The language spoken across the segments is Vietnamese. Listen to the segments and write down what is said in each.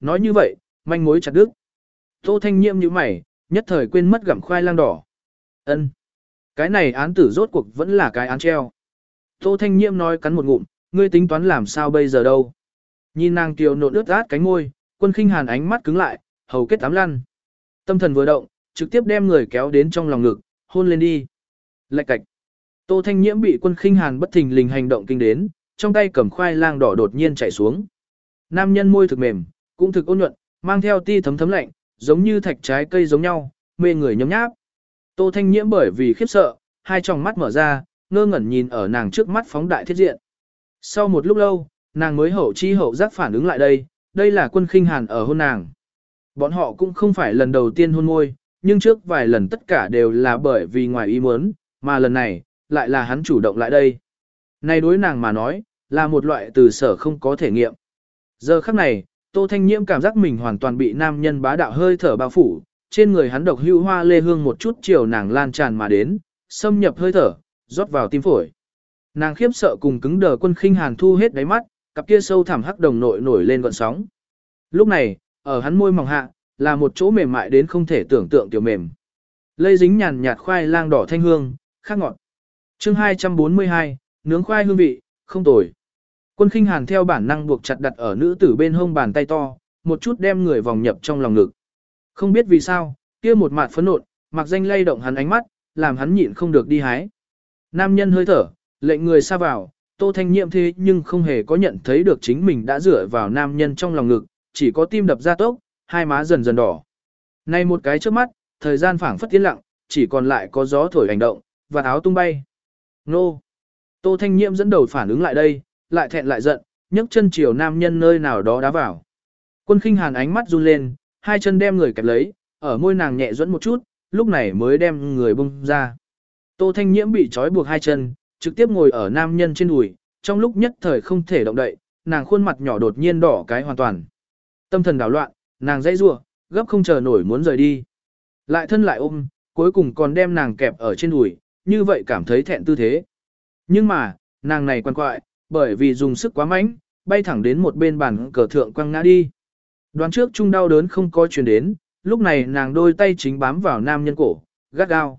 nói như vậy, manh mối chặt đứt. Tô Thanh Nhiệm như mày, nhất thời quên mất gặm khoai lang đỏ. Ân, Cái này án tử rốt cuộc vẫn là cái án treo. Tô Thanh Nhiệm nói cắn một ngụm, ngươi tính toán làm sao bây giờ đâu. Nhìn nàng kiều nộn ướt át cánh môi, quân khinh hàn ánh mắt cứng lại, hầu kết tám lăn. Tâm thần vừa động, trực tiếp đem người kéo đến trong lòng ngực, hôn lên đi. Lạch cạch. Tô Thanh Nhiễm bị quân khinh hàn bất thình lình hành động kinh đến, trong tay cầm khoai lang đỏ đột nhiên chảy xuống. Nam nhân môi thực mềm, cũng thực ôn nhuận, mang theo ti thấm thấm lạnh, giống như thạch trái cây giống nhau, mê người nhấm nháp. Tô Thanh Nhiễm bởi vì khiếp sợ, hai tròng mắt mở ra, ngơ ngẩn nhìn ở nàng trước mắt phóng đại thiết diện. Sau một lúc lâu, nàng mới hậu chi hậu giác phản ứng lại đây, đây là quân khinh hàn ở hôn nàng. Bọn họ cũng không phải lần đầu tiên hôn môi, nhưng trước vài lần tất cả đều là bởi vì ngoài ý muốn, mà lần này, lại là hắn chủ động lại đây. Này đối nàng mà nói, là một loại từ sở không có thể nghiệm. Giờ khắc này, Tô Thanh Nhiễm cảm giác mình hoàn toàn bị nam nhân bá đạo hơi thở bao phủ, trên người hắn độc hưu hoa lê hương một chút chiều nàng lan tràn mà đến, xâm nhập hơi thở, rót vào tim phổi. Nàng khiếp sợ cùng cứng đờ quân khinh hàn thu hết đáy mắt, cặp kia sâu thẳm hắc đồng nội nổi lên gọn sóng. Lúc này, ở hắn môi mỏng hạ, là một chỗ mềm mại đến không thể tưởng tượng tiểu mềm. Lây dính nhàn nhạt khoai lang đỏ thanh hương, khác ngọt. Chương 242, nướng khoai hương vị, không tồi. Quân khinh hàn theo bản năng buộc chặt đặt ở nữ tử bên hông bàn tay to, một chút đem người vòng nhập trong lòng ngực. Không biết vì sao, kia một mặt phấn nộn, mặc danh lay động hắn ánh mắt, làm hắn nhịn không được đi hái. Nam nhân hơi thở, lệnh người xa vào, tô thanh nhiệm thế nhưng không hề có nhận thấy được chính mình đã dựa vào nam nhân trong lòng ngực, chỉ có tim đập ra tốc, hai má dần dần đỏ. Nay một cái trước mắt, thời gian phảng phất tiến lặng, chỉ còn lại có gió thổi hành động, và áo tung bay. Nô! Tô Thanh nhiệm dẫn đầu phản ứng lại đây, lại thẹn lại giận, nhấc chân chiều nam nhân nơi nào đó đá vào. Quân khinh hàn ánh mắt run lên, hai chân đem người kẹp lấy, ở môi nàng nhẹ dẫn một chút, lúc này mới đem người bung ra. Tô Thanh Nhiễm bị trói buộc hai chân, trực tiếp ngồi ở nam nhân trên đùi, trong lúc nhất thời không thể động đậy, nàng khuôn mặt nhỏ đột nhiên đỏ cái hoàn toàn. Tâm thần đảo loạn, nàng dãy rủa, gấp không chờ nổi muốn rời đi. Lại thân lại ôm, cuối cùng còn đem nàng kẹp ở trên đùi, như vậy cảm thấy thẹn tư thế. Nhưng mà, nàng này quan quại, bởi vì dùng sức quá mạnh, bay thẳng đến một bên bàn cờ thượng quăng ngã đi. Đoán trước chung đau đớn không có truyền đến, lúc này nàng đôi tay chính bám vào nam nhân cổ, gắt gao.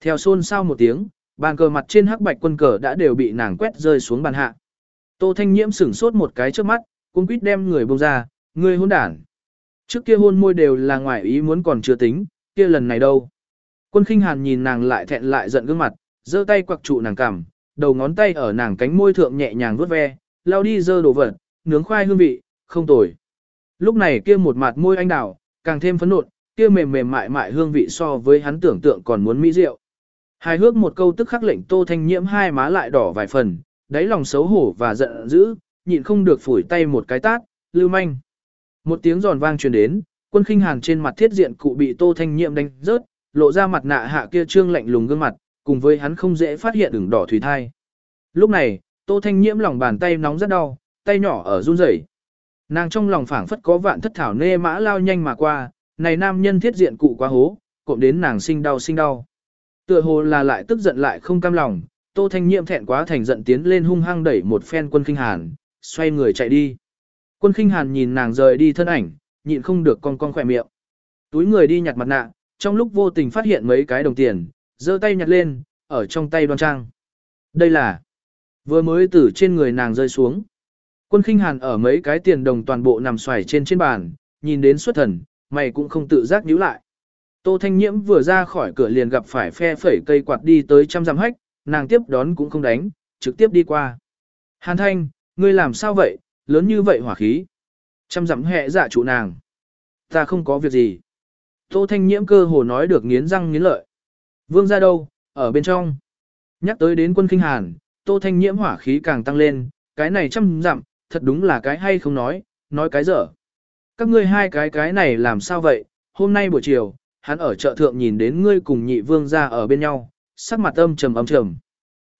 Theo xôn sau một tiếng, bàn cờ mặt trên hắc bạch quân cờ đã đều bị nàng quét rơi xuống bàn hạ. Tô Thanh Nhiễm sửng sốt một cái trước mắt, cung quýt đem người bông ra, người hôn đản. Trước kia hôn môi đều là ngoại ý muốn còn chưa tính, kia lần này đâu. Quân khinh hàn nhìn nàng lại thẹn lại giận gương mặt, giơ tay quặc trụ nàng cằm, đầu ngón tay ở nàng cánh môi thượng nhẹ nhàng vuốt ve, lao đi dơ đồ vật, nướng khoai hương vị, không tồi. Lúc này kia một mặt môi anh đào, càng thêm phấn nộn, kia mềm mềm mại mại hương vị so với hắn tưởng tượng còn muốn mỹ diệu. Hài hước một câu tức khắc lệnh Tô Thanh Nhiễm hai má lại đỏ vài phần, đáy lòng xấu hổ và giận dữ, nhịn không được phủi tay một cái tát, lưu manh. Một tiếng giòn vang truyền đến, quân khinh hàn trên mặt thiết diện cụ bị Tô Thanh Nhiễm đánh rớt, lộ ra mặt nạ hạ kia trương lạnh lùng gương mặt, cùng với hắn không dễ phát hiện ửng đỏ thủy thai. Lúc này, Tô Thanh Nhiễm lòng bàn tay nóng rất đau, tay nhỏ ở run rẩy. Nàng trong lòng phảng phất có vạn thất thảo nê mã lao nhanh mà qua, này nam nhân thiết diện cụ quá hố, cộm đến nàng sinh đau sinh đau. Tựa hồ là lại tức giận lại không cam lòng, Tô Thanh Nhiễm thẹn quá thành giận tiến lên hung hăng đẩy một phen quân khinh hàn, xoay người chạy đi. Quân khinh hàn nhìn nàng rời đi thân ảnh, nhịn không được con con khỏe miệng. Túi người đi nhặt mặt nạ, trong lúc vô tình phát hiện mấy cái đồng tiền, giơ tay nhặt lên, ở trong tay đoan trang. Đây là vừa mới từ trên người nàng rơi xuống. Quân khinh hàn ở mấy cái tiền đồng toàn bộ nằm xoài trên trên bàn, nhìn đến xuất thần, mày cũng không tự giác nhíu lại. Tô Thanh Nhiễm vừa ra khỏi cửa liền gặp phải phe phẩy cây quạt đi tới trăm dặm hách, nàng tiếp đón cũng không đánh, trực tiếp đi qua. Hàn Thanh, ngươi làm sao vậy, lớn như vậy hỏa khí. Trăm dặm hẹ dạ chủ nàng. Ta không có việc gì. Tô Thanh Nhiễm cơ hồ nói được nghiến răng nghiến lợi. Vương ra đâu, ở bên trong. Nhắc tới đến quân kinh hàn, Tô Thanh Nhiễm hỏa khí càng tăng lên, cái này trăm dặm, thật đúng là cái hay không nói, nói cái dở. Các ngươi hai cái cái này làm sao vậy, hôm nay buổi chiều, hắn ở chợ thượng nhìn đến ngươi cùng nhị vương ra ở bên nhau, sắc mặt âm trầm âm trầm.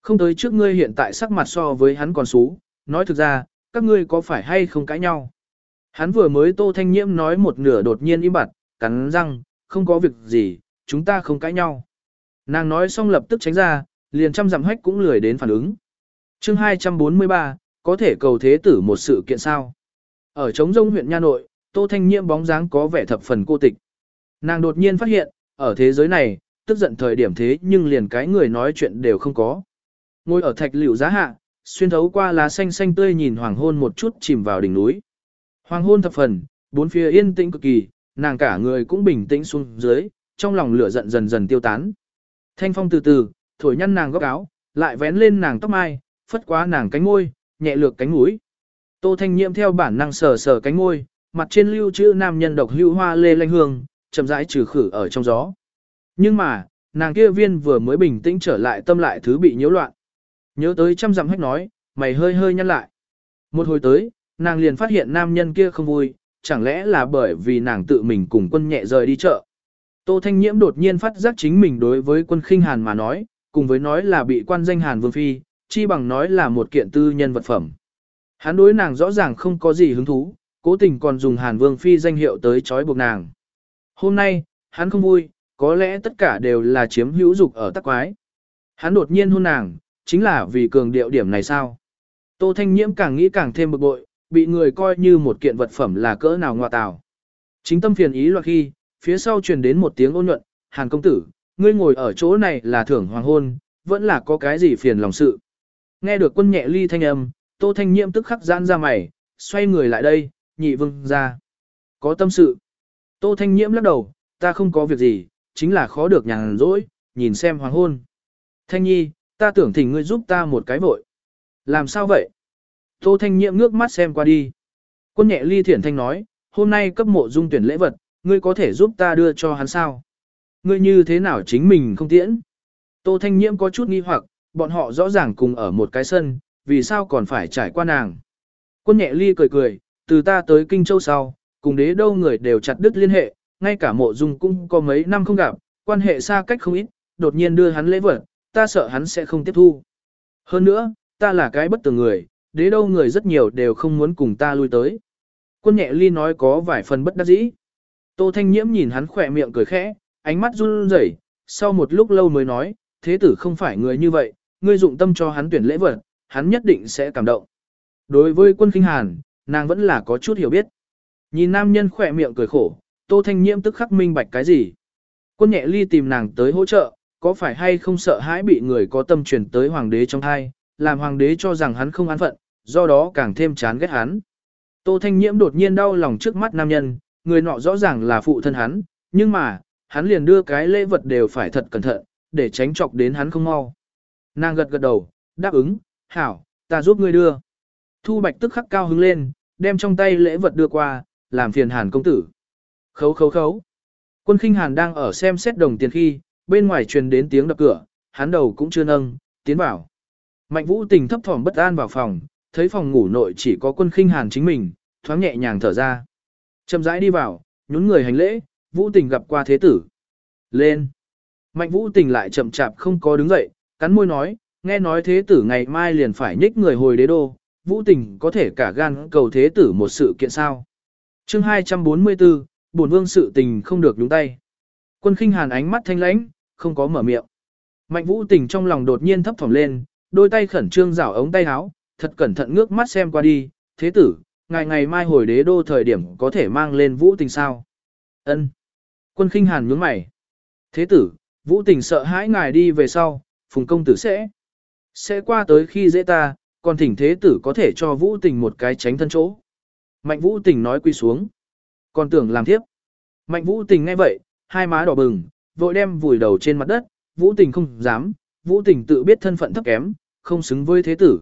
Không tới trước ngươi hiện tại sắc mặt so với hắn còn xú, nói thực ra, các ngươi có phải hay không cãi nhau. Hắn vừa mới tô thanh nhiễm nói một nửa đột nhiên im bặt, cắn răng, không có việc gì, chúng ta không cãi nhau. Nàng nói xong lập tức tránh ra, liền trăm dặm hách cũng lười đến phản ứng. chương 243, có thể cầu thế tử một sự kiện sao. Ở Trống Rông huyện Nha Nội, Tô Thanh Nhiễm bóng dáng có vẻ thập phần cô tịch. Nàng đột nhiên phát hiện, ở thế giới này, tức giận thời điểm thế nhưng liền cái người nói chuyện đều không có. Ngồi ở thạch liệu giá hạ, xuyên thấu qua lá xanh xanh tươi nhìn hoàng hôn một chút chìm vào đỉnh núi. Hoàng hôn thập phần, bốn phía yên tĩnh cực kỳ, nàng cả người cũng bình tĩnh xuống dưới, trong lòng lửa giận dần dần tiêu tán. Thanh phong từ từ, thổi nhăn nàng góc áo, lại vén lên nàng tóc mai, phất quá nàng cánh môi, nhẹ lược cánh mũi. Tô Thanh Nhiễm theo bản năng sờ sờ cánh môi, mặt trên lưu chữ nam nhân độc hữu hoa lê lanh hương, chậm rãi trừ khử ở trong gió. Nhưng mà, nàng kia viên vừa mới bình tĩnh trở lại tâm lại thứ bị nhiễu loạn. Nhớ tới trăm dặm hách nói, mày hơi hơi nhăn lại. Một hồi tới, nàng liền phát hiện nam nhân kia không vui, chẳng lẽ là bởi vì nàng tự mình cùng quân nhẹ rời đi chợ. Tô Thanh Nhiễm đột nhiên phát giác chính mình đối với quân khinh hàn mà nói, cùng với nói là bị quan danh hàn vương phi, chi bằng nói là một kiện tư nhân vật phẩm. Hắn đối nàng rõ ràng không có gì hứng thú, cố tình còn dùng hàn vương phi danh hiệu tới trói buộc nàng. Hôm nay, hắn không vui, có lẽ tất cả đều là chiếm hữu dục ở tắc quái. Hắn đột nhiên hôn nàng, chính là vì cường điệu điểm này sao. Tô Thanh Nhiễm càng nghĩ càng thêm bực bội, bị người coi như một kiện vật phẩm là cỡ nào ngoa tào. Chính tâm phiền ý loạn khi, phía sau truyền đến một tiếng ôn nhuận, Hàn công tử, ngươi ngồi ở chỗ này là thưởng hoàng hôn, vẫn là có cái gì phiền lòng sự. Nghe được quân nhẹ ly thanh âm, Tô Thanh Nhiễm tức khắc giãn ra mày, xoay người lại đây, nhị vương ra. Có tâm sự. Tô Thanh Nhiễm lắc đầu, ta không có việc gì, chính là khó được nhàn rỗi, nhìn xem hoàng hôn. Thanh Nhi, ta tưởng thỉnh ngươi giúp ta một cái vội. Làm sao vậy? Tô Thanh Nhiệm ngước mắt xem qua đi. Quân nhẹ ly thiển thanh nói, hôm nay cấp mộ dung tuyển lễ vật, ngươi có thể giúp ta đưa cho hắn sao? Ngươi như thế nào chính mình không tiễn? Tô Thanh Nhiễm có chút nghi hoặc, bọn họ rõ ràng cùng ở một cái sân, vì sao còn phải trải qua nàng? Quân nhẹ ly cười cười, từ ta tới Kinh Châu sau, cùng đế đâu người đều chặt đứt liên hệ, ngay cả mộ dung cũng có mấy năm không gặp, quan hệ xa cách không ít, đột nhiên đưa hắn lễ vật, ta sợ hắn sẽ không tiếp thu. Hơn nữa, ta là cái bất tường người, đế đâu người rất nhiều đều không muốn cùng ta lui tới. Quân nhẹ ly nói có vài phần bất đắc dĩ. Tô Thanh Nhiễm nhìn hắn khỏe miệng cười khẽ, ánh mắt run rẩy, sau một lúc lâu mới nói, thế tử không phải người như vậy, ngươi dụng tâm cho hắn tuyển lễ vật, hắn nhất định sẽ cảm động. Đối với quân kinh hàn, nàng vẫn là có chút hiểu biết. Nhìn nam nhân khỏe miệng cười khổ, Tô Thanh Nhiễm tức khắc minh bạch cái gì. Quân nhẹ ly tìm nàng tới hỗ trợ, có phải hay không sợ hãi bị người có tâm truyền tới hoàng đế trong thai, làm hoàng đế cho rằng hắn không an phận, do đó càng thêm chán ghét hắn. Tô Thanh Nhiễm đột nhiên đau lòng trước mắt nam nhân, người nọ rõ ràng là phụ thân hắn, nhưng mà, hắn liền đưa cái lễ vật đều phải thật cẩn thận, để tránh chọc đến hắn không mau. Nàng gật gật đầu, đáp ứng, hảo, ta giúp ngươi đưa. Thu Bạch tức khắc cao hứng lên, đem trong tay lễ vật đưa qua, làm phiền hàn công tử. Khấu khấu khấu. Quân khinh hàn đang ở xem xét đồng tiền khi, bên ngoài truyền đến tiếng đập cửa, hắn đầu cũng chưa nâng, tiến vào. Mạnh vũ tình thấp thỏm bất an vào phòng, thấy phòng ngủ nội chỉ có quân khinh hàn chính mình, thoáng nhẹ nhàng thở ra. Chậm rãi đi vào, nhún người hành lễ, vũ tình gặp qua thế tử. Lên. Mạnh vũ tình lại chậm chạp không có đứng dậy, cắn môi nói, nghe nói thế tử ngày mai liền phải nhích người hồi đế đô, vũ tình có thể cả gan cầu thế tử một sự kiện sao. chương 244, bổn vương sự tình không được nhúng tay. Quân khinh hàn ánh mắt thanh lãnh, không có mở miệng. Mạnh vũ tình trong lòng đột nhiên thấp thỏm lên, đôi tay khẩn trương rảo ống tay áo, thật cẩn thận ngước mắt xem qua đi, thế tử, ngày ngày mai hồi đế đô thời điểm có thể mang lên vũ tình sao. ân Quân khinh hàn nhướng mày. Thế tử, vũ tình sợ hãi ngài đi về sau, phùng công tử sẽ. Sẽ qua tới khi dễ ta, còn thỉnh thế tử có thể cho vũ tình một cái tránh thân chỗ. Mạnh vũ tình nói quy xuống. Còn tưởng làm tiếp. Mạnh vũ tình nghe vậy, hai má đỏ bừng, vội đem vùi đầu trên mặt đất, vũ tình không dám, vũ tình tự biết thân phận thấp kém, không xứng với thế tử.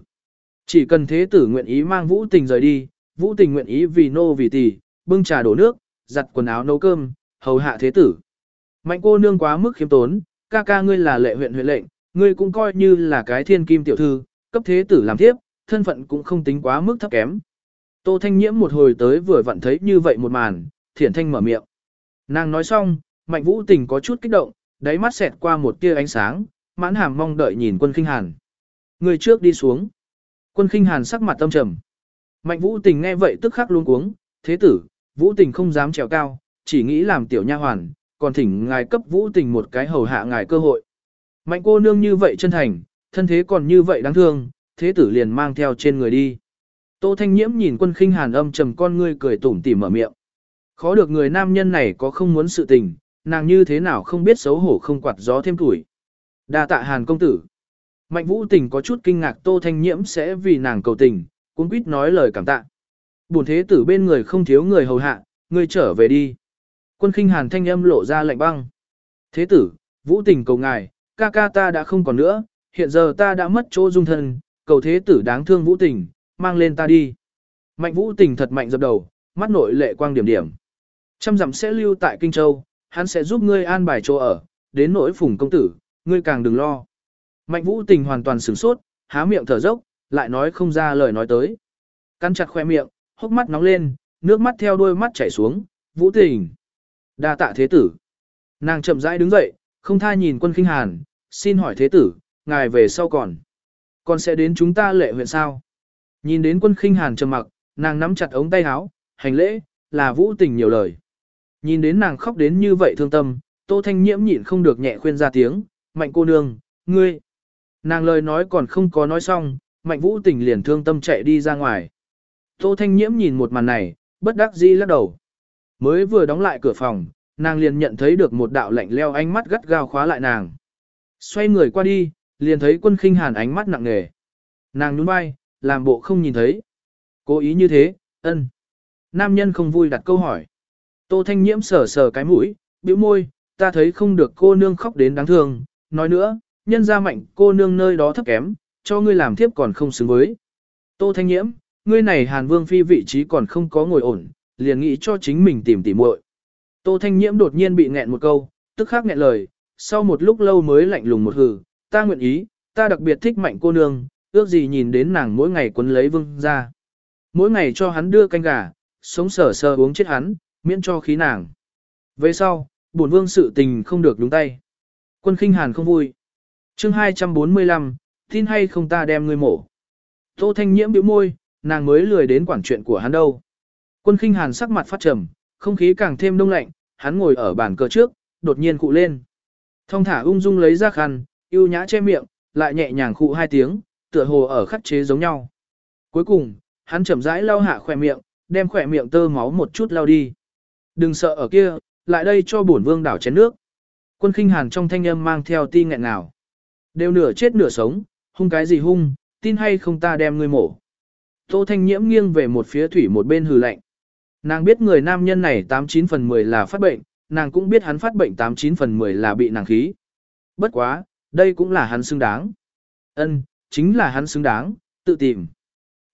Chỉ cần thế tử nguyện ý mang vũ tình rời đi, vũ tình nguyện ý vì nô vì tỷ, bưng trà đổ nước, giặt quần áo nấu cơm, hầu hạ thế tử. Mạnh cô nương quá mức khiêm tốn, ca ca ngươi là lệ huyện huyện lệnh, ngươi cũng coi như là cái thiên kim tiểu thư, cấp thế tử làm tiếp, thân phận cũng không tính quá mức thấp kém. Tô Thanh Nhiễm một hồi tới vừa vặn thấy như vậy một màn, thiển thanh mở miệng. Nàng nói xong, mạnh vũ tình có chút kích động, đáy mắt xẹt qua một tia ánh sáng, mãn hàm mong đợi nhìn quân khinh hàn. Người trước đi xuống. Quân khinh hàn sắc mặt tâm trầm. Mạnh vũ tình nghe vậy tức khắc luôn cuống, thế tử, vũ tình không dám trèo cao, chỉ nghĩ làm tiểu nha hoàn, còn thỉnh ngài cấp vũ tình một cái hầu hạ ngài cơ hội. Mạnh cô nương như vậy chân thành, thân thế còn như vậy đáng thương, thế tử liền mang theo trên người đi. Tô Thanh Nhiễm nhìn quân khinh hàn âm trầm con ngươi cười tủm tỉm mở miệng. Khó được người nam nhân này có không muốn sự tình, nàng như thế nào không biết xấu hổ không quạt gió thêm tuổi. Đa tạ hàn công tử. Mạnh vũ tình có chút kinh ngạc tô thanh nhiễm sẽ vì nàng cầu tình, cũng quýt nói lời cảm tạ. Bổn thế tử bên người không thiếu người hầu hạ, ngươi trở về đi. Quân khinh hàn thanh âm lộ ra lạnh băng. Thế tử, vũ tình cầu ngài, ca ca ta đã không còn nữa, hiện giờ ta đã mất chỗ dung thân, cầu thế tử đáng thương vũ tình, mang lên ta đi. Mạnh vũ tình thật mạnh dập đầu, mắt nội lệ quang điểm điểm. Trăm dặm sẽ lưu tại Kinh Châu, hắn sẽ giúp ngươi an bài chỗ ở, đến nỗi phùng công tử, ngươi càng đừng lo. Mạnh vũ tình hoàn toàn sửng sốt, há miệng thở dốc, lại nói không ra lời nói tới. Căn chặt khoe miệng, hốc mắt nóng lên, nước mắt theo đôi mắt chảy xuống, vũ tình. đa tạ thế tử. Nàng chậm rãi đứng dậy, không tha nhìn quân khinh hàn, xin hỏi thế tử, ngài về sau còn. Còn sẽ đến chúng ta lệ huyện sao? Nhìn đến quân khinh hàn trầm mặc, nàng nắm chặt ống tay áo, hành lễ, là vũ tình nhiều lời. Nhìn đến nàng khóc đến như vậy thương tâm, tô thanh nhiễm nhịn không được nhẹ khuyên ra tiếng, mạnh cô nương, ngươi. Nàng lời nói còn không có nói xong, mạnh vũ tình liền thương tâm chạy đi ra ngoài. Tô thanh nhiễm nhìn một màn này, bất đắc dĩ lắc đầu. Mới vừa đóng lại cửa phòng, nàng liền nhận thấy được một đạo lạnh leo ánh mắt gắt gao khóa lại nàng. Xoay người qua đi, liền thấy quân khinh hàn ánh mắt nặng nề. Nàng nhún vai, làm bộ không nhìn thấy. Cố ý như thế, ân. Nam nhân không vui đặt câu hỏi. Tô Thanh Nhiễm sờ sờ cái mũi, bĩu môi, ta thấy không được cô nương khóc đến đáng thương. Nói nữa, nhân ra mạnh cô nương nơi đó thấp kém, cho ngươi làm thiếp còn không xứng với. Tô Thanh Nhiễm, ngươi này Hàn Vương phi vị trí còn không có ngồi ổn, liền nghĩ cho chính mình tìm tỉ muội. Tô Thanh Nhiễm đột nhiên bị nghẹn một câu, tức khắc nghẹn lời, sau một lúc lâu mới lạnh lùng một hừ, ta nguyện ý, ta đặc biệt thích mạnh cô nương, ước gì nhìn đến nàng mỗi ngày quấn lấy vương ra. Mỗi ngày cho hắn đưa canh gà, sống sờ sờ uống chết hắn, miễn cho khí nàng. Về sau, bổn vương sự tình không được đúng tay. Quân khinh hàn không vui. chương 245, tin hay không ta đem ngươi mổ. Tô thanh nhiễm biểu môi, nàng mới lười đến quản chuyện của hắn đâu. Quân khinh hàn sắc mặt phát trầm, không khí càng thêm đông lạnh, hắn ngồi ở bàn cờ trước, đột nhiên cụ lên. Thông thả ung dung lấy ra khăn, yêu nhã che miệng, lại nhẹ nhàng khụ hai tiếng, tựa hồ ở khắc chế giống nhau. Cuối cùng, hắn chậm rãi lau hạ khỏe miệng, đem khỏe miệng tơ máu một chút lau đi. Đừng sợ ở kia, lại đây cho bổn vương đảo chén nước. Quân khinh hàn trong thanh âm mang theo ti nghẹn nào. Đều nửa chết nửa sống, hung cái gì hung, tin hay không ta đem ngươi mổ. Tô thanh nhiễm nghiêng về một phía thủy một bên hừ lạnh. Nàng biết người nam nhân này 89 phần 10 là phát bệnh, nàng cũng biết hắn phát bệnh 89 phần 10 là bị nàng khí. Bất quá, đây cũng là hắn xứng đáng. Ân, chính là hắn xứng đáng, tự tìm.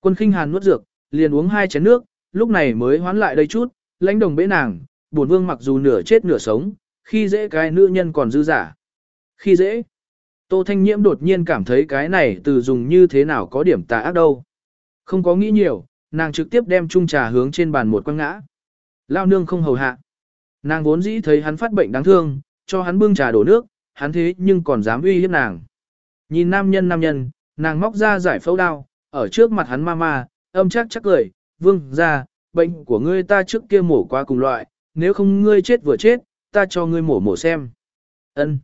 Quân khinh hàn nuốt dược, liền uống hai chén nước, lúc này mới hoán lại đây chút, lãnh đồng bế nàng, buồn vương mặc dù nửa chết nửa sống, khi dễ cái nữ nhân còn dư giả. Khi dễ, Tô Thanh Nhiễm đột nhiên cảm thấy cái này từ dùng như thế nào có điểm tà ác đâu. Không có nghĩ nhiều, nàng trực tiếp đem chung trà hướng trên bàn một quăng ngã. Lao nương không hầu hạ. Nàng vốn dĩ thấy hắn phát bệnh đáng thương, cho hắn bưng trà đổ nước, hắn thế nhưng còn dám uy hiếp nàng. Nhìn nam nhân nam nhân, nàng móc ra giải phẫu đao, ở trước mặt hắn ma ma, âm chắc chắc cười, vương ra, bệnh của ngươi ta trước kia mổ qua cùng loại, nếu không ngươi chết vừa chết, ta cho ngươi mổ mổ xem. ân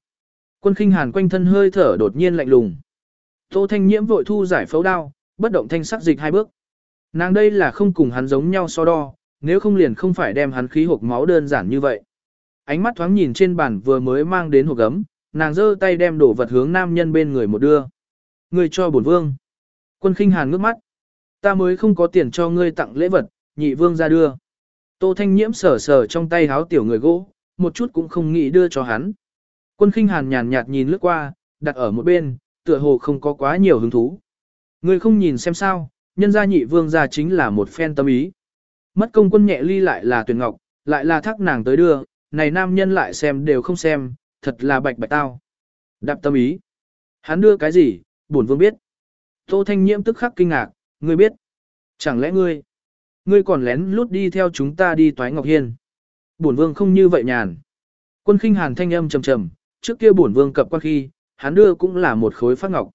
Quân khinh hàn quanh thân hơi thở đột nhiên lạnh lùng. Tô thanh nhiễm vội thu giải phẫu đao, bất động thanh sắc dịch hai bước. Nàng đây là không cùng hắn giống nhau so đo, nếu không liền không phải đem hắn khí hộp máu đơn giản như vậy. Ánh mắt thoáng nhìn trên bàn vừa mới mang đến hộp gấm, nàng giơ tay đem đổ vật hướng nam nhân bên người một đưa. Người cho bổn vương. Quân khinh hàn ngước mắt. Ta mới không có tiền cho ngươi tặng lễ vật, nhị vương ra đưa. Tô Thanh Nhiễm sờ sờ trong tay háo tiểu người gỗ, một chút cũng không nghĩ đưa cho hắn. Quân khinh hàn nhàn nhạt nhìn lướt qua, đặt ở một bên, tựa hồ không có quá nhiều hứng thú. Người không nhìn xem sao, nhân gia nhị vương gia chính là một phen tâm ý. Mất công quân nhẹ ly lại là tuyển ngọc, lại là thác nàng tới đưa, này nam nhân lại xem đều không xem, thật là bạch bạch tao. Đạp tâm ý. Hắn đưa cái gì, bổn vương biết. Tô Thanh Nhiễm tức khắc kinh ngạc, ngươi biết. Chẳng lẽ ngươi, ngươi còn lén lút đi theo chúng ta đi toái Ngọc Hiên. Bổn vương không như vậy nhàn. Quân khinh hàn thanh âm trầm trầm, trước kia bổn vương cập qua khi, hắn đưa cũng là một khối phát ngọc.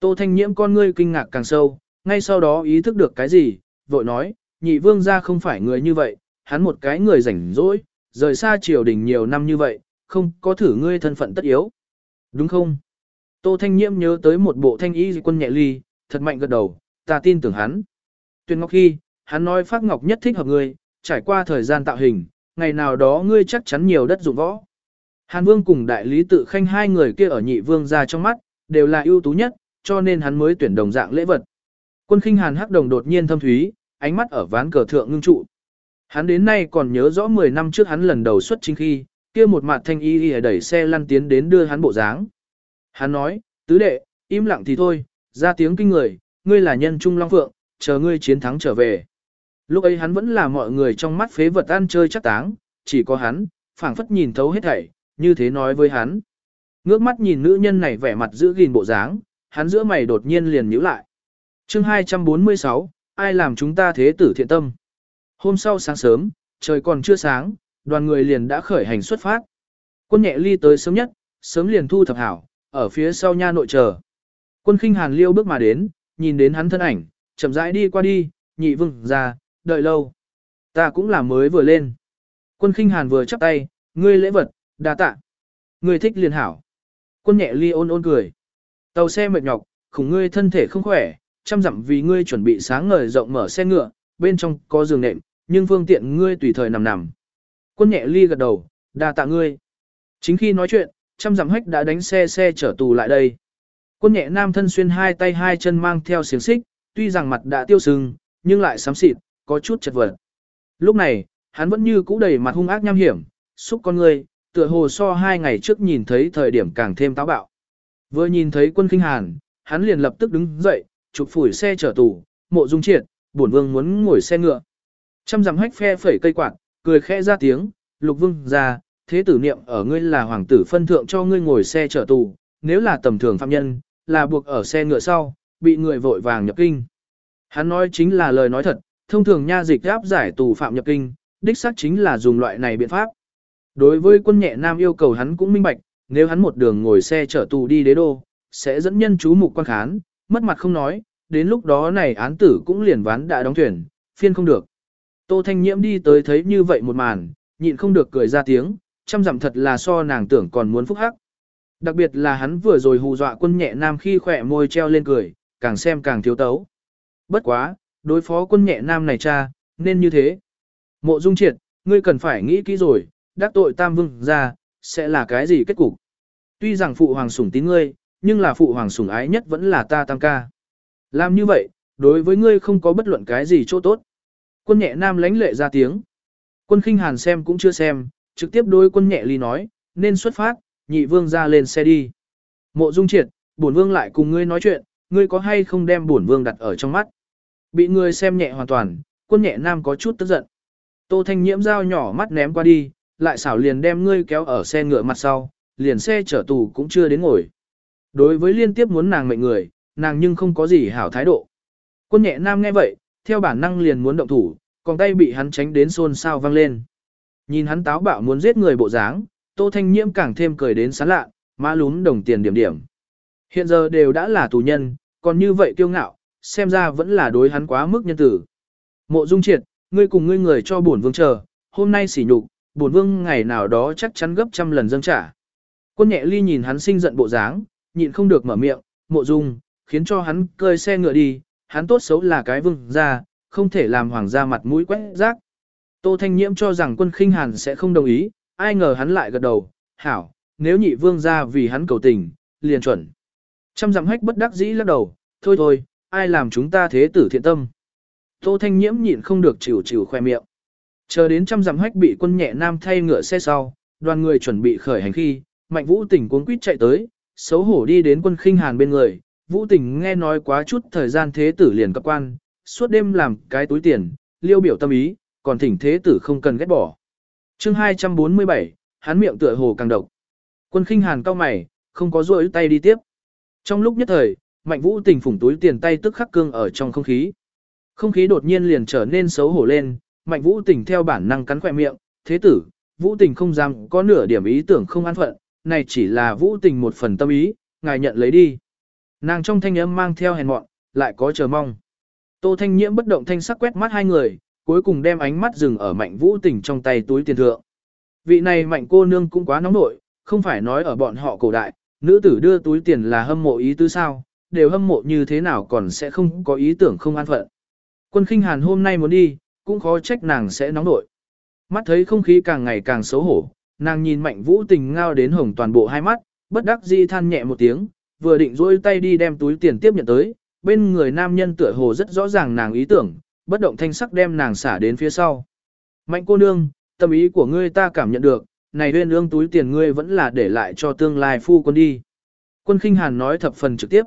Tô Thanh Nhiễm con ngươi kinh ngạc càng sâu, ngay sau đó ý thức được cái gì, vội nói, nhị vương gia không phải người như vậy, hắn một cái người rảnh rỗi, rời xa triều đình nhiều năm như vậy, không có thử ngươi thân phận tất yếu. Đúng không? Tô Thanh Nhiễm nhớ tới một bộ thanh y quân nhẹ ly, thật mạnh gật đầu, ta tin tưởng hắn. Tuyên Ngọc khi, hắn nói Phát Ngọc nhất thích hợp ngươi, trải qua thời gian tạo hình, ngày nào đó ngươi chắc chắn nhiều đất dụng võ. Hàn Vương cùng đại lý tự khanh hai người kia ở nhị vương ra trong mắt, đều là ưu tú nhất, cho nên hắn mới tuyển đồng dạng lễ vật. Quân khinh Hàn hắc đồng đột nhiên thâm thúy, ánh mắt ở ván cờ thượng ngưng trụ. Hắn đến nay còn nhớ rõ 10 năm trước hắn lần đầu xuất chính khi, kia một mặt thanh y y đẩy xe lăn tiến đến đưa hắn bộ dáng. Hắn nói, tứ đệ, im lặng thì thôi, ra tiếng kinh người, ngươi là nhân trung long phượng, chờ ngươi chiến thắng trở về. Lúc ấy hắn vẫn là mọi người trong mắt phế vật ăn chơi chắc táng, chỉ có hắn, phảng phất nhìn thấu hết thảy, như thế nói với hắn. Ngước mắt nhìn nữ nhân này vẻ mặt giữ gìn bộ dáng, hắn giữa mày đột nhiên liền nhíu lại. chương 246, ai làm chúng ta thế tử thiện tâm? Hôm sau sáng sớm, trời còn chưa sáng, đoàn người liền đã khởi hành xuất phát. Quân nhẹ ly tới sớm nhất, sớm liền thu thập hảo, ở phía sau nha nội chờ. Quân khinh hàn liêu bước mà đến, nhìn đến hắn thân ảnh, chậm rãi đi qua đi, nhị vương ra, đợi lâu. Ta cũng là mới vừa lên. Quân khinh hàn vừa chắp tay, ngươi lễ vật, đa tạ. Ngươi thích liền hảo. Quân nhẹ ly ôn ôn cười. Tàu xe mệt nhọc, khủng ngươi thân thể không khỏe, chăm dặm vì ngươi chuẩn bị sáng ngời rộng mở xe ngựa, bên trong có giường nệm, nhưng phương tiện ngươi tùy thời nằm nằm. Quân nhẹ ly gật đầu, đa tạ ngươi. Chính khi nói chuyện, trăm dặm hách đã đánh xe xe chở tù lại đây. Quân nhẹ nam thân xuyên hai tay hai chân mang theo xiềng xích, tuy rằng mặt đã tiêu sưng, nhưng lại sám xịt, có chút chật vật. Lúc này, hắn vẫn như cũ đầy mặt hung ác nham hiểm, xúc con ngươi tựa hồ so hai ngày trước nhìn thấy thời điểm càng thêm táo bạo. Vừa nhìn thấy quân kinh hàn, hắn liền lập tức đứng dậy, chụp phủi xe chở tù, mộ dung triệt, bổn vương muốn ngồi xe ngựa. Trăm dặm hách phe phẩy cây quạt, cười khẽ ra tiếng, lục vương ra, thế tử niệm ở ngươi là hoàng tử phân thượng cho ngươi ngồi xe chở tù, nếu là tầm thường phạm nhân, là buộc ở xe ngựa sau, bị người vội vàng nhập kinh. Hắn nói chính là lời nói thật, thông thường nha dịch áp giải tù phạm nhập kinh, đích xác chính là dùng loại này biện pháp. Đối với quân nhẹ nam yêu cầu hắn cũng minh bạch, nếu hắn một đường ngồi xe chở tù đi đế đô, sẽ dẫn nhân chú mục quan khán, mất mặt không nói, đến lúc đó này án tử cũng liền ván đã đóng thuyền, phiên không được. Tô Thanh Nhiễm đi tới thấy như vậy một màn, nhịn không được cười ra tiếng, chăm dặm thật là so nàng tưởng còn muốn phúc hắc. Đặc biệt là hắn vừa rồi hù dọa quân nhẹ nam khi khỏe môi treo lên cười, càng xem càng thiếu tấu. Bất quá, đối phó quân nhẹ nam này cha, nên như thế. Mộ dung triệt, ngươi cần phải nghĩ kỹ rồi, đắc tội tam vương ra, sẽ là cái gì kết cục. Tuy rằng phụ hoàng sủng tín ngươi, nhưng là phụ hoàng sủng ái nhất vẫn là ta tam ca. Làm như vậy, đối với ngươi không có bất luận cái gì chỗ tốt. Quân nhẹ nam lánh lệ ra tiếng. Quân khinh hàn xem cũng chưa xem, trực tiếp đối quân nhẹ ly nói, nên xuất phát, nhị vương ra lên xe đi. Mộ dung triệt, bổn vương lại cùng ngươi nói chuyện, ngươi có hay không đem bổn vương đặt ở trong mắt. Bị ngươi xem nhẹ hoàn toàn, quân nhẹ nam có chút tức giận. Tô thanh nhiễm dao nhỏ mắt ném qua đi, lại xảo liền đem ngươi kéo ở xe ngựa mặt sau, liền xe chở tù cũng chưa đến ngồi. Đối với liên tiếp muốn nàng mệnh người, nàng nhưng không có gì hảo thái độ. Quân nhẹ nam nghe vậy, theo bản năng liền muốn động thủ, còn tay bị hắn tránh đến xôn xao vang lên. Nhìn hắn táo bạo muốn giết người bộ dáng, Tô Thanh Nhiễm càng thêm cười đến sán lạ, má lún đồng tiền điểm điểm. Hiện giờ đều đã là tù nhân, còn như vậy kiêu ngạo, xem ra vẫn là đối hắn quá mức nhân tử. Mộ Dung Triệt, ngươi cùng ngươi người cho bổn vương chờ, hôm nay sỉ nhục, bổn vương ngày nào đó chắc chắn gấp trăm lần dâng trả. Quân nhẹ ly nhìn hắn sinh giận bộ dáng, nhịn không được mở miệng, mộ dung, khiến cho hắn cơi xe ngựa đi, hắn tốt xấu là cái vương ra, không thể làm hoàng gia mặt mũi quét rác. Tô Thanh Nhiễm cho rằng quân khinh hàn sẽ không đồng ý, ai ngờ hắn lại gật đầu, hảo, nếu nhị vương ra vì hắn cầu tình, liền chuẩn. Trăm dặm hách bất đắc dĩ lắc đầu, thôi thôi, ai làm chúng ta thế tử thiện tâm. Tô Thanh Nhiễm nhịn không được chịu chịu khoe miệng. Chờ đến trăm dặm hách bị quân nhẹ nam thay ngựa xe sau, đoàn người chuẩn bị khởi hành khi, mạnh vũ tỉnh cuốn quýt chạy tới, xấu hổ đi đến quân khinh hàn bên người. Vũ tỉnh nghe nói quá chút thời gian thế tử liền cấp quan, suốt đêm làm cái túi tiền, liêu biểu tâm ý, còn thỉnh thế tử không cần ghét bỏ. chương 247, hắn miệng tựa hồ càng độc. Quân khinh hàn cao mày, không có rỗi tay đi tiếp. Trong lúc nhất thời, mạnh vũ tình phủng túi tiền tay tức khắc cương ở trong không khí. Không khí đột nhiên liền trở nên xấu hổ lên, mạnh vũ tình theo bản năng cắn khỏe miệng, thế tử, vũ tình không dám có nửa điểm ý tưởng không an phận, này chỉ là vũ tình một phần tâm ý, ngài nhận lấy đi. Nàng trong thanh âm mang theo hèn mọn, lại có chờ mong. Tô thanh nhiễm bất động thanh sắc quét mắt hai người, cuối cùng đem ánh mắt dừng ở mạnh vũ tình trong tay túi tiền thượng. Vị này mạnh cô nương cũng quá nóng nội, không phải nói ở bọn họ cổ đại, nữ tử đưa túi tiền là hâm mộ ý tứ sao, đều hâm mộ như thế nào còn sẽ không có ý tưởng không an phận. Quân khinh hàn hôm nay muốn đi, cũng khó trách nàng sẽ nóng nội. Mắt thấy không khí càng ngày càng xấu hổ, nàng nhìn mạnh vũ tình ngao đến hồng toàn bộ hai mắt, bất đắc dĩ than nhẹ một tiếng, vừa định rôi tay đi đem túi tiền tiếp nhận tới, bên người nam nhân tựa hồ rất rõ ràng nàng ý tưởng, bất động thanh sắc đem nàng xả đến phía sau. Mạnh cô nương, tâm ý của ngươi ta cảm nhận được, này huyên ương túi tiền ngươi vẫn là để lại cho tương lai phu quân đi. Quân khinh hàn nói thập phần trực tiếp.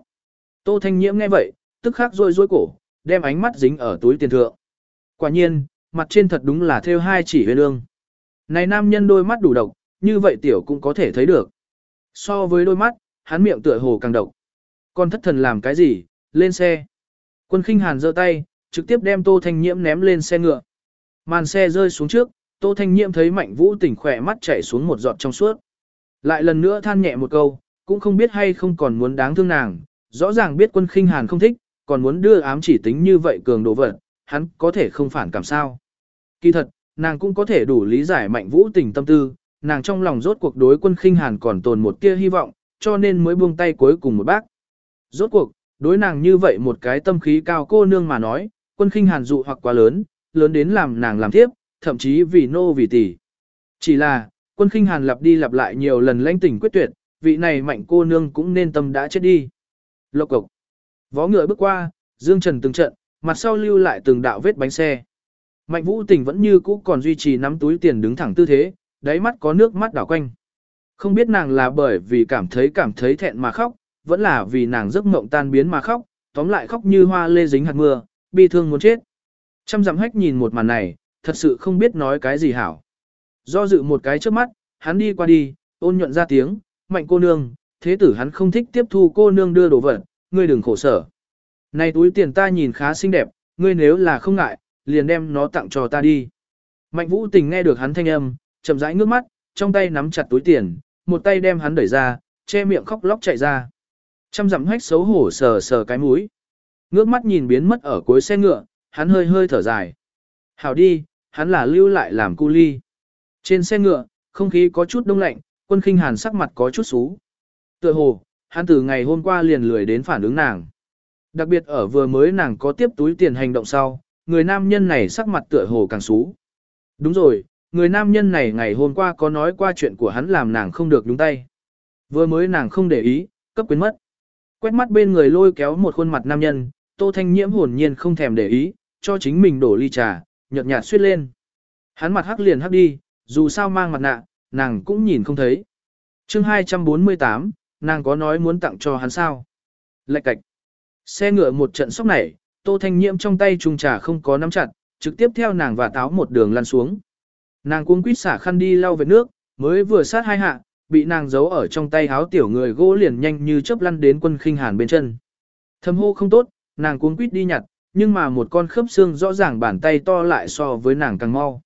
Tô Thanh Nhiễm nghe vậy, tức khắc rôi rôi cổ, đem ánh mắt dính ở túi tiền thượng. Quả nhiên, mặt trên thật đúng là theo hai chỉ huyên ương. Này nam nhân đôi mắt đủ độc, như vậy tiểu cũng có thể thấy được. So với đôi mắt, hắn miệng tựa hồ càng độc. Con thất thần làm cái gì, lên xe. Quân khinh hàn giơ tay, trực tiếp đem Tô Thanh Nhiễm ném lên xe ngựa. Màn xe rơi xuống trước, Tô Thanh Nhiễm thấy Mạnh Vũ tỉnh khỏe mắt chảy xuống một giọt trong suốt. Lại lần nữa than nhẹ một câu, cũng không biết hay không còn muốn đáng thương nàng, rõ ràng biết quân khinh hàn không thích, còn muốn đưa ám chỉ tính như vậy cường độ vật, hắn có thể không phản cảm sao. Kỳ thật, nàng cũng có thể đủ lý giải Mạnh Vũ tình tâm tư, nàng trong lòng rốt cuộc đối quân khinh hàn còn tồn một tia hy vọng, cho nên mới buông tay cuối cùng một bác. Rốt cuộc, đối nàng như vậy một cái tâm khí cao cô nương mà nói, quân khinh hàn dụ hoặc quá lớn, lớn đến làm nàng làm tiếp, thậm chí vì nô vì tỷ. Chỉ là, quân khinh hàn lặp đi lặp lại nhiều lần lãnh tỉnh quyết tuyệt, vị này mạnh cô nương cũng nên tâm đã chết đi. Lộc cục. Vó ngựa bước qua, Dương Trần từng trận, mặt sau lưu lại từng đạo vết bánh xe. Mạnh vũ tình vẫn như cũ còn duy trì nắm túi tiền đứng thẳng tư thế, đáy mắt có nước mắt đảo quanh. Không biết nàng là bởi vì cảm thấy cảm thấy thẹn mà khóc, vẫn là vì nàng giấc mộng tan biến mà khóc, tóm lại khóc như hoa lê dính hạt mưa, bi thương muốn chết. Trăm dặm hách nhìn một màn này, thật sự không biết nói cái gì hảo. Do dự một cái trước mắt, hắn đi qua đi, ôn nhuận ra tiếng, mạnh cô nương, thế tử hắn không thích tiếp thu cô nương đưa đồ vật, ngươi đừng khổ sở. Này túi tiền ta nhìn khá xinh đẹp, ngươi nếu là không ngại, liền đem nó tặng cho ta đi. Mạnh vũ tình nghe được hắn thanh âm, chậm rãi ngước mắt, trong tay nắm chặt túi tiền, một tay đem hắn đẩy ra, che miệng khóc lóc chạy ra. Trăm dặm hách xấu hổ sờ sờ cái mũi. Ngước mắt nhìn biến mất ở cuối xe ngựa, hắn hơi hơi thở dài. Hảo đi, hắn là lưu lại làm cu ly. Trên xe ngựa, không khí có chút đông lạnh, quân khinh hàn sắc mặt có chút xú. Tựa hồ, hắn từ ngày hôm qua liền lười đến phản ứng nàng. Đặc biệt ở vừa mới nàng có tiếp túi tiền hành động sau, người nam nhân này sắc mặt tựa hồ càng xú. Đúng rồi, người nam nhân này ngày hôm qua có nói qua chuyện của hắn làm nàng không được đúng tay. Vừa mới nàng không để ý, cấp quyến mất. Quét mắt bên người lôi kéo một khuôn mặt nam nhân, Tô Thanh Nhiễm hồn nhiên không thèm để ý, cho chính mình đổ ly trà, nhợt nhạt suyết lên. Hắn mặt hắc liền hắc đi, dù sao mang mặt nạ, nàng cũng nhìn không thấy. chương 248, nàng có nói muốn tặng cho hắn sao? Lạch cạch. Xe ngựa một trận sốc này, Tô Thanh Nhiễm trong tay trùng trà không có nắm chặt, trực tiếp theo nàng và táo một đường lăn xuống. Nàng cuống quýt xả khăn đi lau vết nước, mới vừa sát hai hạ, bị nàng giấu ở trong tay háo tiểu người gỗ liền nhanh như chớp lăn đến quân khinh hàn bên chân. Thầm hô không tốt, nàng cuống quýt đi nhặt, nhưng mà một con khớp xương rõ ràng bàn tay to lại so với nàng càng mau.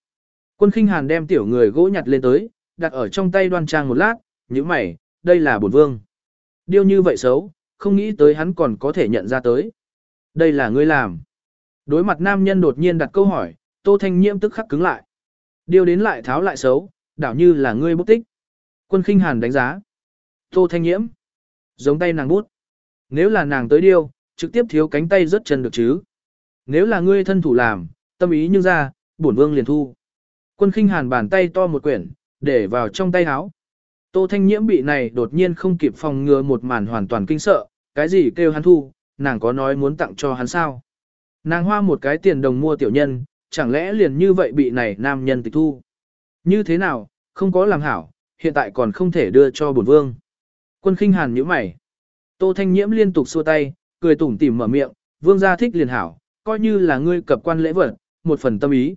Quân khinh hàn đem tiểu người gỗ nhặt lên tới, đặt ở trong tay đoan trang một lát, như mày, đây là bổn vương. Điều như vậy xấu, không nghĩ tới hắn còn có thể nhận ra tới. Đây là ngươi làm. Đối mặt nam nhân đột nhiên đặt câu hỏi, tô thanh nhiễm tức khắc cứng lại. Điều đến lại tháo lại xấu, đảo như là ngươi bút tích. Quân khinh hàn đánh giá. Tô thanh nhiễm. Giống tay nàng bút. Nếu là nàng tới điêu, trực tiếp thiếu cánh tay rất chân được chứ. Nếu là ngươi thân thủ làm, tâm ý như ra, bổn vương liền thu. Quân khinh hàn bàn tay to một quyển, để vào trong tay háo Tô Thanh Nhiễm bị này đột nhiên không kịp phòng ngừa một màn hoàn toàn kinh sợ, cái gì kêu hắn thu, nàng có nói muốn tặng cho hắn sao. Nàng hoa một cái tiền đồng mua tiểu nhân, chẳng lẽ liền như vậy bị này nam nhân tịch thu. Như thế nào, không có làm hảo, hiện tại còn không thể đưa cho bổn vương. Quân khinh hàn nhíu mày. Tô Thanh Nhiễm liên tục xua tay, cười tủm tỉm mở miệng, vương gia thích liền hảo, coi như là ngươi cập quan lễ vật, một phần tâm ý.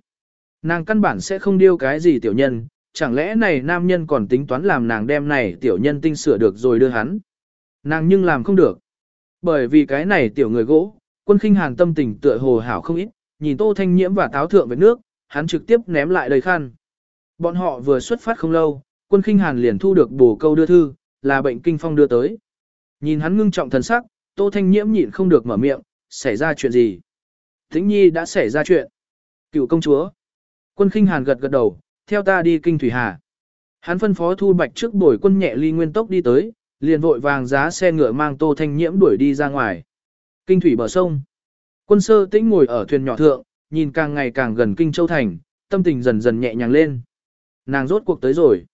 Nàng căn bản sẽ không điêu cái gì tiểu nhân, chẳng lẽ này nam nhân còn tính toán làm nàng đem này tiểu nhân tinh sửa được rồi đưa hắn. Nàng nhưng làm không được. Bởi vì cái này tiểu người gỗ, quân khinh hàn tâm tình tựa hồ hảo không ít, nhìn tô thanh nhiễm và táo thượng với nước, hắn trực tiếp ném lại đầy khăn. Bọn họ vừa xuất phát không lâu, quân khinh hàn liền thu được bổ câu đưa thư, là bệnh kinh phong đưa tới. Nhìn hắn ngưng trọng thần sắc, tô thanh nhiễm nhịn không được mở miệng, xảy ra chuyện gì. Thính nhi đã xảy ra chuyện. Cựu công chúa. Quân khinh hàn gật gật đầu, theo ta đi kinh thủy hà. Hắn phân phó thu bạch trước bồi quân nhẹ ly nguyên tốc đi tới, liền vội vàng giá xe ngựa mang tô thanh nhiễm đuổi đi ra ngoài. Kinh thủy bờ sông. Quân sơ tĩnh ngồi ở thuyền nhỏ thượng, nhìn càng ngày càng gần kinh châu thành, tâm tình dần dần nhẹ nhàng lên. Nàng rốt cuộc tới rồi.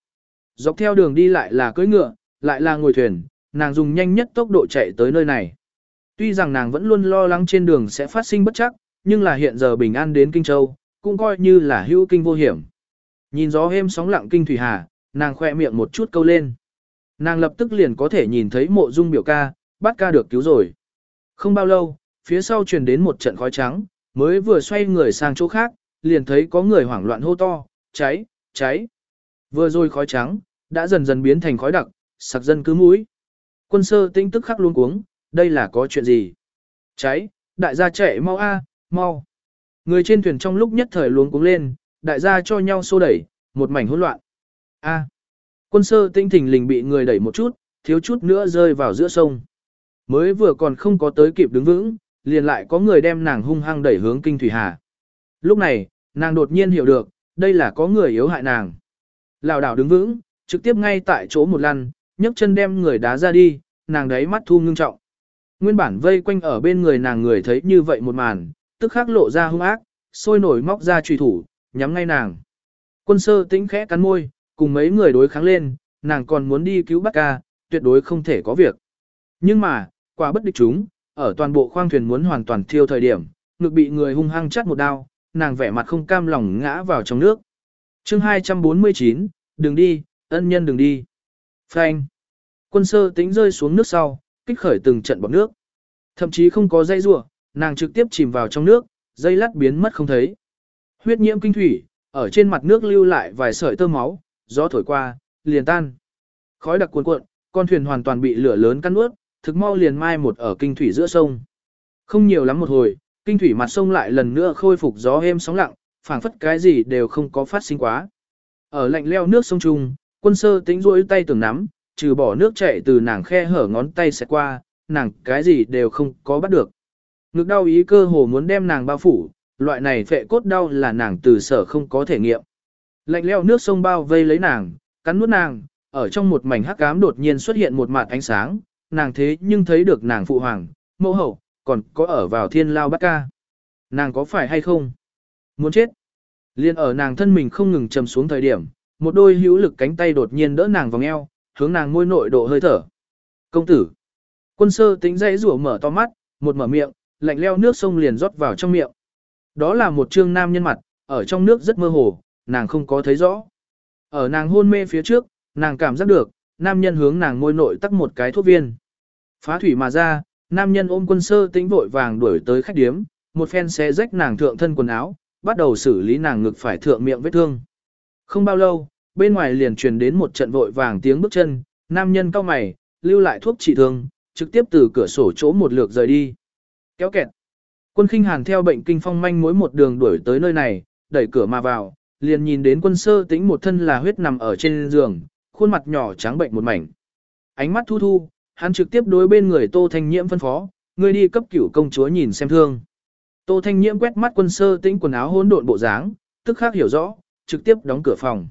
Dọc theo đường đi lại là cưỡi ngựa, lại là ngồi thuyền, nàng dùng nhanh nhất tốc độ chạy tới nơi này. Tuy rằng nàng vẫn luôn lo lắng trên đường sẽ phát sinh bất chắc, nhưng là hiện giờ bình an đến Kinh Châu, cũng coi như là hữu kinh vô hiểm. Nhìn gió êm sóng lặng kinh thủy hà, nàng khoe miệng một chút câu lên. Nàng lập tức liền có thể nhìn thấy mộ dung biểu ca, bắt ca được cứu rồi. Không bao lâu, phía sau truyền đến một trận khói trắng, mới vừa xoay người sang chỗ khác, liền thấy có người hoảng loạn hô to, cháy, cháy. Vừa rồi khói trắng, đã dần dần biến thành khói đặc, sặc dân cứ mũi. Quân sơ tinh tức khắc luôn cuống, đây là có chuyện gì? Cháy, đại gia chạy mau a, mau. Người trên thuyền trong lúc nhất thời luống cuống lên, đại gia cho nhau xô đẩy, một mảnh hỗn loạn. A. Quân sơ tinh thình lình bị người đẩy một chút, thiếu chút nữa rơi vào giữa sông. Mới vừa còn không có tới kịp đứng vững, liền lại có người đem nàng hung hăng đẩy hướng kinh thủy hà. Lúc này, nàng đột nhiên hiểu được, đây là có người yếu hại nàng. Lào đảo đứng vững, trực tiếp ngay tại chỗ một lăn, nhấc chân đem người đá ra đi, nàng đấy mắt thu ngưng trọng. Nguyên bản vây quanh ở bên người nàng người thấy như vậy một màn, tức khắc lộ ra hung ác, sôi nổi móc ra truy thủ, nhắm ngay nàng. Quân sơ tĩnh khẽ cắn môi, cùng mấy người đối kháng lên, nàng còn muốn đi cứu bác ca, tuyệt đối không thể có việc. Nhưng mà, quả bất địch chúng, ở toàn bộ khoang thuyền muốn hoàn toàn thiêu thời điểm, ngực bị người hung hăng chắt một đao, nàng vẻ mặt không cam lòng ngã vào trong nước. chương 249, đừng đi, ân nhân đừng đi. Phanh. Quân sơ tính rơi xuống nước sau, kích khởi từng trận bọt nước. Thậm chí không có dây rùa, nàng trực tiếp chìm vào trong nước, dây lát biến mất không thấy. Huyết nhiễm kinh thủy, ở trên mặt nước lưu lại vài sợi tơ máu, gió thổi qua, liền tan. Khói đặc cuồn cuộn, con thuyền hoàn toàn bị lửa lớn cắn nuốt, thực mau liền mai một ở kinh thủy giữa sông. Không nhiều lắm một hồi, kinh thủy mặt sông lại lần nữa khôi phục gió êm sóng lặng, phảng phất cái gì đều không có phát sinh quá. Ở lạnh leo nước sông Trung, quân sơ tính rỗi tay tưởng nắm, trừ bỏ nước chảy từ nàng khe hở ngón tay sẽ qua, nàng cái gì đều không có bắt được. Ngực đau ý cơ hồ muốn đem nàng bao phủ, loại này phệ cốt đau là nàng từ sở không có thể nghiệm. Lạnh leo nước sông bao vây lấy nàng, cắn nuốt nàng, ở trong một mảnh hắc ám đột nhiên xuất hiện một mặt ánh sáng, nàng thế nhưng thấy được nàng phụ hoàng, mẫu hậu, còn có ở vào thiên lao bát ca. Nàng có phải hay không? Muốn chết. Liên ở nàng thân mình không ngừng trầm xuống thời điểm, một đôi hữu lực cánh tay đột nhiên đỡ nàng vòng eo, hướng nàng môi nội độ hơi thở. Công tử. Quân sơ tính dãy rủa mở to mắt, một mở miệng, lạnh leo nước sông liền rót vào trong miệng. Đó là một trương nam nhân mặt, ở trong nước rất mơ hồ, nàng không có thấy rõ. Ở nàng hôn mê phía trước, nàng cảm giác được, nam nhân hướng nàng môi nội tắc một cái thuốc viên. Phá thủy mà ra, nam nhân ôm quân sơ tĩnh vội vàng đuổi tới khách điếm, một phen xé rách nàng thượng thân quần áo, bắt đầu xử lý nàng ngực phải thượng miệng vết thương. Không bao lâu, bên ngoài liền truyền đến một trận vội vàng tiếng bước chân, nam nhân cao mày, lưu lại thuốc trị thương, trực tiếp từ cửa sổ chỗ một lượt rời đi. Kéo kẹt. Quân khinh hàn theo bệnh kinh phong manh mối một đường đuổi tới nơi này, đẩy cửa mà vào, liền nhìn đến quân sơ tĩnh một thân là huyết nằm ở trên giường, khuôn mặt nhỏ trắng bệnh một mảnh. Ánh mắt thu thu, hắn trực tiếp đối bên người Tô Thanh Nhiễm phân phó, người đi cấp cửu công chúa nhìn xem thương. Tô Thanh Nhiễm quét mắt quân sơ tĩnh quần áo hỗn độn bộ dáng, tức khắc hiểu rõ, trực tiếp đóng cửa phòng.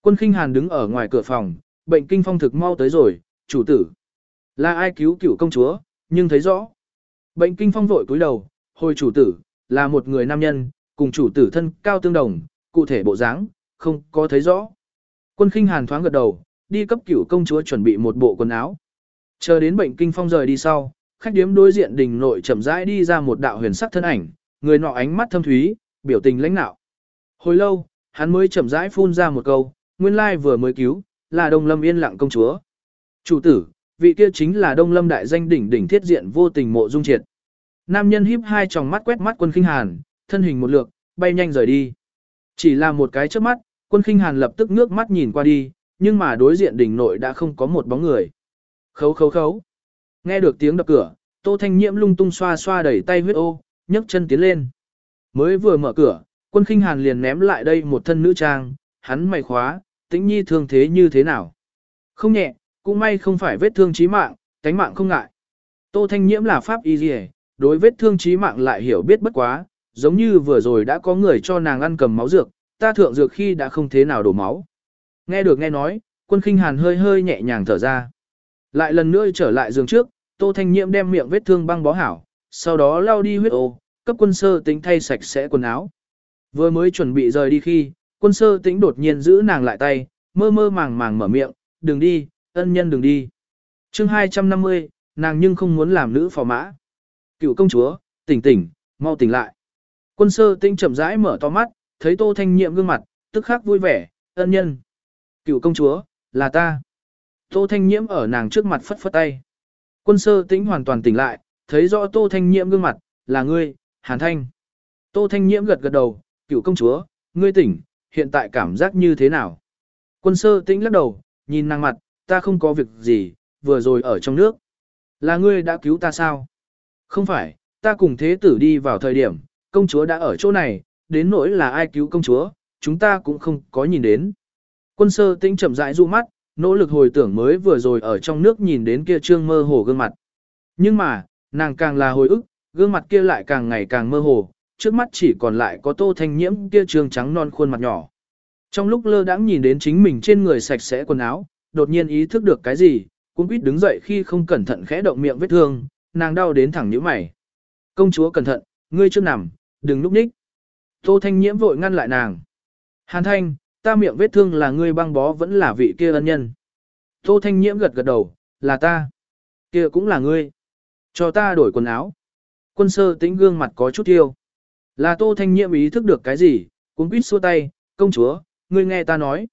Quân khinh hàn đứng ở ngoài cửa phòng, bệnh kinh phong thực mau tới rồi, chủ tử. Là ai cứu cửu công chúa, nhưng thấy rõ. Bệnh kinh phong vội cúi đầu, hồi chủ tử, là một người nam nhân, cùng chủ tử thân cao tương đồng, cụ thể bộ dáng, không có thấy rõ. Quân khinh hàn thoáng gật đầu, đi cấp cửu công chúa chuẩn bị một bộ quần áo. Chờ đến bệnh kinh phong rời đi sau, khách điếm đối diện đình nội chậm rãi đi ra một đạo huyền sắc thân ảnh, người nọ ánh mắt thâm thúy, biểu tình lãnh nạo. Hồi lâu, hắn mới chậm rãi phun ra một câu, nguyên lai vừa mới cứu, là Đông Lâm yên lặng công chúa. Chủ tử, vị kia chính là Đông Lâm đại danh đỉnh đỉnh thiết diện vô tình mộ dung triệt. Nam nhân híp hai tròng mắt quét mắt quân khinh hàn, thân hình một lượt, bay nhanh rời đi. Chỉ là một cái trước mắt, quân khinh hàn lập tức ngước mắt nhìn qua đi, nhưng mà đối diện đỉnh nội đã không có một bóng người. Khấu khấu khấu. Nghe được tiếng đập cửa, Tô Thanh Nhiễm lung tung xoa xoa đẩy tay huyết ô, nhấc chân tiến lên. Mới vừa mở cửa, quân khinh hàn liền ném lại đây một thân nữ trang, hắn mày khóa, tĩnh nhi thương thế như thế nào. Không nhẹ, cũng may không phải vết thương chí mạng, cánh mạng không ngại. Tô Thanh Nhiễm là pháp y dì đối vết thương chí mạng lại hiểu biết bất quá, giống như vừa rồi đã có người cho nàng ăn cầm máu dược, ta thượng dược khi đã không thế nào đổ máu. Nghe được nghe nói, quân khinh hàn hơi hơi nhẹ nhàng thở ra. Lại lần nữa trở lại giường trước, Tô Thanh Nhiễm đem miệng vết thương băng bó hảo, sau đó lau đi huyết ô, cấp quân sơ tính thay sạch sẽ quần áo. Vừa mới chuẩn bị rời đi khi, quân sơ tính đột nhiên giữ nàng lại tay, mơ mơ màng màng mở miệng, đừng đi, ân nhân đừng đi. chương 250, nàng nhưng không muốn làm nữ phò mã. Cựu công chúa, tỉnh tỉnh, mau tỉnh lại. Quân sơ tinh chậm rãi mở to mắt, thấy tô thanh nhiệm gương mặt, tức khắc vui vẻ, ân nhân. Cựu công chúa, là ta. Tô thanh nhiễm ở nàng trước mặt phất phất tay. Quân sơ tĩnh hoàn toàn tỉnh lại, thấy rõ tô thanh nhiễm gương mặt, là ngươi, hàn thanh. Tô thanh nhiễm gật gật đầu, cựu công chúa, ngươi tỉnh, hiện tại cảm giác như thế nào? Quân sơ tĩnh lắc đầu, nhìn nàng mặt, ta không có việc gì, vừa rồi ở trong nước. Là ngươi đã cứu ta sao? Không phải, ta cùng thế tử đi vào thời điểm, công chúa đã ở chỗ này, đến nỗi là ai cứu công chúa, chúng ta cũng không có nhìn đến. Quân sơ tinh chậm rãi du mắt, nỗ lực hồi tưởng mới vừa rồi ở trong nước nhìn đến kia trương mơ hồ gương mặt. Nhưng mà, nàng càng là hồi ức, gương mặt kia lại càng ngày càng mơ hồ, trước mắt chỉ còn lại có tô thanh nhiễm kia trương trắng non khuôn mặt nhỏ. Trong lúc lơ đãng nhìn đến chính mình trên người sạch sẽ quần áo, đột nhiên ý thức được cái gì, cũng quýt đứng dậy khi không cẩn thận khẽ động miệng vết thương, nàng đau đến thẳng nhíu mày. Công chúa cẩn thận, ngươi chưa nằm, đừng núp ních. Tô Thanh Nhiễm vội ngăn lại nàng. Hàn Thanh, ta miệng vết thương là ngươi băng bó vẫn là vị kia ân nhân. Tô Thanh Nhiễm gật gật đầu, là ta. Kia cũng là ngươi. Cho ta đổi quần áo. Quân sơ tính gương mặt có chút tiêu. Là Tô Thanh Nhiễm ý thức được cái gì, cuốn quýt xua tay, công chúa, ngươi nghe ta nói.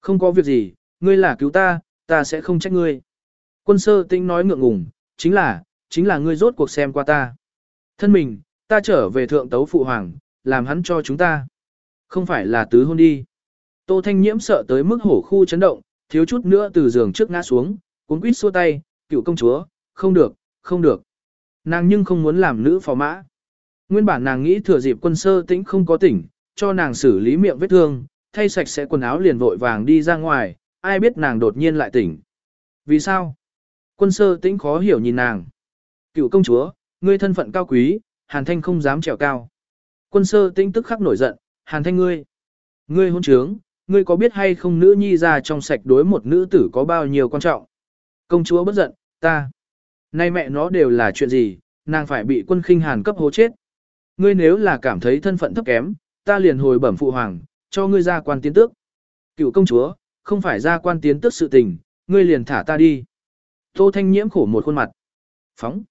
Không có việc gì, ngươi là cứu ta, ta sẽ không trách ngươi. Quân sơ tính nói ngượng ngùng, chính là, chính là ngươi rốt cuộc xem qua ta. Thân mình, ta trở về thượng tấu phụ hoàng, làm hắn cho chúng ta. Không phải là tứ hôn đi. Tô Thanh Nhiễm sợ tới mức hổ khu chấn động, thiếu chút nữa từ giường trước ngã xuống, cuốn quýt xua tay, cựu công chúa, không được, không được. Nàng nhưng không muốn làm nữ phò mã. Nguyên bản nàng nghĩ thừa dịp quân sơ tĩnh không có tỉnh, cho nàng xử lý miệng vết thương, thay sạch sẽ quần áo liền vội vàng đi ra ngoài, ai biết nàng đột nhiên lại tỉnh. Vì sao? Quân sơ tĩnh khó hiểu nhìn nàng. Cựu công chúa, ngươi thân phận cao quý, Hàn Thanh không dám trèo cao. Quân sơ tinh tức khắc nổi giận, Hàn Thanh ngươi. Ngươi hôn trướng, ngươi có biết hay không nữ nhi ra trong sạch đối một nữ tử có bao nhiêu quan trọng? Công chúa bất giận, ta. Nay mẹ nó đều là chuyện gì, nàng phải bị quân khinh hàn cấp hố chết. Ngươi nếu là cảm thấy thân phận thấp kém, ta liền hồi bẩm phụ hoàng, cho ngươi ra quan tiến tước. Cựu công chúa, không phải ra quan tiến tước sự tình, ngươi liền thả ta đi. Tô Thanh Nhiễm khổ một khuôn mặt. Phóng.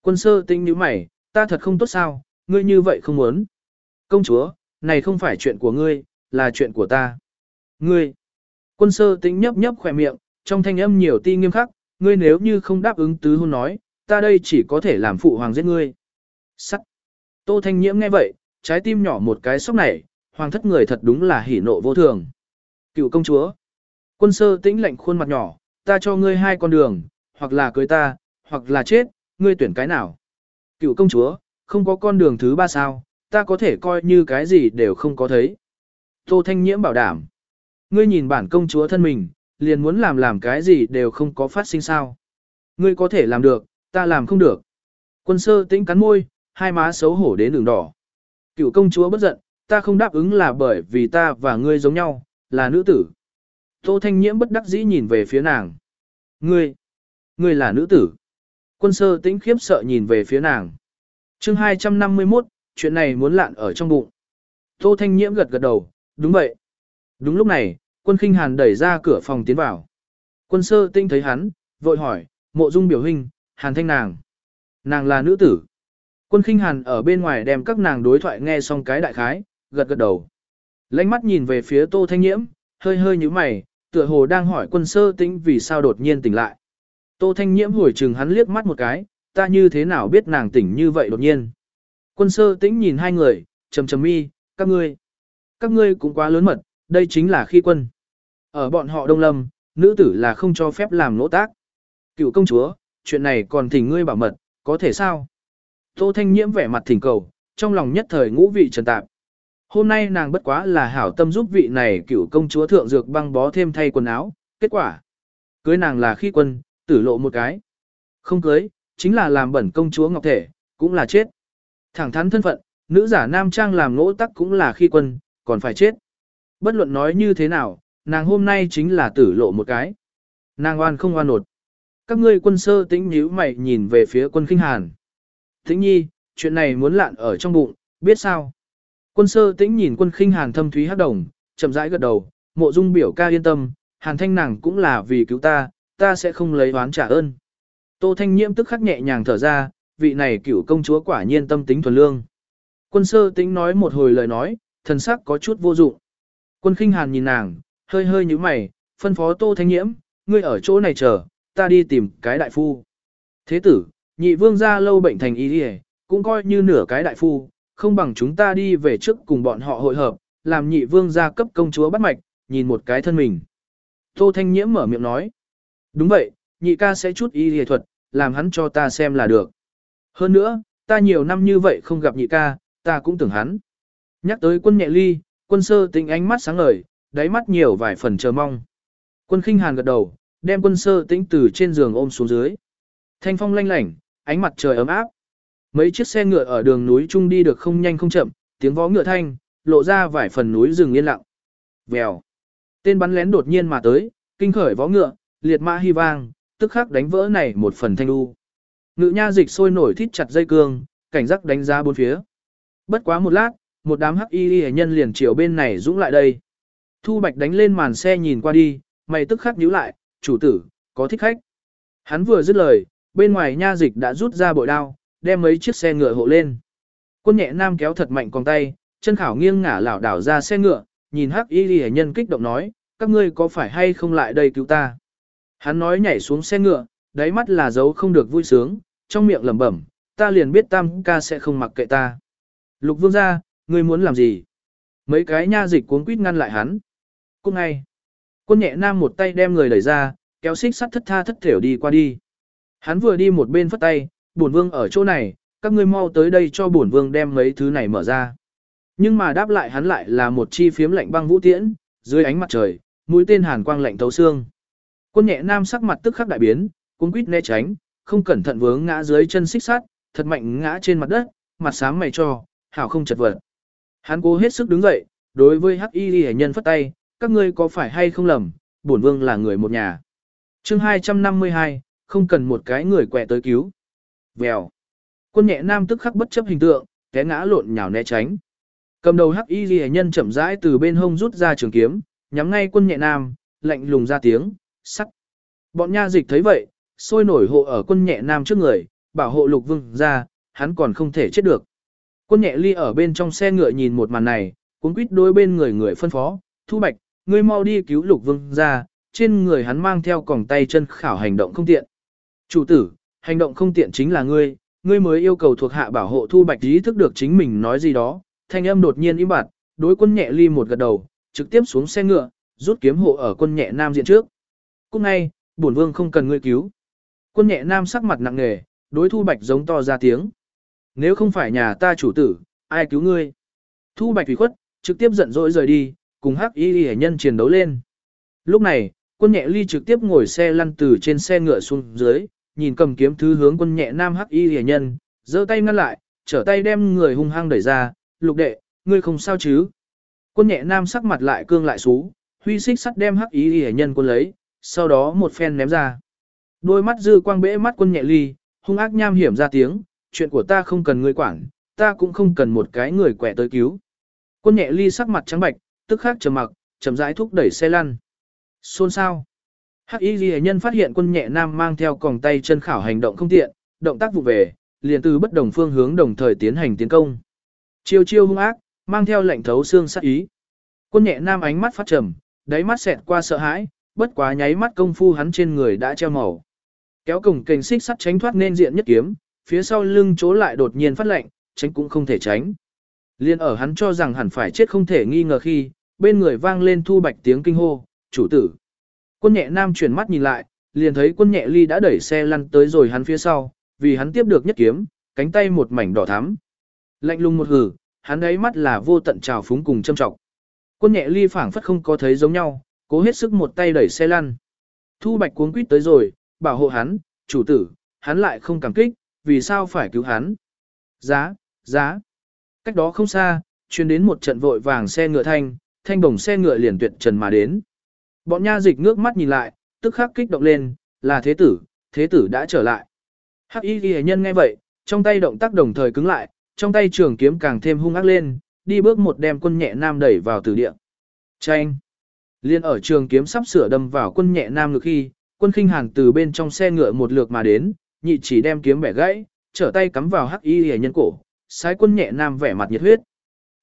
Quân sơ tinh như mày, ta thật không tốt sao, ngươi như vậy không muốn. Công chúa, này không phải chuyện của ngươi, là chuyện của ta. Ngươi. Quân sơ tĩnh nhấp nhấp khỏe miệng, trong thanh âm nhiều ti nghiêm khắc, ngươi nếu như không đáp ứng tứ hôn nói, ta đây chỉ có thể làm phụ hoàng giết ngươi. Sắc. Tô Thanh Nhiễm nghe vậy, trái tim nhỏ một cái sốc này, hoàng thất người thật đúng là hỉ nộ vô thường. Cựu công chúa. Quân sơ tĩnh lạnh khuôn mặt nhỏ, ta cho ngươi hai con đường, hoặc là cưới ta, hoặc là chết, ngươi tuyển cái nào. Cựu công chúa, không có con đường thứ ba sao, ta có thể coi như cái gì đều không có thấy. Tô Thanh Nhiễm bảo đảm. Ngươi nhìn bản công chúa thân mình, liền muốn làm làm cái gì đều không có phát sinh sao. Ngươi có thể làm được, ta làm không được. Quân sơ tĩnh cắn môi, hai má xấu hổ đến đường đỏ. Cựu công chúa bất giận, ta không đáp ứng là bởi vì ta và ngươi giống nhau, là nữ tử. Tô Thanh Nhiễm bất đắc dĩ nhìn về phía nàng. Ngươi, ngươi là nữ tử. Quân sơ tĩnh khiếp sợ nhìn về phía nàng. chương 251, chuyện này muốn lạn ở trong bụng. Tô Thanh Nhiễm gật gật đầu, đúng vậy. Đúng lúc này, quân khinh hàn đẩy ra cửa phòng tiến vào. Quân sơ tinh thấy hắn, vội hỏi, mộ dung biểu hình, hàn thanh nàng. Nàng là nữ tử. Quân khinh hàn ở bên ngoài đem các nàng đối thoại nghe xong cái đại khái, gật gật đầu. Lánh mắt nhìn về phía tô thanh nhiễm, hơi hơi như mày, tựa hồ đang hỏi quân sơ tinh vì sao đột nhiên tỉnh lại. Tô thanh nhiễm hồi chừng hắn liếc mắt một cái, ta như thế nào biết nàng tỉnh như vậy đột nhiên. Quân sơ tĩnh nhìn hai người, trầm trầm mi, các ngươi. Các ngươi cũng quá lớn mật, đây chính là khi quân. Ở bọn họ đông lâm, nữ tử là không cho phép làm nỗ tác. Cựu công chúa, chuyện này còn thỉnh ngươi bảo mật, có thể sao? Tô Thanh Nhiễm vẻ mặt thỉnh cầu, trong lòng nhất thời ngũ vị trần tạp. Hôm nay nàng bất quá là hảo tâm giúp vị này cựu công chúa thượng dược băng bó thêm thay quần áo, kết quả. Cưới nàng là khi quân, tử lộ một cái. Không cưới, chính là làm bẩn công chúa ngọc thể, cũng là chết. Thẳng thắn thân phận, nữ giả nam trang làm nỗ tắc cũng là khi quân, còn phải chết. Bất luận nói như thế nào, nàng hôm nay chính là tử lộ một cái. Nàng oan không oan nột. Các ngươi quân sơ tĩnh nhíu mày nhìn về phía quân kinh hàn. Tĩnh nhi, chuyện này muốn lạn ở trong bụng, biết sao? Quân sơ tĩnh nhìn quân khinh hàn thâm thúy hắc đồng, chậm rãi gật đầu, mộ dung biểu ca yên tâm, hàn thanh nàng cũng là vì cứu ta, ta sẽ không lấy oán trả ơn. Tô thanh nhiễm tức khắc nhẹ nhàng thở ra, vị này cựu công chúa quả nhiên tâm tính thuần lương. Quân sơ tính nói một hồi lời nói, thần sắc có chút vô dụng. Quân khinh hàn nhìn nàng, hơi hơi như mày, phân phó tô thanh nhiễm, ngươi ở chỗ này chờ, ta đi tìm cái đại phu. Thế tử, nhị vương gia lâu bệnh thành y đi cũng coi như nửa cái đại phu, không bằng chúng ta đi về trước cùng bọn họ hội hợp, làm nhị vương gia cấp công chúa bắt mạch, nhìn một cái thân mình. Tô Thanh Nhiễm mở miệng nói. Đúng vậy, nhị ca sẽ chút y y thuật, làm hắn cho ta xem là được. Hơn nữa, ta nhiều năm như vậy không gặp nhị ca, ta cũng tưởng hắn. Nhắc tới quân nhẹ ly, quân sơ tình ánh mắt sáng ngời, đáy mắt nhiều vài phần chờ mong. Quân khinh hàn gật đầu, đem quân sơ tĩnh từ trên giường ôm xuống dưới. Thanh phong lanh lảnh, ánh mặt trời ấm áp. Mấy chiếc xe ngựa ở đường núi trung đi được không nhanh không chậm, tiếng vó ngựa thanh, lộ ra vài phần núi rừng yên lặng. Vèo. Tên bắn lén đột nhiên mà tới, kinh khởi vó ngựa, liệt mã hy vang, tức khắc đánh vỡ này một phần thanh u. Ngự nha dịch sôi nổi thít chặt dây cương, cảnh giác đánh giá bốn phía. Bất quá một lát, một đám hắc y hệ nhân liền chiều bên này dũng lại đây. Thu Bạch đánh lên màn xe nhìn qua đi, mày tức khắc nhíu lại, chủ tử, có thích khách. Hắn vừa dứt lời, bên ngoài nha dịch đã rút ra bội đao, đem mấy chiếc xe ngựa hộ lên. Quân nhẹ nam kéo thật mạnh con tay, chân khảo nghiêng ngả lảo đảo ra xe ngựa, nhìn hắc y hệ nhân kích động nói, các ngươi có phải hay không lại đây cứu ta. Hắn nói nhảy xuống xe ngựa, đáy mắt là dấu không được vui sướng, trong miệng lẩm bẩm, ta liền biết tam ca sẽ không mặc kệ ta. Lục vương ra, ngươi muốn làm gì? Mấy cái nha dịch cuốn quýt ngăn lại hắn. Cô ngay. Quân nhẹ nam một tay đem người đẩy ra, kéo xích sắt thất tha thất thểu đi qua đi. Hắn vừa đi một bên phất tay, bổn vương ở chỗ này, các ngươi mau tới đây cho bổn vương đem mấy thứ này mở ra. Nhưng mà đáp lại hắn lại là một chi phiếm lạnh băng vũ tiễn, dưới ánh mặt trời, mũi tên hàn quang lạnh thấu xương. Quân nhẹ nam sắc mặt tức khắc đại biến, cuống quýt né tránh, không cẩn thận vướng ngã dưới chân xích sắt, thật mạnh ngã trên mặt đất, mặt sáng mày cho, hảo không chật vật. Hắn cố hết sức đứng dậy, đối với hắc y Lệ nhân phất tay, các ngươi có phải hay không lầm, bổn vương là người một nhà. chương 252, không cần một cái người quẻ tới cứu. Vèo. Quân nhẹ nam tức khắc bất chấp hình tượng, té ngã lộn nhào né tránh. Cầm đầu hắc y Lệ nhân chậm rãi từ bên hông rút ra trường kiếm, nhắm ngay quân nhẹ nam, lạnh lùng ra tiếng, sắt. Bọn nha dịch thấy vậy, sôi nổi hộ ở quân nhẹ nam trước người, bảo hộ lục vương ra, hắn còn không thể chết được. Quân nhẹ ly ở bên trong xe ngựa nhìn một màn này, cuốn quýt đôi bên người người phân phó, thu bạch, ngươi mau đi cứu lục vương ra, trên người hắn mang theo còng tay chân khảo hành động không tiện. Chủ tử, hành động không tiện chính là ngươi, ngươi mới yêu cầu thuộc hạ bảo hộ thu bạch ý thức được chính mình nói gì đó, thanh âm đột nhiên im bặt, đối quân nhẹ ly một gật đầu, trực tiếp xuống xe ngựa, rút kiếm hộ ở quân nhẹ nam diện trước. Cũng ngay, bổn vương không cần ngươi cứu. Quân nhẹ nam sắc mặt nặng nề, đối thu bạch giống to ra tiếng. Nếu không phải nhà ta chủ tử, ai cứu ngươi? Thu bạch thủy khuất, trực tiếp giận dỗi rời đi, cùng hắc y y nhân chiến đấu lên. Lúc này, quân nhẹ ly trực tiếp ngồi xe lăn từ trên xe ngựa xuống dưới, nhìn cầm kiếm thứ hướng quân nhẹ nam hắc y y nhân, giơ tay ngăn lại, trở tay đem người hung hăng đẩy ra, lục đệ, ngươi không sao chứ? Quân nhẹ nam sắc mặt lại cương lại xú, huy xích sắt đem hắc y y nhân quân lấy, sau đó một phen ném ra. Đôi mắt dư quang bẽ mắt quân nhẹ ly, hung ác nham hiểm ra tiếng, chuyện của ta không cần ngươi quản, ta cũng không cần một cái người quẻ tới cứu. Quân nhẹ ly sắc mặt trắng bạch, tức khắc trầm mặc, chậm rãi thúc đẩy xe lăn. Xôn sao? Hắc y ghi nhân phát hiện quân nhẹ nam mang theo còng tay chân khảo hành động không tiện, động tác vụ về, liền từ bất đồng phương hướng đồng thời tiến hành tiến công. Chiêu chiêu hung ác, mang theo lệnh thấu xương sát ý. Quân nhẹ nam ánh mắt phát trầm, đáy mắt xẹt qua sợ hãi, bất quá nháy mắt công phu hắn trên người đã treo màu. Kéo cổng kềnh xích sắt tránh thoát nên diện nhất kiếm, phía sau lưng chỗ lại đột nhiên phát lệnh, tránh cũng không thể tránh. Liên ở hắn cho rằng hẳn phải chết không thể nghi ngờ khi, bên người vang lên thu bạch tiếng kinh hô, chủ tử. Quân nhẹ nam chuyển mắt nhìn lại, liền thấy quân nhẹ ly đã đẩy xe lăn tới rồi hắn phía sau, vì hắn tiếp được nhất kiếm, cánh tay một mảnh đỏ thắm. Lạnh lùng một hử, hắn ấy mắt là vô tận trào phúng cùng châm trọng. Quân nhẹ ly phảng phất không có thấy giống nhau, cố hết sức một tay đẩy xe lăn. Thu bạch cuống quýt tới rồi, bảo hộ hắn, chủ tử, hắn lại không cảm kích, vì sao phải cứu hắn. Giá, giá. Cách đó không xa, chuyên đến một trận vội vàng xe ngựa thanh, thanh bổng xe ngựa liền tuyệt trần mà đến. Bọn nha dịch ngước mắt nhìn lại, tức khắc kích động lên, là thế tử, thế tử đã trở lại. Hắc y ghi nhân nghe vậy, trong tay động tác đồng thời cứng lại, trong tay trường kiếm càng thêm hung ác lên, đi bước một đem quân nhẹ nam đẩy vào tử địa. Tranh. Liên ở trường kiếm sắp sửa đâm vào quân nhẹ nam ngực khi, quân khinh hàn từ bên trong xe ngựa một lượt mà đến, nhị chỉ đem kiếm bẻ gãy, trở tay cắm vào hắc y hề nhân cổ, sái quân nhẹ nam vẻ mặt nhiệt huyết.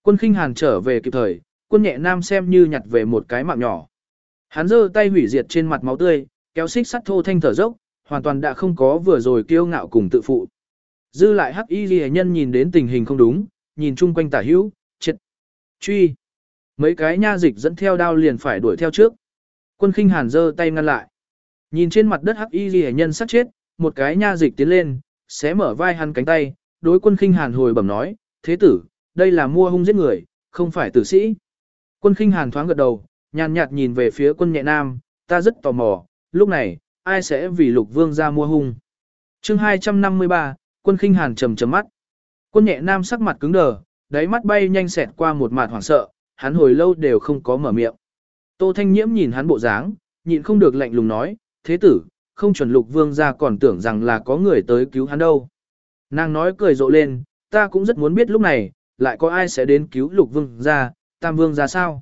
Quân khinh hàn trở về kịp thời, quân nhẹ nam xem như nhặt về một cái mạng nhỏ. Hắn giơ tay hủy diệt trên mặt máu tươi, kéo xích sắt thô thanh thở dốc, hoàn toàn đã không có vừa rồi kiêu ngạo cùng tự phụ. Dư lại hắc y ghi nhân nhìn đến tình hình không đúng, nhìn chung quanh tả hữu, chết, truy. Mấy cái nha dịch dẫn theo đao liền phải đuổi theo trước. Quân khinh hàn giơ tay ngăn lại. Nhìn trên mặt đất hắc y ghi nhân sát chết, một cái nha dịch tiến lên, xé mở vai hắn cánh tay, đối quân khinh hàn hồi bẩm nói, thế tử, đây là mua hung giết người, không phải tử sĩ. Quân khinh hàn thoáng gật đầu, nhàn nhạt nhìn về phía quân nhẹ nam, ta rất tò mò, lúc này, ai sẽ vì lục vương ra mua hung. chương 253, quân khinh hàn trầm trầm mắt. Quân nhẹ nam sắc mặt cứng đờ, đáy mắt bay nhanh xẹt qua một mặt hoảng sợ, hắn hồi lâu đều không có mở miệng. Tô Thanh Nhiễm nhìn hắn bộ dáng, nhịn không được lạnh lùng nói, thế tử, không chuẩn lục vương ra còn tưởng rằng là có người tới cứu hắn đâu. Nàng nói cười rộ lên, ta cũng rất muốn biết lúc này, lại có ai sẽ đến cứu lục vương ra, tam vương ra sao.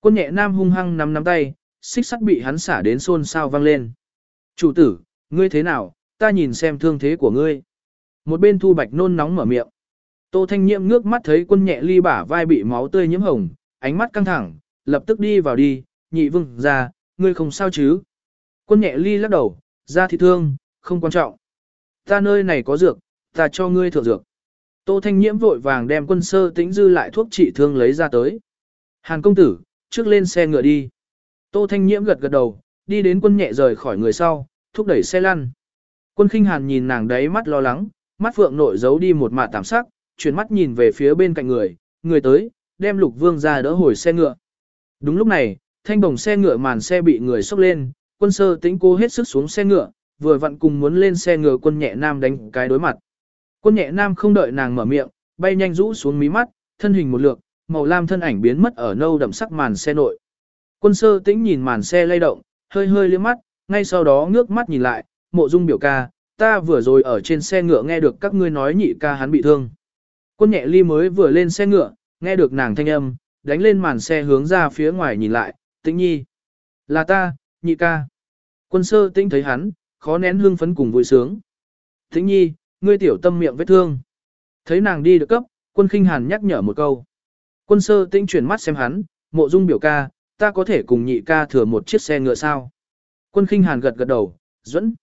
Quân nhẹ nam hung hăng nắm nắm tay, xích sắt bị hắn xả đến xôn xao vang lên. Chủ tử, ngươi thế nào, ta nhìn xem thương thế của ngươi. Một bên thu bạch nôn nóng mở miệng. Tô Thanh Nhiệm ngước mắt thấy quân nhẹ ly bả vai bị máu tươi nhiễm hồng, ánh mắt căng thẳng, lập tức đi vào đi, nhị vương ra, ngươi không sao chứ. Quân nhẹ ly lắc đầu, ra thì thương, không quan trọng. Ta nơi này có dược, ta cho ngươi thượng dược. Tô Thanh Nhiễm vội vàng đem quân sơ tĩnh dư lại thuốc trị thương lấy ra tới. Hàn công tử, trước lên xe ngựa đi. Tô Thanh Nhiễm gật gật đầu, đi đến quân nhẹ rời khỏi người sau, thúc đẩy xe lăn. Quân khinh hàn nhìn nàng đấy mắt lo lắng, mắt phượng nội giấu đi một mạ tạm sắc, chuyển mắt nhìn về phía bên cạnh người, người tới, đem lục vương ra đỡ hồi xe ngựa. Đúng lúc này, thanh bồng xe ngựa màn xe bị người sốc lên, quân sơ tĩnh cô hết sức xuống xe ngựa, vừa vặn cùng muốn lên xe ngựa quân nhẹ nam đánh cái đối mặt. Quân nhẹ nam không đợi nàng mở miệng, bay nhanh rũ xuống mí mắt, thân hình một lượt, màu lam thân ảnh biến mất ở nâu đậm sắc màn xe nội. Quân sơ tĩnh nhìn màn xe lay động, hơi hơi liếc mắt, ngay sau đó ngước mắt nhìn lại, mộ dung biểu ca, ta vừa rồi ở trên xe ngựa nghe được các ngươi nói nhị ca hắn bị thương. Quân nhẹ ly mới vừa lên xe ngựa, nghe được nàng thanh âm, đánh lên màn xe hướng ra phía ngoài nhìn lại, tĩnh nhi. Là ta, nhị ca. Quân sơ tĩnh thấy hắn, khó nén hương phấn cùng vui sướng. Tĩnh nhi, ngươi tiểu tâm miệng vết thương. Thấy nàng đi được cấp, quân khinh hàn nhắc nhở một câu. Quân sơ tĩnh chuyển mắt xem hắn, mộ dung biểu ca, ta có thể cùng nhị ca thừa một chiếc xe ngựa sao. Quân khinh hàn gật gật đầu, dẫn.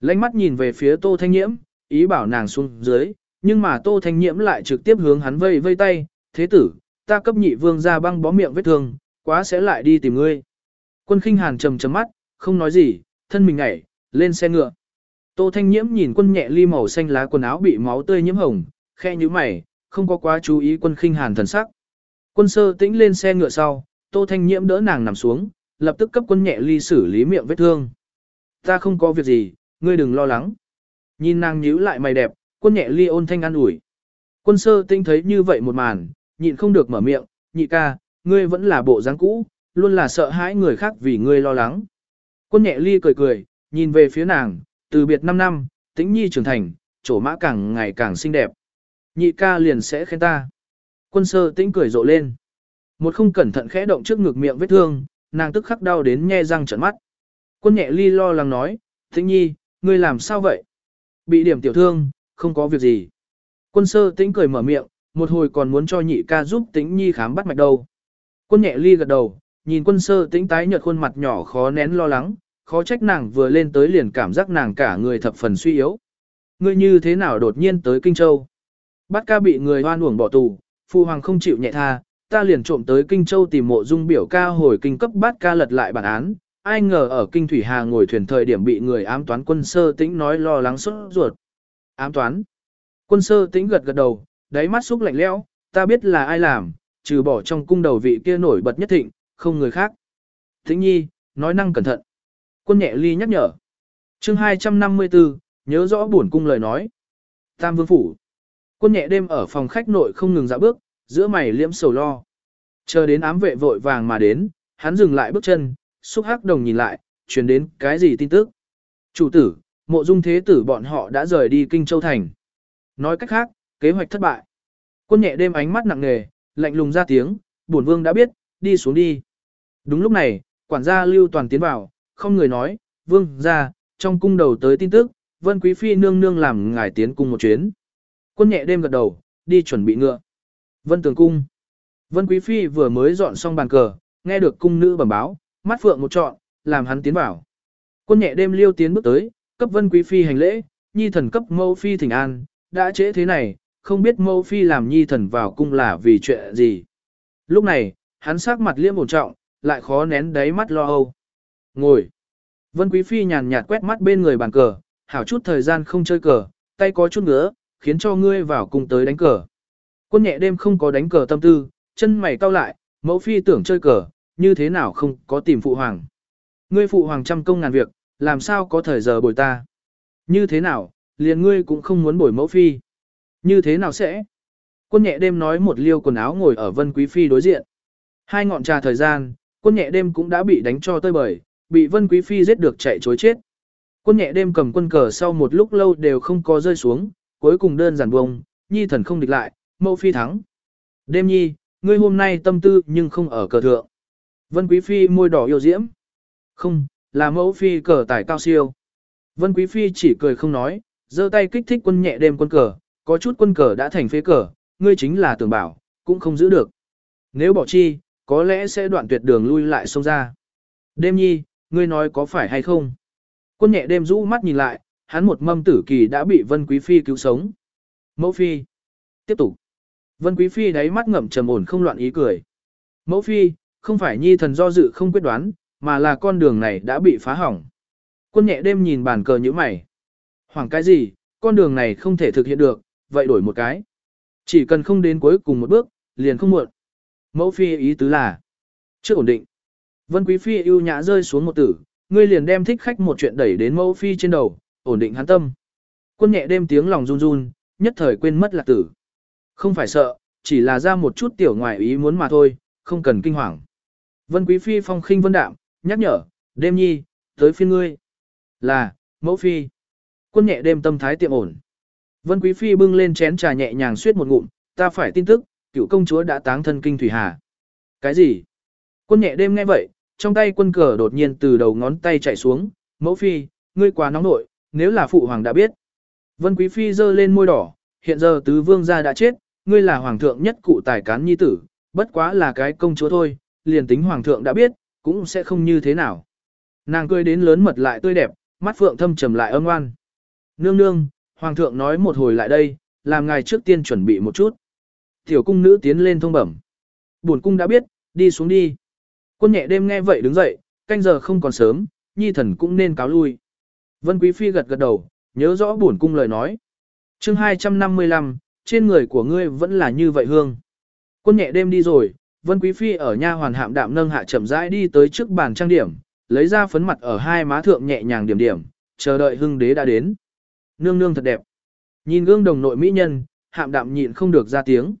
Lánh mắt nhìn về phía tô thanh nhiễm, ý bảo nàng xuống dưới, nhưng mà tô thanh nhiễm lại trực tiếp hướng hắn vây vây tay, thế tử, ta cấp nhị vương ra băng bó miệng vết thương, quá sẽ lại đi tìm ngươi. Quân khinh hàn trầm trầm mắt, không nói gì, thân mình ngảy, lên xe ngựa. Tô Thanh Nhiễm nhìn quân nhẹ ly màu xanh lá quần áo bị máu tươi nhiễm hồng, khe như mày, không có quá chú ý quân khinh hàn thần sắc. Quân sơ tĩnh lên xe ngựa sau, Tô Thanh Nhiễm đỡ nàng nằm xuống, lập tức cấp quân nhẹ ly xử lý miệng vết thương. Ta không có việc gì, ngươi đừng lo lắng. Nhìn nàng nhíu lại mày đẹp, quân nhẹ ly ôn thanh an ủi. Quân sơ tĩnh thấy như vậy một màn, nhịn không được mở miệng, nhị ca, ngươi vẫn là bộ dáng cũ, luôn là sợ hãi người khác vì ngươi lo lắng. Quân nhẹ ly cười cười, nhìn về phía nàng, từ biệt 5 năm, tĩnh nhi trưởng thành, trổ mã càng ngày càng xinh đẹp. Nhị ca liền sẽ khen ta. Quân sơ tĩnh cười rộ lên. Một không cẩn thận khẽ động trước ngực miệng vết thương, nàng tức khắc đau đến nhe răng trợn mắt. Quân nhẹ ly lo lắng nói, tĩnh nhi, ngươi làm sao vậy? Bị điểm tiểu thương, không có việc gì. Quân sơ tĩnh cười mở miệng, một hồi còn muốn cho nhị ca giúp tĩnh nhi khám bắt mạch đâu. Quân nhẹ ly gật đầu, nhìn quân sơ tĩnh tái nhợt khuôn mặt nhỏ khó nén lo lắng, khó trách nàng vừa lên tới liền cảm giác nàng cả người thập phần suy yếu. Ngươi như thế nào đột nhiên tới Kinh Châu? Bát ca bị người hoan uổng bỏ tù, phu hoàng không chịu nhẹ tha, ta liền trộm tới Kinh Châu tìm mộ dung biểu ca hồi kinh cấp bát ca lật lại bản án. Ai ngờ ở Kinh Thủy Hà ngồi thuyền thời điểm bị người ám toán quân sơ tĩnh nói lo lắng sốt ruột. Ám toán. Quân sơ tĩnh gật gật đầu, đáy mắt xúc lạnh lẽo, ta biết là ai làm, trừ bỏ trong cung đầu vị kia nổi bật nhất thịnh, không người khác. Thính nhi, nói năng cẩn thận. Quân nhẹ ly nhắc nhở. chương 254, nhớ rõ buồn cung lời nói. Tam vương phủ. Quân nhẹ đêm ở phòng khách nội không ngừng dạo bước, giữa mày liễm sầu lo. Chờ đến ám vệ vội vàng mà đến, hắn dừng lại bước chân, xúc hắc đồng nhìn lại, truyền đến cái gì tin tức. Chủ tử, mộ dung thế tử bọn họ đã rời đi Kinh Châu Thành. Nói cách khác, kế hoạch thất bại. Quân nhẹ đêm ánh mắt nặng nề, lạnh lùng ra tiếng, bổn vương đã biết, đi xuống đi. Đúng lúc này, quản gia Lưu Toàn tiến vào, không người nói, vương ra, trong cung đầu tới tin tức, Vân Quý Phi nương nương làm ngài tiến cung một chuyến. Quân nhẹ đêm gật đầu, đi chuẩn bị ngựa. Vân Tường Cung. Vân Quý Phi vừa mới dọn xong bàn cờ, nghe được cung nữ bẩm báo, mắt phượng một trọn, làm hắn tiến vào. Quân nhẹ đêm liêu tiến bước tới, cấp Vân Quý Phi hành lễ, nhi thần cấp mâu phi thỉnh an, đã trễ thế này, không biết mâu phi làm nhi thần vào cung là vì chuyện gì. Lúc này, hắn sắc mặt liêm ổn trọng, lại khó nén đáy mắt lo âu. Ngồi. Vân Quý Phi nhàn nhạt quét mắt bên người bàn cờ, hảo chút thời gian không chơi cờ, tay có chút ngứa, khiến cho ngươi vào cung tới đánh cờ. Quân nhẹ đêm không có đánh cờ tâm tư, chân mày cau lại, mẫu phi tưởng chơi cờ, như thế nào không có tìm phụ hoàng. Ngươi phụ hoàng trăm công ngàn việc, làm sao có thời giờ bồi ta. Như thế nào, liền ngươi cũng không muốn bồi mẫu phi. Như thế nào sẽ? Quân nhẹ đêm nói một liêu quần áo ngồi ở vân quý phi đối diện. Hai ngọn trà thời gian, quân nhẹ đêm cũng đã bị đánh cho tơi bời, bị vân quý phi giết được chạy chối chết. Quân nhẹ đêm cầm quân cờ sau một lúc lâu đều không có rơi xuống, cuối cùng đơn giản bông, nhi thần không địch lại, mẫu phi thắng. Đêm nhi, ngươi hôm nay tâm tư nhưng không ở cờ thượng. Vân quý phi môi đỏ yêu diễm. Không, là mẫu phi cờ tải cao siêu. Vân quý phi chỉ cười không nói, giơ tay kích thích quân nhẹ đêm quân cờ, có chút quân cờ đã thành phế cờ, ngươi chính là tưởng bảo, cũng không giữ được. Nếu bỏ chi, có lẽ sẽ đoạn tuyệt đường lui lại sông ra. Đêm nhi, ngươi nói có phải hay không? Quân nhẹ đêm rũ mắt nhìn lại, hắn một mâm tử kỳ đã bị Vân Quý Phi cứu sống. Mẫu Phi. Tiếp tục. Vân Quý Phi đáy mắt ngậm trầm ổn không loạn ý cười. Mẫu Phi, không phải nhi thần do dự không quyết đoán, mà là con đường này đã bị phá hỏng. Quân nhẹ đêm nhìn bàn cờ như mày. Hoảng cái gì, con đường này không thể thực hiện được, vậy đổi một cái. Chỉ cần không đến cuối cùng một bước, liền không muộn. Mẫu Phi ý tứ là. Chưa ổn định. Vân Quý Phi ưu nhã rơi xuống một tử, ngươi liền đem thích khách một chuyện đẩy đến mẫu phi trên đầu, ổn định hắn tâm. Quân nhẹ đêm tiếng lòng run run, nhất thời quên mất lạc tử. Không phải sợ, chỉ là ra một chút tiểu ngoại ý muốn mà thôi, không cần kinh hoàng. Vân Quý Phi phong khinh vân đạm, nhắc nhở, đêm nhi, tới phiên ngươi. Là, mẫu phi. Quân nhẹ đêm tâm thái tiệm ổn. Vân Quý Phi bưng lên chén trà nhẹ nhàng suyết một ngụm, ta phải tin tức, cựu công chúa đã táng thân kinh thủy hà. Cái gì? Quân nhẹ đêm nghe vậy, trong tay quân cờ đột nhiên từ đầu ngón tay chạy xuống, mẫu phi, ngươi quá nóng nội, nếu là phụ hoàng đã biết. Vân Quý Phi giơ lên môi đỏ, hiện giờ tứ vương gia đã chết, ngươi là hoàng thượng nhất cụ tài cán nhi tử, bất quá là cái công chúa thôi, liền tính hoàng thượng đã biết, cũng sẽ không như thế nào. Nàng cười đến lớn mật lại tươi đẹp, mắt phượng thâm trầm lại âm ngoan. Nương nương, hoàng thượng nói một hồi lại đây, làm ngài trước tiên chuẩn bị một chút. Tiểu cung nữ tiến lên thông bẩm. Buồn cung đã biết, đi xuống đi. Quân nhẹ đêm nghe vậy đứng dậy, canh giờ không còn sớm, nhi thần cũng nên cáo lui. Vân Quý Phi gật gật đầu, nhớ rõ bổn cung lời nói. chương 255, trên người của ngươi vẫn là như vậy hương. Quân nhẹ đêm đi rồi, Vân Quý Phi ở nha hoàn hạm đạm nâng hạ chậm rãi đi tới trước bàn trang điểm, lấy ra phấn mặt ở hai má thượng nhẹ nhàng điểm điểm, chờ đợi hưng đế đã đến. Nương nương thật đẹp. Nhìn gương đồng nội mỹ nhân, hạm đạm nhịn không được ra tiếng.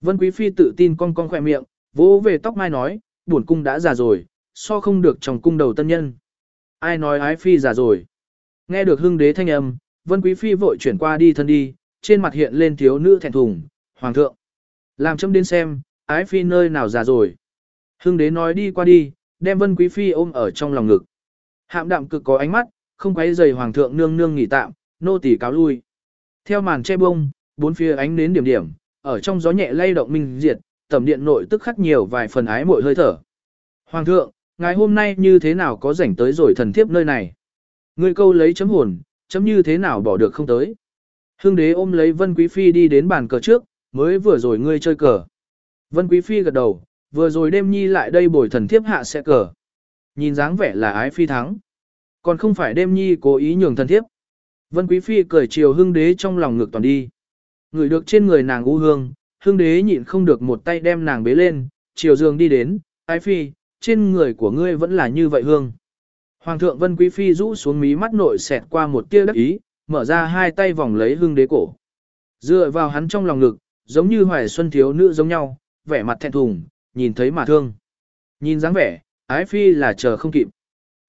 Vân Quý Phi tự tin cong cong khỏe miệng, vỗ về tóc mai nói, buồn cung đã già rồi, so không được trong cung đầu tân nhân. Ai nói ái phi già rồi. Nghe được hưng đế thanh âm, vân quý phi vội chuyển qua đi thân đi, trên mặt hiện lên thiếu nữ thẹn thùng, hoàng thượng. Làm chấm đến xem, ái phi nơi nào già rồi. Hưng đế nói đi qua đi, đem vân quý phi ôm ở trong lòng ngực. Hạm đạm cực có ánh mắt, không quấy giày hoàng thượng nương nương nghỉ tạm, nô tỳ cáo lui. Theo màn che bông, bốn phía ánh nến điểm điểm, ở trong gió nhẹ lay động minh diệt, tầm điện nội tức khắc nhiều vài phần ái muội hơi thở. Hoàng thượng, ngài hôm nay như thế nào có rảnh tới rồi thần thiếp nơi này? Ngươi câu lấy chấm hồn, chấm như thế nào bỏ được không tới? Hương đế ôm lấy Vân Quý Phi đi đến bàn cờ trước, mới vừa rồi ngươi chơi cờ. Vân Quý Phi gật đầu, vừa rồi đêm nhi lại đây bồi thần thiếp hạ sẽ cờ. Nhìn dáng vẻ là ái phi thắng. Còn không phải đêm nhi cố ý nhường thần thiếp. Vân Quý Phi cười chiều hưng đế trong lòng ngược toàn đi. Người được trên người nàng u hương, hương đế nhịn không được một tay đem nàng bế lên, chiều giường đi đến, ái phi, trên người của ngươi vẫn là như vậy hương. Hoàng thượng Vân Quý Phi rũ xuống mí mắt nội xẹt qua một tia đắc ý, mở ra hai tay vòng lấy hương đế cổ. Dựa vào hắn trong lòng ngực, giống như hoài xuân thiếu nữ giống nhau, vẻ mặt thẹn thùng, nhìn thấy mà thương. Nhìn dáng vẻ, ái phi là chờ không kịp.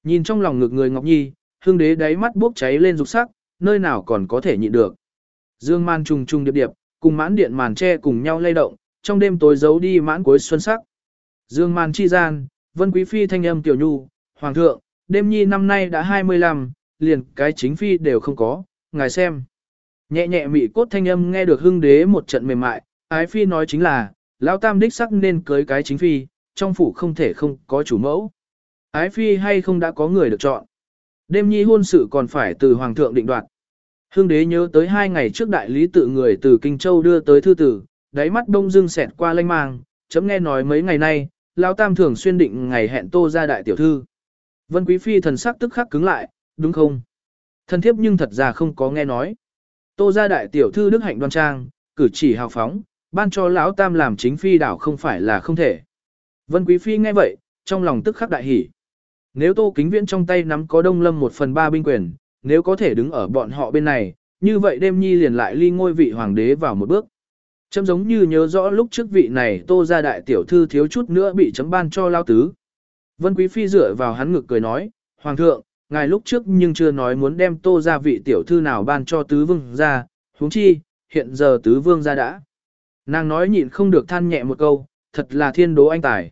Nhìn trong lòng ngực người Ngọc Nhi, hương đế đáy mắt bốc cháy lên rục sắc, nơi nào còn có thể nhịn được. Dương man trùng trùng điệp điệp, cùng mãn điện màn tre cùng nhau lay động, trong đêm tối giấu đi mãn cuối xuân sắc. Dương man chi gian, vân quý phi thanh âm tiểu nhu, hoàng thượng, đêm nhi năm nay đã 25, liền cái chính phi đều không có, ngài xem. Nhẹ nhẹ mị cốt thanh âm nghe được hưng đế một trận mềm mại, ái phi nói chính là, lão tam đích sắc nên cưới cái chính phi, trong phủ không thể không có chủ mẫu. Ái phi hay không đã có người được chọn. Đêm nhi hôn sự còn phải từ hoàng thượng định đoạt. Hương đế nhớ tới hai ngày trước đại lý tự người từ Kinh Châu đưa tới thư tử, đáy mắt đông dưng xẹt qua lanh mang, chấm nghe nói mấy ngày nay, Lão Tam thường xuyên định ngày hẹn tô ra đại tiểu thư. Vân Quý Phi thần sắc tức khắc cứng lại, đúng không? Thần thiếp nhưng thật ra không có nghe nói. Tô ra đại tiểu thư đức hạnh đoan trang, cử chỉ hào phóng, ban cho Lão Tam làm chính phi đảo không phải là không thể. Vân Quý Phi nghe vậy, trong lòng tức khắc đại hỉ. Nếu Tô Kính Viễn trong tay nắm có Đông Lâm một phần ba binh quyền, nếu có thể đứng ở bọn họ bên này, như vậy đêm nhi liền lại ly ngôi vị hoàng đế vào một bước. Chấm giống như nhớ rõ lúc trước vị này tô ra đại tiểu thư thiếu chút nữa bị chấm ban cho lao tứ. Vân Quý Phi dựa vào hắn ngực cười nói, Hoàng thượng, ngài lúc trước nhưng chưa nói muốn đem tô ra vị tiểu thư nào ban cho tứ vương ra, huống chi, hiện giờ tứ vương ra đã. Nàng nói nhịn không được than nhẹ một câu, thật là thiên đố anh tài.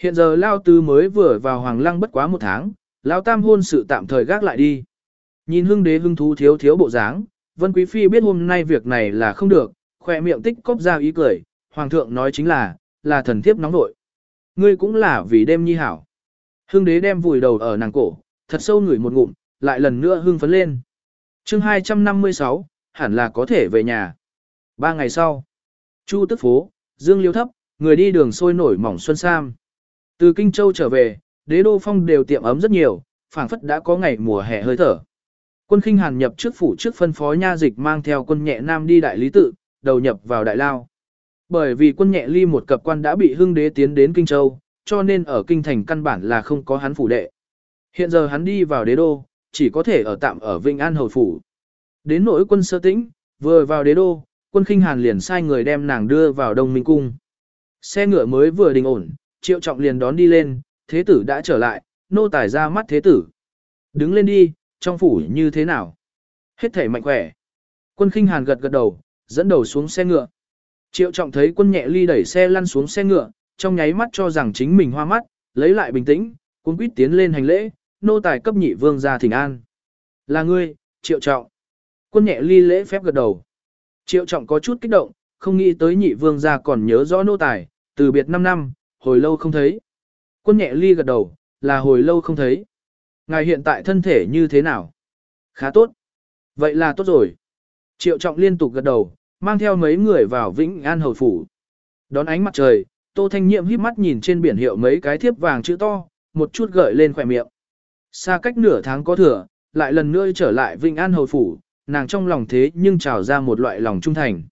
Hiện giờ lao tứ mới vừa vào hoàng lăng bất quá một tháng, lao tam hôn sự tạm thời gác lại đi. Nhìn hưng đế hưng thú thiếu thiếu bộ dáng, Vân Quý Phi biết hôm nay việc này là không được, khỏe miệng tích cóp ra ý cười, Hoàng thượng nói chính là, là thần thiếp nóng nội. Ngươi cũng là vì đêm nhi hảo. Hưng đế đem vùi đầu ở nàng cổ, thật sâu ngửi một ngụm, lại lần nữa hưng phấn lên. chương 256, hẳn là có thể về nhà. Ba ngày sau, Chu tức phố, Dương liêu thấp, người đi đường sôi nổi mỏng xuân sam. Từ Kinh Châu trở về, đế đô phong đều tiệm ấm rất nhiều, phảng phất đã có ngày mùa hè hơi thở. Quân khinh hàn nhập trước phủ trước phân phó nha dịch mang theo quân nhẹ nam đi đại lý tự, đầu nhập vào đại lao. Bởi vì quân nhẹ ly một cập quan đã bị hưng đế tiến đến Kinh Châu, cho nên ở Kinh Thành căn bản là không có hắn phủ đệ. Hiện giờ hắn đi vào đế đô, chỉ có thể ở tạm ở Vinh An Hầu Phủ. Đến nỗi quân sơ tĩnh, vừa vào đế đô, quân khinh hàn liền sai người đem nàng đưa vào Đông Minh Cung. Xe ngựa mới vừa đình ổn, triệu trọng liền đón đi lên, thế tử đã trở lại, nô tài ra mắt thế tử. Đứng lên đi, trong phủ như thế nào? Hết thể mạnh khỏe. Quân khinh hàn gật gật đầu, dẫn đầu xuống xe ngựa. Triệu trọng thấy quân nhẹ ly đẩy xe lăn xuống xe ngựa, trong nháy mắt cho rằng chính mình hoa mắt, lấy lại bình tĩnh, cuốn quýt tiến lên hành lễ, nô tài cấp nhị vương ra thỉnh an. Là ngươi, triệu trọng. Quân nhẹ ly lễ phép gật đầu. Triệu trọng có chút kích động, không nghĩ tới nhị vương ra còn nhớ rõ nô tài, từ biệt 5 năm, hồi lâu không thấy. Quân nhẹ ly gật đầu, là hồi lâu không thấy. Ngài hiện tại thân thể như thế nào? Khá tốt. Vậy là tốt rồi. Triệu trọng liên tục gật đầu, mang theo mấy người vào Vĩnh An Hầu Phủ. Đón ánh mặt trời, Tô Thanh Nhiệm híp mắt nhìn trên biển hiệu mấy cái thiếp vàng chữ to, một chút gợi lên khỏe miệng. Xa cách nửa tháng có thừa, lại lần nữa trở lại Vĩnh An Hầu Phủ, nàng trong lòng thế nhưng trào ra một loại lòng trung thành.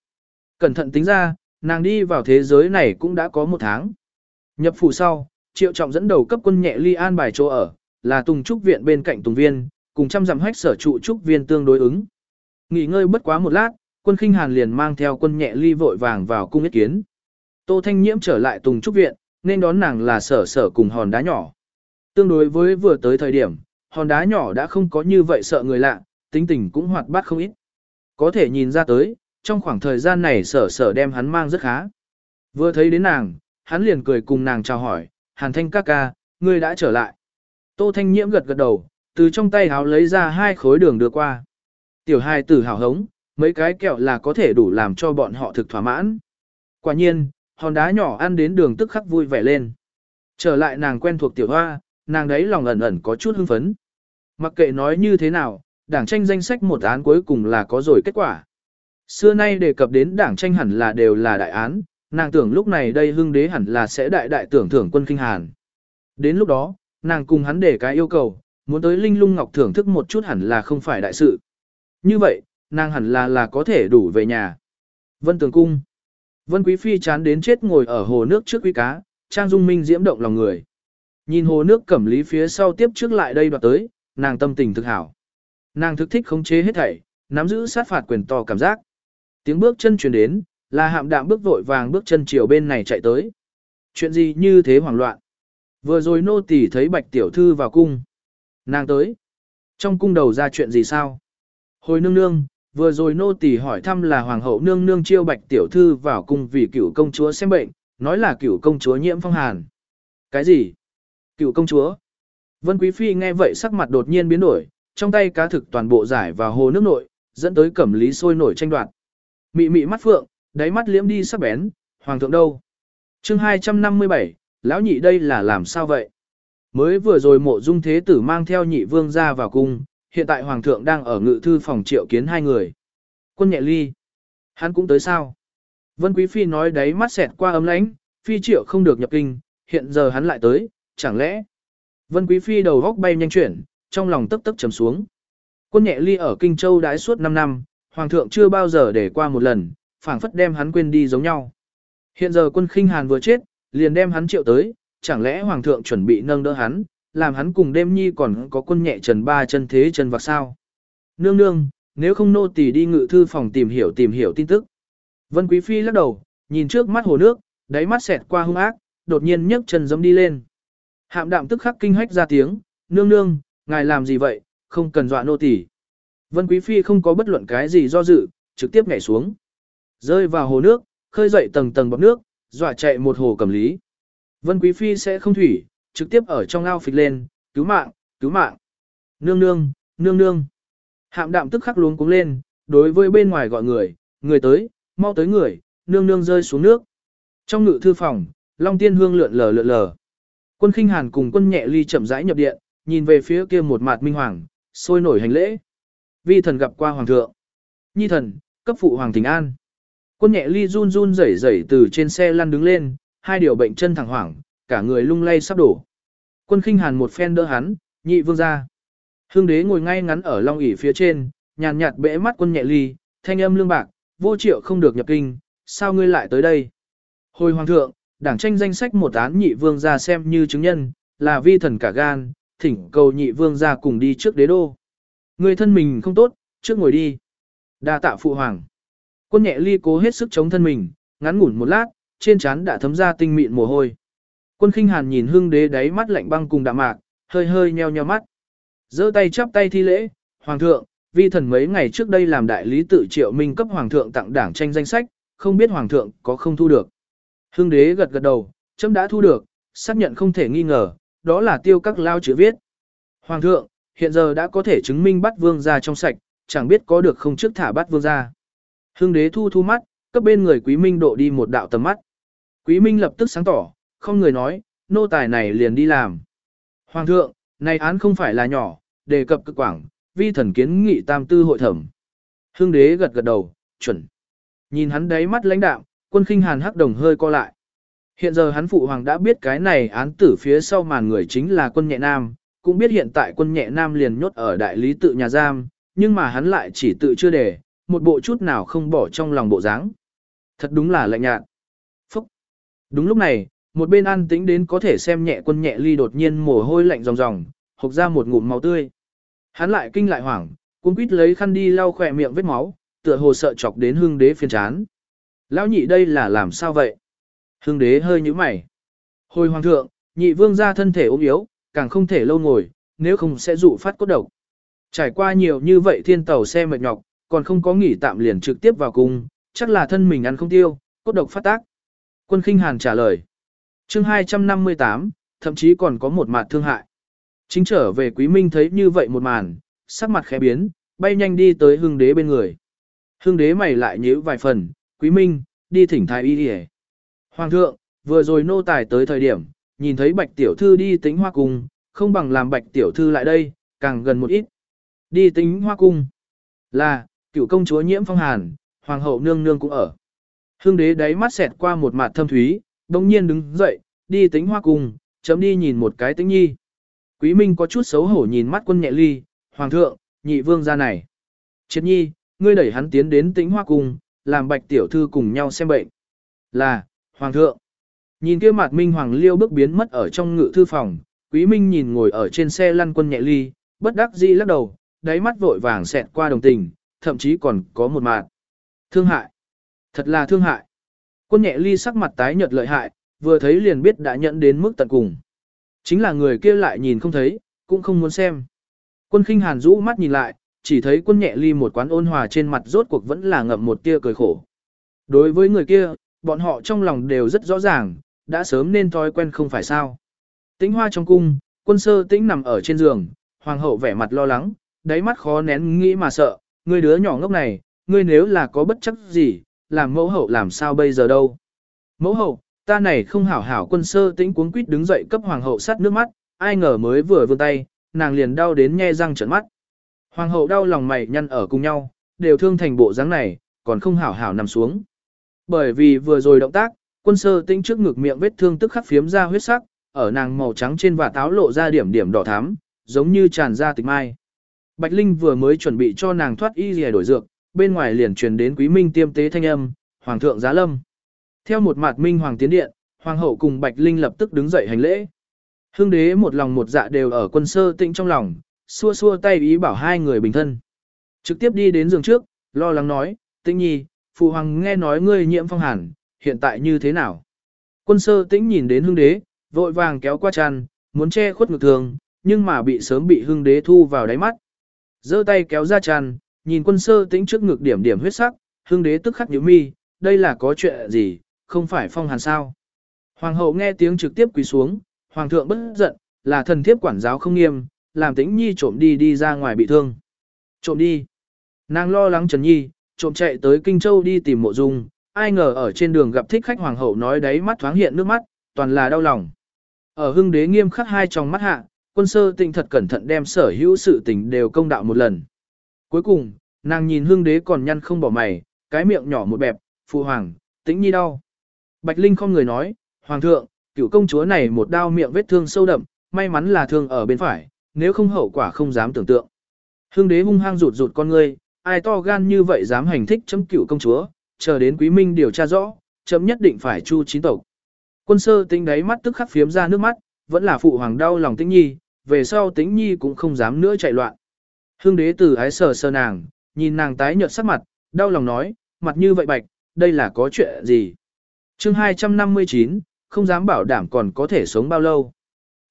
Cẩn thận tính ra, nàng đi vào thế giới này cũng đã có một tháng. Nhập phủ sau, Triệu Trọng dẫn đầu cấp quân nhẹ ly an bài chỗ ở, là Tùng Trúc Viện bên cạnh Tùng Viên, cùng trăm dặm hách sở trụ Trúc Viên tương đối ứng. Nghỉ ngơi bất quá một lát, quân khinh hàn liền mang theo quân nhẹ ly vội vàng vào cung ý kiến. Tô Thanh Nhiễm trở lại Tùng Trúc Viện, nên đón nàng là sở sở cùng hòn đá nhỏ. Tương đối với vừa tới thời điểm, hòn đá nhỏ đã không có như vậy sợ người lạ, tính tình cũng hoạt bát không ít. Có thể nhìn ra tới, trong khoảng thời gian này sở sở đem hắn mang rất khá. Vừa thấy đến nàng, hắn liền cười cùng nàng chào hỏi, hàn thanh ca ca, ngươi đã trở lại. Tô Thanh Nhiễm gật gật đầu, từ trong tay háo lấy ra hai khối đường đưa qua. Tiểu hài tử hào hống, mấy cái kẹo là có thể đủ làm cho bọn họ thực thỏa mãn. Quả nhiên, hòn đá nhỏ ăn đến đường tức khắc vui vẻ lên. Trở lại nàng quen thuộc tiểu hoa, nàng đấy lòng ẩn ẩn có chút hưng phấn. Mặc kệ nói như thế nào, đảng tranh danh sách một án cuối cùng là có rồi kết quả. Xưa nay đề cập đến đảng tranh hẳn là đều là đại án, nàng tưởng lúc này đây hưng đế hẳn là sẽ đại đại tưởng thưởng quân kinh hàn. Đến lúc đó, nàng cùng hắn để cái yêu cầu, muốn tới linh lung ngọc thưởng thức một chút hẳn là không phải đại sự. Như vậy, nàng hẳn là là có thể đủ về nhà. Vân Tường Cung Vân Quý Phi chán đến chết ngồi ở hồ nước trước quý cá, Trang Dung Minh diễm động lòng người. Nhìn hồ nước cẩm lý phía sau tiếp trước lại đây đoạt tới, nàng tâm tình thực hảo. Nàng thực thích khống chế hết thảy, nắm giữ sát phạt quyền to cảm giác. Tiếng bước chân truyền đến, là hạm đạm bước vội vàng bước chân chiều bên này chạy tới. Chuyện gì như thế hoảng loạn? Vừa rồi nô tỳ thấy bạch tiểu thư vào cung. Nàng tới. Trong cung đầu ra chuyện gì sao? Hồi nương nương, vừa rồi nô tỳ hỏi thăm là hoàng hậu nương nương chiêu bạch tiểu thư vào cung vì cửu công chúa xem bệnh, nói là cửu công chúa nhiễm phong hàn. Cái gì? Cửu công chúa? Vân Quý Phi nghe vậy sắc mặt đột nhiên biến đổi, trong tay cá thực toàn bộ giải vào hồ nước nội, dẫn tới cẩm lý sôi nổi tranh đoạt. Mị mị mắt phượng, đáy mắt liễm đi sắc bén, hoàng thượng đâu? chương 257, lão nhị đây là làm sao vậy? Mới vừa rồi mộ dung thế tử mang theo nhị vương ra vào cung, hiện tại hoàng thượng đang ở ngự thư phòng triệu kiến hai người. Quân nhẹ ly. Hắn cũng tới sao? Vân Quý Phi nói đấy mắt xẹt qua ấm lãnh, Phi triệu không được nhập kinh, hiện giờ hắn lại tới, chẳng lẽ? Vân Quý Phi đầu góc bay nhanh chuyển, trong lòng tức tức trầm xuống. Quân nhẹ ly ở Kinh Châu đãi suốt 5 năm, Hoàng thượng chưa bao giờ để qua một lần, phảng phất đem hắn quên đi giống nhau. Hiện giờ quân khinh hàn vừa chết, liền đem hắn triệu tới, chẳng lẽ Hoàng thượng chuẩn bị nâng đỡ hắn, làm hắn cùng đêm nhi còn có quân nhẹ trần ba chân thế chân vạc sao. Nương nương, nếu không nô tỳ đi ngự thư phòng tìm hiểu tìm hiểu tin tức. Vân Quý Phi lắc đầu, nhìn trước mắt hồ nước, đáy mắt xẹt qua hung ác, đột nhiên nhấc chân giống đi lên. Hạm đạm tức khắc kinh hách ra tiếng, nương nương, ngài làm gì vậy, không cần dọa nô tỳ. Vân Quý Phi không có bất luận cái gì do dự, trực tiếp nhảy xuống. Rơi vào hồ nước, khơi dậy tầng tầng bọc nước, dọa chạy một hồ cầm lý. Vân Quý Phi sẽ không thủy, trực tiếp ở trong ao phịch lên, cứu mạng, cứu mạng. Nương nương, nương nương. Hạm đạm tức khắc luống cuống lên, đối với bên ngoài gọi người, người tới, mau tới người, nương nương rơi xuống nước. Trong ngự thư phòng, Long Tiên Hương lượn lờ lượn lờ. Quân khinh hàn cùng quân nhẹ ly chậm rãi nhập điện, nhìn về phía kia một mặt minh hoàng, sôi nổi hành lễ. Vi thần gặp qua hoàng thượng. Nhi thần, cấp phụ hoàng thỉnh an. Quân nhẹ ly run run rẩy rẩy từ trên xe lăn đứng lên, hai điều bệnh chân thẳng hoảng, cả người lung lay sắp đổ. Quân khinh hàn một phen đỡ hắn, nhị vương ra. Hương đế ngồi ngay ngắn ở long ỷ phía trên, nhàn nhạt bẽ mắt quân nhẹ ly, thanh âm lương bạc, vô triệu không được nhập kinh, sao ngươi lại tới đây? Hồi hoàng thượng, đảng tranh danh sách một án nhị vương ra xem như chứng nhân, là vi thần cả gan, thỉnh cầu nhị vương ra cùng đi trước đế đô. Người thân mình không tốt, trước ngồi đi. đa tạ phụ hoàng. Quân nhẹ ly cố hết sức chống thân mình, ngắn ngủn một lát, trên trán đã thấm ra tinh mịn mồ hôi. Quân khinh hàn nhìn Hương đế đáy mắt lạnh băng cùng đạm mạc, hơi hơi nheo nheo mắt. giơ tay chắp tay thi lễ, hoàng thượng, vi thần mấy ngày trước đây làm đại lý tự triệu minh cấp hoàng thượng tặng đảng tranh danh sách, không biết hoàng thượng có không thu được. Hương đế gật gật đầu, chấm đã thu được, xác nhận không thể nghi ngờ, đó là tiêu các lao chữ viết. Hoàng thượng, hiện giờ đã có thể chứng minh bắt vương ra trong sạch, chẳng biết có được không trước thả bắt vương ra. Hưng đế thu thu mắt, cấp bên người quý minh độ đi một đạo tầm mắt. Quý minh lập tức sáng tỏ, không người nói, nô tài này liền đi làm. Hoàng thượng, này án không phải là nhỏ, đề cập cực quảng, vi thần kiến nghị tam tư hội thẩm. Hưng đế gật gật đầu, chuẩn. Nhìn hắn đáy mắt lãnh đạm, quân khinh hàn hắc đồng hơi co lại. Hiện giờ hắn phụ hoàng đã biết cái này án tử phía sau màn người chính là quân nhẹ nam, cũng biết hiện tại quân nhẹ nam liền nhốt ở đại lý tự nhà giam, nhưng mà hắn lại chỉ tự chưa để, một bộ chút nào không bỏ trong lòng bộ dáng. Thật đúng là lạnh nhạt. Phúc. Đúng lúc này, một bên an tĩnh đến có thể xem nhẹ quân nhẹ ly đột nhiên mồ hôi lạnh ròng ròng, hộc ra một ngụm máu tươi. Hắn lại kinh lại hoảng, cuống quýt lấy khăn đi lau khỏe miệng vết máu, tựa hồ sợ chọc đến hưng đế phiền chán. Lão nhị đây là làm sao vậy? Hưng đế hơi nhíu mày. Hồi hoàng thượng, nhị vương gia thân thể ốm yếu, càng không thể lâu ngồi, nếu không sẽ dụ phát cốt độc. Trải qua nhiều như vậy thiên tàu xe mệt nhọc, còn không có nghỉ tạm liền trực tiếp vào cung, chắc là thân mình ăn không tiêu, cốt độc phát tác. Quân khinh hàn trả lời. chương 258, thậm chí còn có một mặt thương hại. Chính trở về quý minh thấy như vậy một màn, sắc mặt khẽ biến, bay nhanh đi tới hương đế bên người. Hương đế mày lại nhíu vài phần, quý minh, đi thỉnh thái y đi Hoàng thượng, vừa rồi nô tài tới thời điểm, nhìn thấy bạch tiểu thư đi tính hoa cung, không bằng làm bạch tiểu thư lại đây, càng gần một ít. Đi tính hoa cung. Là, cựu công chúa nhiễm phong hàn, hoàng hậu nương nương cũng ở. Hương đế đáy mắt xẹt qua một mặt thâm thúy, đồng nhiên đứng dậy, đi tính hoa cung, chấm đi nhìn một cái tính nhi. Quý Minh có chút xấu hổ nhìn mắt quân nhẹ ly, hoàng thượng, nhị vương ra này. Triệt nhi, ngươi đẩy hắn tiến đến tính hoa cung, làm bạch tiểu thư cùng nhau xem bệnh. Là, hoàng thượng. Nhìn kia mặt Minh Hoàng Liêu bước biến mất ở trong ngự thư phòng, Quý Minh nhìn ngồi ở trên xe lăn quân nhẹ ly, bất đắc dĩ lắc đầu, đáy mắt vội vàng xẹt qua đồng tình, thậm chí còn có một mạng. Thương hại. Thật là thương hại. Quân nhẹ ly sắc mặt tái nhợt lợi hại, vừa thấy liền biết đã nhận đến mức tận cùng. Chính là người kia lại nhìn không thấy, cũng không muốn xem. Quân khinh hàn rũ mắt nhìn lại, chỉ thấy quân nhẹ ly một quán ôn hòa trên mặt rốt cuộc vẫn là ngậm một tia cười khổ. Đối với người kia, bọn họ trong lòng đều rất rõ ràng, đã sớm nên thói quen không phải sao. Tĩnh hoa trong cung, quân sơ tĩnh nằm ở trên giường, hoàng hậu vẻ mặt lo lắng, đáy mắt khó nén nghĩ mà sợ, người đứa nhỏ ngốc này, ngươi nếu là có bất chấp gì, làm mẫu hậu làm sao bây giờ đâu. Mẫu hậu, ta này không hảo hảo quân sơ tĩnh cuống quýt đứng dậy cấp hoàng hậu sát nước mắt, ai ngờ mới vừa vươn tay, nàng liền đau đến nhe răng trợn mắt. Hoàng hậu đau lòng mày nhăn ở cùng nhau, đều thương thành bộ dáng này, còn không hảo hảo nằm xuống. Bởi vì vừa rồi động tác, quân sơ tĩnh trước ngực miệng vết thương tức khắc phiếm ra huyết sắc, ở nàng màu trắng trên và táo lộ ra điểm điểm đỏ thắm, giống như tràn ra tịch mai. Bạch Linh vừa mới chuẩn bị cho nàng thoát y rìa đổi dược, bên ngoài liền truyền đến quý minh tiêm tế thanh âm, hoàng thượng giá lâm. Theo một mặt minh hoàng tiến điện, hoàng hậu cùng Bạch Linh lập tức đứng dậy hành lễ. Hương đế một lòng một dạ đều ở quân sơ tĩnh trong lòng, xua xua tay ý bảo hai người bình thân. Trực tiếp đi đến giường trước, lo lắng nói, tĩnh nhi, phụ hoàng nghe nói ngươi nhiễm phong hàn, hiện tại như thế nào? Quân sơ tĩnh nhìn đến hương đế, vội vàng kéo qua chăn, muốn che khuất ngực thường, nhưng mà bị sớm bị hương đế thu vào đáy mắt giơ tay kéo ra tràn, nhìn quân sơ tĩnh trước ngực điểm điểm huyết sắc, hương đế tức khắc nhíu mi, đây là có chuyện gì, không phải phong hàn sao? Hoàng hậu nghe tiếng trực tiếp quỳ xuống, hoàng thượng bất giận, là thần thiếp quản giáo không nghiêm, làm tĩnh nhi trộm đi đi ra ngoài bị thương. Trộm đi. Nàng lo lắng Trần Nhi, trộm chạy tới Kinh Châu đi tìm mộ dung, ai ngờ ở trên đường gặp thích khách hoàng hậu nói đấy mắt thoáng hiện nước mắt, toàn là đau lòng. Ở hưng đế nghiêm khắc hai trong mắt hạ, quân sơ tinh thật cẩn thận đem sở hữu sự tình đều công đạo một lần. Cuối cùng, nàng nhìn hưng đế còn nhăn không bỏ mày, cái miệng nhỏ một bẹp, phụ hoàng, tĩnh nhi đau. Bạch Linh không người nói, hoàng thượng, cựu công chúa này một đao miệng vết thương sâu đậm, may mắn là thương ở bên phải, nếu không hậu quả không dám tưởng tượng. Hưng đế hung hăng rụt rụt con ngươi, ai to gan như vậy dám hành thích chấm cựu công chúa, chờ đến quý minh điều tra rõ, chấm nhất định phải chu chín tộc. Quân sơ tính đáy mắt tức khắc phiếm ra nước mắt, vẫn là phụ hoàng đau lòng tĩnh nhi, về sau tĩnh nhi cũng không dám nữa chạy loạn. Hương đế từ ái sờ sờ nàng, nhìn nàng tái nhợt sắc mặt, đau lòng nói, mặt như vậy bạch, đây là có chuyện gì? chương 259, không dám bảo đảm còn có thể sống bao lâu.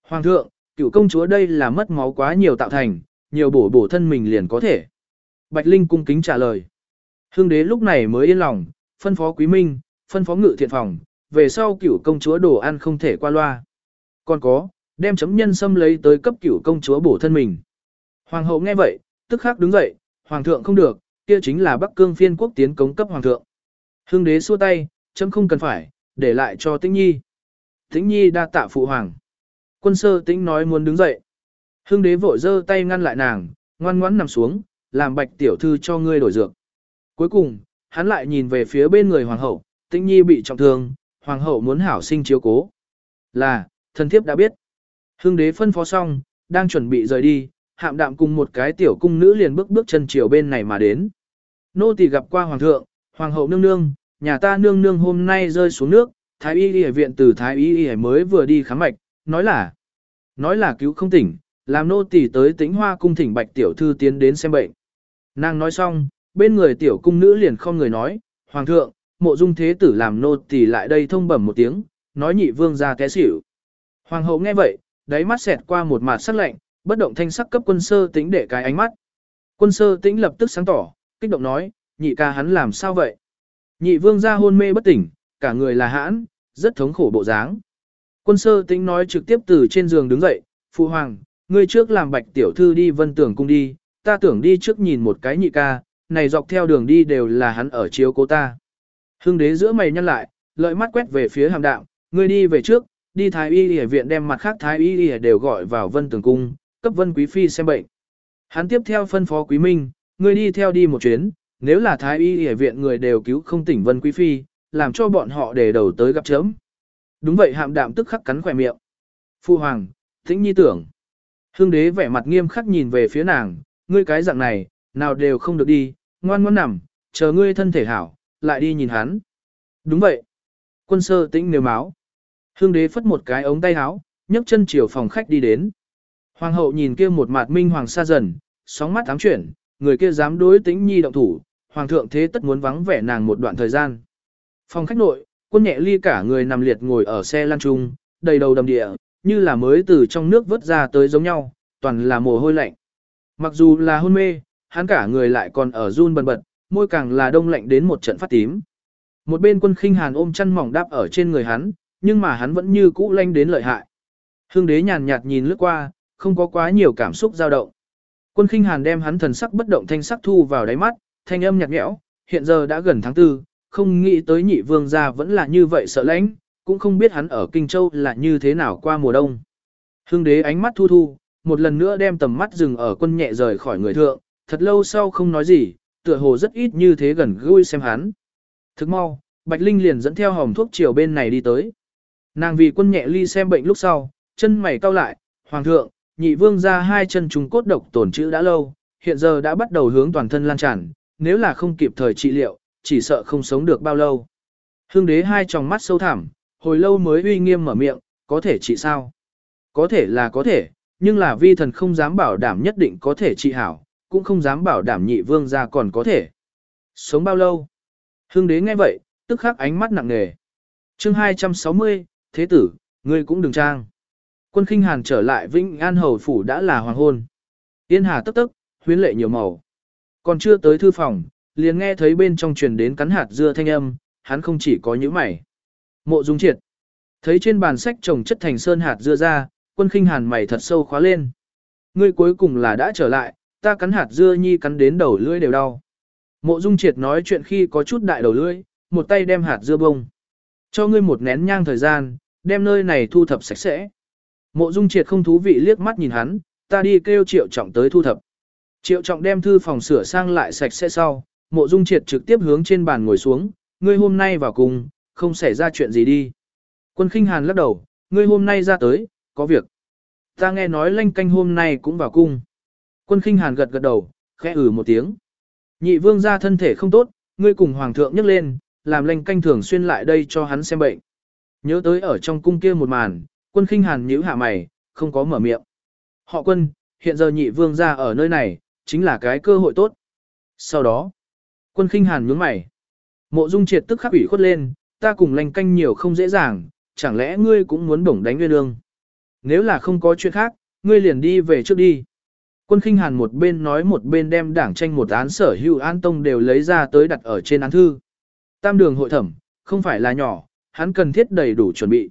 Hoàng thượng, cựu công chúa đây là mất máu quá nhiều tạo thành, nhiều bổ bổ thân mình liền có thể. Bạch Linh cung kính trả lời. Hương đế lúc này mới yên lòng, phân phó quý minh, phân phó ngự thiện phòng, về sau cửu công chúa đồ ăn không thể qua loa. Còn có, đem chấm nhân xâm lấy tới cấp cửu công chúa bổ thân mình. Hoàng hậu nghe vậy, tức khắc đứng dậy, hoàng thượng không được, kia chính là Bắc Cương phiên quốc tiến cống cấp hoàng thượng. hưng đế xua tay, chấm không cần phải, để lại cho Tĩnh Nhi. Tĩnh Nhi đa tạ phụ hoàng. Quân sơ Tĩnh nói muốn đứng dậy. hưng đế vội giơ tay ngăn lại nàng, ngoan ngoãn nằm xuống, làm bạch tiểu thư cho ngươi đổi dược. Cuối cùng, hắn lại nhìn về phía bên người hoàng hậu, Tĩnh Nhi bị trọng thương, hoàng hậu muốn hảo sinh chiếu cố. Là, thần thiếp đã biết. Hưng đế phân phó xong, đang chuẩn bị rời đi, hạm đạm cùng một cái tiểu cung nữ liền bước bước chân chiều bên này mà đến. Nô tỳ gặp qua hoàng thượng, hoàng hậu nương nương, nhà ta nương nương hôm nay rơi xuống nước, thái y y viện từ thái y y mới vừa đi khám mạch, nói là, nói là cứu không tỉnh, làm nô tỳ tới tĩnh hoa cung thỉnh bạch tiểu thư tiến đến xem bệnh. Nàng nói xong, bên người tiểu cung nữ liền không người nói, hoàng thượng, mộ dung thế tử làm nô tỳ lại đây thông bẩm một tiếng, nói nhị vương ra té xỉu. Hoàng hậu nghe vậy, đáy mắt xẹt qua một mạt sắc lạnh, bất động thanh sắc cấp quân sơ tĩnh để cái ánh mắt. Quân sơ tĩnh lập tức sáng tỏ, kích động nói, nhị ca hắn làm sao vậy? Nhị vương ra hôn mê bất tỉnh, cả người là hãn, rất thống khổ bộ dáng. Quân sơ tĩnh nói trực tiếp từ trên giường đứng dậy, phụ hoàng, ngươi trước làm bạch tiểu thư đi vân tưởng cung đi, ta tưởng đi trước nhìn một cái nhị ca, này dọc theo đường đi đều là hắn ở chiếu cố ta. Hưng đế giữa mày nhăn lại, lợi mắt quét về phía hàm đạo, ngươi đi về trước, đi thái y y viện đem mặt khác thái y y đều gọi vào vân tường cung, cấp vân quý phi xem bệnh. Hắn tiếp theo phân phó quý minh, người đi theo đi một chuyến, nếu là thái y y viện người đều cứu không tỉnh vân quý phi, làm cho bọn họ để đầu tới gặp chớm. Đúng vậy hạm đạm tức khắc cắn khỏe miệng. Phu hoàng, tĩnh nhi tưởng. Hương đế vẻ mặt nghiêm khắc nhìn về phía nàng, ngươi cái dạng này, nào đều không được đi, ngoan ngoan nằm, chờ ngươi thân thể hảo, lại đi nhìn hắn. Đúng vậy. Quân sơ tĩnh nếu máu. Hương đế phất một cái ống tay áo, nhấc chân chiều phòng khách đi đến. Hoàng hậu nhìn kia một mặt minh hoàng xa dần, sóng mắt ám chuyển, người kia dám đối tĩnh nhi động thủ, hoàng thượng thế tất muốn vắng vẻ nàng một đoạn thời gian. Phòng khách nội, quân nhẹ ly cả người nằm liệt ngồi ở xe lăn trung, đầy đầu đầm địa, như là mới từ trong nước vớt ra tới giống nhau, toàn là mồ hôi lạnh. Mặc dù là hôn mê, hắn cả người lại còn ở run bần bật, môi càng là đông lạnh đến một trận phát tím. Một bên quân khinh hàn ôm chăn mỏng đáp ở trên người hắn, nhưng mà hắn vẫn như cũ lanh đến lợi hại. Hương đế nhàn nhạt nhìn lướt qua, không có quá nhiều cảm xúc dao động. Quân khinh hàn đem hắn thần sắc bất động thanh sắc thu vào đáy mắt, thanh âm nhạt nhẽo, hiện giờ đã gần tháng tư, không nghĩ tới nhị vương gia vẫn là như vậy sợ lãnh, cũng không biết hắn ở Kinh Châu là như thế nào qua mùa đông. Hương đế ánh mắt thu thu, một lần nữa đem tầm mắt dừng ở quân nhẹ rời khỏi người thượng, thật lâu sau không nói gì, tựa hồ rất ít như thế gần gũi xem hắn. Thức mau, Bạch Linh liền dẫn theo hòm thuốc chiều bên này đi tới. Nàng vì quân nhẹ ly xem bệnh lúc sau, chân mày cau lại, hoàng thượng, nhị vương ra hai chân trùng cốt độc tổn chữ đã lâu, hiện giờ đã bắt đầu hướng toàn thân lan tràn, nếu là không kịp thời trị liệu, chỉ sợ không sống được bao lâu. Hương đế hai tròng mắt sâu thẳm, hồi lâu mới uy nghiêm mở miệng, có thể trị sao? Có thể là có thể, nhưng là vi thần không dám bảo đảm nhất định có thể trị hảo, cũng không dám bảo đảm nhị vương ra còn có thể. Sống bao lâu? Hương đế nghe vậy, tức khắc ánh mắt nặng nề. chương 260, thế tử, ngươi cũng đừng trang. Quân khinh hàn trở lại Vĩnh An Hầu Phủ đã là hoàng hôn. Yên hà tức tức, huyến lệ nhiều màu. Còn chưa tới thư phòng, liền nghe thấy bên trong truyền đến cắn hạt dưa thanh âm, hắn không chỉ có những mày. Mộ dung triệt. Thấy trên bàn sách trồng chất thành sơn hạt dưa ra, quân khinh hàn mày thật sâu khóa lên. Ngươi cuối cùng là đã trở lại, ta cắn hạt dưa nhi cắn đến đầu lưỡi đều đau. Mộ dung triệt nói chuyện khi có chút đại đầu lưỡi, một tay đem hạt dưa bông. Cho ngươi một nén nhang thời gian, đem nơi này thu thập sạch sẽ. Mộ dung triệt không thú vị liếc mắt nhìn hắn, ta đi kêu triệu trọng tới thu thập. Triệu trọng đem thư phòng sửa sang lại sạch sẽ sau, mộ dung triệt trực tiếp hướng trên bàn ngồi xuống, ngươi hôm nay vào cùng, không xảy ra chuyện gì đi. Quân khinh hàn lắc đầu, ngươi hôm nay ra tới, có việc. Ta nghe nói lanh canh hôm nay cũng vào cung. Quân khinh hàn gật gật đầu, khẽ ử ừ một tiếng. Nhị vương gia thân thể không tốt, ngươi cùng hoàng thượng nhấc lên, làm lanh canh thường xuyên lại đây cho hắn xem bệnh. Nhớ tới ở trong cung kia một màn, quân khinh hàn nhíu hạ mày, không có mở miệng. Họ quân, hiện giờ nhị vương ra ở nơi này, chính là cái cơ hội tốt. Sau đó, quân khinh hàn nhướng mày. Mộ dung triệt tức khắc ủy khuất lên, ta cùng lành canh nhiều không dễ dàng, chẳng lẽ ngươi cũng muốn bổng đánh nguyên lương. Nếu là không có chuyện khác, ngươi liền đi về trước đi. Quân khinh hàn một bên nói một bên đem đảng tranh một án sở hữu an tông đều lấy ra tới đặt ở trên án thư. Tam đường hội thẩm, không phải là nhỏ, hắn cần thiết đầy đủ chuẩn bị.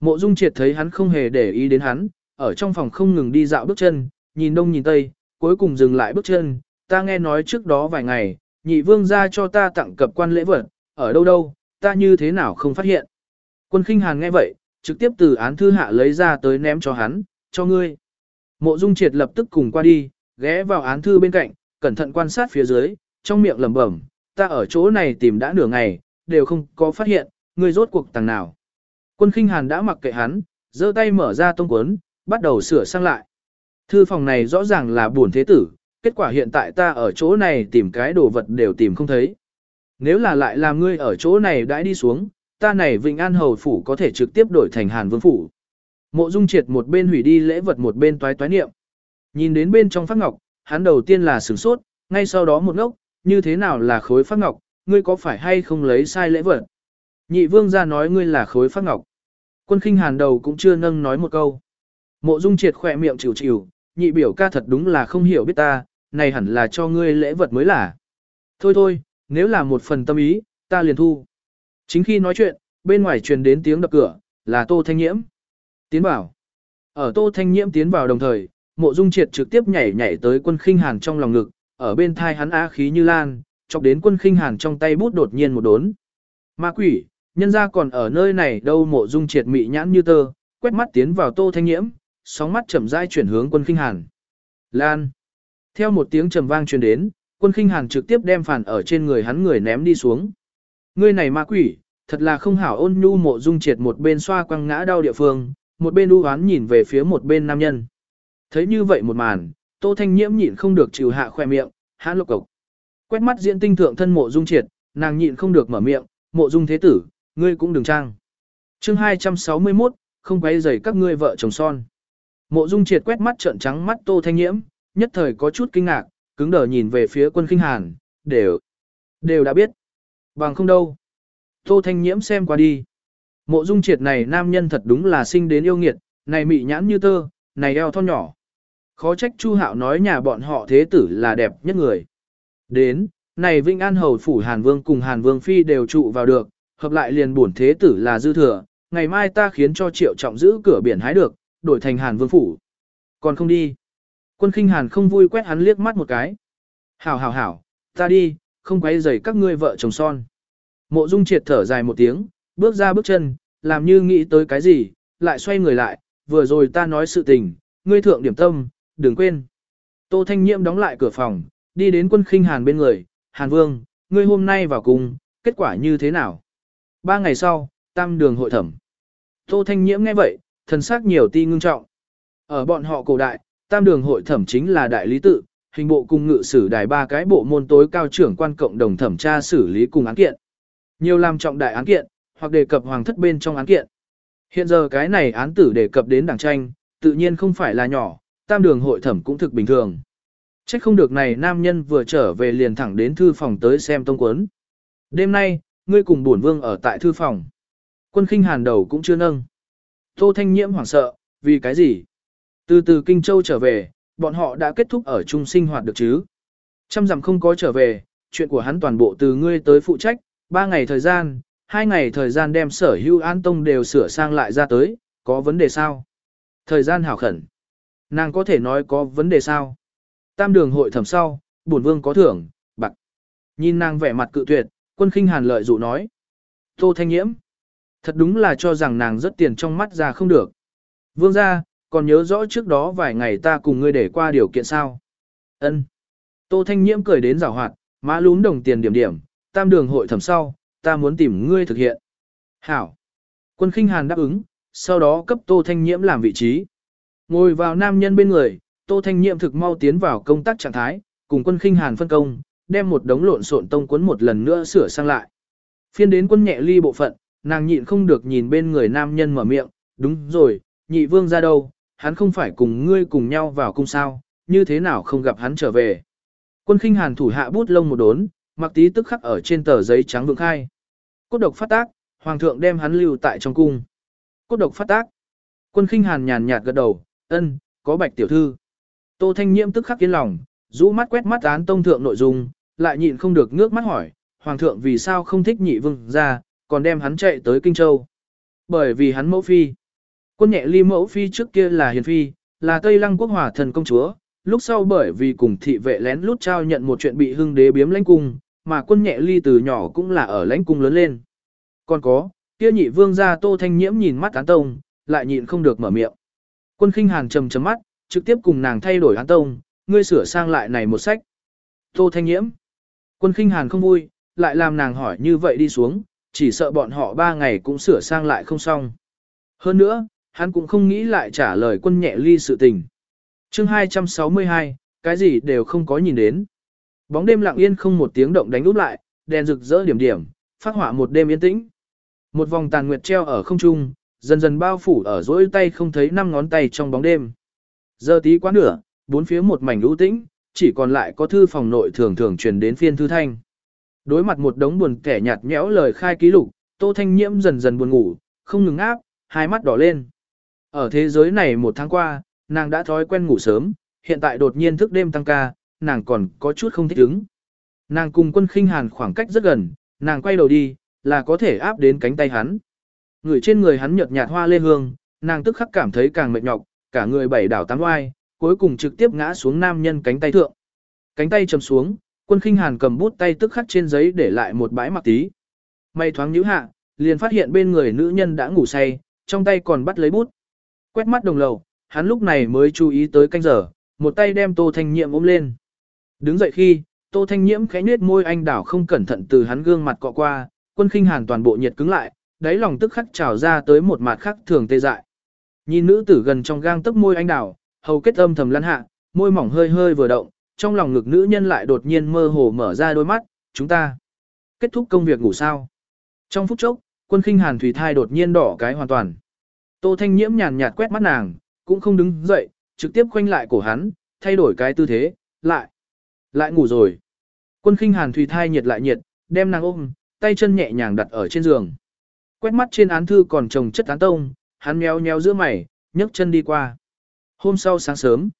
Mộ Dung Triệt thấy hắn không hề để ý đến hắn, ở trong phòng không ngừng đi dạo bước chân, nhìn đông nhìn tây, cuối cùng dừng lại bước chân, ta nghe nói trước đó vài ngày, nhị vương ra cho ta tặng cập quan lễ vật, ở đâu đâu, ta như thế nào không phát hiện. Quân khinh hàn nghe vậy, trực tiếp từ án thư hạ lấy ra tới ném cho hắn, cho ngươi. Mộ Dung Triệt lập tức cùng qua đi, ghé vào án thư bên cạnh, cẩn thận quan sát phía dưới, trong miệng lẩm bẩm, ta ở chỗ này tìm đã nửa ngày, đều không có phát hiện, ngươi rốt cuộc tầng nào. Quân khinh hàn đã mặc kệ hắn, giơ tay mở ra tông cuốn, bắt đầu sửa sang lại. Thư phòng này rõ ràng là buồn thế tử, kết quả hiện tại ta ở chỗ này tìm cái đồ vật đều tìm không thấy. Nếu là lại làm ngươi ở chỗ này đãi đi xuống, ta này Vịnh An Hầu Phủ có thể trực tiếp đổi thành Hàn Vương Phủ. Mộ Dung Triệt một bên hủy đi lễ vật một bên toái toái niệm. Nhìn đến bên trong phát ngọc, hắn đầu tiên là sửng sốt, ngay sau đó một ngốc, như thế nào là khối phát ngọc, ngươi có phải hay không lấy sai lễ vật? Nhị vương ra nói ngươi là khối phát ngọc. Quân khinh hàn đầu cũng chưa nâng nói một câu. Mộ dung triệt khỏe miệng chịu chịu, nhị biểu ca thật đúng là không hiểu biết ta, này hẳn là cho ngươi lễ vật mới là. Thôi thôi, nếu là một phần tâm ý, ta liền thu. Chính khi nói chuyện, bên ngoài truyền đến tiếng đập cửa, là Tô Thanh Nhiễm. Tiến vào. Ở Tô Thanh Nhiễm tiến vào đồng thời, mộ dung triệt trực tiếp nhảy nhảy tới quân khinh hàn trong lòng ngực, ở bên thai hắn á khí như lan, chọc đến quân khinh hàn trong tay bút đột nhiên một đốn. Ma quỷ, nhân ra còn ở nơi này đâu mộ dung triệt mị nhãn như tơ, quét mắt tiến vào tô thanh nhiễm, sóng mắt chậm rãi chuyển hướng quân khinh hàn. Lan. Theo một tiếng trầm vang truyền đến, quân khinh hàn trực tiếp đem phản ở trên người hắn người ném đi xuống. Ngươi này ma quỷ, thật là không hảo ôn nhu mộ dung triệt một bên xoa quăng ngã đau địa phương, một bên u hoán nhìn về phía một bên nam nhân. Thấy như vậy một màn, tô thanh nhiễm nhịn không được chịu hạ khoe miệng, hãn lục cộc. Quét mắt diễn tinh thượng thân mộ dung triệt, nàng nhịn không được mở miệng, mộ dung thế tử, ngươi cũng đừng trang. chương 261, không quay rầy các ngươi vợ chồng son. Mộ dung triệt quét mắt trợn trắng mắt tô thanh nhiễm, nhất thời có chút kinh ngạc, cứng đờ nhìn về phía quân kinh hàn, đều, đều đã biết. Bằng không đâu. Tô thanh nhiễm xem qua đi. Mộ dung triệt này nam nhân thật đúng là sinh đến yêu nghiệt, này mị nhãn như tơ, này eo thon nhỏ. Khó trách Chu Hạo nói nhà bọn họ thế tử là đẹp nhất người. Đến, này Vinh An Hầu Phủ Hàn Vương cùng Hàn Vương Phi đều trụ vào được, hợp lại liền bổn thế tử là dư thừa, ngày mai ta khiến cho triệu trọng giữ cửa biển hái được, đổi thành Hàn Vương Phủ. Còn không đi. Quân khinh Hàn không vui quét hắn liếc mắt một cái. Hảo hảo hảo, ta đi, không quấy rầy các ngươi vợ chồng son. Mộ Dung triệt thở dài một tiếng, bước ra bước chân, làm như nghĩ tới cái gì, lại xoay người lại, vừa rồi ta nói sự tình, ngươi thượng điểm tâm, đừng quên. Tô Thanh Nhiễm đóng lại cửa phòng, đi đến quân khinh Hàn bên người, Hàn Vương, ngươi hôm nay vào cùng, kết quả như thế nào? Ba ngày sau, tam đường hội thẩm. Tô Thanh Nhiễm nghe vậy, thần sắc nhiều ti ngưng trọng. Ở bọn họ cổ đại, tam đường hội thẩm chính là đại lý tự, hình bộ cùng ngự sử đài ba cái bộ môn tối cao trưởng quan cộng đồng thẩm tra xử lý cùng án kiện. Nhiều làm trọng đại án kiện, hoặc đề cập hoàng thất bên trong án kiện. Hiện giờ cái này án tử đề cập đến đảng tranh, tự nhiên không phải là nhỏ, tam đường hội thẩm cũng thực bình thường. Trách không được này nam nhân vừa trở về liền thẳng đến thư phòng tới xem tông quấn. Đêm nay, ngươi cùng bổn vương ở tại thư phòng. Quân khinh hàn đầu cũng chưa nâng. Tô Thanh Nhiễm hoảng sợ, vì cái gì? Từ từ Kinh Châu trở về, bọn họ đã kết thúc ở chung sinh hoạt được chứ? Trăm dặm không có trở về, chuyện của hắn toàn bộ từ ngươi tới phụ trách, ba ngày thời gian, hai ngày thời gian đem sở hữu an tông đều sửa sang lại ra tới, có vấn đề sao? Thời gian hảo khẩn. Nàng có thể nói có vấn đề sao? Tam đường hội thẩm sau, bổn vương có thưởng, bạc. Nhìn nàng vẻ mặt cự tuyệt, quân khinh hàn lợi dụ nói. Tô Thanh Nhiễm. Thật đúng là cho rằng nàng rất tiền trong mắt ra không được. Vương ra, còn nhớ rõ trước đó vài ngày ta cùng ngươi để qua điều kiện sao. ân Tô Thanh Nhiễm cười đến rào hoạt, má lún đồng tiền điểm điểm, tam đường hội thẩm sau, ta muốn tìm ngươi thực hiện. Hảo. Quân khinh hàn đáp ứng, sau đó cấp Tô Thanh Nhiễm làm vị trí. Ngồi vào nam nhân bên người, Tô Thanh Nhiễm thực mau tiến vào công tác trạng thái, cùng quân khinh hàn phân công, đem một đống lộn xộn tông cuốn một lần nữa sửa sang lại. Phiên đến quân nhẹ ly bộ phận, nàng nhịn không được nhìn bên người nam nhân mở miệng, đúng rồi, nhị vương ra đâu, hắn không phải cùng ngươi cùng nhau vào cung sao, như thế nào không gặp hắn trở về. Quân khinh hàn thủ hạ bút lông một đốn, mặc tí tức khắc ở trên tờ giấy trắng vượng khai. Cốt độc phát tác, hoàng thượng đem hắn lưu tại trong cung. Cốt độc phát tác. Quân khinh hàn nhàn nhạt gật đầu, ân, có bạch tiểu thư. Tô Thanh Nhiễm tức khắc yên lòng, rũ mắt quét mắt án tông thượng nội dung, lại nhịn không được ngước mắt hỏi, hoàng thượng vì sao không thích nhị vương ra, còn đem hắn chạy tới Kinh Châu. Bởi vì hắn mẫu phi. Quân nhẹ ly mẫu phi trước kia là hiền phi, là Tây Lăng quốc hòa thần công chúa, lúc sau bởi vì cùng thị vệ lén lút trao nhận một chuyện bị hưng đế biếm lãnh cung, mà quân nhẹ ly từ nhỏ cũng là ở lãnh cung lớn lên. Còn có, kia nhị vương gia Tô Thanh Nhiễm nhìn mắt án tông, lại nhịn không được mở miệng. Quân khinh hàn trầm trầm mắt, trực tiếp cùng nàng thay đổi án tông, ngươi sửa sang lại này một sách. Tô Thanh Nhiễm. Quân khinh hàn không vui, lại làm nàng hỏi như vậy đi xuống, chỉ sợ bọn họ ba ngày cũng sửa sang lại không xong. Hơn nữa, hắn cũng không nghĩ lại trả lời quân nhẹ ly sự tình. chương 262, cái gì đều không có nhìn đến. Bóng đêm lặng yên không một tiếng động đánh úp lại, đèn rực rỡ điểm điểm, phát hỏa một đêm yên tĩnh. Một vòng tàn nguyệt treo ở không trung, dần dần bao phủ ở dỗi tay không thấy năm ngón tay trong bóng đêm. Giờ tí quá nửa, bốn phía một mảnh lũ tĩnh, chỉ còn lại có thư phòng nội thường thường truyền đến phiên thư thanh. Đối mặt một đống buồn kẻ nhạt nhẽo lời khai ký lục, Tô Thanh Nhiễm dần dần buồn ngủ, không ngừng áp, hai mắt đỏ lên. Ở thế giới này một tháng qua, nàng đã thói quen ngủ sớm, hiện tại đột nhiên thức đêm tăng ca, nàng còn có chút không thích ứng. Nàng cùng quân khinh hàn khoảng cách rất gần, nàng quay đầu đi, là có thể áp đến cánh tay hắn. Người trên người hắn nhợt nhạt hoa lê hương, nàng tức khắc cảm thấy càng mệt nhọc, cả người bảy đảo tám oai, cuối cùng trực tiếp ngã xuống nam nhân cánh tay thượng. Cánh tay chầm xuống, quân khinh hàn cầm bút tay tức khắc trên giấy để lại một bãi mặc tí. May thoáng nhíu hạ, liền phát hiện bên người nữ nhân đã ngủ say, trong tay còn bắt lấy bút. Quét mắt đồng lầu, hắn lúc này mới chú ý tới canh giờ, một tay đem Tô Thanh Nhiễm ôm lên. Đứng dậy khi, Tô Thanh Nhiễm khẽ nhếch môi anh đảo không cẩn thận từ hắn gương mặt cọ qua, quân khinh hàn toàn bộ nhiệt cứng lại, đáy lòng tức khắc trào ra tới một mặt khắc thường tê dại. Nhìn nữ tử gần trong gang tấc môi anh đảo, hầu kết âm thầm lăn hạ, môi mỏng hơi hơi vừa động, trong lòng ngực nữ nhân lại đột nhiên mơ hồ mở ra đôi mắt, chúng ta kết thúc công việc ngủ sao. Trong phút chốc, quân khinh hàn thủy thai đột nhiên đỏ cái hoàn toàn. Tô Thanh Nhiễm nhàn nhạt quét mắt nàng, cũng không đứng dậy, trực tiếp khoanh lại cổ hắn, thay đổi cái tư thế, lại, lại ngủ rồi. Quân khinh hàn thủy thai nhiệt lại nhiệt, đem nàng ôm, tay chân nhẹ nhàng đặt ở trên giường. Quét mắt trên án thư còn trồng chất án tông, hắn méo méo giữa mày, nhấc chân đi qua. Hôm sau sáng sớm,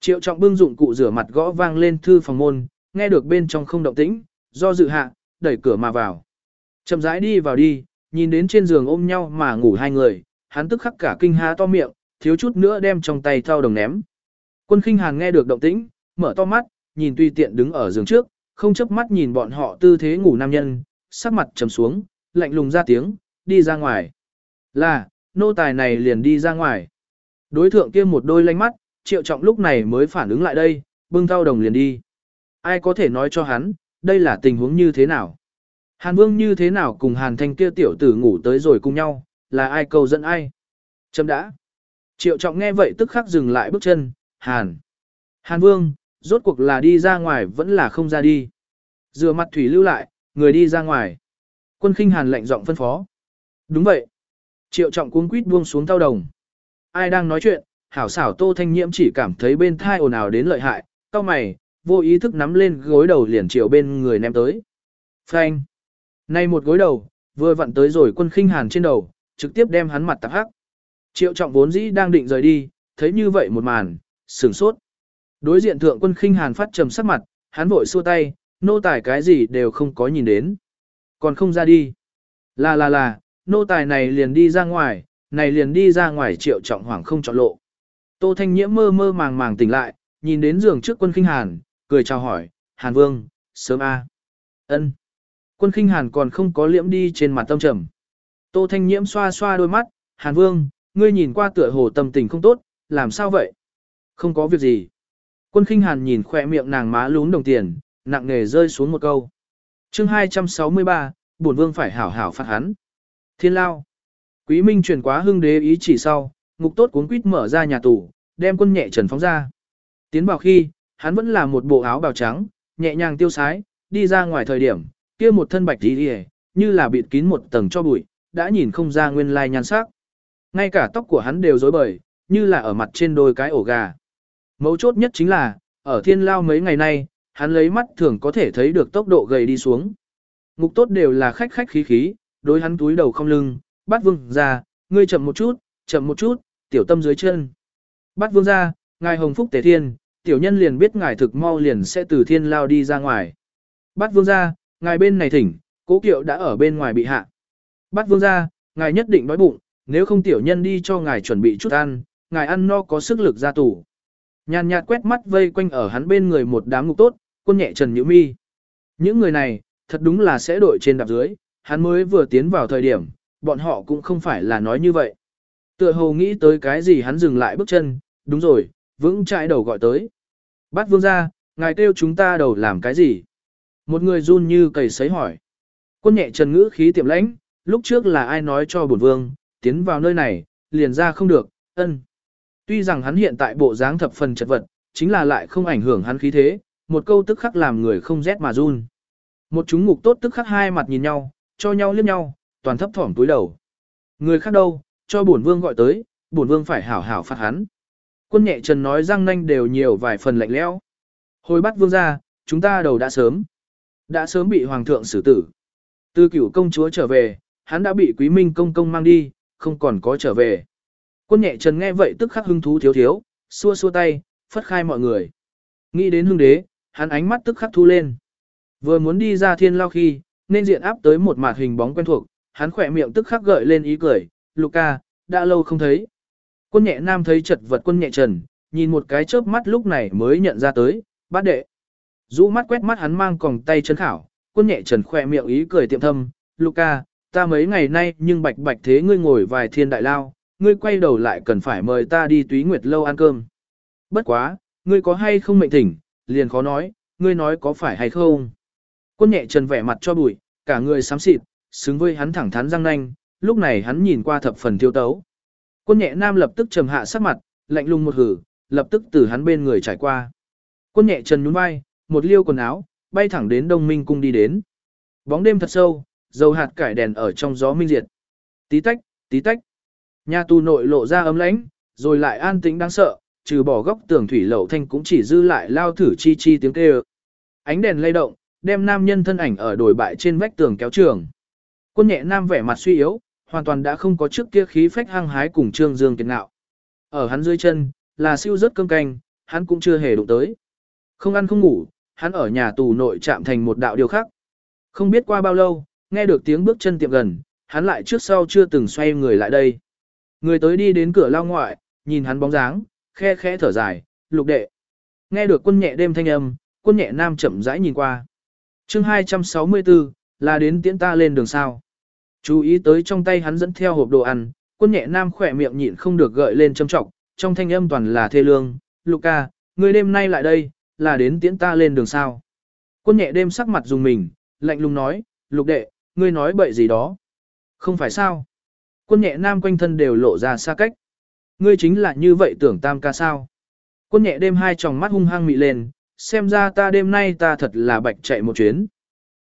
Triệu trọng bưng dụng cụ rửa mặt gõ vang lên thư phòng môn, nghe được bên trong không động tĩnh, do dự hạ, đẩy cửa mà vào. Chậm rãi đi vào đi, nhìn đến trên giường ôm nhau mà ngủ hai người, hắn tức khắc cả kinh há to miệng, thiếu chút nữa đem trong tay thao đồng ném. Quân khinh hàn nghe được động tĩnh, mở to mắt, nhìn tùy tiện đứng ở giường trước, không chớp mắt nhìn bọn họ tư thế ngủ nam nhân, sắc mặt trầm xuống, lạnh lùng ra tiếng, đi ra ngoài. Là, nô tài này liền đi ra ngoài. Đối thượng kia một đôi lanh mắt, triệu trọng lúc này mới phản ứng lại đây, bưng thao đồng liền đi. Ai có thể nói cho hắn, đây là tình huống như thế nào? Hàn Vương như thế nào cùng Hàn Thanh kia tiểu tử ngủ tới rồi cùng nhau, là ai cầu dẫn ai? Chấm đã. Triệu trọng nghe vậy tức khắc dừng lại bước chân, Hàn. Hàn Vương, rốt cuộc là đi ra ngoài vẫn là không ra đi. Rửa mặt thủy lưu lại, người đi ra ngoài. Quân khinh Hàn lệnh giọng phân phó. Đúng vậy. Triệu trọng cuống quýt buông xuống tao đồng. Ai đang nói chuyện, hảo xảo tô thanh nhiễm chỉ cảm thấy bên thai ồn ào đến lợi hại, cao mày, vô ý thức nắm lên gối đầu liền chiều bên người ném tới. Phanh. Nay một gối đầu, vừa vặn tới rồi quân khinh hàn trên đầu, trực tiếp đem hắn mặt tạp hắc. Triệu trọng vốn dĩ đang định rời đi, thấy như vậy một màn, sửng sốt. Đối diện thượng quân khinh hàn phát trầm sắc mặt, hắn vội xua tay, nô tài cái gì đều không có nhìn đến. Còn không ra đi. Là là là, nô tài này liền đi ra ngoài, này liền đi ra ngoài triệu trọng hoàng không chọn lộ. Tô Thanh Nhiễm mơ mơ màng màng tỉnh lại, nhìn đến giường trước quân khinh hàn, cười chào hỏi, Hàn Vương, sớm a. Ân. Quân khinh hàn còn không có liễm đi trên mặt tâm trầm. Tô Thanh Nhiễm xoa xoa đôi mắt, Hàn Vương, ngươi nhìn qua tựa hồ tâm tình không tốt, làm sao vậy? Không có việc gì. Quân khinh hàn nhìn khỏe miệng nàng má lún đồng tiền, nặng nề rơi xuống một câu. chương 263, bổn vương phải hảo hảo phạt hắn. Thiên lao. Quý Minh truyền quá hưng đế ý chỉ sau, ngục tốt cuốn quýt mở ra nhà tù, đem quân nhẹ trần phóng ra. Tiến vào khi, hắn vẫn là một bộ áo bào trắng, nhẹ nhàng tiêu sái, đi ra ngoài thời điểm, kia một thân bạch đi đi như là bịt kín một tầng cho bụi, đã nhìn không ra nguyên lai nhan sắc. Ngay cả tóc của hắn đều rối bời, như là ở mặt trên đôi cái ổ gà. Mấu chốt nhất chính là, ở thiên lao mấy ngày nay, hắn lấy mắt thường có thể thấy được tốc độ gầy đi xuống. Ngục tốt đều là khách khách khí khí, đối hắn túi đầu không lưng, Bát vương ra, ngươi chậm một chút, chậm một chút, tiểu tâm dưới chân. Bát vương ra, ngài hồng phúc tề thiên, tiểu nhân liền biết ngài thực mau liền sẽ từ thiên lao đi ra ngoài. Bát vương ra, ngài bên này thỉnh, cố kiệu đã ở bên ngoài bị hạ. Bát vương ra, ngài nhất định đói bụng, nếu không tiểu nhân đi cho ngài chuẩn bị chút ăn, ngài ăn no có sức lực ra tủ. Nhàn nhạt quét mắt vây quanh ở hắn bên người một đám ngục tốt, quân nhẹ trần nhữ mi. Những người này, thật đúng là sẽ đội trên đạp dưới, hắn mới vừa tiến vào thời điểm, bọn họ cũng không phải là nói như vậy. Tựa hồ nghĩ tới cái gì hắn dừng lại bước chân, đúng rồi, vững chãi đầu gọi tới. Bát vương ra, ngài kêu chúng ta đầu làm cái gì? Một người run như cầy sấy hỏi. Quân nhẹ trần ngữ khí tiệm lãnh, lúc trước là ai nói cho bổn vương, tiến vào nơi này, liền ra không được, ân. Tuy rằng hắn hiện tại bộ dáng thập phần chật vật, chính là lại không ảnh hưởng hắn khí thế, một câu tức khắc làm người không rét mà run. Một chúng ngục tốt tức khắc hai mặt nhìn nhau, cho nhau liếc nhau, toàn thấp thỏm túi đầu. Người khác đâu, cho bổn vương gọi tới, bổn vương phải hảo hảo phạt hắn. Quân nhẹ trần nói răng nanh đều nhiều vài phần lạnh lẽo. Hồi bắt vương ra, chúng ta đầu đã sớm. Đã sớm bị hoàng thượng xử tử. Từ cửu công chúa trở về, hắn đã bị quý minh công công mang đi, không còn có trở về. Quân nhẹ trần nghe vậy tức khắc hưng thú thiếu thiếu, xua xua tay, phất khai mọi người. Nghĩ đến hưng đế, hắn ánh mắt tức khắc thu lên. Vừa muốn đi ra thiên lao khi, nên diện áp tới một mặt hình bóng quen thuộc, hắn khỏe miệng tức khắc gợi lên ý cười, Luca, đã lâu không thấy. Quân nhẹ nam thấy chật vật quân nhẹ trần, nhìn một cái chớp mắt lúc này mới nhận ra tới, bát đệ. rũ mắt quét mắt hắn mang còng tay chân khảo, quân nhẹ trần khỏe miệng ý cười tiệm thâm, Luca, ta mấy ngày nay nhưng bạch bạch thế ngươi ngồi vài thiên đại lao, ngươi quay đầu lại cần phải mời ta đi túy nguyệt lâu ăn cơm. Bất quá, ngươi có hay không mệnh thỉnh, liền khó nói, ngươi nói có phải hay không. Quân nhẹ trần vẻ mặt cho bụi, cả người xám xịt, xứng với hắn thẳng thắn răng nanh, lúc này hắn nhìn qua thập phần tiêu tấu. Quân nhẹ nam lập tức trầm hạ sắc mặt, lạnh lùng một hử, lập tức từ hắn bên người trải qua. Quân nhẹ trần nhún vai, một liêu quần áo, bay thẳng đến đông minh cung đi đến. Bóng đêm thật sâu, dầu hạt cải đèn ở trong gió minh diệt. Tí tách, tí tách. Nhà tù nội lộ ra ấm lãnh, rồi lại an tĩnh đáng sợ, trừ bỏ góc tường thủy lậu thanh cũng chỉ dư lại lao thử chi chi tiếng kêu. Ánh đèn lay động, đem nam nhân thân ảnh ở đồi bại trên vách tường kéo trường. Quân nhẹ nam vẻ mặt suy yếu, hoàn toàn đã không có trước kia khí phách hăng hái cùng trương dương kiệt ngạo. Ở hắn dưới chân, là siêu rất cơm canh, hắn cũng chưa hề đụng tới. Không ăn không ngủ, hắn ở nhà tù nội chạm thành một đạo điều khác. Không biết qua bao lâu, nghe được tiếng bước chân tiệm gần, hắn lại trước sau chưa từng xoay người lại đây. Người tới đi đến cửa lao ngoại, nhìn hắn bóng dáng, khe khẽ thở dài, lục đệ. Nghe được quân nhẹ đêm thanh âm, quân nhẹ nam chậm rãi nhìn qua. chương 264, là đến tiễn ta lên đường sao. Chú ý tới trong tay hắn dẫn theo hộp đồ ăn, quân nhẹ nam khỏe miệng nhịn không được gợi lên châm trọng, trong thanh âm toàn là thê lương. Luca, người đêm nay lại đây, là đến tiễn ta lên đường sao. Quân nhẹ đêm sắc mặt dùng mình, lạnh lùng nói, lục đệ, ngươi nói bậy gì đó. Không phải sao. Quân nhẹ nam quanh thân đều lộ ra xa cách. Ngươi chính là như vậy tưởng tam ca sao. Quân nhẹ đêm hai tròng mắt hung hăng mị lên, xem ra ta đêm nay ta thật là bạch chạy một chuyến.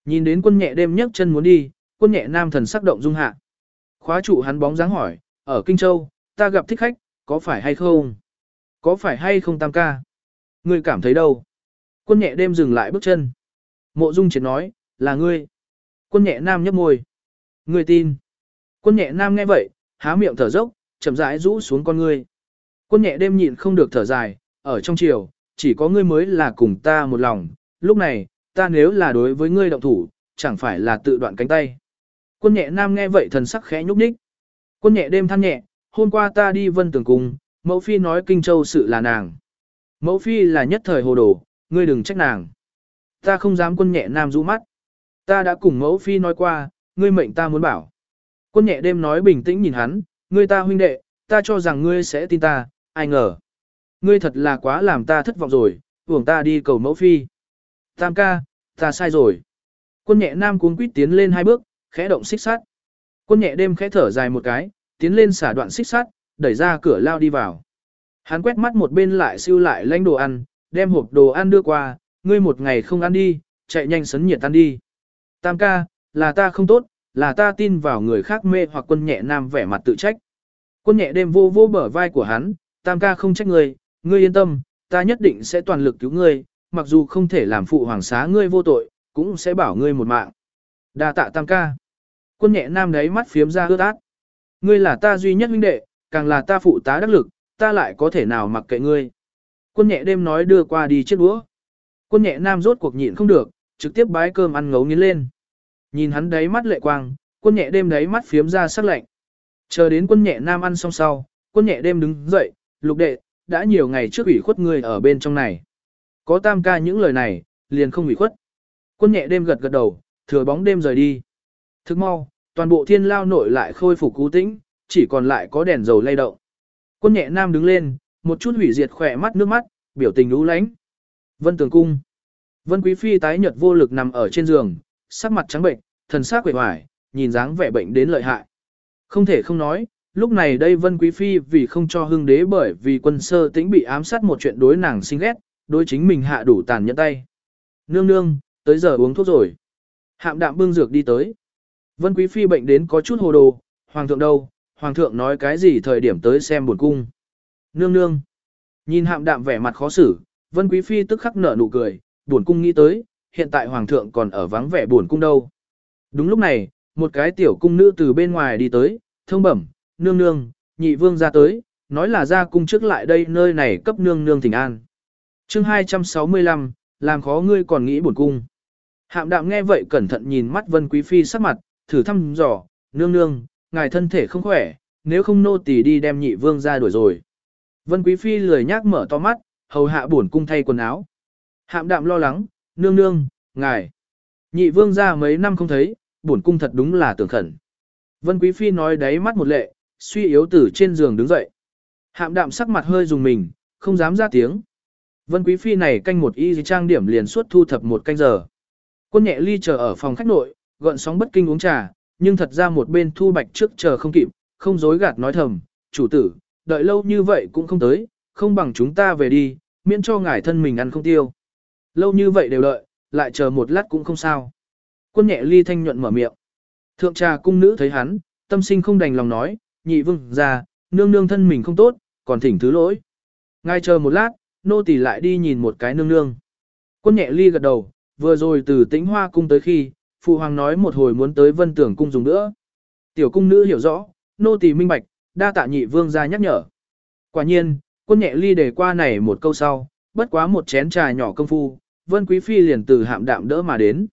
Nhìn đến quân nhẹ đêm nhấc chân muốn đi, quân nhẹ nam thần sắc động dung hạ. Khóa trụ hắn bóng dáng hỏi, ở Kinh Châu, ta gặp thích khách, có phải hay không? Có phải hay không tam ca? Ngươi cảm thấy đâu? Quân nhẹ đêm dừng lại bước chân. Mộ dung triệt nói, là ngươi. Quân nhẹ nam nhấp môi. Ngươi tin. Quân nhẹ nam nghe vậy, há miệng thở dốc, chậm rãi rũ xuống con ngươi. Quân nhẹ đêm nhịn không được thở dài, ở trong chiều, chỉ có ngươi mới là cùng ta một lòng, lúc này, ta nếu là đối với ngươi động thủ, chẳng phải là tự đoạn cánh tay. Quân nhẹ nam nghe vậy thần sắc khẽ nhúc nhích. Quân nhẹ đêm than nhẹ, hôm qua ta đi vân tường cùng, mẫu phi nói kinh châu sự là nàng. Mẫu phi là nhất thời hồ đồ, ngươi đừng trách nàng. Ta không dám quân nhẹ nam rũ mắt. Ta đã cùng mẫu phi nói qua, ngươi mệnh ta muốn bảo. Quân nhẹ đêm nói bình tĩnh nhìn hắn, ngươi ta huynh đệ, ta cho rằng ngươi sẽ tin ta, ai ngờ. Ngươi thật là quá làm ta thất vọng rồi, uổng ta đi cầu mẫu phi. Tam ca, ta sai rồi. Quân nhẹ nam cuống quýt tiến lên hai bước, khẽ động xích sắt. Quân nhẹ đêm khẽ thở dài một cái, tiến lên xả đoạn xích sắt, đẩy ra cửa lao đi vào. Hắn quét mắt một bên lại siêu lại lãnh đồ ăn, đem hộp đồ ăn đưa qua, ngươi một ngày không ăn đi, chạy nhanh sấn nhiệt ăn đi. Tam ca, là ta không tốt, là ta tin vào người khác mê hoặc quân nhẹ nam vẻ mặt tự trách. Quân nhẹ đêm vô vô bờ vai của hắn, tam ca không trách ngươi, ngươi yên tâm, ta nhất định sẽ toàn lực cứu ngươi, mặc dù không thể làm phụ hoàng xá ngươi vô tội, cũng sẽ bảo ngươi một mạng. Đa tạ tam ca. Quân nhẹ nam đấy mắt phiếm ra ướt át. Ngươi là ta duy nhất huynh đệ, càng là ta phụ tá đắc lực, ta lại có thể nào mặc kệ ngươi. Quân nhẹ đêm nói đưa qua đi chiếc đũa. Quân nhẹ nam rốt cuộc nhịn không được, trực tiếp bái cơm ăn ngấu nghiến lên. Nhìn hắn đáy mắt lệ quang, quân nhẹ đêm đáy mắt phiếm ra sắc lạnh. Chờ đến quân nhẹ nam ăn xong sau, quân nhẹ đêm đứng dậy, lục đệ, đã nhiều ngày trước ủy khuất ngươi ở bên trong này. Có tam ca những lời này, liền không ủy khuất. Quân nhẹ đêm gật gật đầu, thừa bóng đêm rời đi. Thức mau, toàn bộ thiên lao nội lại khôi phục cú tĩnh, chỉ còn lại có đèn dầu lay động. Quân nhẹ nam đứng lên, một chút hủy diệt khỏe mắt nước mắt, biểu tình lũ lánh. Vân tường cung. Vân quý phi tái nhợt vô lực nằm ở trên giường, sắc mặt trắng bệnh, thần sắc quệ hoài, nhìn dáng vẻ bệnh đến lợi hại. Không thể không nói, lúc này đây Vân Quý Phi vì không cho hưng đế bởi vì quân sơ tĩnh bị ám sát một chuyện đối nàng sinh ghét, đối chính mình hạ đủ tàn nhẫn tay. Nương nương, tới giờ uống thuốc rồi. Hạm đạm bưng dược đi tới. Vân Quý Phi bệnh đến có chút hồ đồ, Hoàng thượng đâu, Hoàng thượng nói cái gì thời điểm tới xem buồn cung. Nương nương. Nhìn hạm đạm vẻ mặt khó xử, Vân Quý Phi tức khắc nở nụ cười, buồn cung nghĩ tới, hiện tại Hoàng thượng còn ở vắng vẻ buồn cung đâu. Đúng lúc này, một cái tiểu cung nữ từ bên ngoài đi tới, thông bẩm, nương nương, nhị vương ra tới, nói là ra cung trước lại đây nơi này cấp nương nương thỉnh an. chương 265, làm khó ngươi còn nghĩ buồn cung. Hạm đạm nghe vậy cẩn thận nhìn mắt Vân Quý Phi sắc mặt, thử thăm dò, nương nương, ngài thân thể không khỏe, nếu không nô tỳ đi đem nhị vương ra đuổi rồi. Vân Quý Phi lười nhác mở to mắt, hầu hạ buồn cung thay quần áo. Hạm đạm lo lắng, nương nương, ngài. Nhị vương ra mấy năm không thấy, buồn cung thật đúng là tưởng khẩn. Vân Quý Phi nói đáy mắt một lệ, suy yếu từ trên giường đứng dậy. Hạm đạm sắc mặt hơi dùng mình, không dám ra tiếng. Vân Quý Phi này canh một y trang điểm liền suốt thu thập một canh giờ. Quân nhẹ ly chờ ở phòng khách nội, gọn sóng bất kinh uống trà, nhưng thật ra một bên thu bạch trước chờ không kịp, không dối gạt nói thầm, chủ tử, đợi lâu như vậy cũng không tới, không bằng chúng ta về đi, miễn cho ngài thân mình ăn không tiêu. Lâu như vậy đều đợi, lại chờ một lát cũng không sao. Quân nhẹ ly thanh nhuận mở miệng. Thượng trà cung nữ thấy hắn, tâm sinh không đành lòng nói, nhị vương ra, nương nương thân mình không tốt, còn thỉnh thứ lỗi. Ngài chờ một lát, nô tỳ lại đi nhìn một cái nương nương. Quân nhẹ ly gật đầu, vừa rồi từ tĩnh hoa cung tới khi, phụ hoàng nói một hồi muốn tới vân tưởng cung dùng nữa. Tiểu cung nữ hiểu rõ, nô tỳ minh bạch, đa tạ nhị vương ra nhắc nhở. Quả nhiên, Quân nhẹ ly để qua này một câu sau, bất quá một chén trà nhỏ công phu, Vân Quý Phi liền từ hạm đạm đỡ mà đến.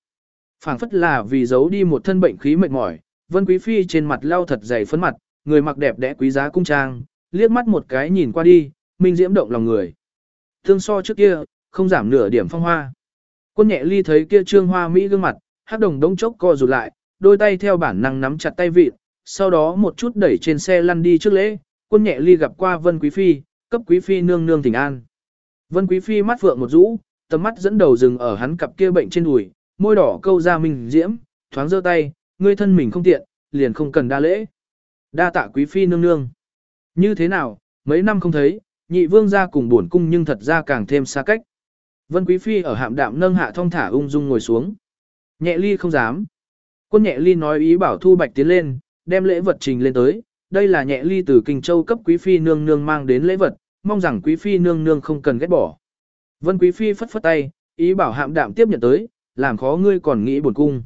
phảng phất là vì giấu đi một thân bệnh khí mệt mỏi, Vân Quý Phi trên mặt lau thật dày phấn mặt, người mặc đẹp đẽ quý giá cung trang, liếc mắt một cái nhìn qua đi, minh diễm động lòng người. Thương so trước kia, không giảm nửa điểm phong hoa. Quân nhẹ ly thấy kia trương hoa mỹ gương mặt, hát đồng đống chốc co rụt lại, đôi tay theo bản năng nắm chặt tay vịt, sau đó một chút đẩy trên xe lăn đi trước lễ, quân nhẹ ly gặp qua Vân Quý Phi, cấp Quý Phi nương nương thỉnh an. Vân Quý Phi mắt phượng một rũ, tầm mắt dẫn đầu dừng ở hắn cặp kia bệnh trên đùi, môi đỏ câu ra mình diễm, thoáng giơ tay, ngươi thân mình không tiện, liền không cần đa lễ. Đa tạ Quý Phi nương nương. Như thế nào, mấy năm không thấy, nhị vương ra cùng buồn cung nhưng thật ra càng thêm xa cách. Vân Quý Phi ở hạm đạm nâng hạ thong thả ung dung ngồi xuống. Nhẹ ly không dám. Quân nhẹ ly nói ý bảo Thu Bạch tiến lên, đem lễ vật trình lên tới. Đây là nhẹ ly từ Kinh Châu cấp Quý Phi nương nương mang đến lễ vật, mong rằng Quý Phi nương nương không cần ghét bỏ. Vân Quý Phi phất phất tay, ý bảo hạm đạm tiếp nhận tới, làm khó ngươi còn nghĩ buồn cung.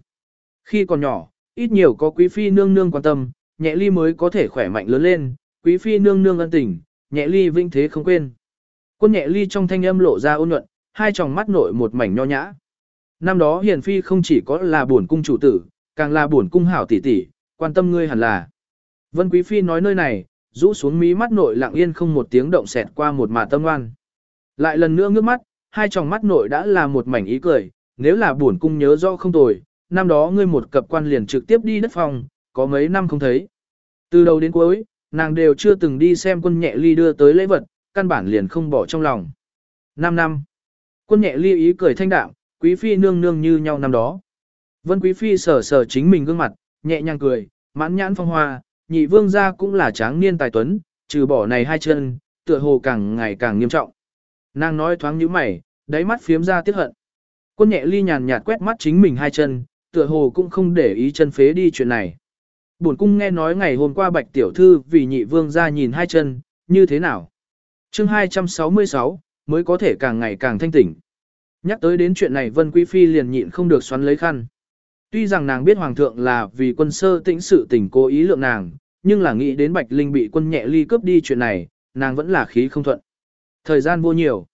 Khi còn nhỏ, ít nhiều có Quý Phi nương nương quan tâm, nhẹ ly mới có thể khỏe mạnh lớn lên, Quý Phi nương nương ân tình, nhẹ ly vinh thế không quên. Quân nhẹ ly trong thanh âm lộ ra ôn nhuận, hai tròng mắt nội một mảnh nho nhã. Năm đó hiền phi không chỉ có là buồn cung chủ tử, càng là buồn cung hảo tỷ tỷ, quan tâm ngươi hẳn là. Vân Quý Phi nói nơi này, rũ xuống mí mắt nội lặng yên không một tiếng động xẹt qua một mà tâm ngoan. Lại lần nữa ngước mắt, hai tròng mắt nội đã là một mảnh ý cười, nếu là buồn cung nhớ rõ không tồi, năm đó ngươi một cập quan liền trực tiếp đi đất phòng, có mấy năm không thấy. Từ đầu đến cuối, nàng đều chưa từng đi xem quân nhẹ ly đưa tới lễ vật, căn bản liền không bỏ trong lòng. Năm năm. Quân nhẹ ly ý cười thanh đạm, quý phi nương nương như nhau năm đó. Vân quý phi sờ sờ chính mình gương mặt, nhẹ nhàng cười, mãn nhãn phong hoa, nhị vương gia cũng là tráng niên tài tuấn, trừ bỏ này hai chân, tựa hồ càng ngày càng nghiêm trọng. Nàng nói thoáng như mày, đáy mắt phiếm ra tiếc hận. Quân nhẹ ly nhàn nhạt quét mắt chính mình hai chân, tựa hồ cũng không để ý chân phế đi chuyện này. Bổn cung nghe nói ngày hôm qua bạch tiểu thư vì nhị vương gia nhìn hai chân, như thế nào? chương 266, mới có thể càng ngày càng thanh tỉnh. Nhắc tới đến chuyện này Vân Quý Phi liền nhịn không được xoắn lấy khăn. Tuy rằng nàng biết Hoàng thượng là vì quân sơ tĩnh sự tình cố ý lượng nàng, nhưng là nghĩ đến Bạch Linh bị quân nhẹ ly cướp đi chuyện này, nàng vẫn là khí không thuận. Thời gian vô nhiều.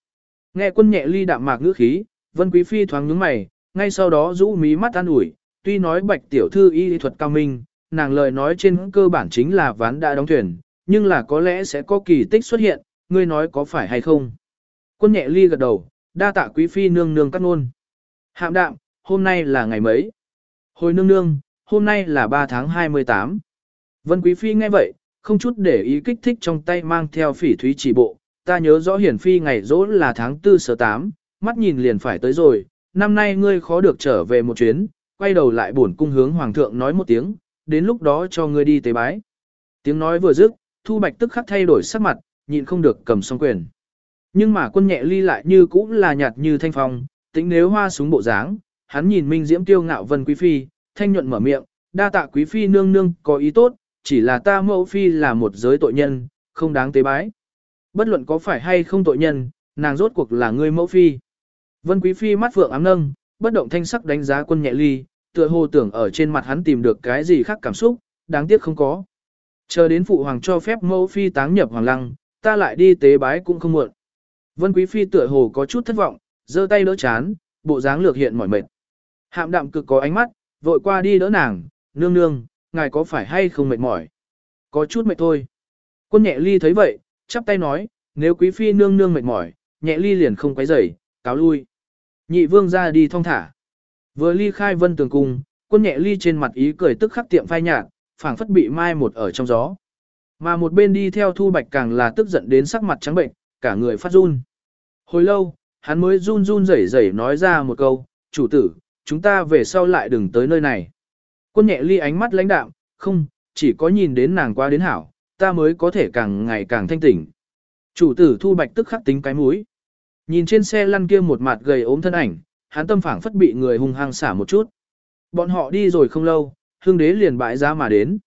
Nghe quân nhẹ ly đạm mạc ngữ khí, Vân Quý Phi thoáng nhướng mày, ngay sau đó rũ mí mắt an ủi, tuy nói Bạch Tiểu Thư y thuật cao minh, nàng lời nói trên cơ bản chính là ván đã đóng thuyền, nhưng là có lẽ sẽ có kỳ tích xuất hiện, ngươi nói có phải hay không. Quân nhẹ ly gật đầu, đa tạ quý phi nương nương cắt ngôn. Hạm đạm, hôm nay là ngày mấy? Hồi nương nương, hôm nay là 3 tháng 28. Vân quý phi nghe vậy, không chút để ý kích thích trong tay mang theo phỉ thúy chỉ bộ. Ta nhớ rõ hiển phi ngày rỗ là tháng 4 sở 8, mắt nhìn liền phải tới rồi. Năm nay ngươi khó được trở về một chuyến, quay đầu lại bổn cung hướng hoàng thượng nói một tiếng, đến lúc đó cho ngươi đi tế bái. Tiếng nói vừa dứt, Thu Bạch tức khắc thay đổi sắc mặt, nhịn không được cầm song quyền. Nhưng mà quân nhẹ ly lại như cũng là nhạt như thanh phong, tính nếu hoa súng bộ dáng, hắn nhìn Minh Diễm tiêu ngạo vân quý phi, thanh nhuận mở miệng, đa tạ quý phi nương nương có ý tốt, chỉ là ta mẫu phi là một giới tội nhân, không đáng tế bái. Bất luận có phải hay không tội nhân, nàng rốt cuộc là người mẫu phi. Vân quý phi mắt phượng ám nâng, bất động thanh sắc đánh giá quân nhẹ ly, tựa hồ tưởng ở trên mặt hắn tìm được cái gì khác cảm xúc, đáng tiếc không có. Chờ đến phụ hoàng cho phép mẫu phi táng nhập hoàng lăng, ta lại đi tế bái cũng không muộn. Vân Quý Phi tựa hồ có chút thất vọng, giơ tay đỡ chán, bộ dáng lược hiện mỏi mệt. Hạm đạm cực có ánh mắt, vội qua đi đỡ nàng, nương nương, ngài có phải hay không mệt mỏi? Có chút mệt thôi. Quân nhẹ ly thấy vậy, chắp tay nói, nếu quý phi nương nương mệt mỏi, nhẹ ly liền không quấy rầy, cáo lui. Nhị vương ra đi thong thả. Vừa ly khai vân tường cung, quân nhẹ ly trên mặt ý cười tức khắc tiệm phai nhạt, phảng phất bị mai một ở trong gió. Mà một bên đi theo thu bạch càng là tức giận đến sắc mặt trắng bệnh, cả người phát run. Hồi lâu, hắn mới run run rẩy rẩy nói ra một câu, chủ tử, chúng ta về sau lại đừng tới nơi này. Quân nhẹ ly ánh mắt lãnh đạm, không, chỉ có nhìn đến nàng qua đến hảo, ta mới có thể càng ngày càng thanh tỉnh. Chủ tử thu bạch tức khắc tính cái mũi. Nhìn trên xe lăn kia một mặt gầy ốm thân ảnh, hắn tâm phảng phất bị người hung hăng xả một chút. Bọn họ đi rồi không lâu, hương đế liền bãi ra mà đến.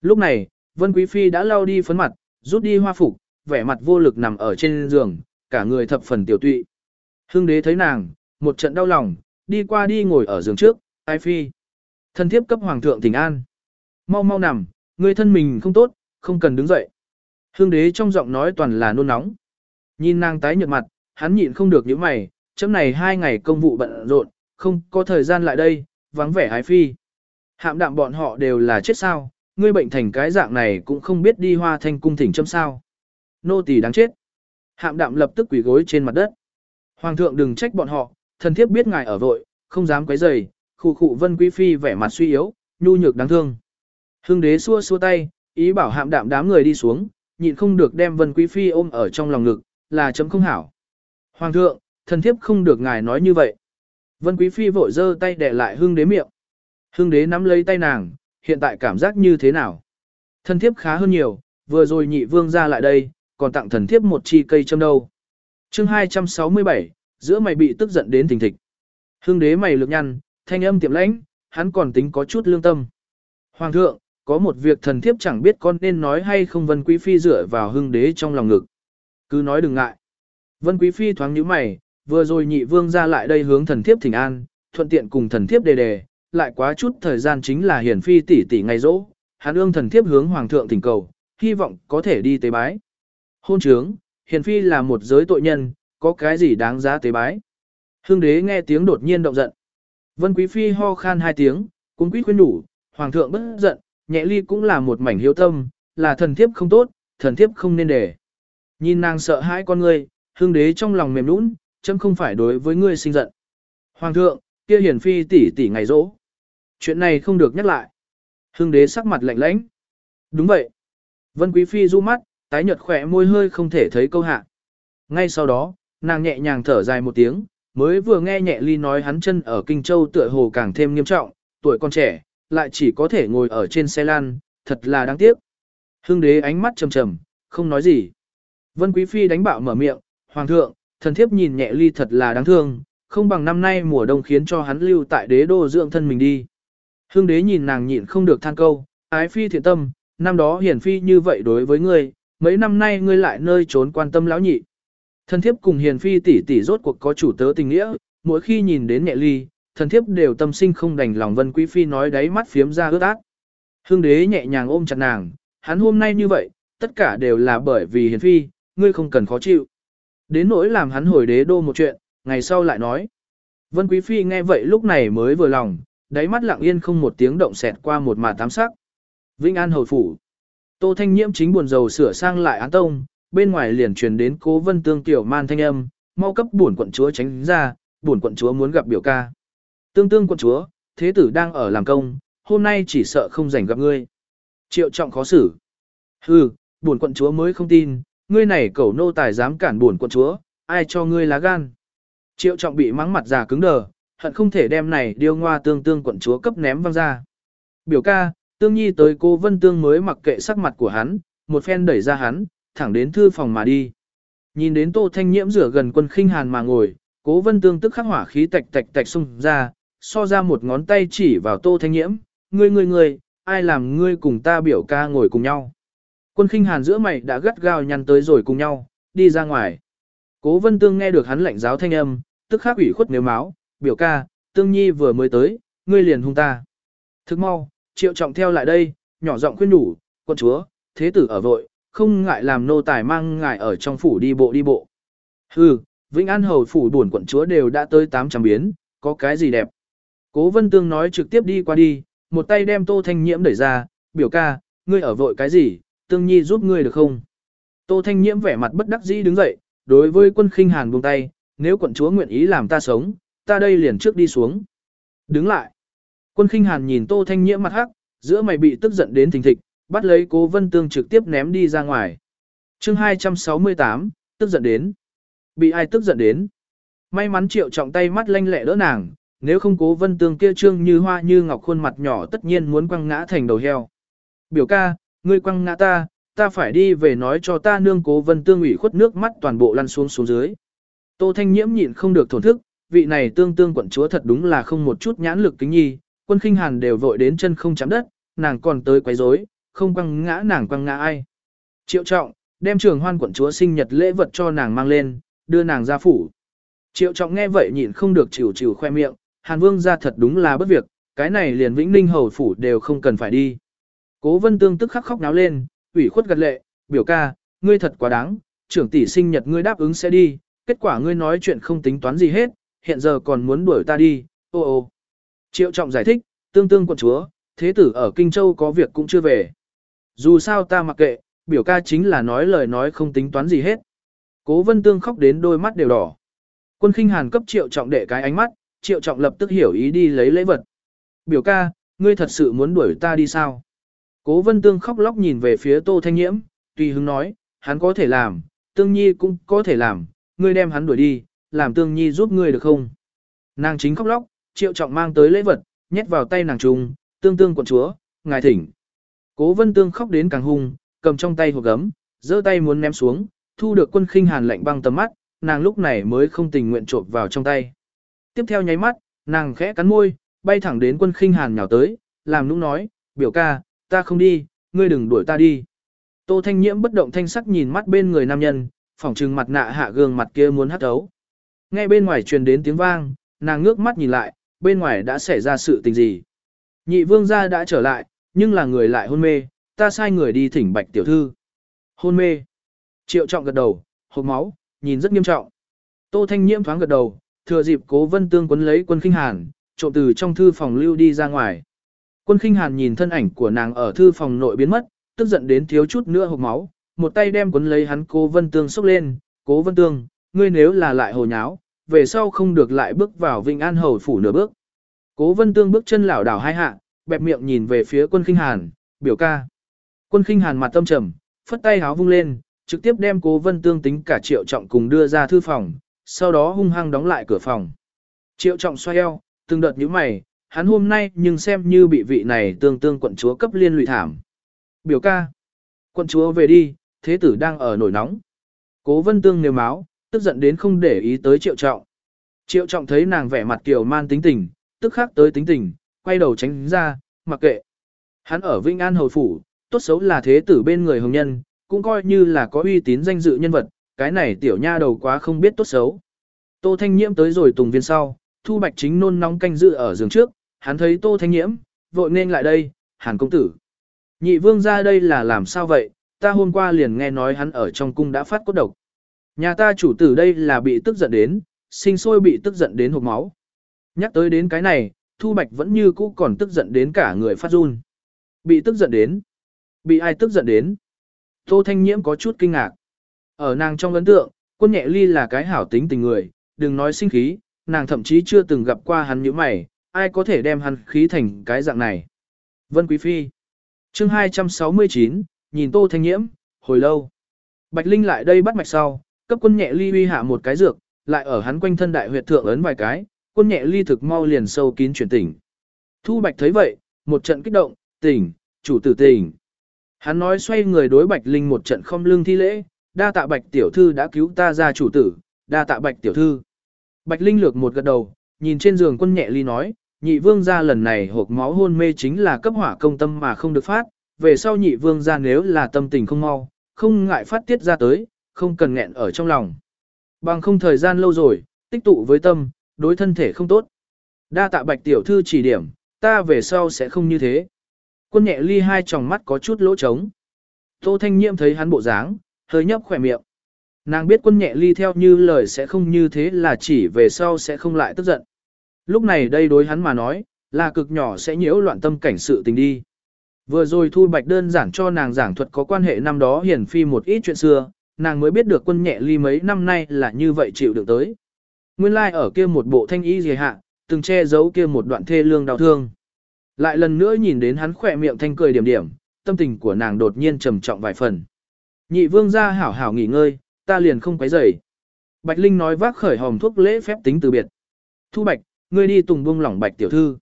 Lúc này, Vân Quý Phi đã lau đi phấn mặt, rút đi hoa phục, vẻ mặt vô lực nằm ở trên giường, cả người thập phần tiểu tụy. hưng đế thấy nàng, một trận đau lòng, đi qua đi ngồi ở giường trước, ai phi. Thân thiếp cấp hoàng thượng thỉnh an. Mau mau nằm, người thân mình không tốt, không cần đứng dậy. Hương đế trong giọng nói toàn là nôn nóng. Nhìn nàng tái nhợt mặt, hắn nhịn không được những mày, chấm này hai ngày công vụ bận rộn, không có thời gian lại đây, vắng vẻ ái phi. Hạm đạm bọn họ đều là chết sao, ngươi bệnh thành cái dạng này cũng không biết đi hoa thanh cung thỉnh châm sao. Nô tỳ đáng chết. Hạm đạm lập tức quỳ gối trên mặt đất. Hoàng thượng đừng trách bọn họ, thần thiếp biết ngài ở vội, không dám quấy rầy. Khụ khụ vân quý phi vẻ mặt suy yếu, nhu nhược đáng thương. Hưng đế xua xua tay, ý bảo hạm đạm đám người đi xuống, nhịn không được đem vân quý phi ôm ở trong lòng ngực, là chấm không hảo. Hoàng thượng, thần thiếp không được ngài nói như vậy. Vân quý phi vội giơ tay để lại hưng đế miệng. Hưng đế nắm lấy tay nàng, hiện tại cảm giác như thế nào? Thần thiếp khá hơn nhiều, vừa rồi nhị vương ra lại đây, còn tặng thần thiếp một chi cây châm đâu. chương 267, giữa mày bị tức giận đến thình thịch. Hưng đế mày lực nhăn, thanh âm tiệm lãnh, hắn còn tính có chút lương tâm. Hoàng thượng, có một việc thần thiếp chẳng biết con nên nói hay không Vân Quý Phi dựa vào hưng đế trong lòng ngực. Cứ nói đừng ngại. Vân Quý Phi thoáng nhíu mày, vừa rồi nhị vương ra lại đây hướng thần thiếp thỉnh an, thuận tiện cùng thần thiếp đề đề, lại quá chút thời gian chính là hiển phi tỷ tỷ ngày rỗ, hắn ương thần thiếp hướng hoàng thượng thỉnh cầu, hy vọng có thể đi tế bái. Hôn trướng, hiền phi là một giới tội nhân, có cái gì đáng giá tế bái. Hương đế nghe tiếng đột nhiên động giận. Vân quý phi ho khan hai tiếng, cung quýt khuyên đủ, hoàng thượng bất giận, nhẹ ly cũng là một mảnh hiếu tâm, là thần thiếp không tốt, thần thiếp không nên để. Nhìn nàng sợ hãi con ngươi, hương đế trong lòng mềm nũng, chấm không phải đối với ngươi sinh giận. Hoàng thượng, kia hiển phi tỷ tỷ ngày rỗ. Chuyện này không được nhắc lại. Hưng đế sắc mặt lạnh lãnh. Đúng vậy. Vân Quý Phi du mắt, tái nhợt khỏe môi hơi không thể thấy câu hạ. Ngay sau đó, nàng nhẹ nhàng thở dài một tiếng, mới vừa nghe nhẹ ly nói hắn chân ở Kinh Châu tựa hồ càng thêm nghiêm trọng, tuổi còn trẻ, lại chỉ có thể ngồi ở trên xe lan, thật là đáng tiếc. Hưng đế ánh mắt trầm trầm, không nói gì. Vân Quý Phi đánh bạo mở miệng, Hoàng thượng, thần thiếp nhìn nhẹ ly thật là đáng thương, không bằng năm nay mùa đông khiến cho hắn lưu tại đế đô dưỡng thân mình đi. hưng đế nhìn nàng nhịn không được than câu, ái phi thiện tâm, năm đó hiển phi như vậy đối với ngươi, mấy năm nay ngươi lại nơi trốn quan tâm lão nhị. Thần thiếp cùng hiền phi tỷ tỷ rốt cuộc có chủ tớ tình nghĩa, mỗi khi nhìn đến nhẹ ly, thần thiếp đều tâm sinh không đành lòng vân quý phi nói đáy mắt phiếm ra ướt át. Hương đế nhẹ nhàng ôm chặt nàng, hắn hôm nay như vậy, tất cả đều là bởi vì hiền phi, ngươi không cần khó chịu. Đến nỗi làm hắn hồi đế đô một chuyện, ngày sau lại nói. Vân quý phi nghe vậy lúc này mới vừa lòng, đáy mắt lặng yên không một tiếng động xẹt qua một mà tám sắc. Vĩnh An hồi phủ. Tô Thanh Nhiễm chính buồn rầu sửa sang lại án tông, bên ngoài liền truyền đến Cố Vân Tương tiểu man thanh âm, mau cấp buồn quận chúa tránh ra, Buồn quận chúa muốn gặp biểu ca. Tương tương quận chúa, thế tử đang ở làm công, hôm nay chỉ sợ không rảnh gặp ngươi. Triệu trọng khó xử. Hừ, buồn quận chúa mới không tin, ngươi này cẩu nô tài dám cản buồn quận chúa, ai cho ngươi lá gan. Triệu trọng bị mắng mặt già cứng đờ, hận không thể đem này điêu ngoa tương tương quận chúa cấp ném văng ra. Biểu ca, tương nhi tới cô Vân Tương mới mặc kệ sắc mặt của hắn, một phen đẩy ra hắn, thẳng đến thư phòng mà đi. Nhìn đến Tô Thanh Nhiễm rửa gần quân khinh hàn mà ngồi, cố Vân Tương tức khắc hỏa khí tạch tạch tạch xung ra, so ra một ngón tay chỉ vào Tô Thanh Nhiễm, ngươi ngươi ngươi, ai làm ngươi cùng ta biểu ca ngồi cùng nhau. Quân khinh hàn giữa mày đã gắt gao nhăn tới rồi cùng nhau, đi ra ngoài. Cố Vân Tương nghe được hắn lạnh giáo thanh âm, tức khắc ủy khuất nếu máu, biểu ca, tương nhi vừa mới tới, ngươi liền hung ta. Thức mau, triệu trọng theo lại đây, nhỏ giọng khuyên đủ, quân chúa, thế tử ở vội, không ngại làm nô tài mang ngài ở trong phủ đi bộ đi bộ. Hừ, Vĩnh An Hầu phủ buồn quận chúa đều đã tới 800 biến, có cái gì đẹp. Cố Vân Tương nói trực tiếp đi qua đi, một tay đem Tô Thanh Nhiễm đẩy ra, biểu ca, ngươi ở vội cái gì, Tương Nhi giúp ngươi được không? Tô Thanh Nhiễm vẻ mặt bất đắc dĩ đứng dậy, đối với quân khinh hàn buông tay, nếu quận chúa nguyện ý làm ta sống, ta đây liền trước đi xuống. Đứng lại. Quân khinh hàn nhìn Tô Thanh Nhiễm mặt hắc, giữa mày bị tức giận đến thình thịch, bắt lấy cố vân tương trực tiếp ném đi ra ngoài. chương 268, tức giận đến. Bị ai tức giận đến? May mắn triệu trọng tay mắt lanh lẹ đỡ nàng, nếu không cố vân tương kia trương như hoa như ngọc khuôn mặt nhỏ tất nhiên muốn quăng ngã thành đầu heo. Biểu ca, ngươi quăng ngã ta, ta phải đi về nói cho ta nương cố vân tương ủy khuất nước mắt toàn bộ lăn xuống xuống dưới. Tô Thanh Nhiễm nhịn không được thổn thức, vị này tương tương quận chúa thật đúng là không một chút nhãn lực kính nhi, quân khinh hàn đều vội đến chân không chạm đất, nàng còn tới quấy rối, không quăng ngã nàng quăng ngã ai. Triệu trọng, đem trường hoan quận chúa sinh nhật lễ vật cho nàng mang lên, đưa nàng ra phủ. Triệu trọng nghe vậy nhịn không được chịu chịu khoe miệng, hàn vương ra thật đúng là bất việc, cái này liền vĩnh ninh hầu phủ đều không cần phải đi. Cố vân tương tức khắc khóc náo lên, ủy khuất gật lệ, biểu ca, ngươi thật quá đáng, trưởng tỷ sinh nhật ngươi đáp ứng sẽ đi, kết quả ngươi nói chuyện không tính toán gì hết, hiện giờ còn muốn đuổi ta đi, ô ô. Triệu trọng giải thích, tương tương quận chúa, thế tử ở Kinh Châu có việc cũng chưa về. Dù sao ta mặc kệ, biểu ca chính là nói lời nói không tính toán gì hết. Cố vân tương khóc đến đôi mắt đều đỏ. Quân khinh hàn cấp triệu trọng đệ cái ánh mắt, triệu trọng lập tức hiểu ý đi lấy lễ vật. Biểu ca, ngươi thật sự muốn đuổi ta đi sao? Cố vân tương khóc lóc nhìn về phía tô thanh nhiễm, tùy hứng nói, hắn có thể làm, tương nhi cũng có thể làm, ngươi đem hắn đuổi đi, làm tương nhi giúp ngươi được không? Nàng chính khóc lóc, triệu trọng mang tới lễ vật, nhét vào tay nàng trung, tương tương quận chúa, ngài thỉnh. Cố vân tương khóc đến càng hung, cầm trong tay hộp gấm, giơ tay muốn ném xuống, thu được quân khinh hàn lạnh băng tầm mắt, nàng lúc này mới không tình nguyện trộm vào trong tay. Tiếp theo nháy mắt, nàng khẽ cắn môi, bay thẳng đến quân khinh hàn nhào tới, làm nũng nói, biểu ca, ta không đi, ngươi đừng đuổi ta đi. Tô Thanh Nhiễm bất động thanh sắc nhìn mắt bên người nam nhân, phỏng trừng mặt nạ hạ gương mặt kia muốn hắt ấu. Nghe bên ngoài truyền đến tiếng vang, nàng ngước mắt nhìn lại, bên ngoài đã xảy ra sự tình gì. Nhị vương gia đã trở lại, nhưng là người lại hôn mê, ta sai người đi thỉnh bạch tiểu thư. Hôn mê. Triệu trọng gật đầu, hộp máu, nhìn rất nghiêm trọng. Tô Thanh Nhiễm thoáng gật đầu, thừa dịp cố vân tương quấn lấy quân khinh hàn, trộm từ trong thư phòng lưu đi ra ngoài. Quân khinh hàn nhìn thân ảnh của nàng ở thư phòng nội biến mất, tức giận đến thiếu chút nữa hộp máu, một tay đem quấn lấy hắn cố vân tương xúc lên, cố vân tương, ngươi nếu là lại hồ nháo, về sau không được lại bước vào Vinh An Hầu phủ nửa bước. Cố vân tương bước chân lảo đảo hai hạ, bẹp miệng nhìn về phía quân khinh hàn, biểu ca. Quân khinh hàn mặt tâm trầm, phất tay háo vung lên, trực tiếp đem cố vân tương tính cả triệu trọng cùng đưa ra thư phòng, sau đó hung hăng đóng lại cửa phòng. Triệu trọng xoay eo, từng đợt nhíu mày, hắn hôm nay nhưng xem như bị vị này tương tương quận chúa cấp liên lụy thảm. Biểu ca. Quận chúa về đi, thế tử đang ở nổi nóng. Cố vân tương nêu máu, tức giận đến không để ý tới triệu trọng. Triệu trọng thấy nàng vẻ mặt kiểu man tính tình, tức khắc tới tính tình, quay đầu tránh ra, mặc kệ. Hắn ở Vĩnh An Hầu Phủ, tốt xấu là thế tử bên người hồng nhân, cũng coi như là có uy tín danh dự nhân vật, cái này tiểu nha đầu quá không biết tốt xấu. Tô Thanh Nhiễm tới rồi tùng viên sau, Thu Bạch chính nôn nóng canh dự ở giường trước, hắn thấy Tô Thanh Nhiễm, vội nên lại đây, hàn công tử. Nhị vương ra đây là làm sao vậy, ta hôm qua liền nghe nói hắn ở trong cung đã phát cốt độc. Nhà ta chủ tử đây là bị tức giận đến, sinh sôi bị tức giận đến hộp máu. Nhắc tới đến cái này, Thu Bạch vẫn như cũ còn tức giận đến cả người phát run. Bị tức giận đến. Bị ai tức giận đến? Tô Thanh Nhiễm có chút kinh ngạc. Ở nàng trong ấn tượng, quân nhẹ ly là cái hảo tính tình người, đừng nói sinh khí, nàng thậm chí chưa từng gặp qua hắn như mày, ai có thể đem hắn khí thành cái dạng này. Vân Quý Phi chương 269, nhìn Tô Thanh Nhiễm, hồi lâu. Bạch Linh lại đây bắt mạch sau, cấp quân nhẹ ly uy hạ một cái dược, lại ở hắn quanh thân đại huyệt thượng ấn vài cái, quân nhẹ ly thực mau liền sâu kín chuyển tỉnh. Thu Bạch thấy vậy, một trận kích động, tỉnh, chủ tử tỉnh. Hắn nói xoay người đối Bạch Linh một trận không lương thi lễ, đa tạ Bạch tiểu thư đã cứu ta ra chủ tử, đa tạ Bạch tiểu thư. Bạch Linh lược một gật đầu, nhìn trên giường quân nhẹ ly nói, nhị vương gia lần này hộp máu hôn mê chính là cấp hỏa công tâm mà không được phát, về sau nhị vương gia nếu là tâm tình không mau, không ngại phát tiết ra tới, không cần nghẹn ở trong lòng. Bằng không thời gian lâu rồi, tích tụ với tâm, đối thân thể không tốt. Đa tạ bạch tiểu thư chỉ điểm, ta về sau sẽ không như thế. Quân nhẹ ly hai tròng mắt có chút lỗ trống. Tô Thanh Nhiễm thấy hắn bộ dáng, hơi nhấp khỏe miệng. Nàng biết quân nhẹ ly theo như lời sẽ không như thế là chỉ về sau sẽ không lại tức giận. Lúc này đây đối hắn mà nói, là cực nhỏ sẽ nhiễu loạn tâm cảnh sự tình đi. Vừa rồi Thu Bạch đơn giản cho nàng giảng thuật có quan hệ năm đó hiển phi một ít chuyện xưa, nàng mới biết được quân nhẹ ly mấy năm nay là như vậy chịu được tới. Nguyên lai like ở kia một bộ thanh y gì hạ, từng che giấu kia một đoạn thê lương đau thương. Lại lần nữa nhìn đến hắn khỏe miệng thanh cười điểm điểm, tâm tình của nàng đột nhiên trầm trọng vài phần. Nhị vương ra hảo hảo nghỉ ngơi, ta liền không quấy rầy. Bạch Linh nói vác khởi hòm thuốc lễ phép tính từ biệt. Thu Bạch, ngươi đi tùng buông lỏng Bạch tiểu thư.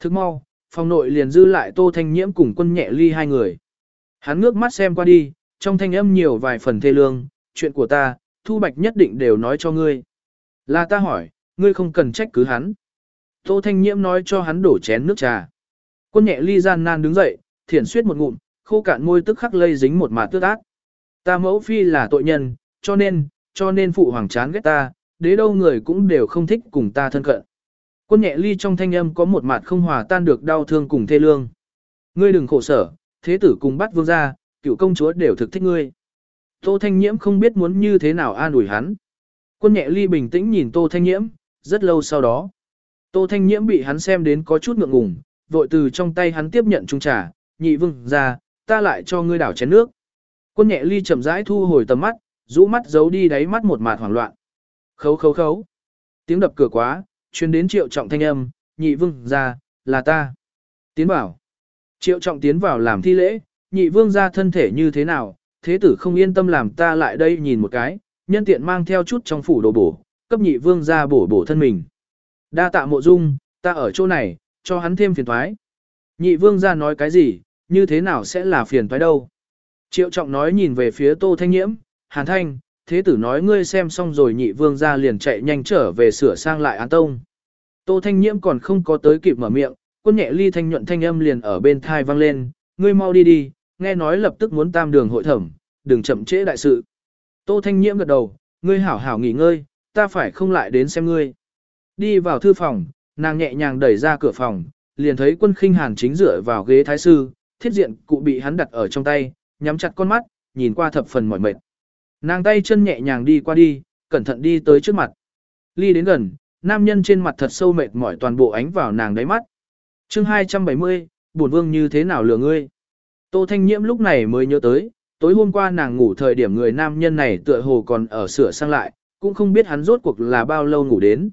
Thức mau, phòng nội liền dư lại Tô Thanh Nhiễm cùng quân nhẹ ly hai người. Hắn ngước mắt xem qua đi, trong thanh âm nhiều vài phần thê lương, chuyện của ta, Thu Bạch nhất định đều nói cho ngươi. Là ta hỏi, ngươi không cần trách cứ hắn. Tô Thanh Nhiễm nói cho hắn đổ chén nước trà. Quân nhẹ ly gian nan đứng dậy, thiển suyết một ngụm, khô cạn môi tức khắc lây dính một mạt tước ác. Ta mẫu phi là tội nhân, cho nên, cho nên phụ hoàng chán ghét ta, đế đâu người cũng đều không thích cùng ta thân cận. Quân nhẹ ly trong thanh âm có một mặt không hòa tan được đau thương cùng thê lương. Ngươi đừng khổ sở, thế tử cùng bắt vương gia, cựu công chúa đều thực thích ngươi. Tô Thanh Nhiễm không biết muốn như thế nào an ủi hắn. Quân nhẹ ly bình tĩnh nhìn Tô Thanh Nhiễm, rất lâu sau đó. Tô Thanh Nhiễm bị hắn xem đến có chút ngượng ngùng, vội từ trong tay hắn tiếp nhận trung trà, nhị vương ra, ta lại cho ngươi đảo chén nước. Quân nhẹ ly chậm rãi thu hồi tầm mắt, rũ mắt giấu đi đáy mắt một mạt hoảng loạn. Khấu khấu khấu. Tiếng đập cửa quá, truyền đến triệu trọng thanh âm, nhị vương ra, là ta. Tiến bảo. Triệu trọng tiến vào làm thi lễ, nhị vương ra thân thể như thế nào, thế tử không yên tâm làm ta lại đây nhìn một cái, nhân tiện mang theo chút trong phủ đồ bổ, cấp nhị vương ra bổ bổ thân mình. Đa tạ mộ dung, ta ở chỗ này, cho hắn thêm phiền thoái. Nhị vương ra nói cái gì, như thế nào sẽ là phiền thoái đâu. Triệu trọng nói nhìn về phía tô thanh nhiễm, hàn thanh, thế tử nói ngươi xem xong rồi nhị vương ra liền chạy nhanh trở về sửa sang lại án tông. Tô thanh nhiễm còn không có tới kịp mở miệng, quân nhẹ ly thanh nhuận thanh âm liền ở bên thai vang lên, ngươi mau đi đi, nghe nói lập tức muốn tam đường hội thẩm, đừng chậm trễ đại sự. Tô thanh nhiễm gật đầu, ngươi hảo hảo nghỉ ngơi, ta phải không lại đến xem ngươi. Đi vào thư phòng, nàng nhẹ nhàng đẩy ra cửa phòng, liền thấy quân khinh hàn chính dựa vào ghế thái sư, thiết diện cụ bị hắn đặt ở trong tay, nhắm chặt con mắt, nhìn qua thập phần mỏi mệt. Nàng tay chân nhẹ nhàng đi qua đi, cẩn thận đi tới trước mặt. Ly đến gần, nam nhân trên mặt thật sâu mệt mỏi toàn bộ ánh vào nàng đáy mắt. chương 270, buồn vương như thế nào lừa ngươi? Tô Thanh Nhiễm lúc này mới nhớ tới, tối hôm qua nàng ngủ thời điểm người nam nhân này tựa hồ còn ở sửa sang lại, cũng không biết hắn rốt cuộc là bao lâu ngủ đến.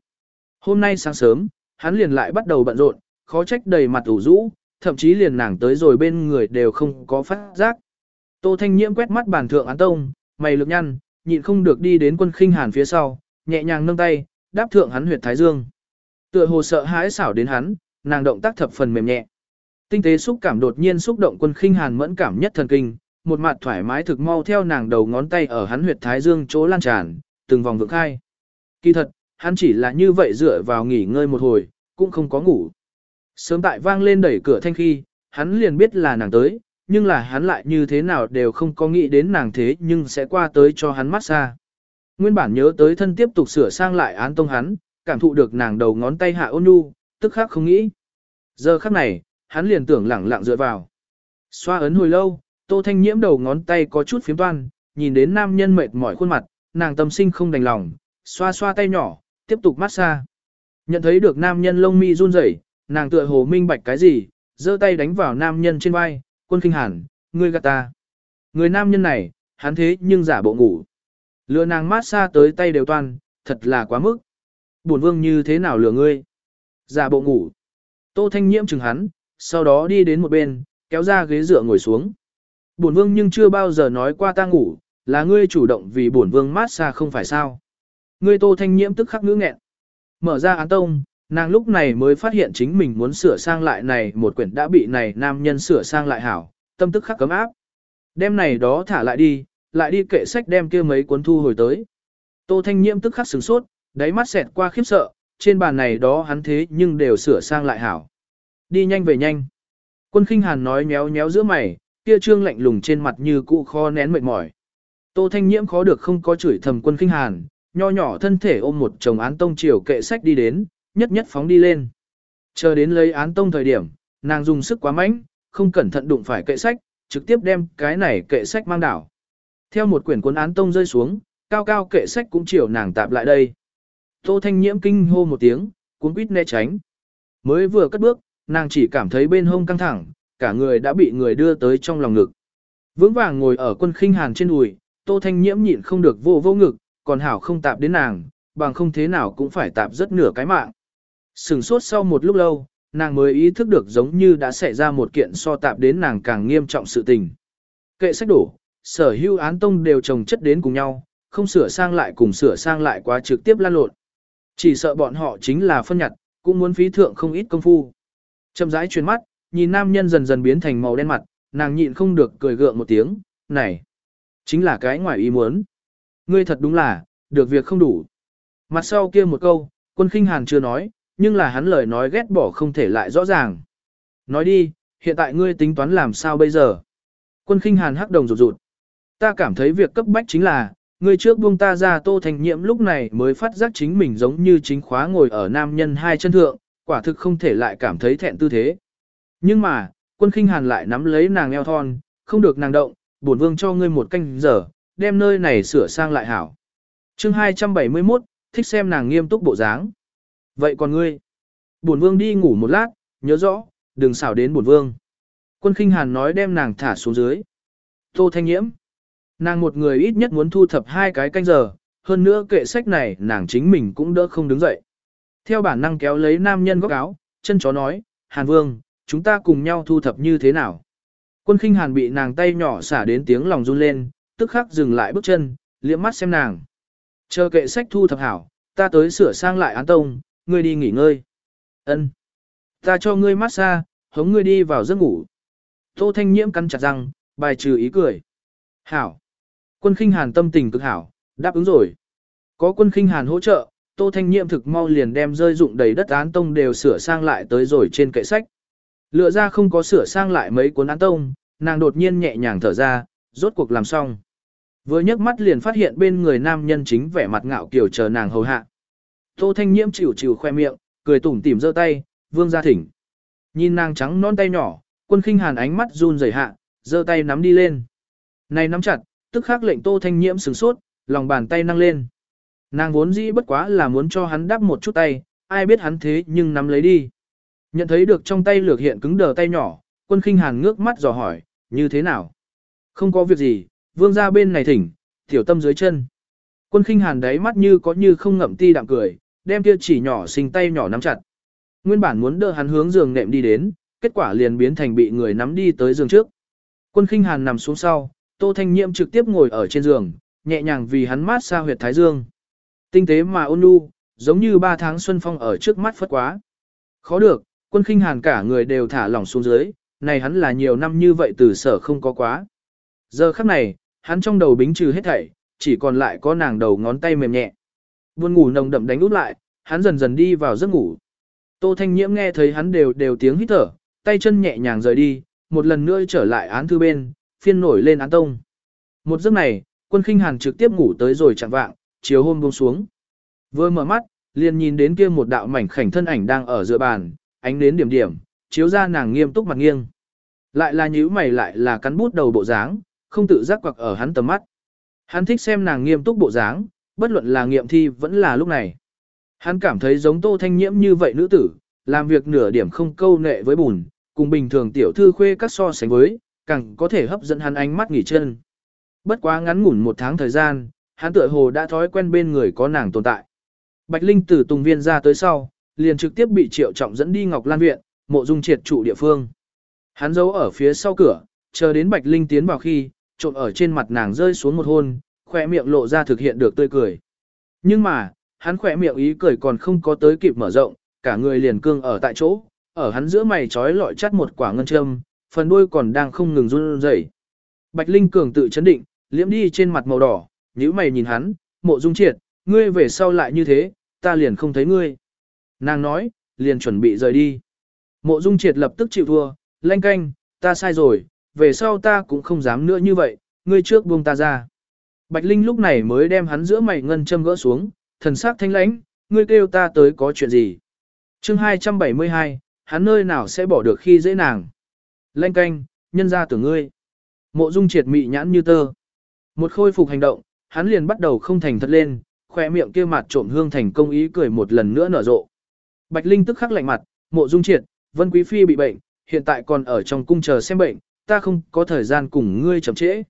Hôm nay sáng sớm, hắn liền lại bắt đầu bận rộn, khó trách đầy mặt ủ rũ, thậm chí liền nàng tới rồi bên người đều không có phát giác. Tô Thanh Nhiễm quét mắt bàn thượng án tông, mày lực nhăn, nhịn không được đi đến quân khinh hàn phía sau, nhẹ nhàng nâng tay, đáp thượng hắn huyệt thái dương. Tựa hồ sợ hãi xảo đến hắn, nàng động tác thập phần mềm nhẹ. Tinh tế xúc cảm đột nhiên xúc động quân khinh hàn mẫn cảm nhất thần kinh, một mặt thoải mái thực mau theo nàng đầu ngón tay ở hắn huyệt thái dương chỗ lan tràn, từng vòng vượng khai. Kỳ thật, hắn chỉ là như vậy dựa vào nghỉ ngơi một hồi, cũng không có ngủ. Sớm tại vang lên đẩy cửa thanh khi, hắn liền biết là nàng tới, nhưng là hắn lại như thế nào đều không có nghĩ đến nàng thế nhưng sẽ qua tới cho hắn mát xa. Nguyên bản nhớ tới thân tiếp tục sửa sang lại án tông hắn, cảm thụ được nàng đầu ngón tay hạ ôn nhu, tức khắc không nghĩ. Giờ khắc này, hắn liền tưởng lẳng lặng dựa vào. Xoa ấn hồi lâu, Tô Thanh Nhiễm đầu ngón tay có chút phiếm toan, nhìn đến nam nhân mệt mỏi khuôn mặt, nàng tâm sinh không đành lòng, xoa xoa tay nhỏ, tiếp tục mát xa. Nhận thấy được nam nhân lông mi run rẩy, nàng tựa hồ minh bạch cái gì, giơ tay đánh vào nam nhân trên vai, quân kinh hàn, ngươi gạt ta. Người nam nhân này, hắn thế nhưng giả bộ ngủ. Lừa nàng mát xa tới tay đều toan, thật là quá mức. Buồn vương như thế nào lừa ngươi? Giả bộ ngủ. Tô Thanh Nhiễm chừng hắn, sau đó đi đến một bên, kéo ra ghế dựa ngồi xuống. Bổn vương nhưng chưa bao giờ nói qua ta ngủ, là ngươi chủ động vì bổn vương mát xa không phải sao. Ngươi tô thanh nhiễm tức khắc ngữ nghẹn. Mở ra án tông, nàng lúc này mới phát hiện chính mình muốn sửa sang lại này một quyển đã bị này nam nhân sửa sang lại hảo, tâm tức khắc cấm áp. Đem này đó thả lại đi, lại đi kệ sách đem kia mấy cuốn thu hồi tới. Tô thanh nhiễm tức khắc sửng sốt, đáy mắt xẹt qua khiếp sợ, trên bàn này đó hắn thế nhưng đều sửa sang lại hảo. Đi nhanh về nhanh. Quân khinh hàn nói méo méo giữa mày, kia trương lạnh lùng trên mặt như cũ kho nén mệt mỏi. Tô Thanh Nhiễm khó được không có chửi thầm quân khinh hàn, nho nhỏ thân thể ôm một chồng án tông chiều kệ sách đi đến, nhất nhất phóng đi lên. Chờ đến lấy án tông thời điểm, nàng dùng sức quá mạnh, không cẩn thận đụng phải kệ sách, trực tiếp đem cái này kệ sách mang đảo. Theo một quyển cuốn án tông rơi xuống, cao cao kệ sách cũng chiều nàng tạp lại đây. Tô Thanh Nhiễm kinh hô một tiếng, cuốn quýt né tránh. Mới vừa cất bước, nàng chỉ cảm thấy bên hông căng thẳng, cả người đã bị người đưa tới trong lòng ngực. Vững vàng ngồi ở quân khinh hàn trên đùi, Tô Thanh Nhiễm nhịn không được vô vô ngực, còn hảo không tạp đến nàng, bằng không thế nào cũng phải tạp rất nửa cái mạng. Sừng sốt sau một lúc lâu, nàng mới ý thức được giống như đã xảy ra một kiện so tạp đến nàng càng nghiêm trọng sự tình. Kệ sách đổ, sở hữu án tông đều trồng chất đến cùng nhau, không sửa sang lại cùng sửa sang lại quá trực tiếp lan lộn. Chỉ sợ bọn họ chính là phân nhặt, cũng muốn phí thượng không ít công phu. Chậm rãi chuyển mắt, nhìn nam nhân dần dần biến thành màu đen mặt, nàng nhịn không được cười gượng một tiếng, này, chính là cái ngoài ý muốn. Ngươi thật đúng là, được việc không đủ. Mặt sau kia một câu, quân khinh hàn chưa nói, nhưng là hắn lời nói ghét bỏ không thể lại rõ ràng. Nói đi, hiện tại ngươi tính toán làm sao bây giờ? Quân khinh hàn hắc đồng rụt rụt. Ta cảm thấy việc cấp bách chính là, ngươi trước buông ta ra tô thành nhiệm lúc này mới phát giác chính mình giống như chính khóa ngồi ở nam nhân hai chân thượng, quả thực không thể lại cảm thấy thẹn tư thế. Nhưng mà, quân khinh hàn lại nắm lấy nàng eo thon, không được nàng động, bổn vương cho ngươi một canh giờ, đem nơi này sửa sang lại hảo. chương 271, thích xem nàng nghiêm túc bộ dáng. Vậy còn ngươi? Bổn vương đi ngủ một lát, nhớ rõ, đừng xảo đến bổn vương. Quân khinh hàn nói đem nàng thả xuống dưới. Tô Thanh Nhiễm. Nàng một người ít nhất muốn thu thập hai cái canh giờ, hơn nữa kệ sách này nàng chính mình cũng đỡ không đứng dậy. Theo bản năng kéo lấy nam nhân góc áo, chân chó nói, Hàn Vương, chúng ta cùng nhau thu thập như thế nào? Quân khinh Hàn bị nàng tay nhỏ xả đến tiếng lòng run lên, tức khắc dừng lại bước chân, liễm mắt xem nàng. Chờ kệ sách thu thập hảo, ta tới sửa sang lại án tông, ngươi đi nghỉ ngơi. Ân, Ta cho ngươi massage, hống ngươi đi vào giấc ngủ. Tô Thanh Nhiễm cắn chặt răng, bài trừ ý cười. Hảo. Quân khinh hàn tâm tình cực hảo, đáp ứng rồi. Có quân khinh hàn hỗ trợ, Tô Thanh Nhiệm thực mau liền đem rơi dụng đầy đất án tông đều sửa sang lại tới rồi trên kệ sách. Lựa ra không có sửa sang lại mấy cuốn án tông, nàng đột nhiên nhẹ nhàng thở ra, rốt cuộc làm xong. Vừa nhấc mắt liền phát hiện bên người nam nhân chính vẻ mặt ngạo kiều chờ nàng hầu hạ. Tô Thanh Nhiễm chịu chịu khoe miệng, cười tủm tỉm giơ tay, vương ra thỉnh. Nhìn nàng trắng non tay nhỏ, quân khinh hàn ánh mắt run rẩy hạ, giơ tay nắm đi lên. Này nắm chặt, tức khắc lệnh Tô Thanh Nhiễm sửng sốt, lòng bàn tay nâng lên. Nàng vốn dĩ bất quá là muốn cho hắn đắp một chút tay, ai biết hắn thế nhưng nắm lấy đi. Nhận thấy được trong tay lược hiện cứng đờ tay nhỏ, quân khinh hàn ngước mắt dò hỏi, như thế nào? Không có việc gì, vương ra bên này thỉnh, tiểu tâm dưới chân. Quân khinh hàn đáy mắt như có như không ngậm ti đạm cười, đem kia chỉ nhỏ xinh tay nhỏ nắm chặt. Nguyên bản muốn đỡ hắn hướng giường nệm đi đến, kết quả liền biến thành bị người nắm đi tới giường trước. Quân khinh hàn nằm xuống sau, Tô Thanh nhiệm trực tiếp ngồi ở trên giường, nhẹ nhàng vì hắn mát xa huyệt thái dương. Tinh tế mà ôn nhu, giống như ba tháng xuân phong ở trước mắt phất quá. Khó được, quân khinh hàn cả người đều thả lỏng xuống dưới, này hắn là nhiều năm như vậy từ sở không có quá. Giờ khắc này, hắn trong đầu bính trừ hết thảy, chỉ còn lại có nàng đầu ngón tay mềm nhẹ. Buồn ngủ nồng đậm đánh út lại, hắn dần dần đi vào giấc ngủ. Tô Thanh Nhiễm nghe thấy hắn đều đều tiếng hít thở, tay chân nhẹ nhàng rời đi, một lần nữa trở lại án thư bên, phiên nổi lên án tông. Một giấc này, quân khinh hàn trực tiếp ngủ tới rồi chẳng vạng, chiều hôm buông xuống. Vừa mở mắt, liền nhìn đến kia một đạo mảnh khảnh thân ảnh đang ở giữa bàn, ánh đến điểm điểm, chiếu ra nàng nghiêm túc mặt nghiêng. Lại là nhíu mày lại là cắn bút đầu bộ dáng, không tự giác quặc ở hắn tầm mắt. Hắn thích xem nàng nghiêm túc bộ dáng, bất luận là nghiệm thi vẫn là lúc này. Hắn cảm thấy giống tô thanh nhiễm như vậy nữ tử, làm việc nửa điểm không câu nệ với bùn, cùng bình thường tiểu thư khuê các so sánh với, càng có thể hấp dẫn hắn ánh mắt nghỉ chân. Bất quá ngắn ngủn một tháng thời gian, hắn tựa hồ đã thói quen bên người có nàng tồn tại. Bạch Linh từ Tùng Viên ra tới sau, liền trực tiếp bị Triệu Trọng dẫn đi Ngọc Lan Viện, mộ dung triệt trụ địa phương. Hắn giấu ở phía sau cửa, chờ đến Bạch Linh tiến vào khi, trộn ở trên mặt nàng rơi xuống một hôn, khỏe miệng lộ ra thực hiện được tươi cười. Nhưng mà, hắn khỏe miệng ý cười còn không có tới kịp mở rộng, cả người liền cương ở tại chỗ, ở hắn giữa mày trói lọi chắt một quả ngân châm, phần đuôi còn đang không ngừng run rẩy. Bạch Linh cường tự chấn định, liễm đi trên mặt màu đỏ, nhíu mày nhìn hắn, mộ dung triệt, ngươi về sau lại như thế, ta liền không thấy ngươi. Nàng nói, liền chuẩn bị rời đi. Mộ dung triệt lập tức chịu thua, lanh canh, ta sai rồi, về sau ta cũng không dám nữa như vậy, ngươi trước buông ta ra. Bạch Linh lúc này mới đem hắn giữa mày ngân châm gỡ xuống, thần sắc thanh lãnh, ngươi kêu ta tới có chuyện gì. chương 272, hắn nơi nào sẽ bỏ được khi dễ nàng. Lanh canh, nhân ra tưởng ngươi. Mộ dung triệt mị nhãn như tơ. Một khôi phục hành động, hắn liền bắt đầu không thành thật lên, khoe miệng kia mặt trộm hương thành công ý cười một lần nữa nở rộ. Bạch Linh tức khắc lạnh mặt, mộ dung triệt, Vân Quý Phi bị bệnh, hiện tại còn ở trong cung chờ xem bệnh, ta không có thời gian cùng ngươi chậm trễ.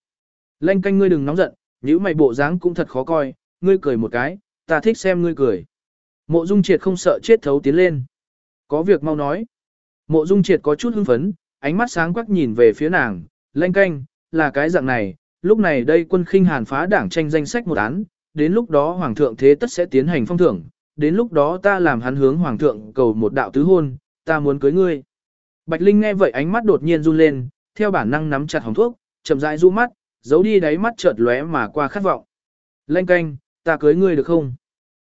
Lanh canh ngươi đừng nóng giận, nếu mày bộ dáng cũng thật khó coi, ngươi cười một cái, ta thích xem ngươi cười. Mộ dung triệt không sợ chết thấu tiến lên. Có việc mau nói. Mộ dung triệt có chút hưng phấn, ánh mắt sáng quắc nhìn về phía nàng, lanh canh, là cái dạng này, lúc này đây quân khinh hàn phá đảng tranh danh sách một án, đến lúc đó hoàng thượng thế tất sẽ tiến hành phong thưởng, đến lúc đó ta làm hắn hướng hoàng thượng cầu một đạo tứ hôn, ta muốn cưới ngươi. Bạch Linh nghe vậy ánh mắt đột nhiên run lên, theo bản năng nắm chặt hồng thuốc, chậm rãi du mắt, giấu đi đáy mắt chợt lóe mà qua khát vọng. Lanh canh, ta cưới ngươi được không?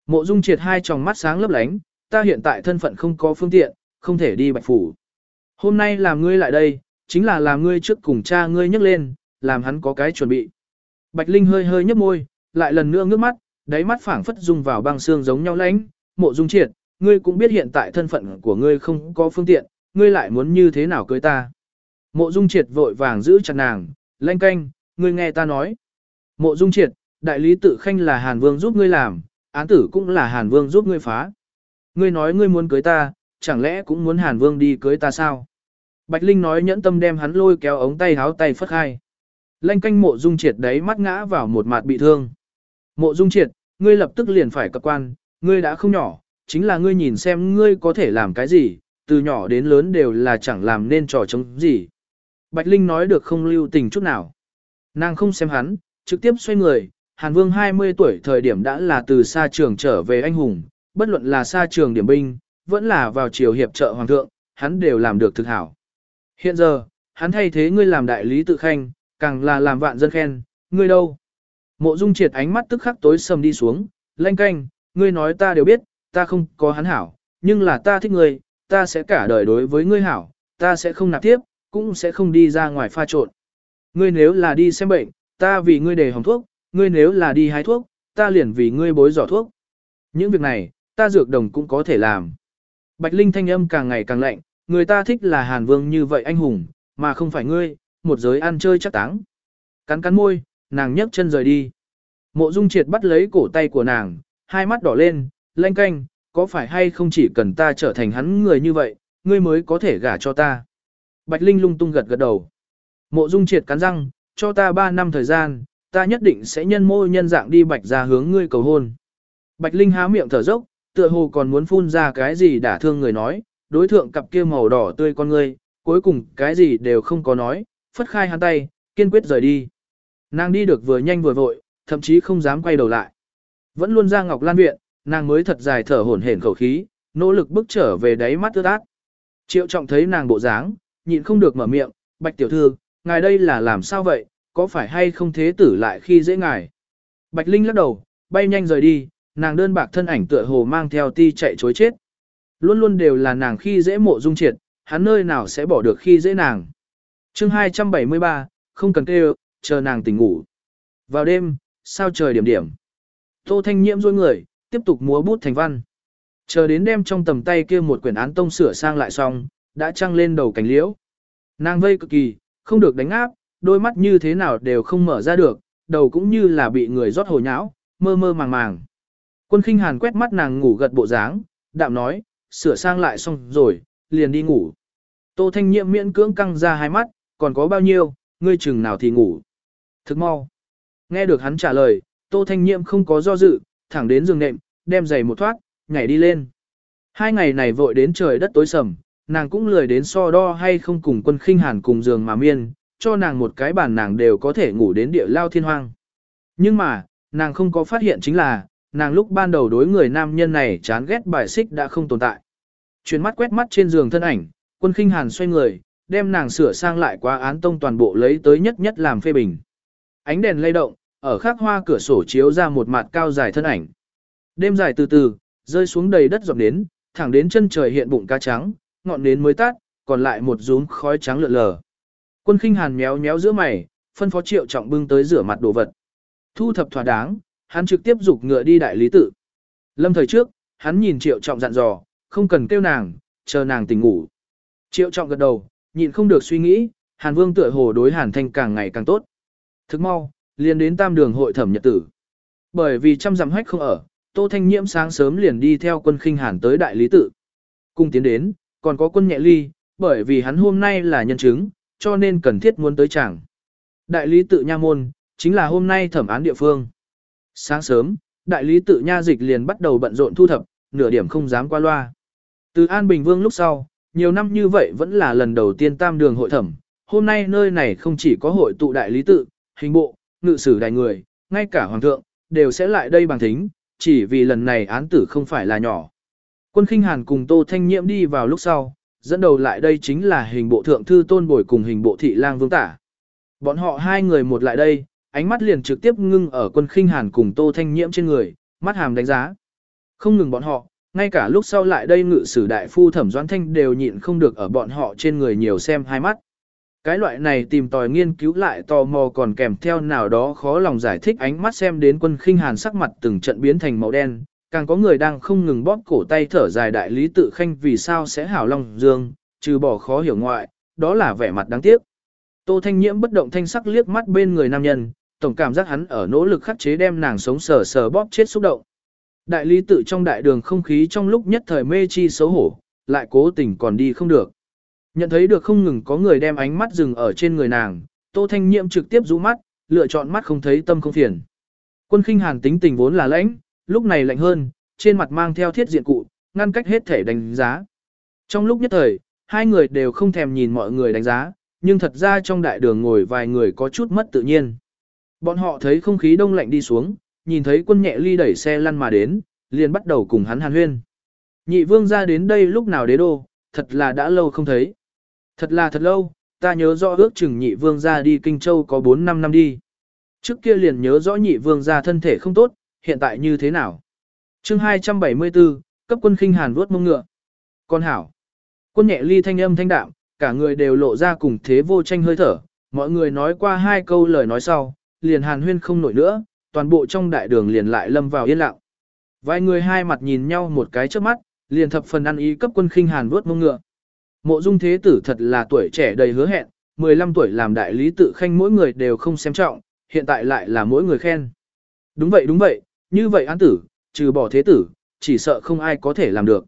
Mộ Dung triệt hai tròng mắt sáng lấp lánh, ta hiện tại thân phận không có phương tiện, không thể đi bạch phủ. Hôm nay làm ngươi lại đây, chính là làm ngươi trước cùng cha ngươi nhắc lên, làm hắn có cái chuẩn bị. Bạch Linh hơi hơi nhếch môi, lại lần nữa ngước mắt, đáy mắt phảng phất dung vào băng xương giống nhau lãnh, mộ dung triệt, ngươi cũng biết hiện tại thân phận của ngươi không có phương tiện, ngươi lại muốn như thế nào cưới ta. Mộ dung triệt vội vàng giữ chặt nàng, lanh canh, ngươi nghe ta nói. Mộ Dung Triệt, đại lý tự khanh là Hàn Vương giúp ngươi làm, án tử cũng là Hàn Vương giúp ngươi phá. Ngươi nói ngươi muốn cưới ta, chẳng lẽ cũng muốn Hàn Vương đi cưới ta sao? Bạch Linh nói nhẫn tâm đem hắn lôi kéo ống tay háo tay phất hai. Lanh canh mộ dung triệt đấy mắt ngã vào một mặt bị thương. Mộ dung triệt, ngươi lập tức liền phải cập quan, ngươi đã không nhỏ, chính là ngươi nhìn xem ngươi có thể làm cái gì, từ nhỏ đến lớn đều là chẳng làm nên trò chống gì. Bạch Linh nói được không lưu tình chút nào. Nàng không xem hắn, trực tiếp xoay người, Hàn Vương 20 tuổi thời điểm đã là từ xa trường trở về anh hùng, bất luận là xa trường điểm binh, vẫn là vào triều hiệp trợ hoàng thượng, hắn đều làm được thực hảo. Hiện giờ, hắn thay thế ngươi làm đại lý tự khanh, càng là làm vạn dân khen, ngươi đâu? Mộ Dung triệt ánh mắt tức khắc tối sầm đi xuống, lanh canh, ngươi nói ta đều biết, ta không có hắn hảo, nhưng là ta thích ngươi, ta sẽ cả đời đối với ngươi hảo, ta sẽ không nạp tiếp, cũng sẽ không đi ra ngoài pha trộn. Ngươi nếu là đi xem bệnh, ta vì ngươi để hồng thuốc, ngươi nếu là đi hái thuốc, ta liền vì ngươi bối giỏ thuốc. Những việc này, ta dược đồng cũng có thể làm. Bạch Linh thanh âm càng ngày càng lạnh, người ta thích là Hàn Vương như vậy anh hùng, mà không phải ngươi, một giới ăn chơi chắc táng. Cắn cắn môi, nàng nhấc chân rời đi. Mộ Dung Triệt bắt lấy cổ tay của nàng, hai mắt đỏ lên, lanh canh, có phải hay không chỉ cần ta trở thành hắn người như vậy, ngươi mới có thể gả cho ta. Bạch Linh lung tung gật gật đầu. Mộ Dung Triệt cắn răng, cho ta ba năm thời gian, ta nhất định sẽ nhân mô nhân dạng đi bạch ra hướng ngươi cầu hôn. Bạch Linh há miệng thở dốc, tựa hồ còn muốn phun ra cái gì đả thương người nói, đối thượng cặp kia màu đỏ tươi con ngươi, cuối cùng cái gì đều không có nói, phất khai hắn tay, kiên quyết rời đi. Nàng đi được vừa nhanh vừa vội, thậm chí không dám quay đầu lại. Vẫn luôn ra Ngọc Lan viện, nàng mới thật dài thở hổn hển khẩu khí, nỗ lực bước trở về đáy mắt ướt át. Triệu trọng thấy nàng bộ dáng, nhịn không được mở miệng, bạch tiểu thư, ngài đây là làm sao vậy, có phải hay không thế tử lại khi dễ ngài. Bạch Linh lắc đầu, bay nhanh rời đi, nàng đơn bạc thân ảnh tựa hồ mang theo ti chạy chối chết. Luôn luôn đều là nàng khi dễ mộ dung triệt, hắn nơi nào sẽ bỏ được khi dễ nàng chương 273, không cần kêu, chờ nàng tỉnh ngủ. Vào đêm, sao trời điểm điểm. Tô Thanh Nhiễm dôi người, tiếp tục múa bút thành văn. Chờ đến đêm trong tầm tay kia một quyển án tông sửa sang lại xong, đã trăng lên đầu cánh liễu. Nàng vây cực kỳ, không được đánh áp, đôi mắt như thế nào đều không mở ra được, đầu cũng như là bị người rót hồ nháo, mơ mơ màng màng. Quân khinh hàn quét mắt nàng ngủ gật bộ dáng, đạm nói, sửa sang lại xong rồi, liền đi ngủ. Tô Thanh Nhiệm miễn cưỡng căng ra hai mắt, còn có bao nhiêu, ngươi chừng nào thì ngủ. Thức mau. Nghe được hắn trả lời, Tô Thanh Nhiệm không có do dự, thẳng đến giường nệm, đem giày một thoát, nhảy đi lên. Hai ngày này vội đến trời đất tối sầm, nàng cũng lười đến so đo hay không cùng quân khinh hàn cùng giường mà miên, cho nàng một cái bàn nàng đều có thể ngủ đến địa lao thiên hoang. Nhưng mà, nàng không có phát hiện chính là, nàng lúc ban đầu đối người nam nhân này chán ghét bài xích đã không tồn tại. Chuyển mắt quét mắt trên giường thân ảnh, quân khinh hàn xoay người, đem nàng sửa sang lại qua án tông toàn bộ lấy tới nhất nhất làm phê bình. Ánh đèn lay động, ở khắc hoa cửa sổ chiếu ra một mặt cao dài thân ảnh. Đêm dài từ từ, rơi xuống đầy đất dọc đến, thẳng đến chân trời hiện bụng cá trắng, ngọn nến mới tắt, còn lại một rúm khói trắng lượn lờ. Quân khinh hàn méo méo giữa mày, phân phó triệu trọng bưng tới rửa mặt đồ vật. Thu thập thỏa đáng, hắn trực tiếp dục ngựa đi đại lý tự. Lâm thời trước, hắn nhìn triệu trọng dặn dò, không cần kêu nàng, chờ nàng tỉnh ngủ. Triệu trọng gật đầu, nhịn không được suy nghĩ, hàn vương tựa hồ đối hàn thanh càng ngày càng tốt. Thức mau, liền đến tam đường hội thẩm nhật tử. Bởi vì trăm dặm hách không ở, Tô Thanh Nhiễm sáng sớm liền đi theo quân khinh hàn tới đại lý tự. Cùng tiến đến, còn có quân nhẹ ly, bởi vì hắn hôm nay là nhân chứng, cho nên cần thiết muốn tới chẳng. Đại lý tự nha môn, chính là hôm nay thẩm án địa phương. Sáng sớm, đại lý tự nha dịch liền bắt đầu bận rộn thu thập, nửa điểm không dám qua loa. Từ An Bình Vương lúc sau, nhiều năm như vậy vẫn là lần đầu tiên tam đường hội thẩm. Hôm nay nơi này không chỉ có hội tụ đại lý tự, hình bộ, ngự sử đại người, ngay cả hoàng thượng, đều sẽ lại đây bằng thính, chỉ vì lần này án tử không phải là nhỏ. Quân khinh hàn cùng Tô Thanh Nhiễm đi vào lúc sau, dẫn đầu lại đây chính là hình bộ thượng thư tôn bồi cùng hình bộ thị lang vương tả. Bọn họ hai người một lại đây, ánh mắt liền trực tiếp ngưng ở quân khinh hàn cùng Tô Thanh Nhiễm trên người, mắt hàm đánh giá. Không ngừng bọn họ, ngay cả lúc sau lại đây ngự sử đại phu thẩm doãn thanh đều nhịn không được ở bọn họ trên người nhiều xem hai mắt. Cái loại này tìm tòi nghiên cứu lại tò mò còn kèm theo nào đó khó lòng giải thích ánh mắt xem đến quân khinh hàn sắc mặt từng trận biến thành màu đen, càng có người đang không ngừng bóp cổ tay thở dài đại lý tự khanh vì sao sẽ hảo long dương, trừ bỏ khó hiểu ngoại, đó là vẻ mặt đáng tiếc. Tô Thanh Nhiễm bất động thanh sắc liếc mắt bên người nam nhân, tổng cảm giác hắn ở nỗ lực khắc chế đem nàng sống sờ sờ bóp chết xúc động. Đại lý tự trong đại đường không khí trong lúc nhất thời mê chi xấu hổ, lại cố tình còn đi không được. Nhận thấy được không ngừng có người đem ánh mắt dừng ở trên người nàng, Tô Thanh Nhiệm trực tiếp rũ mắt, lựa chọn mắt không thấy tâm không phiền. Quân khinh hàn tính tình vốn là lãnh, lúc này lạnh hơn, trên mặt mang theo thiết diện cụ, ngăn cách hết thể đánh giá. Trong lúc nhất thời, hai người đều không thèm nhìn mọi người đánh giá, nhưng thật ra trong đại đường ngồi vài người có chút mất tự nhiên. Bọn họ thấy không khí đông lạnh đi xuống, nhìn thấy quân nhẹ ly đẩy xe lăn mà đến, liền bắt đầu cùng hắn hàn huyên. Nhị vương ra đến đây lúc nào đế đô, thật là đã lâu không thấy. Thật là thật lâu, ta nhớ rõ ước chừng nhị vương ra đi Kinh Châu có 4-5 năm đi. Trước kia liền nhớ rõ nhị vương ra thân thể không tốt, hiện tại như thế nào. chương 274, cấp quân khinh hàn vuốt mông ngựa. Con hảo. Quân nhẹ ly thanh âm thanh đạm, cả người đều lộ ra cùng thế vô tranh hơi thở. Mọi người nói qua hai câu lời nói sau, liền hàn huyên không nổi nữa, toàn bộ trong đại đường liền lại lâm vào yên lặng. Vài người hai mặt nhìn nhau một cái trước mắt, liền thập phần ăn ý cấp quân khinh hàn vuốt mông ngựa. Mộ dung thế tử thật là tuổi trẻ đầy hứa hẹn, 15 tuổi làm đại lý tự khanh mỗi người đều không xem trọng, hiện tại lại là mỗi người khen. Đúng vậy đúng vậy, như vậy án tử, trừ bỏ thế tử, chỉ sợ không ai có thể làm được.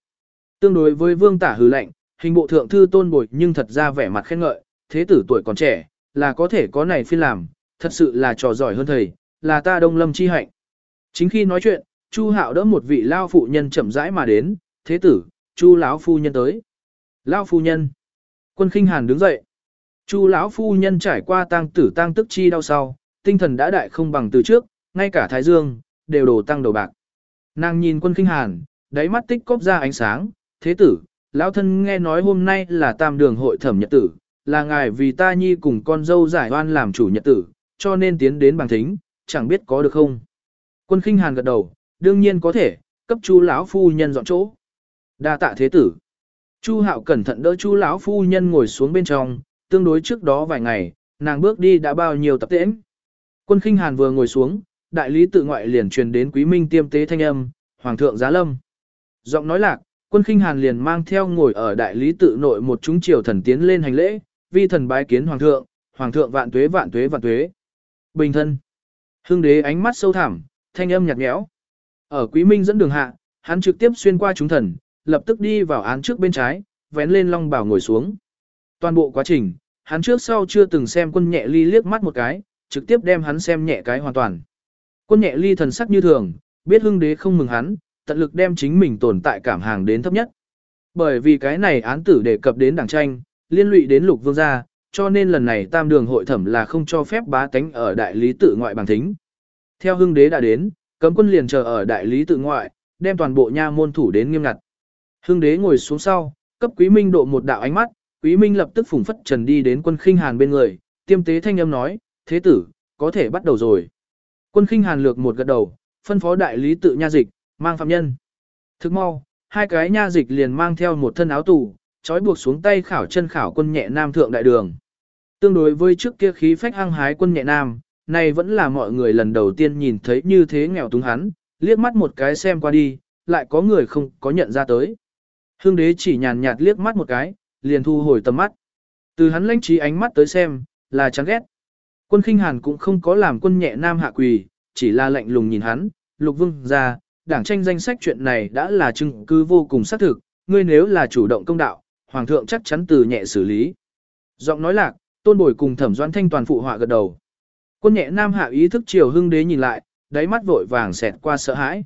Tương đối với vương tả hư lệnh, hình bộ thượng thư tôn bồi nhưng thật ra vẻ mặt khen ngợi, thế tử tuổi còn trẻ, là có thể có này phi làm, thật sự là trò giỏi hơn thầy, là ta đông lâm chi hạnh. Chính khi nói chuyện, Chu Hạo đỡ một vị lao phụ nhân chậm rãi mà đến, thế tử, Chu lão phu nhân tới. Lão phu nhân. Quân khinh hàn đứng dậy. Chu lão phu nhân trải qua tang tử tang tức chi đau sau, tinh thần đã đại không bằng từ trước, ngay cả thái dương, đều đổ tăng đầu bạc. Nàng nhìn quân khinh hàn, đáy mắt tích cóp ra ánh sáng, thế tử, lão thân nghe nói hôm nay là tam đường hội thẩm nhật tử, là ngài vì ta nhi cùng con dâu giải oan làm chủ nhật tử, cho nên tiến đến bằng thính, chẳng biết có được không. Quân khinh hàn gật đầu, đương nhiên có thể, cấp chu lão phu nhân dọn chỗ. đa tạ thế tử. Chu hạo cẩn thận đỡ chu lão phu nhân ngồi xuống bên trong, tương đối trước đó vài ngày, nàng bước đi đã bao nhiêu tập tễm. Quân khinh hàn vừa ngồi xuống, đại lý tự ngoại liền truyền đến quý minh tiêm tế thanh âm, hoàng thượng giá lâm. Giọng nói lạc, quân khinh hàn liền mang theo ngồi ở đại lý tự nội một chúng triều thần tiến lên hành lễ, vi thần bái kiến hoàng thượng, hoàng thượng vạn tuế vạn tuế vạn tuế. Bình thân. Hưng đế ánh mắt sâu thẳm, thanh âm nhạt nhẽo. Ở quý minh dẫn đường hạ, hắn trực tiếp xuyên qua chúng thần, lập tức đi vào án trước bên trái, vén lên long bảo ngồi xuống. Toàn bộ quá trình, hắn trước sau chưa từng xem quân nhẹ ly liếc mắt một cái, trực tiếp đem hắn xem nhẹ cái hoàn toàn. Quân nhẹ ly thần sắc như thường, biết hưng đế không mừng hắn, tận lực đem chính mình tồn tại cảm hàng đến thấp nhất. Bởi vì cái này án tử đề cập đến đảng tranh, liên lụy đến lục vương gia, cho nên lần này tam đường hội thẩm là không cho phép bá tánh ở đại lý tự ngoại bằng thính. Theo hưng đế đã đến, cấm quân liền chờ ở đại lý tự ngoại, đem toàn bộ nha môn thủ đến nghiêm ngặt. Hưng đế ngồi xuống sau, cấp quý minh độ một đạo ánh mắt, quý minh lập tức phủng phất trần đi đến quân khinh hàn bên người, tiêm tế thanh âm nói, thế tử, có thể bắt đầu rồi. Quân khinh hàn lược một gật đầu, phân phó đại lý tự nha dịch, mang phạm nhân. Thức mau, hai cái nha dịch liền mang theo một thân áo tù, trói buộc xuống tay khảo chân khảo quân nhẹ nam thượng đại đường. Tương đối với trước kia khí phách hăng hái quân nhẹ nam, này vẫn là mọi người lần đầu tiên nhìn thấy như thế nghèo túng hắn, liếc mắt một cái xem qua đi, lại có người không có nhận ra tới. Hương đế chỉ nhàn nhạt liếc mắt một cái, liền thu hồi tầm mắt. Từ hắn lãnh trí ánh mắt tới xem, là chán ghét. Quân khinh hàn cũng không có làm quân nhẹ nam hạ quỳ, chỉ là lạnh lùng nhìn hắn, lục vương ra, đảng tranh danh sách chuyện này đã là chứng cứ vô cùng xác thực, ngươi nếu là chủ động công đạo, hoàng thượng chắc chắn từ nhẹ xử lý. Giọng nói lạc, tôn bồi cùng thẩm doãn thanh toàn phụ họa gật đầu. Quân nhẹ nam hạ ý thức chiều hưng đế nhìn lại, đáy mắt vội vàng xẹt qua sợ hãi.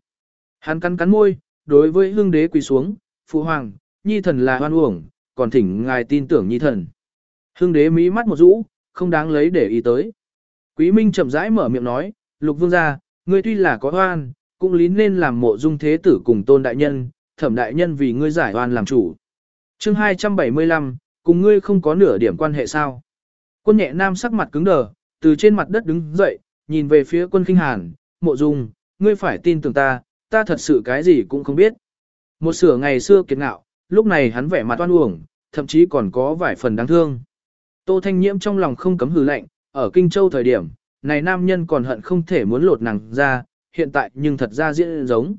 Hắn cắn cắn môi, đối với hưng đế quỳ xuống, phụ hoàng, nhi thần là hoan uổng, còn thỉnh ngài tin tưởng nhi thần. Hưng đế mí mắt một rũ, không đáng lấy để ý tới. Quý Minh chậm rãi mở miệng nói, lục vương gia, ngươi tuy là có hoan, cũng lý nên làm mộ dung thế tử cùng tôn đại nhân, thẩm đại nhân vì ngươi giải hoan làm chủ. chương 275, cùng ngươi không có nửa điểm quan hệ sao. Quân nhẹ nam sắc mặt cứng đờ, từ trên mặt đất đứng dậy, nhìn về phía quân kinh hàn, mộ dung, ngươi phải tin tưởng ta, ta thật sự cái gì cũng không biết. Một sửa ngày xưa kiệt ngạo, lúc này hắn vẻ mặt oan uổng, thậm chí còn có vài phần đáng thương. Tô Thanh Nhiễm trong lòng không cấm hừ lạnh, ở Kinh Châu thời điểm, này nam nhân còn hận không thể muốn lột nàng ra, hiện tại nhưng thật ra diễn giống.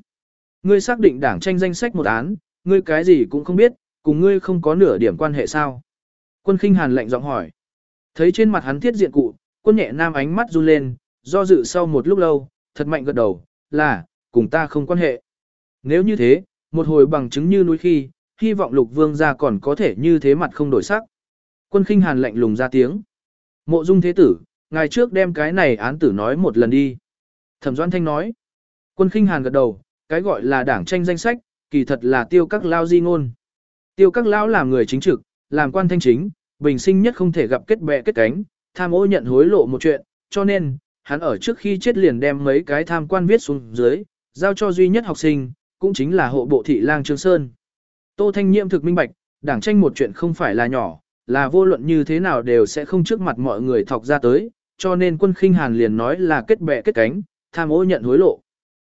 Ngươi xác định đảng tranh danh sách một án, ngươi cái gì cũng không biết, cùng ngươi không có nửa điểm quan hệ sao. Quân khinh hàn lệnh giọng hỏi. Thấy trên mặt hắn thiết diện cụ, quân nhẹ nam ánh mắt run lên, Do dự sau một lúc lâu, thật mạnh gật đầu, là, cùng ta không quan hệ. Nếu như thế, một hồi bằng chứng như núi khi, hy vọng lục vương gia còn có thể như thế mặt không đổi sắc. Quân khinh hàn lạnh lùng ra tiếng. Mộ dung thế tử, ngày trước đem cái này án tử nói một lần đi. Thẩm Doan Thanh nói. Quân khinh hàn gật đầu, cái gọi là đảng tranh danh sách, kỳ thật là tiêu các lao di ngôn. Tiêu các lão làm người chính trực, làm quan thanh chính, bình sinh nhất không thể gặp kết bè kết cánh, tham ô nhận hối lộ một chuyện, cho nên, hắn ở trước khi chết liền đem mấy cái tham quan viết xuống dưới, giao cho duy nhất học sinh, cũng chính là hộ bộ thị lang Trương Sơn. Tô Thanh Nhiệm thực minh bạch, đảng tranh một chuyện không phải là nhỏ, là vô luận như thế nào đều sẽ không trước mặt mọi người thọc ra tới, cho nên quân khinh hàn liền nói là kết bè kết cánh, tham ô nhận hối lộ.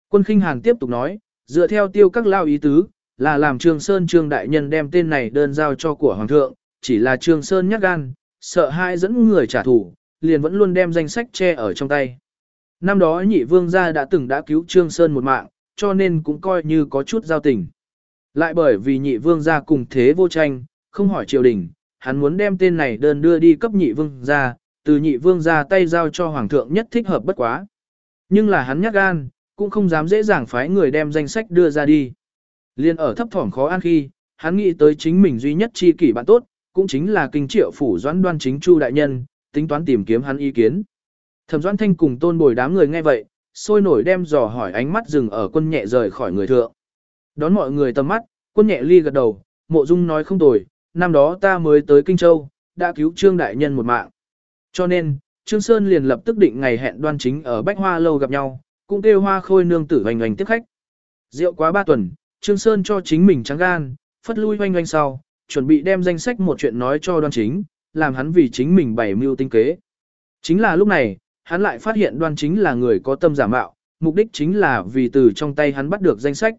Quân khinh hàn tiếp tục nói, dựa theo tiêu các lao ý tứ, là làm Trương Sơn Trương Đại Nhân đem tên này đơn giao cho của Hoàng thượng, chỉ là Trương Sơn nhát gan, sợ hai dẫn người trả thù, liền vẫn luôn đem danh sách che ở trong tay. Năm đó nhị vương gia đã từng đã cứu Trương Sơn một mạng, cho nên cũng coi như có chút giao tình. Lại bởi vì nhị vương gia cùng thế vô tranh, không hỏi triều đình, hắn muốn đem tên này đơn đưa đi cấp nhị vương gia, từ nhị vương gia tay giao cho hoàng thượng nhất thích hợp bất quá. Nhưng là hắn nhát gan, cũng không dám dễ dàng phái người đem danh sách đưa ra đi. Liên ở thấp thỏm khó ăn khi, hắn nghĩ tới chính mình duy nhất chi kỷ bạn tốt, cũng chính là kinh triệu phủ doãn đoan chính chu đại nhân, tính toán tìm kiếm hắn ý kiến. Thẩm doãn thanh cùng tôn bồi đám người nghe vậy, sôi nổi đem dò hỏi ánh mắt dừng ở quân nhẹ rời khỏi người thượng. Đón mọi người tầm mắt, quân nhẹ ly gật đầu, mộ dung nói không tồi, năm đó ta mới tới Kinh Châu, đã cứu trương đại nhân một mạng. Cho nên, Trương Sơn liền lập tức định ngày hẹn đoan chính ở Bách Hoa Lâu gặp nhau, cũng kêu hoa khôi nương tử hoành hoành tiếp khách. Rượu quá ba tuần, Trương Sơn cho chính mình trắng gan, phất lui hoành hoành sau, chuẩn bị đem danh sách một chuyện nói cho đoan chính, làm hắn vì chính mình bày mưu tinh kế. Chính là lúc này, hắn lại phát hiện đoan chính là người có tâm giả mạo, mục đích chính là vì từ trong tay hắn bắt được danh sách.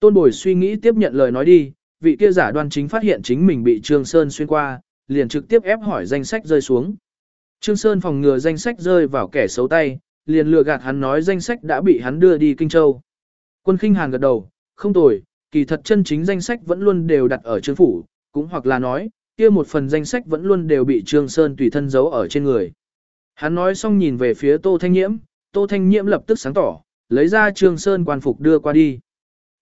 Tôn Bồi suy nghĩ tiếp nhận lời nói đi, vị kia giả đoan chính phát hiện chính mình bị Trương Sơn xuyên qua, liền trực tiếp ép hỏi danh sách rơi xuống. Trương Sơn phòng ngừa danh sách rơi vào kẻ xấu tay, liền lừa gạt hắn nói danh sách đã bị hắn đưa đi Kinh Châu. Quân khinh hàn gật đầu, không tồi, kỳ thật chân chính danh sách vẫn luôn đều đặt ở trương phủ, cũng hoặc là nói, kia một phần danh sách vẫn luôn đều bị Trương Sơn tùy thân giấu ở trên người. Hắn nói xong nhìn về phía Tô Thanh Nhiễm, Tô Thanh Nhiễm lập tức sáng tỏ, lấy ra Trương Sơn quan phục đưa qua đi.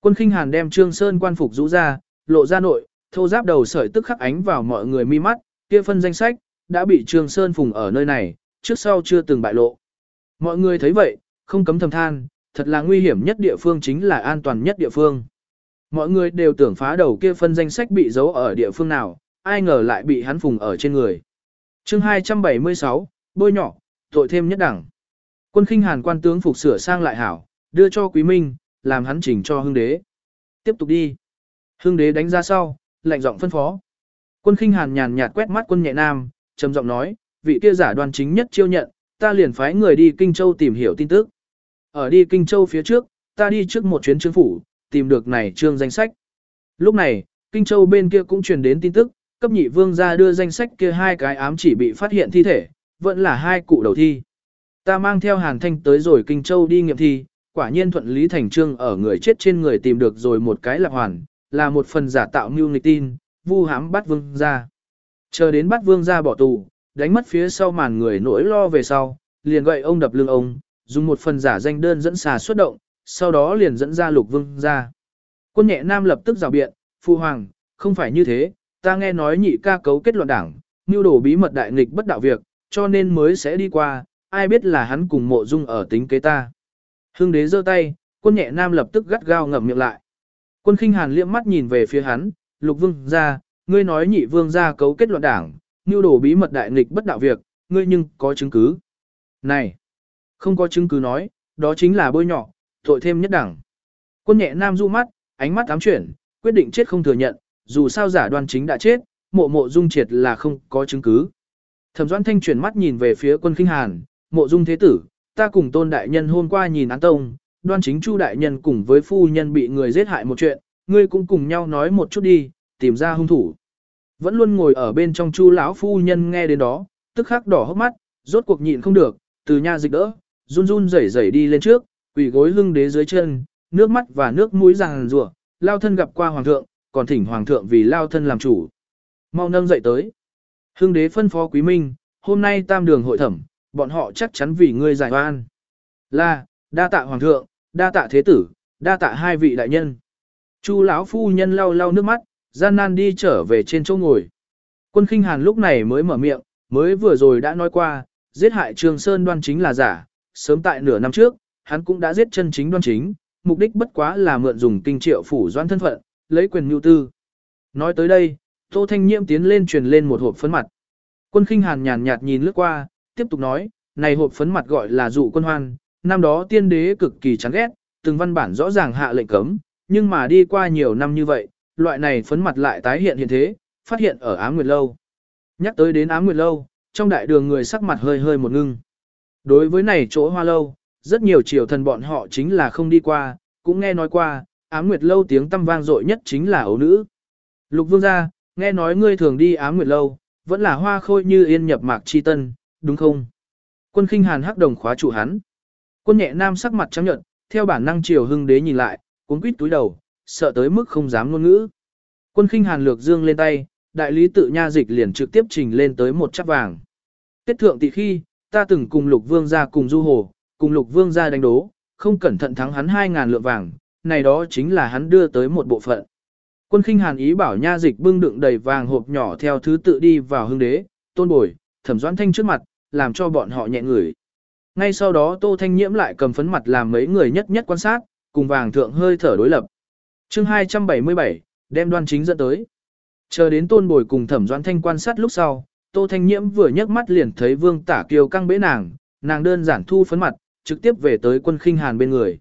Quân khinh hàn đem Trương Sơn quan phục rũ ra, lộ ra nội, thô giáp đầu sợi tức khắc ánh vào mọi người mi mắt, kia phân danh sách, đã bị Trương Sơn phùng ở nơi này, trước sau chưa từng bại lộ. Mọi người thấy vậy, không cấm thầm than, thật là nguy hiểm nhất địa phương chính là an toàn nhất địa phương. Mọi người đều tưởng phá đầu kia phân danh sách bị giấu ở địa phương nào, ai ngờ lại bị hắn phùng ở trên người. chương 276, bôi nhỏ, tội thêm nhất đẳng. Quân khinh hàn quan tướng phục sửa sang lại hảo, đưa cho quý minh, làm hắn chỉnh cho hưng đế. Tiếp tục đi. Hưng đế đánh ra sau, lạnh giọng phân phó. Quân khinh hàn nhàn nhạt quét mắt quân nhẹ nam, trầm giọng nói, vị kia giả đoan chính nhất chiêu nhận, ta liền phái người đi Kinh Châu tìm hiểu tin tức. Ở đi Kinh Châu phía trước, ta đi trước một chuyến chương phủ, tìm được này trương danh sách. Lúc này, Kinh Châu bên kia cũng truyền đến tin tức, cấp nhị vương ra đưa danh sách kia hai cái ám chỉ bị phát hiện thi thể, vẫn là hai cụ đầu thi. Ta mang theo Hàn Thanh tới rồi Kinh Châu đi nghiệm thi, quả nhiên thuận lý thành trương ở người chết trên người tìm được rồi một cái lạc hoàn, là một phần giả tạo mưu nghịch tin, vu hãm bắt vương ra. Chờ đến bắt vương ra bỏ tù, đánh mất phía sau màn người nỗi lo về sau, liền gậy ông đập lưng ông, dùng một phần giả danh đơn dẫn xà xuất động, sau đó liền dẫn ra lục vương ra. Quân nhẹ nam lập tức rào biện, phu hoàng, không phải như thế, ta nghe nói nhị ca cấu kết luận đảng, mưu đồ bí mật đại nghịch bất đạo việc, cho nên mới sẽ đi qua, ai biết là hắn cùng mộ dung ở tính kế ta. Hưng đế giơ tay, quân nhẹ nam lập tức gắt gao ngậm miệng lại. Quân khinh hàn liếc mắt nhìn về phía hắn, lục vương ra, ngươi nói nhị vương ra cấu kết luận đảng, mưu đồ bí mật đại nghịch bất đạo việc, ngươi nhưng có chứng cứ. Này, không có chứng cứ nói, đó chính là bôi nhọ tội thêm nhất đẳng. Quân nhẹ nam du mắt, ánh mắt ám chuyển, quyết định chết không thừa nhận, dù sao giả đoan chính đã chết, mộ mộ dung triệt là không có chứng cứ. Thẩm Doãn Thanh chuyển mắt nhìn về phía quân khinh hàn, mộ dung thế tử, ta cùng tôn đại nhân hôm qua nhìn án tông, đoan chính chu đại nhân cùng với phu nhân bị người giết hại một chuyện, ngươi cũng cùng nhau nói một chút đi, tìm ra hung thủ. Vẫn luôn ngồi ở bên trong chu lão phu nhân nghe đến đó, tức khắc đỏ hốc mắt, rốt cuộc nhịn không được, từ nha dịch đỡ, run run rẩy rẩy đi lên trước, quỳ gối hưng đế dưới chân, nước mắt và nước mũi ràng rủa, lao thân gặp qua hoàng thượng, còn thỉnh hoàng thượng vì lao thân làm chủ. Mau nâng dậy tới. Hưng đế phân phó quý minh, hôm nay tam đường hội thẩm, bọn họ chắc chắn vì ngươi giải oan. Là, đa tạ hoàng thượng, đa tạ thế tử, đa tạ hai vị đại nhân. Chu lão phu nhân lau lau nước mắt, gian nan đi trở về trên chỗ ngồi. Quân khinh hàn lúc này mới mở miệng, mới vừa rồi đã nói qua, giết hại Trường Sơn đoan chính là giả, sớm tại nửa năm trước, hắn cũng đã giết chân chính đoan chính, mục đích bất quá là mượn dùng kinh triệu phủ doan thân phận, lấy quyền nhu tư. Nói tới đây, Tô Thanh Nhiễm tiến lên truyền lên một hộp phấn mặt. Quân khinh hàn nhàn nhạt nhìn lướt qua, tiếp tục nói, này hộp phấn mặt gọi là dụ quân hoan, năm đó tiên đế cực kỳ chán ghét, từng văn bản rõ ràng hạ lệnh cấm, nhưng mà đi qua nhiều năm như vậy, loại này phấn mặt lại tái hiện hiện thế, phát hiện ở Ám Nguyệt Lâu. Nhắc tới đến Ám Nguyệt Lâu, trong đại đường người sắc mặt hơi hơi một ngưng. Đối với này chỗ hoa lâu, rất nhiều triều thần bọn họ chính là không đi qua, cũng nghe nói qua, Ám Nguyệt Lâu tiếng tâm vang dội nhất chính là ấu nữ. Lục vương gia, nghe nói ngươi thường đi Ám Nguyệt Lâu, vẫn là hoa khôi như yên nhập mạc chi tân, đúng không? Quân khinh hàn hắc đồng khóa trụ hắn. Quân nhẹ nam sắc mặt trắng nhợt, theo bản năng triều hưng đế nhìn lại, cuốn quýt túi đầu, sợ tới mức không dám ngôn ngữ. Quân khinh hàn lược dương lên tay, đại lý tự nha dịch liền trực tiếp trình lên tới một chắp vàng. Tiết thượng tỷ khi, ta từng cùng lục vương ra cùng du hồ, cùng lục vương ra đánh đố, không cẩn thận thắng hắn 2.000 lượng vàng, này đó chính là hắn đưa tới một bộ phận. Quân khinh hàn ý bảo nha dịch bưng đựng đầy vàng hộp nhỏ theo thứ tự đi vào hương đế, tôn bồi, thẩm doãn thanh trước mặt, làm cho bọn họ nhẹ ngửi. Ngay sau đó Tô Thanh Nhiễm lại cầm phấn mặt làm mấy người nhất nhất quan sát, cùng vàng thượng hơi thở đối lập. chương 277, đem đoan chính dẫn tới. Chờ đến tôn bồi cùng thẩm doãn thanh quan sát lúc sau, Tô Thanh Nhiễm vừa nhấc mắt liền thấy vương tả kiều căng bế nàng, nàng đơn giản thu phấn mặt, trực tiếp về tới quân khinh hàn bên người.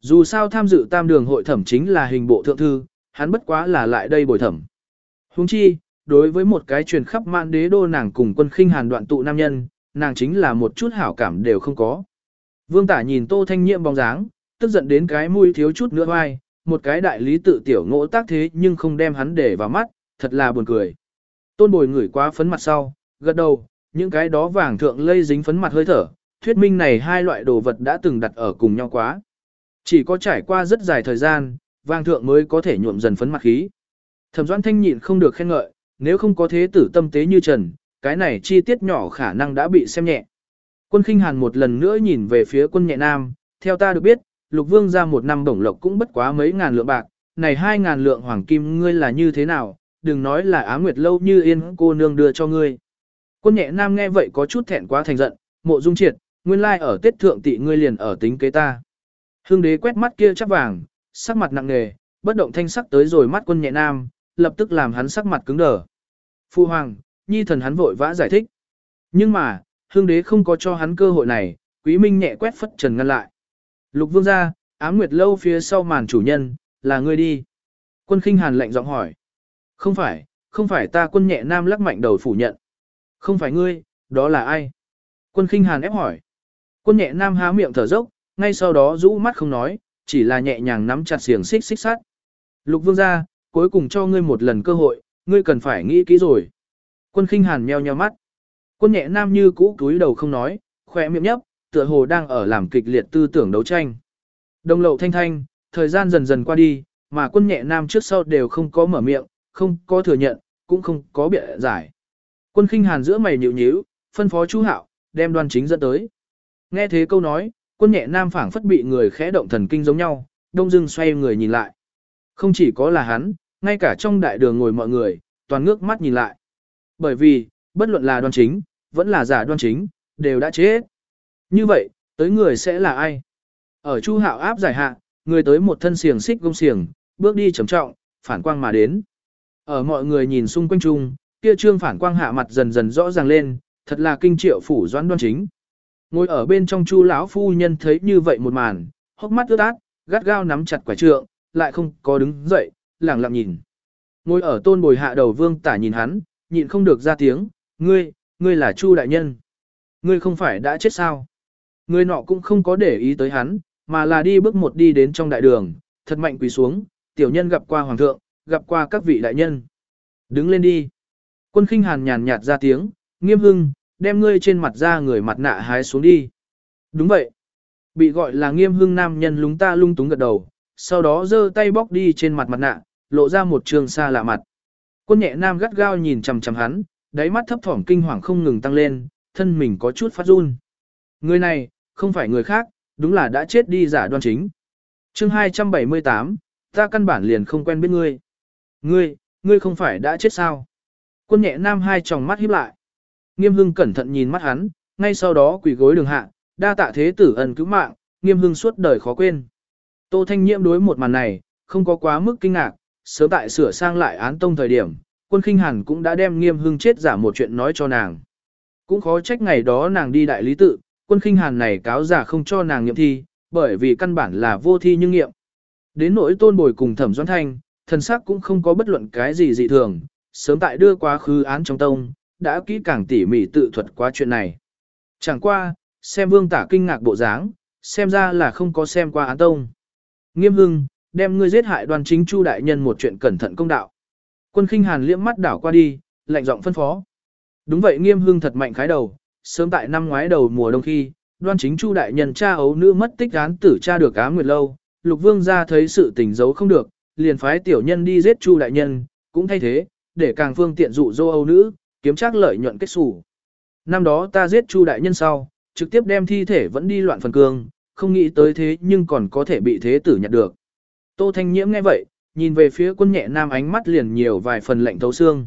Dù sao tham dự tam đường hội thẩm chính là hình bộ thượng thư, hắn bất quá là lại đây bồi thẩm. Huống chi, đối với một cái truyền khắp mạn đế đô nàng cùng quân khinh hàn đoạn tụ nam nhân, nàng chính là một chút hảo cảm đều không có. Vương tả nhìn tô thanh nhiệm bóng dáng, tức giận đến cái mũi thiếu chút nữa vai, một cái đại lý tự tiểu ngỗ tác thế nhưng không đem hắn để vào mắt, thật là buồn cười. Tôn bồi ngửi quá phấn mặt sau, gật đầu, những cái đó vàng thượng lây dính phấn mặt hơi thở, thuyết minh này hai loại đồ vật đã từng đặt ở cùng nhau quá. Chỉ có trải qua rất dài thời gian, vàng thượng mới có thể nhuộm dần phấn mặt khí. Thẩm Doãn Thanh nhịn không được khen ngợi, nếu không có thế tử tâm tế như Trần, cái này chi tiết nhỏ khả năng đã bị xem nhẹ. Quân khinh hàn một lần nữa nhìn về phía quân nhẹ nam, theo ta được biết, lục vương ra một năm bổng lộc cũng bất quá mấy ngàn lượng bạc, này hai ngàn lượng hoàng kim ngươi là như thế nào, đừng nói là á nguyệt lâu như yên cô nương đưa cho ngươi. Quân nhẹ nam nghe vậy có chút thẹn quá thành giận, mộ dung triệt, nguyên lai ở tiết thượng tị ngươi liền ở tính kế ta. Hương đế quét mắt kia chắc vàng, sắc mặt nặng nề, bất động thanh sắc tới rồi mắt quân nhẹ nam, lập tức làm hắn sắc mặt cứng đờ. Phu hoàng, nhi thần hắn vội vã giải thích. Nhưng mà, hương đế không có cho hắn cơ hội này, quý minh nhẹ quét phất trần ngăn lại. Lục vương gia, ám nguyệt lâu phía sau màn chủ nhân, là ngươi đi. Quân khinh hàn lệnh giọng hỏi. Không phải, không phải ta quân nhẹ nam lắc mạnh đầu phủ nhận. Không phải ngươi, đó là ai? Quân khinh hàn ép hỏi. Quân nhẹ nam há miệng thở dốc, ngay sau đó rũ mắt không nói, chỉ là nhẹ nhàng nắm chặt xiềng xích xích sát. Lục vương gia, cuối cùng cho ngươi một lần cơ hội, ngươi cần phải nghĩ kỹ rồi. Quân khinh hàn meo nheo mắt. Quân nhẹ nam như cũ túi đầu không nói, khỏe miệng nhấp, tựa hồ đang ở làm kịch liệt tư tưởng đấu tranh. Đồng lậu thanh thanh, thời gian dần dần qua đi, mà quân nhẹ nam trước sau đều không có mở miệng, không có thừa nhận, cũng không có biện giải. Quân khinh hàn giữa mày nhịu nhíu, phân phó chú hạo, đem đoan chính dẫn tới. Nghe thế câu nói, quân nhẹ nam phảng phất bị người khẽ động thần kinh giống nhau, đông dưng xoay người nhìn lại. Không chỉ có là hắn, ngay cả trong đại đường ngồi mọi người, toàn ngước mắt nhìn lại. Bởi vì, bất luận là đoan chính, vẫn là giả đoan chính, đều đã chết. Như vậy, tới người sẽ là ai? Ở chu hạo áp giải hạ, người tới một thân xiềng xích gông xiềng, bước đi trầm trọng, phản quang mà đến. Ở mọi người nhìn xung quanh chung, kia trương phản quang hạ mặt dần dần rõ ràng lên, thật là kinh triệu phủ doãn đoan chính. Ngồi ở bên trong chu lão phu nhân thấy như vậy một màn, hốc mắt ướt át, gắt gao nắm chặt quả trượng, lại không có đứng dậy, lẳng lặng nhìn. Ngồi ở tôn bồi hạ đầu vương tả nhìn hắn, nhịn không được ra tiếng, ngươi, ngươi là chu đại nhân. Ngươi không phải đã chết sao? Ngươi nọ cũng không có để ý tới hắn, mà là đi bước một đi đến trong đại đường, thật mạnh quỳ xuống, tiểu nhân gặp qua hoàng thượng, gặp qua các vị đại nhân. Đứng lên đi. Quân khinh hàn nhàn nhạt ra tiếng, nghiêm hưng, đem ngươi trên mặt ra người mặt nạ hái xuống đi. Đúng vậy. Bị gọi là nghiêm hưng nam nhân lúng ta lung túng gật đầu, sau đó giơ tay bóc đi trên mặt mặt nạ, lộ ra một trường xa lạ mặt. Quân nhẹ nam gắt gao nhìn chằm chằm hắn, đáy mắt thấp thỏm kinh hoàng không ngừng tăng lên, thân mình có chút phát run. Người này, không phải người khác, đúng là đã chết đi giả đoan chính. chương 278, ta căn bản liền không quen biết ngươi. Ngươi, ngươi không phải đã chết sao? Quân nhẹ nam hai tròng mắt híp lại. Nghiêm hưng cẩn thận nhìn mắt hắn, ngay sau đó quỳ gối đường hạ, đa tạ thế tử ân cứu mạng, nghiêm hưng suốt đời khó quên. Tô Thanh Nhiễm đối một màn này, không có quá mức kinh ngạc, sớm tại sửa sang lại án tông thời điểm, quân khinh hàn cũng đã đem nghiêm hưng chết giả một chuyện nói cho nàng. Cũng khó trách ngày đó nàng đi đại lý tự, quân khinh hàn này cáo giả không cho nàng nghiệm thi, bởi vì căn bản là vô thi nhưng nghiệm. Đến nỗi tôn bồi cùng thẩm doãn thanh, thần sắc cũng không có bất luận cái gì dị thường, sớm tại đưa quá khứ án trong tông, đã kỹ càng tỉ mỉ tự thuật qua chuyện này. Chẳng qua, xem vương tả kinh ngạc bộ dáng, xem ra là không có xem qua án tông. Nghiêm hưng, đem ngươi giết hại đoàn chính chu đại nhân một chuyện cẩn thận công đạo. Quân khinh hàn liễm mắt đảo qua đi, lạnh giọng phân phó. Đúng vậy nghiêm hưng thật mạnh khái đầu, sớm tại năm ngoái đầu mùa đông khi, đoan chính chu đại nhân cha ấu nữ mất tích án tử cha được ám nguyệt lâu, lục vương ra thấy sự tình giấu không được, liền phái tiểu nhân đi giết chu đại nhân, cũng thay thế, để càng phương tiện dụ dỗ ấu nữ, kiếm chắc lợi nhuận kết xù. Năm đó ta giết chu đại nhân sau, trực tiếp đem thi thể vẫn đi loạn phần cương, không nghĩ tới thế nhưng còn có thể bị thế tử nhặt được. Tô Thanh Nhiễm nghe vậy, nhìn về phía quân nhẹ nam ánh mắt liền nhiều vài phần lạnh thấu xương.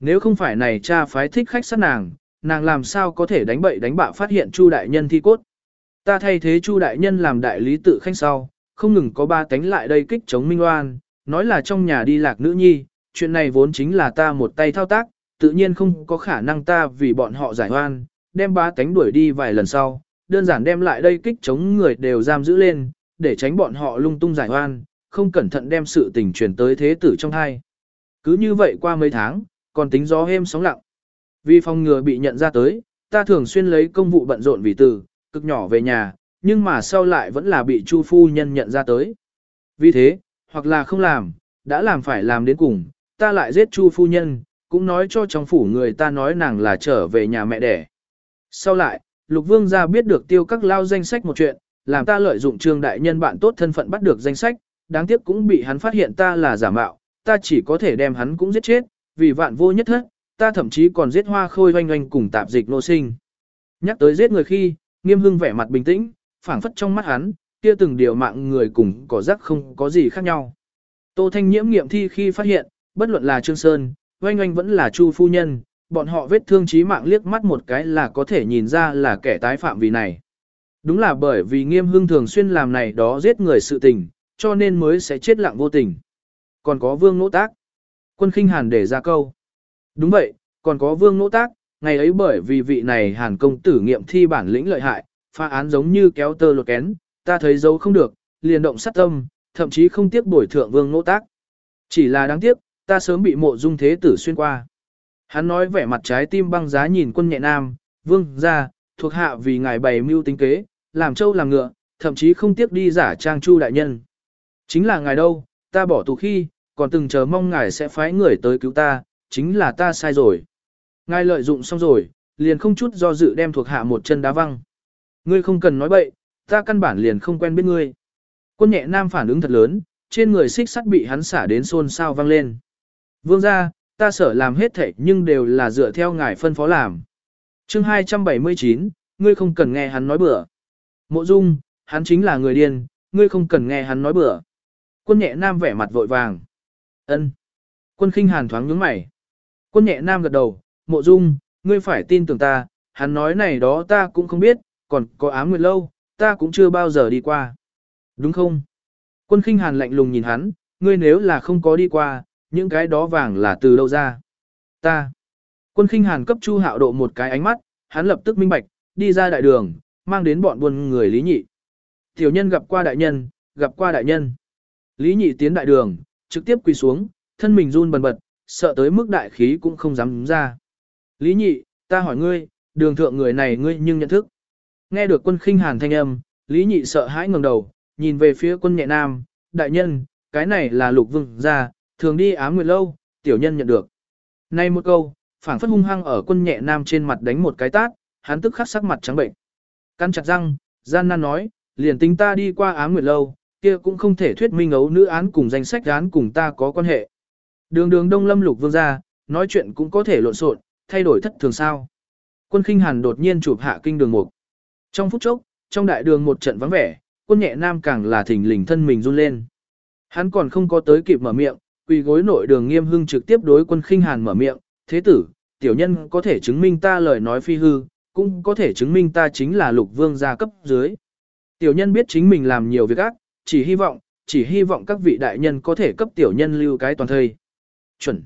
Nếu không phải này cha phái thích khách sát nàng, nàng làm sao có thể đánh bậy đánh bạ phát hiện Chu đại nhân thi cốt. Ta thay thế Chu đại nhân làm đại lý tự khanh sau, không ngừng có ba cánh lại đây kích chống Minh Oan, nói là trong nhà đi lạc nữ nhi, chuyện này vốn chính là ta một tay thao tác, tự nhiên không có khả năng ta vì bọn họ giải oan, đem ba cánh đuổi đi vài lần sau, đơn giản đem lại đây kích chống người đều giam giữ lên, để tránh bọn họ lung tung giải oan, không cẩn thận đem sự tình truyền tới thế tử trong hai. Cứ như vậy qua mấy tháng, còn tính gió êm sóng lặng. Vì phòng ngừa bị nhận ra tới, ta thường xuyên lấy công vụ bận rộn vì từ, cực nhỏ về nhà, nhưng mà sau lại vẫn là bị Chu phu nhân nhận ra tới. Vì thế, hoặc là không làm, đã làm phải làm đến cùng, ta lại giết Chu phu nhân, cũng nói cho trong phủ người ta nói nàng là trở về nhà mẹ đẻ. Sau lại, Lục Vương gia biết được tiêu các lao danh sách một chuyện, làm ta lợi dụng trương đại nhân bạn tốt thân phận bắt được danh sách, đáng tiếc cũng bị hắn phát hiện ta là giả mạo, ta chỉ có thể đem hắn cũng giết chết, vì vạn vô nhất thất, ta thậm chí còn giết hoa khôi oanh oanh cùng tạp dịch nô sinh. Nhắc tới giết người khi, nghiêm hưng vẻ mặt bình tĩnh, phảng phất trong mắt hắn, kia từng điều mạng người cùng cỏ rắc không có gì khác nhau. Tô Thanh nhiễm nghiệm thi khi phát hiện, bất luận là Trương Sơn, oanh oanh vẫn là Chu Phu Nhân, bọn họ vết thương chí mạng liếc mắt một cái là có thể nhìn ra là kẻ tái phạm vì này. Đúng là bởi vì nghiêm hưng thường xuyên làm này đó giết người sự tình, cho nên mới sẽ chết lặng vô tình. Còn có vương nỗ tác. Quân khinh hàn để ra câu. Đúng vậy, còn có vương nỗ tác, ngày ấy bởi vì vị này hàn công tử nghiệm thi bản lĩnh lợi hại, pha án giống như kéo tơ lột kén, ta thấy dấu không được, liền động sát tâm, thậm chí không tiếc bồi thượng vương nỗ tác. Chỉ là đáng tiếc, ta sớm bị mộ dung thế tử xuyên qua. Hắn nói vẻ mặt trái tim băng giá nhìn quân nhẹ nam, vương ra, thuộc hạ vì ngài bày mưu tính kế, làm trâu làm ngựa, thậm chí không tiếc đi giả trang chu đại nhân. Chính là ngài đâu, ta bỏ tù khi, còn từng chờ mong ngài sẽ phái người tới cứu ta, chính là ta sai rồi. Ngài lợi dụng xong rồi, liền không chút do dự đem thuộc hạ một chân đá văng. Ngươi không cần nói bậy, ta căn bản liền không quen biết ngươi. Quân nhẹ nam phản ứng thật lớn, trên người xích sắt bị hắn xả đến xôn xao văng lên. Vương gia, ta sở làm hết thảy nhưng đều là dựa theo ngài phân phó làm. chương 279, ngươi không cần nghe hắn nói bừa. Mộ dung, hắn chính là người điên, ngươi không cần nghe hắn nói bừa. Quân nhẹ nam vẻ mặt vội vàng. ân Quân khinh hàn thoáng nhướng mày. Quân nhẹ nam gật đầu, mộ dung, ngươi phải tin tưởng ta, hắn nói này đó ta cũng không biết, còn có ám nguyệt lâu, ta cũng chưa bao giờ đi qua. Đúng không? Quân khinh hàn lạnh lùng nhìn hắn, ngươi nếu là không có đi qua, những cái đó vàng là từ đâu ra? Ta. Quân khinh hàn cấp chu hạo độ một cái ánh mắt, hắn lập tức minh bạch, đi ra đại đường, mang đến bọn buôn người lý nhị. Tiểu nhân gặp qua đại nhân, gặp qua đại nhân. Lý nhị tiến đại đường, trực tiếp quỳ xuống, thân mình run bần bật, sợ tới mức đại khí cũng không dám đúng ra. Lý nhị, ta hỏi ngươi, đường thượng người này ngươi nhưng nhận thức. Nghe được quân khinh hàn thanh âm, Lý nhị sợ hãi ngẩng đầu, nhìn về phía quân nhẹ nam, đại nhân, cái này là lục vương gia, thường đi ám nguyệt lâu, tiểu nhân nhận được. Nay một câu, phảng phất hung hăng ở quân nhẹ nam trên mặt đánh một cái tát, hắn tức khắc sắc mặt trắng bệnh. Căn chặt răng, gian nan nói, liền tính ta đi qua ám nguyệt lâu, kia cũng không thể thuyết minh ấu nữ án cùng danh sách án cùng ta có quan hệ. Đường đường đông lâm lục vương gia, nói chuyện cũng có thể lộn xộn, thay đổi thất thường sao. Quân khinh hàn đột nhiên chụp hạ kinh đường mục. Trong phút chốc, trong đại đường một trận vắng vẻ, quân nhẹ nam càng là thình lình thân mình run lên. Hắn còn không có tới kịp mở miệng, quỳ gối nội đường nghiêm hưng trực tiếp đối quân khinh hàn mở miệng, thế tử, tiểu nhân có thể chứng minh ta lời nói phi hư, cũng có thể chứng minh ta chính là lục vương gia cấp dưới. Tiểu nhân biết chính mình làm nhiều việc ác, chỉ hy vọng, chỉ hy vọng các vị đại nhân có thể cấp tiểu nhân lưu cái toàn thời. Chuẩn.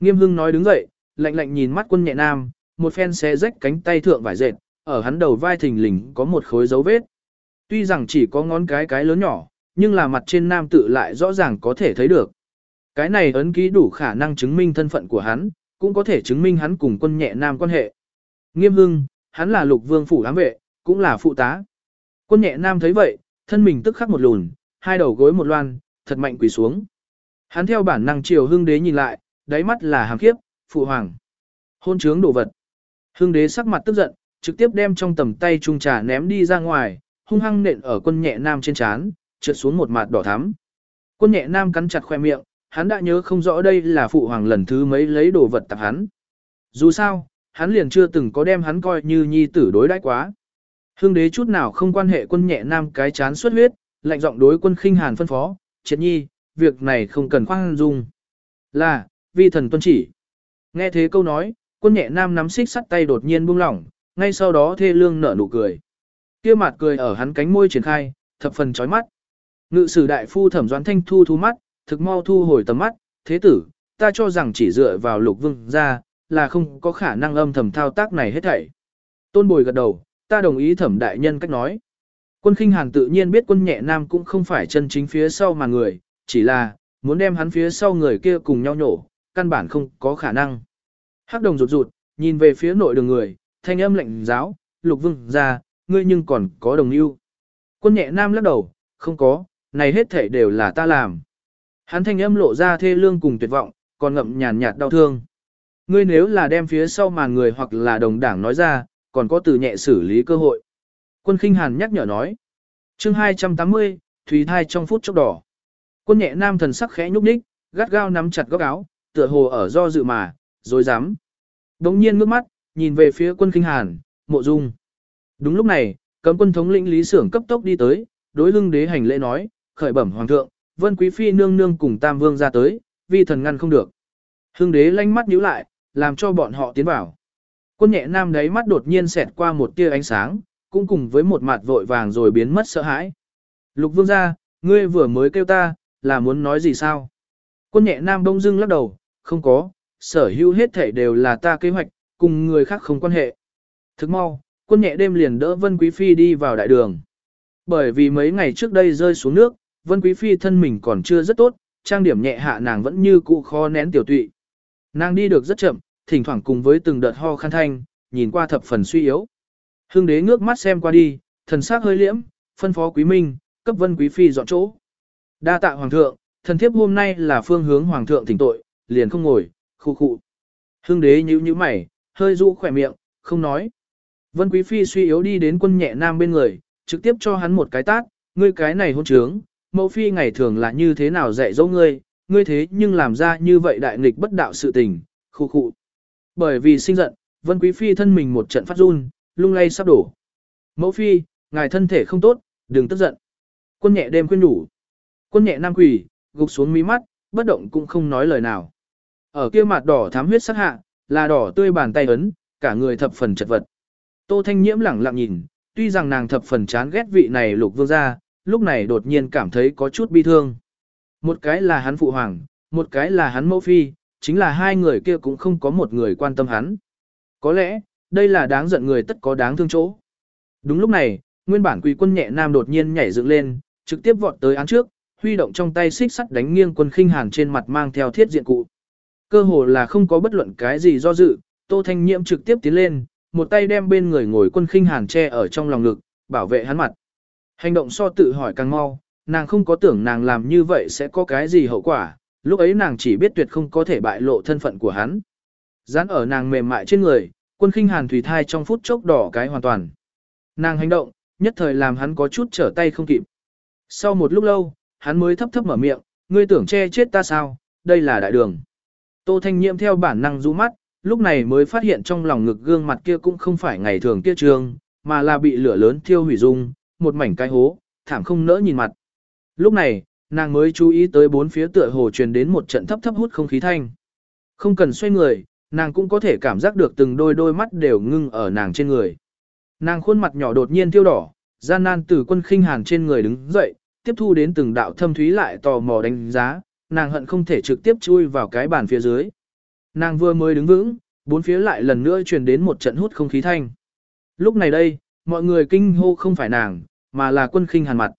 Nghiêm hưng nói đứng dậy, lạnh lạnh nhìn mắt quân nhẹ nam, một phen xé rách cánh tay thượng vải dệt, ở hắn đầu vai thình lình có một khối dấu vết. Tuy rằng chỉ có ngón cái cái lớn nhỏ, nhưng là mặt trên nam tự lại rõ ràng có thể thấy được. Cái này ấn ký đủ khả năng chứng minh thân phận của hắn, cũng có thể chứng minh hắn cùng quân nhẹ nam quan hệ. Nghiêm hưng, hắn là lục vương phủ ám vệ, cũng là phụ tá. Quân nhẹ nam thấy vậy, thân mình tức khắc một lùn, hai đầu gối một loan, thật mạnh quỳ xuống. Hắn theo bản năng chiều hưng đế nhìn lại, đáy mắt là hàm khiếp, phụ hoàng. Hôn trướng đồ vật. Hưng đế sắc mặt tức giận, trực tiếp đem trong tầm tay trung trà ném đi ra ngoài, hung hăng nện ở quân nhẹ nam trên trán, trượt xuống một mặt đỏ thắm. Quân nhẹ nam cắn chặt khoe miệng, hắn đã nhớ không rõ đây là phụ hoàng lần thứ mấy lấy đồ vật tặng hắn. Dù sao, hắn liền chưa từng có đem hắn coi như nhi tử đối đãi quá. Hương đế chút nào không quan hệ quân nhẹ nam cái chán xuất huyết, lạnh giọng đối quân khinh hàn phân phó, triệt nhi, việc này không cần khoan dung. Là, vi thần tuân chỉ. Nghe thế câu nói, quân nhẹ nam nắm xích sắt tay đột nhiên buông lỏng, ngay sau đó thê lương nở nụ cười. Kia mặt cười ở hắn cánh môi triển khai, thập phần chói mắt. Ngự sử đại phu thẩm doãn thanh thu thu mắt, thực mau thu hồi tầm mắt, thế tử, ta cho rằng chỉ dựa vào lục vương ra, là không có khả năng âm thầm thao tác này hết thảy. Tôn bồi gật đầu, ta đồng ý thẩm đại nhân cách nói. Quân khinh hàn tự nhiên biết quân nhẹ nam cũng không phải chân chính phía sau mà người, chỉ là, muốn đem hắn phía sau người kia cùng nhau nhổ, căn bản không có khả năng. Hắc đồng rụt rụt, nhìn về phía nội đường người, thanh âm lệnh giáo, lục vương ra, ngươi nhưng còn có đồng yêu. Quân nhẹ nam lắc đầu, không có, này hết thể đều là ta làm. Hắn thanh âm lộ ra thê lương cùng tuyệt vọng, còn ngậm nhàn nhạt đau thương. Ngươi nếu là đem phía sau màn người hoặc là đồng đảng nói ra, còn có từ nhẹ xử lý cơ hội. Quân khinh hàn nhắc nhở nói. chương 280, Thúy thai trong phút chốc đỏ. Quân nhẹ nam thần sắc khẽ nhúc nhích, gắt gao nắm chặt góc áo, tựa hồ ở do dự mà, rồi dám. Đống nhiên ngước mắt, nhìn về phía quân khinh hàn, mộ dung. Đúng lúc này, cấm quân thống lĩnh Lý Sưởng cấp tốc đi tới, đối lưng đế hành lễ nói, khởi bẩm hoàng thượng, vân quý phi nương nương cùng tam vương ra tới, vi thần ngăn không được. Hưng đế lanh mắt nhíu lại, làm cho bọn họ tiến vào. Quân nhẹ nam đấy mắt đột nhiên xẹt qua một tia ánh sáng, cũng cùng với một mặt vội vàng rồi biến mất sợ hãi. Lục vương ra, ngươi vừa mới kêu ta, là muốn nói gì sao? Quân nhẹ nam đông dưng lắc đầu, không có, sở hữu hết thể đều là ta kế hoạch, cùng người khác không quan hệ. Thức mau, quân nhẹ đêm liền đỡ Vân Quý Phi đi vào đại đường. Bởi vì mấy ngày trước đây rơi xuống nước, Vân Quý Phi thân mình còn chưa rất tốt, trang điểm nhẹ hạ nàng vẫn như cũ khó nén tiểu tụy. Nàng đi được rất chậm, thỉnh thoảng cùng với từng đợt ho khăn thanh, nhìn qua thập phần suy yếu. Hương đế ngước mắt xem qua đi, thần sắc hơi liễm, phân phó quý minh, cấp Vân Quý Phi dọn chỗ. Đa tạ hoàng thượng, thần thiếp hôm nay là phương hướng hoàng thượng thỉnh tội, liền không ngồi, khu khu. Hương đế nhíu nhíu mày, hơi rũ khỏe miệng, không nói. Vân Quý Phi suy yếu đi đến quân nhẹ nam bên người, trực tiếp cho hắn một cái tát, ngươi cái này hôn trướng, mẫu phi ngày thường là như thế nào dạy dỗ ngươi, ngươi thế nhưng làm ra như vậy đại nghịch bất đạo sự tình, khu khu. Bởi vì sinh giận, Vân Quý Phi thân mình một trận phát run, lung lay sắp đổ. Mẫu phi, ngài thân thể không tốt, đừng tức giận. Quân nhẹ đêm khuyên nhủ. Quân nhẹ nam quỷ, gục xuống mí mắt, bất động cũng không nói lời nào. Ở kia mặt đỏ thám huyết sắc hạ, là đỏ tươi bàn tay ấn, cả người thập phần chật vật. Tô Thanh Nhiễm lẳng lặng nhìn, tuy rằng nàng thập phần chán ghét vị này lục vương gia, lúc này đột nhiên cảm thấy có chút bi thương. Một cái là hắn phụ hoàng, một cái là hắn mẫu phi, chính là hai người kia cũng không có một người quan tâm hắn. Có lẽ, đây là đáng giận người tất có đáng thương chỗ. Đúng lúc này, nguyên bản quỳ quân nhẹ nam đột nhiên nhảy dựng lên, trực tiếp vọt tới án trước, huy động trong tay xích sắt đánh nghiêng quân khinh hàn trên mặt mang theo thiết diện cụ. Cơ hồ là không có bất luận cái gì do dự, Tô Thanh Nhiễm trực tiếp tiến lên, một tay đem bên người ngồi quân khinh hàn che ở trong lòng ngực, bảo vệ hắn mặt. Hành động so tự hỏi càng mau, nàng không có tưởng nàng làm như vậy sẽ có cái gì hậu quả, lúc ấy nàng chỉ biết tuyệt không có thể bại lộ thân phận của hắn. Dán ở nàng mềm mại trên người, quân khinh hàn thủy thai trong phút chốc đỏ cái hoàn toàn. Nàng hành động, nhất thời làm hắn có chút trở tay không kịp. Sau một lúc lâu, hắn mới thấp thấp mở miệng, ngươi tưởng che chết ta sao, đây là đại đường. Tô Thanh Nhiệm theo bản năng rũ mắt, lúc này mới phát hiện trong lòng ngực gương mặt kia cũng không phải ngày thường kia trường, mà là bị lửa lớn thiêu hủy dung, một mảnh cái hố, thảm không nỡ nhìn mặt. Lúc này, nàng mới chú ý tới bốn phía tựa hồ truyền đến một trận thấp thấp hút không khí thanh. Không cần xoay người, nàng cũng có thể cảm giác được từng đôi đôi mắt đều ngưng ở nàng trên người. Nàng khuôn mặt nhỏ đột nhiên tiêu đỏ, gian nan từ quân khinh hàn trên người đứng dậy, tiếp thu đến từng đạo thâm thúy lại tò mò đánh giá, nàng hận không thể trực tiếp chui vào cái bàn phía dưới. Nàng vừa mới đứng vững, bốn phía lại lần nữa truyền đến một trận hút không khí thanh. Lúc này đây, mọi người kinh hô không phải nàng, mà là quân khinh hàn mặt.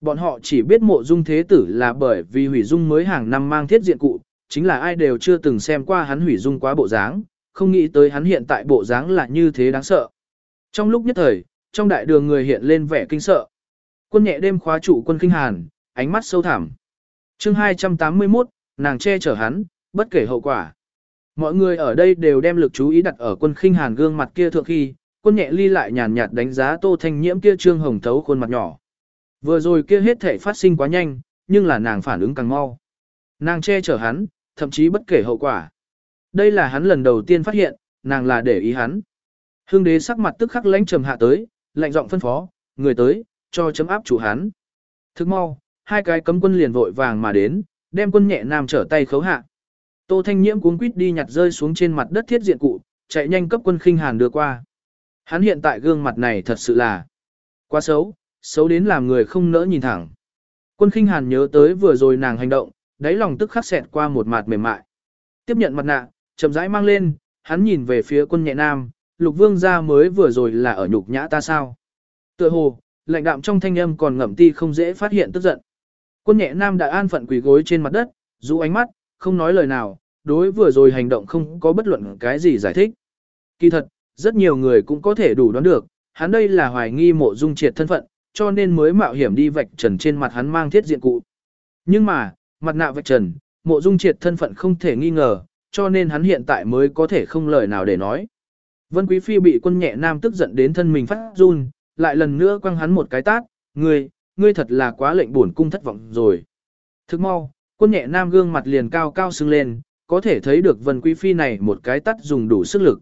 Bọn họ chỉ biết mộ dung thế tử là bởi vì hủy dung mới hàng năm mang thiết diện cụ, chính là ai đều chưa từng xem qua hắn hủy dung quá bộ dáng, không nghĩ tới hắn hiện tại bộ dáng là như thế đáng sợ. Trong lúc nhất thời, trong đại đường người hiện lên vẻ kinh sợ. Quân nhẹ đêm khóa trụ quân kinh hàn, ánh mắt sâu thẳm. chương 281, nàng che chở hắn, bất kể hậu quả. Mọi người ở đây đều đem lực chú ý đặt ở quân khinh hàn gương mặt kia thượng khi, quân nhẹ ly lại nhàn nhạt đánh giá tô thanh nhiễm kia trương hồng thấu khuôn mặt nhỏ. Vừa rồi kia hết thể phát sinh quá nhanh, nhưng là nàng phản ứng càng mau. Nàng che chở hắn, thậm chí bất kể hậu quả. Đây là hắn lần đầu tiên phát hiện, nàng là để ý hắn. Hương đế sắc mặt tức khắc lãnh trầm hạ tới, lạnh giọng phân phó, người tới, cho chấm áp chủ hắn. Thức mau, hai cái cấm quân liền vội vàng mà đến, đem quân nhẹ nam trở tay khấu hạ. Tô Thanh Nhiễm cuống quýt đi nhặt rơi xuống trên mặt đất thiết diện cụ, chạy nhanh cấp quân khinh hàn đưa qua. Hắn hiện tại gương mặt này thật sự là quá xấu, xấu đến làm người không nỡ nhìn thẳng. Quân khinh hàn nhớ tới vừa rồi nàng hành động, đáy lòng tức khắc xẹt qua một mặt mềm mại. Tiếp nhận mặt nạ, chậm rãi mang lên, hắn nhìn về phía quân nhẹ nam, lục vương gia mới vừa rồi là ở nhục nhã ta sao. Tựa hồ, lạnh đạm trong thanh âm còn ngậm ti không dễ phát hiện tức giận. Quân nhẹ nam đã an phận quỳ gối trên mặt đất, rũ ánh mắt, không nói lời nào, đối vừa rồi hành động không có bất luận cái gì giải thích. Kỳ thật, rất nhiều người cũng có thể đủ đoán được, hắn đây là hoài nghi mộ dung triệt thân phận, cho nên mới mạo hiểm đi vạch trần trên mặt hắn mang thiết diện cụ. Nhưng mà, mặt nạ vạch trần, mộ dung triệt thân phận không thể nghi ngờ, cho nên hắn hiện tại mới có thể không lời nào để nói. Vân Quý Phi bị quân nhẹ nam tức giận đến thân mình phát run, lại lần nữa quăng hắn một cái tát, ngươi, ngươi thật là quá lệnh buồn cung thất vọng rồi. Thức mau, quân nhẹ nam gương mặt liền cao cao sưng lên, có thể thấy được Vân Quý Phi này một cái tát dùng đủ sức lực.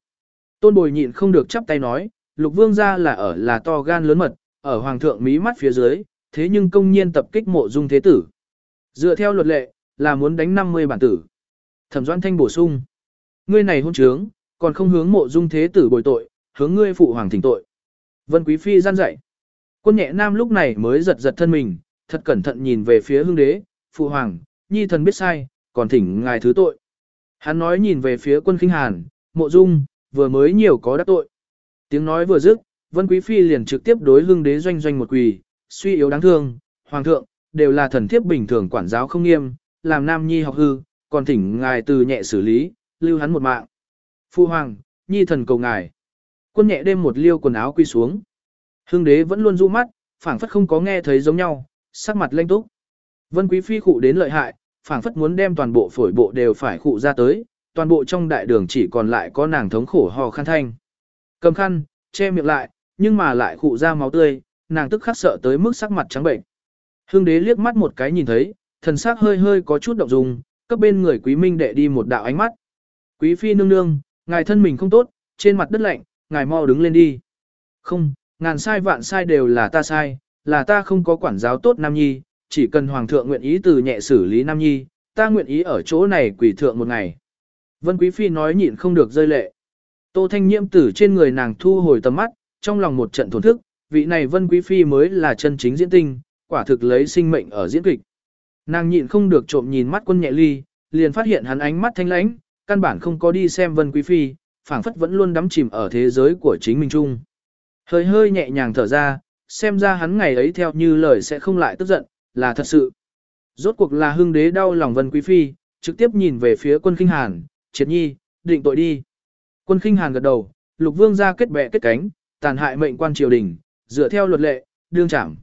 Tôn bồi nhịn không được chắp tay nói, lục vương ra là ở là to gan lớn mật, ở hoàng thượng mí mắt phía dưới, thế nhưng công nhiên tập kích mộ dung thế tử. Dựa theo luật lệ, là muốn đánh 50 bản tử. Thẩm Doan Thanh bổ sung. Ngươi này hôn trướng, còn không hướng mộ dung thế tử bồi tội, hướng ngươi phụ hoàng thỉnh tội. Vân Quý Phi gian dạy. Quân nhẹ nam lúc này mới giật giật thân mình, thật cẩn thận nhìn về phía hương đế, phụ hoàng, nhi thần biết sai, còn thỉnh ngài thứ tội. Hắn nói nhìn về phía quân khinh hàn, mộ dung, vừa mới nhiều có đắc tội. Tiếng nói vừa dứt, Vân Quý Phi liền trực tiếp đối hương đế doanh doanh một quỳ, suy yếu đáng thương, hoàng thượng, đều là thần thiếp bình thường quản giáo không nghiêm, làm nam nhi học hư, còn thỉnh ngài từ nhẹ xử lý, lưu hắn một mạng. Phu hoàng, nhi thần cầu ngài. Quân nhẹ đêm một liêu quần áo quy xuống. Hương đế vẫn luôn du mắt, phảng phất không có nghe thấy giống nhau, sắc mặt lanh túc. Vân quý phi khụ đến lợi hại, phảng phất muốn đem toàn bộ phổi bộ đều phải khụ ra tới, toàn bộ trong đại đường chỉ còn lại có nàng thống khổ hò khăn thanh. Cầm khăn, che miệng lại, nhưng mà lại khụ ra máu tươi, nàng tức khắc sợ tới mức sắc mặt trắng bệnh. Hương đế liếc mắt một cái nhìn thấy, thần sắc hơi hơi có chút động dung, cấp bên người quý minh đệ đi một đạo ánh mắt. Quý phi nương nương, ngài thân mình không tốt, trên mặt đất lạnh, ngài mau đứng lên đi. Không, ngàn sai vạn sai đều là ta sai, là ta không có quản giáo tốt Nam Nhi, chỉ cần Hoàng thượng nguyện ý từ nhẹ xử lý Nam Nhi, ta nguyện ý ở chỗ này quỷ thượng một ngày. Vân Quý Phi nói nhịn không được rơi lệ. Tô Thanh Nhiễm tử trên người nàng thu hồi tầm mắt, trong lòng một trận thổn thức, vị này Vân Quý Phi mới là chân chính diễn tinh, quả thực lấy sinh mệnh ở diễn kịch. Nàng nhịn không được trộm nhìn mắt quân nhẹ ly, liền phát hiện hắn ánh mắt thanh lãnh, căn bản không có đi xem Vân Quý Phi, phảng phất vẫn luôn đắm chìm ở thế giới của chính mình chung. Hơi hơi nhẹ nhàng thở ra, xem ra hắn ngày ấy theo như lời sẽ không lại tức giận, là thật sự. Rốt cuộc là hưng đế đau lòng Vân Quý Phi, trực tiếp nhìn về phía quân kinh hàn, triệt nhi, định tội đi. Quân kinh hàn gật đầu, lục vương ra kết bè kết cánh, tàn hại mệnh quan triều đình, dựa theo luật lệ, đương trảm.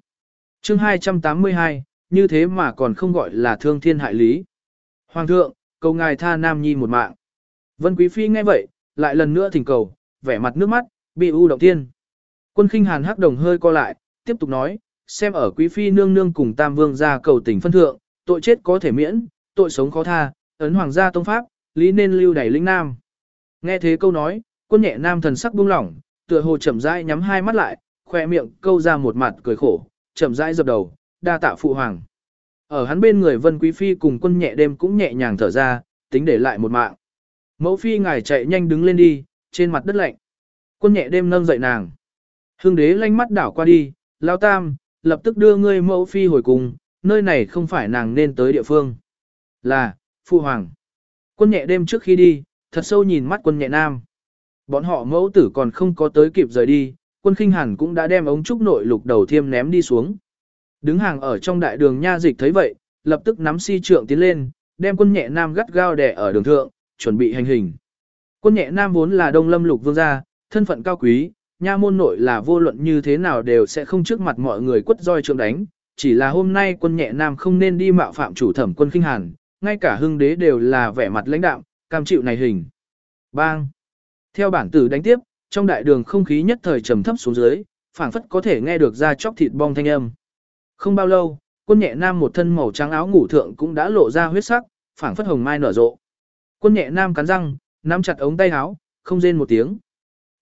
chương 282, như thế mà còn không gọi là thương thiên hại lý. Hoàng thượng, cầu ngài tha Nam Nhi một mạng. Vân Quý Phi nghe vậy, lại lần nữa thỉnh cầu, vẻ mặt nước mắt, bị u động tiên. Quân khinh hàn hắc đồng hơi co lại, tiếp tục nói, xem ở Quý Phi nương nương cùng Tam Vương ra cầu tình phân thượng, tội chết có thể miễn, tội sống khó tha, ấn hoàng gia tông pháp, lý nên lưu đẩy linh nam. Nghe thế câu nói, quân nhẹ nam thần sắc buông lỏng, tựa hồ chậm rãi nhắm hai mắt lại, khoe miệng câu ra một mặt cười khổ, chậm rãi dập đầu, đa tạ phụ hoàng. Ở hắn bên người Vân Quý Phi cùng quân nhẹ đêm cũng nhẹ nhàng thở ra, tính để lại một mạng. Mẫu Phi ngài chạy nhanh đứng lên đi, trên mặt đất lạnh. Quân nhẹ đêm nâng dậy nàng. Hương đế lanh mắt đảo qua đi, lao tam, lập tức đưa ngươi mẫu Phi hồi cùng, nơi này không phải nàng nên tới địa phương. Là, phụ hoàng. Quân nhẹ đêm trước khi đi, thật sâu nhìn mắt quân nhẹ nam. Bọn họ mẫu tử còn không có tới kịp rời đi, quân khinh hàn cũng đã đem ống trúc nội lục đầu thiêm ném đi xuống. Đứng hàng ở trong đại đường nha dịch thấy vậy, lập tức nắm si trượng tiến lên, đem quân nhẹ nam gắt gao đè ở đường thượng, chuẩn bị hành hình. Quân nhẹ nam vốn là đông lâm lục vương gia, thân phận cao quý, nha môn nội là vô luận như thế nào đều sẽ không trước mặt mọi người quất roi trượng đánh, chỉ là hôm nay quân nhẹ nam không nên đi mạo phạm chủ thẩm quân khinh hàn, ngay cả hưng đế đều là vẻ mặt lãnh đạm, cam chịu này hình. Bang! Theo bản tử đánh tiếp, trong đại đường không khí nhất thời trầm thấp xuống dưới, phảng phất có thể nghe được ra chóc thịt bong thanh âm. Không bao lâu, quân nhẹ nam một thân màu trắng áo ngủ thượng cũng đã lộ ra huyết sắc, phảng phất hồng mai nở rộ. Quân nhẹ nam cắn răng, nắm chặt ống tay áo, không rên một tiếng.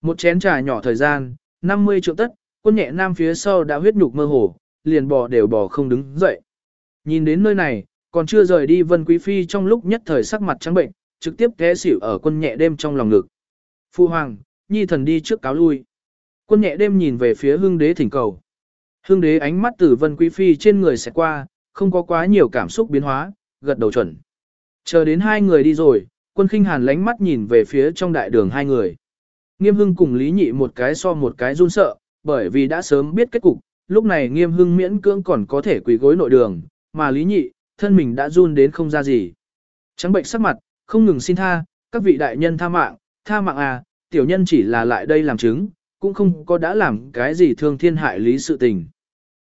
Một chén trà nhỏ thời gian, 50 trượng tất, quân nhẹ nam phía sau đã huyết nhục mơ hồ, liền bò đều bò không đứng dậy. Nhìn đến nơi này, còn chưa rời đi Vân Quý Phi trong lúc nhất thời sắc mặt trắng bệnh, trực tiếp té xỉu ở quân nhẹ đêm trong lòng ngực. Phu Hoàng, nhi thần đi trước cáo lui. Quân nhẹ đêm nhìn về phía hương đế thỉnh cầu. Hương đế ánh mắt từ Vân Quý Phi trên người sẽ qua, không có quá nhiều cảm xúc biến hóa, gật đầu chuẩn. Chờ đến hai người đi rồi, quân khinh hàn lánh mắt nhìn về phía trong đại đường hai người. Nghiêm hưng cùng Lý Nhị một cái so một cái run sợ, bởi vì đã sớm biết kết cục, lúc này nghiêm hưng miễn cưỡng còn có thể quỳ gối nội đường, mà Lý Nhị, thân mình đã run đến không ra gì. Trắng bệnh sắc mặt, không ngừng xin tha, các vị đại nhân tha mạng, tha mạng à, tiểu nhân chỉ là lại đây làm chứng, cũng không có đã làm cái gì thương thiên hại lý sự tình.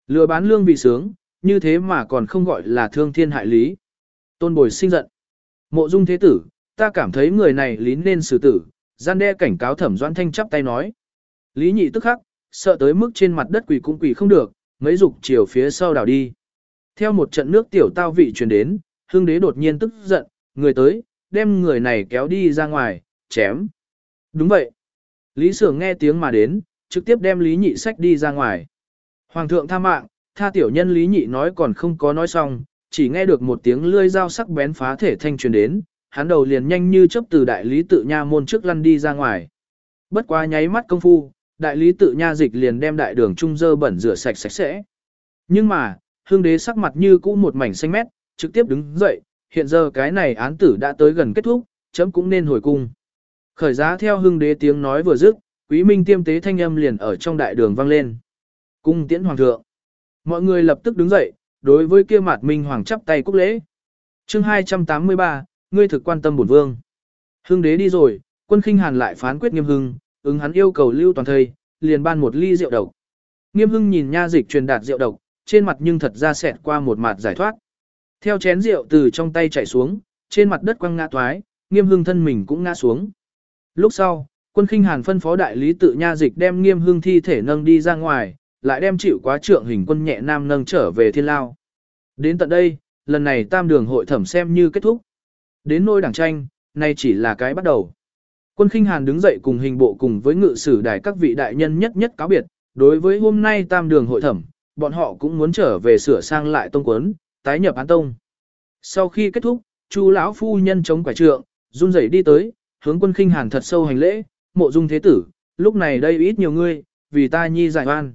Lừa bán lương vì sướng, như thế mà còn không gọi là thương thiên hại lý. Tôn bồi sinh giận. Mộ dung thế tử, ta cảm thấy người này lý nên xử tử, gian đe cảnh cáo thẩm doãn thanh chắp tay nói. Lý nhị tức khắc, sợ tới mức trên mặt đất quỳ cũng quỳ không được, mấy dục chiều phía sau đảo đi. Theo một trận nước tiểu tao vị truyền đến, hương đế đột nhiên tức giận, người tới, đem người này kéo đi ra ngoài, chém. Đúng vậy. Lý Sưởng nghe tiếng mà đến, trực tiếp đem Lý Nhị sách đi ra ngoài. Hoàng thượng tha mạng, tha tiểu nhân Lý Nhị nói còn không có nói xong, chỉ nghe được một tiếng lươi dao sắc bén phá thể thanh truyền đến, hắn đầu liền nhanh như chớp từ đại lý tự nha môn trước lăn đi ra ngoài. Bất quá nháy mắt công phu, đại lý tự nha dịch liền đem đại đường trung dơ bẩn rửa sạch sạch sẽ. Nhưng mà, hương đế sắc mặt như cũ một mảnh xanh mét, trực tiếp đứng dậy, hiện giờ cái này án tử đã tới gần kết thúc, chấm cũng nên hồi cung. Khởi giá theo hương đế tiếng nói vừa dứt, quý minh tiêm tế thanh âm liền ở trong đại đường vang lên. Cung tiễn hoàng thượng. Mọi người lập tức đứng dậy, đối với kia mặt minh hoàng chắp tay cúc lễ. chương 283, ngươi thực quan tâm bổn vương. Hưng đế đi rồi, quân khinh hàn lại phán quyết nghiêm hưng, ứng hắn yêu cầu lưu toàn thây, liền ban một ly rượu độc. Nghiêm hưng nhìn nha dịch truyền đạt rượu độc, trên mặt nhưng thật ra xẹt qua một mặt giải thoát. Theo chén rượu từ trong tay chảy xuống, trên mặt đất quăng ngã toái, nghiêm hưng thân mình cũng ngã xuống. Lúc sau, quân khinh hàn phân phó đại lý tự nha dịch đem nghiêm hưng thi thể nâng đi ra ngoài, lại đem chịu quá trượng hình quân nhẹ nam nâng trở về thiên lao. Đến tận đây, lần này tam đường hội thẩm xem như kết thúc. Đến nôi đảng tranh, nay chỉ là cái bắt đầu. Quân khinh hàn đứng dậy cùng hình bộ cùng với ngự sử đài các vị đại nhân nhất nhất cáo biệt, đối với hôm nay tam đường hội thẩm, bọn họ cũng muốn trở về sửa sang lại tông quấn, tái nhập án tông. Sau khi kết thúc, chu lão phu nhân chống quả trượng, run rẩy đi tới, hướng quân khinh hàn thật sâu hành lễ, mộ dung thế tử, lúc này đây ít nhiều ngươi, vì ta nhi giải oan.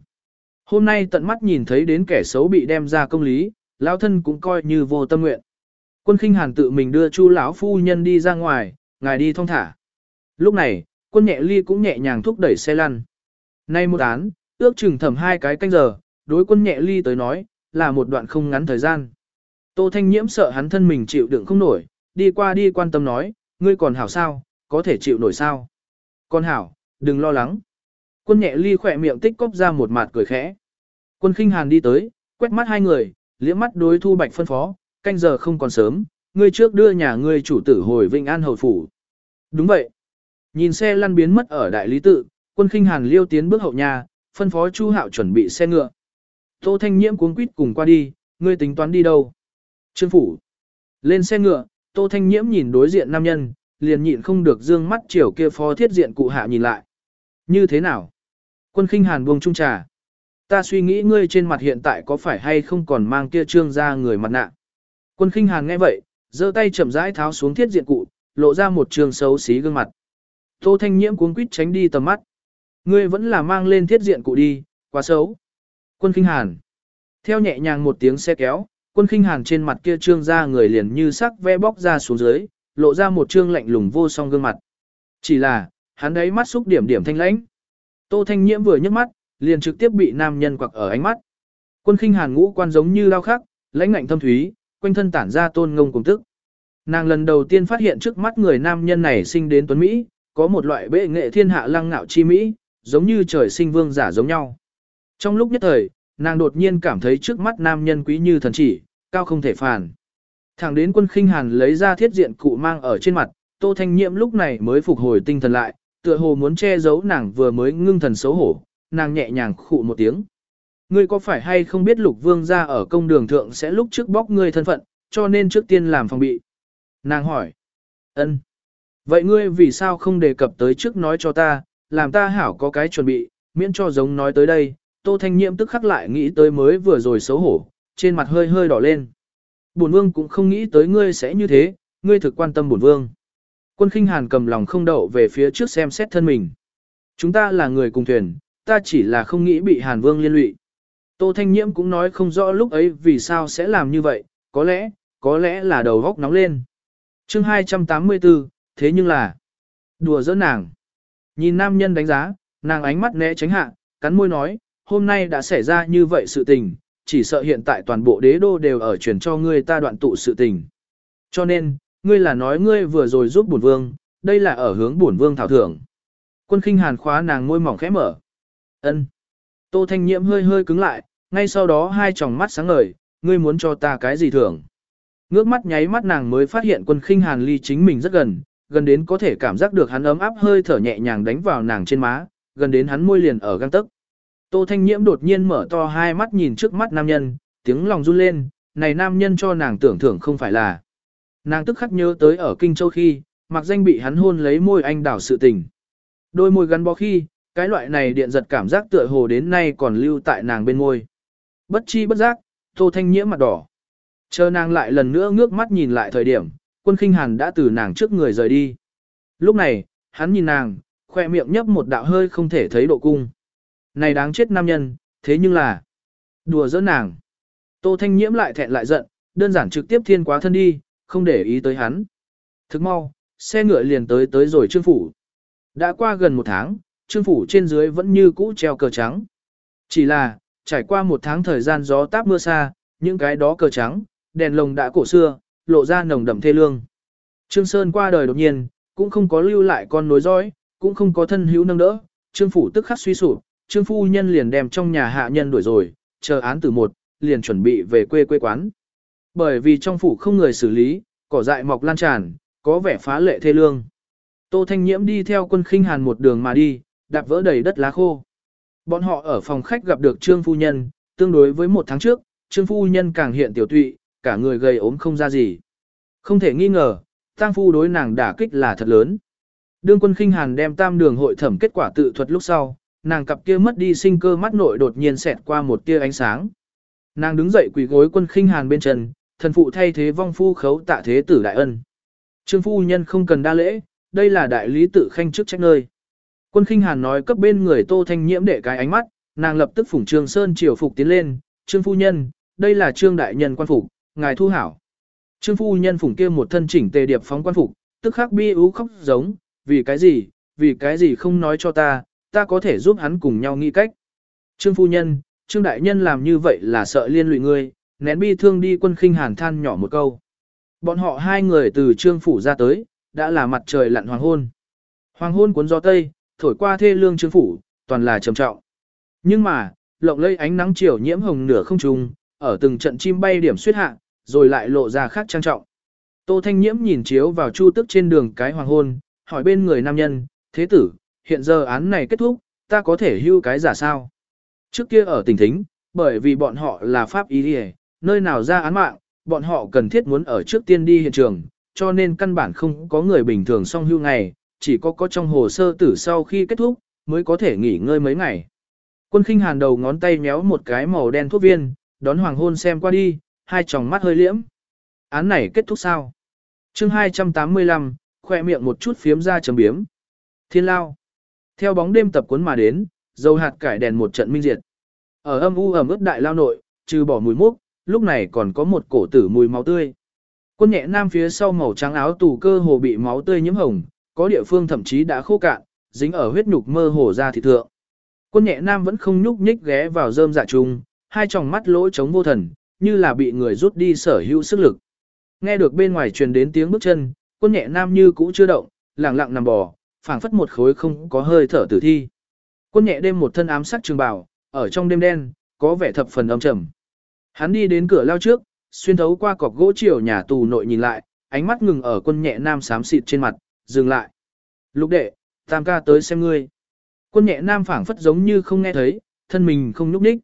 Hôm nay tận mắt nhìn thấy đến kẻ xấu bị đem ra công lý, lão thân cũng coi như vô tâm nguyện. Quân khinh hàn tự mình đưa chu lão phu nhân đi ra ngoài, ngài đi thong thả. Lúc này, quân nhẹ ly cũng nhẹ nhàng thúc đẩy xe lăn. Nay một án, ước chừng thẩm hai cái canh giờ, đối quân nhẹ ly tới nói, là một đoạn không ngắn thời gian. Tô Thanh Nhiễm sợ hắn thân mình chịu đựng không nổi, đi qua đi quan tâm nói, ngươi còn hảo sao, có thể chịu nổi sao. Con hảo, đừng lo lắng. Quân nhẹ ly khỏe miệng tích cóp ra một mặt cười khẽ. Quân khinh hàn đi tới, quét mắt hai người, liếc mắt đối thu bạch phân phó, canh giờ không còn sớm, ngươi trước đưa nhà ngươi chủ tử hồi Vinh An hầu phủ. Đúng vậy. Nhìn xe lăn biến mất ở đại lý tự, quân khinh hàn liêu tiến bước hậu nhà, phân phó Chu Hạo chuẩn bị xe ngựa. Tô Thanh Nhiễm cuống quýt cùng qua đi, ngươi tính toán đi đâu? Trương phủ. Lên xe ngựa, Tô Thanh Nhiễm nhìn đối diện nam nhân, liền nhịn không được dương mắt chiều kia phó thiết diện cụ hạ nhìn lại. Như thế nào? Quân khinh hàn buông trung trà. Ta suy nghĩ ngươi trên mặt hiện tại có phải hay không còn mang kia trương ra người mặt nạ. Quân khinh hàn nghe vậy, giơ tay chậm rãi tháo xuống thiết diện cụ, lộ ra một trường xấu xí gương mặt. Tô Thanh Nhiễm cuống quýt tránh đi tầm mắt. Ngươi vẫn là mang lên thiết diện cụ đi, quá xấu. Quân khinh hàn. Theo nhẹ nhàng một tiếng xe kéo, quân khinh hàn trên mặt kia trương ra người liền như sắc ve bóc ra xuống dưới, lộ ra một trương lạnh lùng vô song gương mặt. Chỉ là, hắn đấy mắt xúc điểm điểm thanh lãnh. Tô Thanh Nhiễm vừa nhấc mắt, liền trực tiếp bị nam nhân quặc ở ánh mắt. Quân khinh hàn ngũ quan giống như lao khắc, lãnh ngạnh thâm thúy, quanh thân tản ra tôn ngông cùng tức. Nàng lần đầu tiên phát hiện trước mắt người nam nhân này sinh đến tuấn Mỹ, có một loại bệ nghệ thiên hạ lăng ngạo chi Mỹ, giống như trời sinh vương giả giống nhau. Trong lúc nhất thời, nàng đột nhiên cảm thấy trước mắt nam nhân quý như thần chỉ, cao không thể phản. Thẳng đến quân khinh hàn lấy ra thiết diện cụ mang ở trên mặt, Tô Thanh Nhiễm lúc này mới phục hồi tinh thần lại, tựa hồ muốn che giấu nàng vừa mới ngưng thần xấu hổ, nàng nhẹ nhàng khụ một tiếng. Ngươi có phải hay không biết lục vương ra ở công đường thượng sẽ lúc trước bóc ngươi thân phận, cho nên trước tiên làm phòng bị. Nàng hỏi. ân. Vậy ngươi vì sao không đề cập tới trước nói cho ta, làm ta hảo có cái chuẩn bị, miễn cho giống nói tới đây, Tô Thanh Nhiễm tức khắc lại nghĩ tới mới vừa rồi xấu hổ, trên mặt hơi hơi đỏ lên. Bổn vương cũng không nghĩ tới ngươi sẽ như thế, ngươi thực quan tâm bổn vương. Quân khinh hàn cầm lòng không đậu về phía trước xem xét thân mình. Chúng ta là người cùng thuyền, ta chỉ là không nghĩ bị hàn vương liên lụy. Tô Thanh Nhiễm cũng nói không rõ lúc ấy vì sao sẽ làm như vậy, có lẽ, có lẽ là đầu góc nóng lên. chương 284, thế nhưng là, đùa giỡn nàng. Nhìn nam nhân đánh giá, nàng ánh mắt né tránh hạ, cắn môi nói, hôm nay đã xảy ra như vậy sự tình, chỉ sợ hiện tại toàn bộ đế đô đều ở truyền cho ngươi ta đoạn tụ sự tình. Cho nên, ngươi là nói ngươi vừa rồi giúp bổn vương, đây là ở hướng bổn vương thảo thưởng. Quân khinh hàn khóa nàng môi mỏng khẽ mở. ân Tô Thanh Nhiễm hơi hơi cứng lại, ngay sau đó hai tròng mắt sáng ngời, ngươi muốn cho ta cái gì thưởng. Ngước mắt nháy mắt nàng mới phát hiện quân khinh hàn ly chính mình rất gần, gần đến có thể cảm giác được hắn ấm áp hơi thở nhẹ nhàng đánh vào nàng trên má, gần đến hắn môi liền ở găng tức. Tô Thanh Nhiễm đột nhiên mở to hai mắt nhìn trước mắt nam nhân, tiếng lòng run lên, này nam nhân cho nàng tưởng thưởng không phải là. Nàng tức khắc nhớ tới ở Kinh Châu khi, mặc danh bị hắn hôn lấy môi anh đảo sự tình. Đôi môi gắn bó khi, cái loại này điện giật cảm giác tựa hồ đến nay còn lưu tại nàng bên môi. Bất chi bất giác, Tô Thanh Nhiễm mặt đỏ. Chờ nàng lại lần nữa ngước mắt nhìn lại thời điểm, quân khinh hàn đã từ nàng trước người rời đi. Lúc này, hắn nhìn nàng, khoe miệng nhấp một đạo hơi không thể thấy độ cung. Này đáng chết nam nhân, thế nhưng là đùa giỡn nàng. Tô Thanh Nhiễm lại thẹn lại giận, đơn giản trực tiếp thiên quá thân đi, không để ý tới hắn. Thức mau, xe ngựa liền tới tới rồi trương phủ. Đã qua gần một tháng, trương phủ trên dưới vẫn như cũ treo cờ trắng. Chỉ là, trải qua một tháng thời gian gió táp mưa xa, những cái đó cờ trắng, đèn lồng đã cổ xưa, lộ ra nồng đậm thê lương. Trương Sơn qua đời đột nhiên, cũng không có lưu lại con nối dõi, cũng không có thân hữu nâng đỡ, Trương phủ tức khắc suy sụp, Trương phu nhân liền đem trong nhà hạ nhân đuổi rồi, chờ án từ một, liền chuẩn bị về quê quê quán. Bởi vì trong phủ không người xử lý, cỏ dại mọc lan tràn, có vẻ phá lệ thê lương. Tô Thanh Nhiễm đi theo quân khinh hàn một đường mà đi, đạp vỡ đầy đất lá khô. Bọn họ ở phòng khách gặp được Trương phu nhân, tương đối với một tháng trước, Trương phu nhân càng hiện tiểu tụy, cả người gầy ốm không ra gì. Không thể nghi ngờ, tang phu đối nàng đả kích là thật lớn. Đương quân khinh hàn đem tam đường hội thẩm kết quả tự thuật lúc sau, nàng cặp kia mất đi sinh cơ mắt nội đột nhiên xẹt qua một tia ánh sáng. Nàng đứng dậy quỳ gối quân khinh hàn bên chân, thần phụ thay thế vong phu khấu tạ thế tử đại ân. Trương phu nhân không cần đa lễ, đây là đại lý tự khanh chức trách nơi. Quân khinh hàn nói cấp bên người tô thanh nhiễm để cái ánh mắt, nàng lập tức phủng trương sơn triều phục tiến lên, trương phu nhân, đây là trương đại nhân quan phục, ngài thu hảo. Trương phu nhân phủng kia một thân chỉnh tề điệp phóng quan phục, tức khắc bi ú khóc giống, vì cái gì, vì cái gì không nói cho ta, ta có thể giúp hắn cùng nhau nghĩ cách. Trương phu nhân, trương đại nhân làm như vậy là sợ liên lụy ngươi, nén bi thương đi quân khinh hàn than nhỏ một câu. Bọn họ hai người từ trương phủ ra tới, đã là mặt trời lặn hoàng hôn. Hoàng hôn cuốn gió tây, thổi qua thê lương trương phủ, toàn là trầm trọng. Nhưng mà, lộng lây ánh nắng chiều nhiễm hồng nửa không trùng, ở từng trận chim bay điểm suyết hạ, rồi lại lộ ra khác trang trọng. Tô Thanh Nhiễm nhìn chiếu vào chu tức trên đường cái hoàng hôn, hỏi bên người nam nhân, thế tử, hiện giờ án này kết thúc, ta có thể hưu cái giả sao? Trước kia ở tỉnh thính, bởi vì bọn họ là pháp y đi nơi nào ra án mạng, bọn họ cần thiết muốn ở trước tiên đi hiện trường, cho nên căn bản không có người bình thường song hưu ngày, chỉ có có trong hồ sơ tử sau khi kết thúc, mới có thể nghỉ ngơi mấy ngày. Quân khinh hàn đầu ngón tay méo một cái màu đen thuốc viên, đón hoàng hôn xem qua đi, hai tròng mắt hơi liễm. Án này kết thúc sao? chương 285, khoe miệng một chút phiếm ra chấm biếm. Thiên lao. Theo bóng đêm tập cuốn mà đến, dầu hạt cải đèn một trận minh diệt. Ở âm u ẩm ướt đại lao nội, trừ bỏ mùi mốc, lúc này còn có một cổ tử mùi máu tươi. Quân nhẹ nam phía sau màu trắng áo tù cơ hồ bị máu tươi nhiễm hồng, có địa phương thậm chí đã khô cạn, dính ở huyết nhục mơ hồ ra thịt thượng. Quân nhẹ nam vẫn không nhúc nhích ghé vào rơm dạ trùng, hai tròng mắt lỗ trống vô thần, như là bị người rút đi sở hữu sức lực. Nghe được bên ngoài truyền đến tiếng bước chân, quân nhẹ nam như cũ chưa động, lặng lặng nằm bò, phảng phất một khối không có hơi thở tử thi. Quân nhẹ đêm một thân ám sắc trường bào, ở trong đêm đen, có vẻ thập phần âm trầm. Hắn đi đến cửa lao trước, xuyên thấu qua cọc gỗ chiều nhà tù nội nhìn lại, ánh mắt ngừng ở quân nhẹ nam xám xịt trên mặt, dừng lại. Lục đệ, tam ca tới xem ngươi. Quân nhẹ nam phảng phất giống như không nghe thấy, thân mình không nhúc nhích.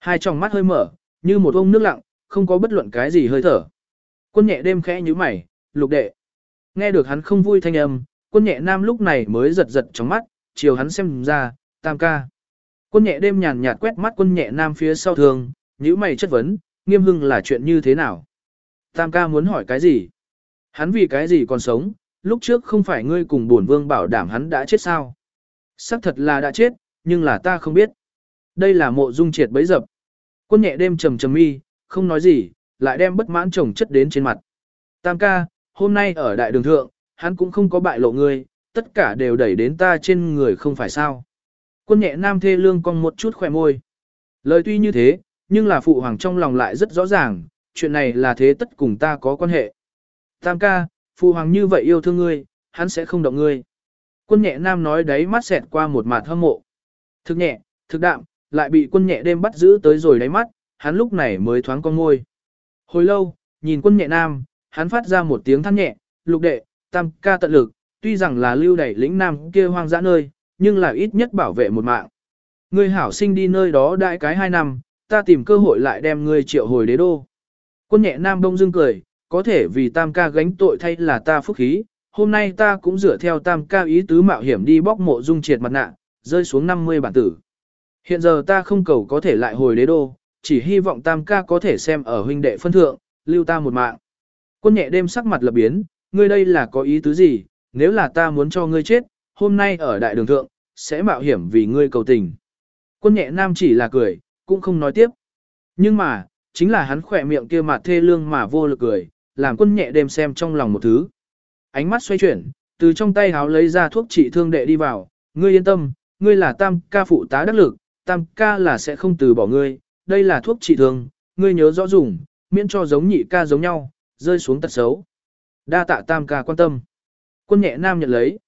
Hai tròng mắt hơi mở, như một ông nước lặng, không có bất luận cái gì hơi thở. Quân nhẹ đêm khẽ như mày, lục đệ. Nghe được hắn không vui thanh âm, quân nhẹ nam lúc này mới giật giật trong mắt, chiều hắn xem ra, tam ca. Quân nhẹ đêm nhàn nhạt quét mắt quân nhẹ nam phía sau thường, nhíu mày chất vấn, nghiêm hưng là chuyện như thế nào? Tam ca muốn hỏi cái gì? Hắn vì cái gì còn sống, lúc trước không phải ngươi cùng bổn vương bảo đảm hắn đã chết sao? Sắc thật là đã chết, nhưng là ta không biết. Đây là mộ dung triệt bấy dập. Quân nhẹ đêm trầm trầm mi, không nói gì, lại đem bất mãn chồng chất đến trên mặt. Tam ca, hôm nay ở đại đường thượng, hắn cũng không có bại lộ ngươi, tất cả đều đẩy đến ta trên người không phải sao. Quân nhẹ nam thê lương cong một chút khỏe môi. Lời tuy như thế, nhưng là phụ hoàng trong lòng lại rất rõ ràng, chuyện này là thế tất cùng ta có quan hệ. Tam ca, phụ hoàng như vậy yêu thương ngươi, hắn sẽ không động ngươi. Quân nhẹ nam nói đấy mắt xẹt qua một mặt hâm mộ. Thực nhẹ, thực đạm, lại bị quân nhẹ đêm bắt giữ tới rồi đáy mắt, hắn lúc này mới thoáng con ngôi. Hồi lâu, nhìn quân nhẹ nam, hắn phát ra một tiếng than nhẹ, lục đệ, tam ca tận lực, tuy rằng là lưu đẩy lĩnh nam kia hoang dã nơi, nhưng là ít nhất bảo vệ một mạng. Ngươi hảo sinh đi nơi đó đại cái hai năm, ta tìm cơ hội lại đem ngươi triệu hồi đế đô. Quân nhẹ nam đông dương cười, có thể vì tam ca gánh tội thay là ta phúc khí, hôm nay ta cũng dựa theo tam ca ý tứ mạo hiểm đi bóc mộ dung triệt mặt nạ, rơi xuống 50 bản tử. Hiện giờ ta không cầu có thể lại hồi đế đô, chỉ hy vọng tam ca có thể xem ở huynh đệ phân thượng, lưu ta một mạng. Quân nhẹ đêm sắc mặt lập biến, ngươi đây là có ý tứ gì, nếu là ta muốn cho ngươi chết, hôm nay ở đại đường thượng, sẽ mạo hiểm vì ngươi cầu tình. Quân nhẹ nam chỉ là cười, cũng không nói tiếp. Nhưng mà, chính là hắn khỏe miệng kia mặt thê lương mà vô lực cười, làm quân nhẹ đêm xem trong lòng một thứ. Ánh mắt xoay chuyển, từ trong tay háo lấy ra thuốc trị thương đệ đi vào, ngươi yên tâm, ngươi là tam ca phụ tá đắc lực, tam ca là sẽ không từ bỏ ngươi, đây là thuốc trị thương, ngươi nhớ rõ dùng, miễn cho giống nhị ca giống nhau, rơi xuống tật xấu. Đa tạ tam ca quan tâm. Quân nhẹ nam nhận lấy.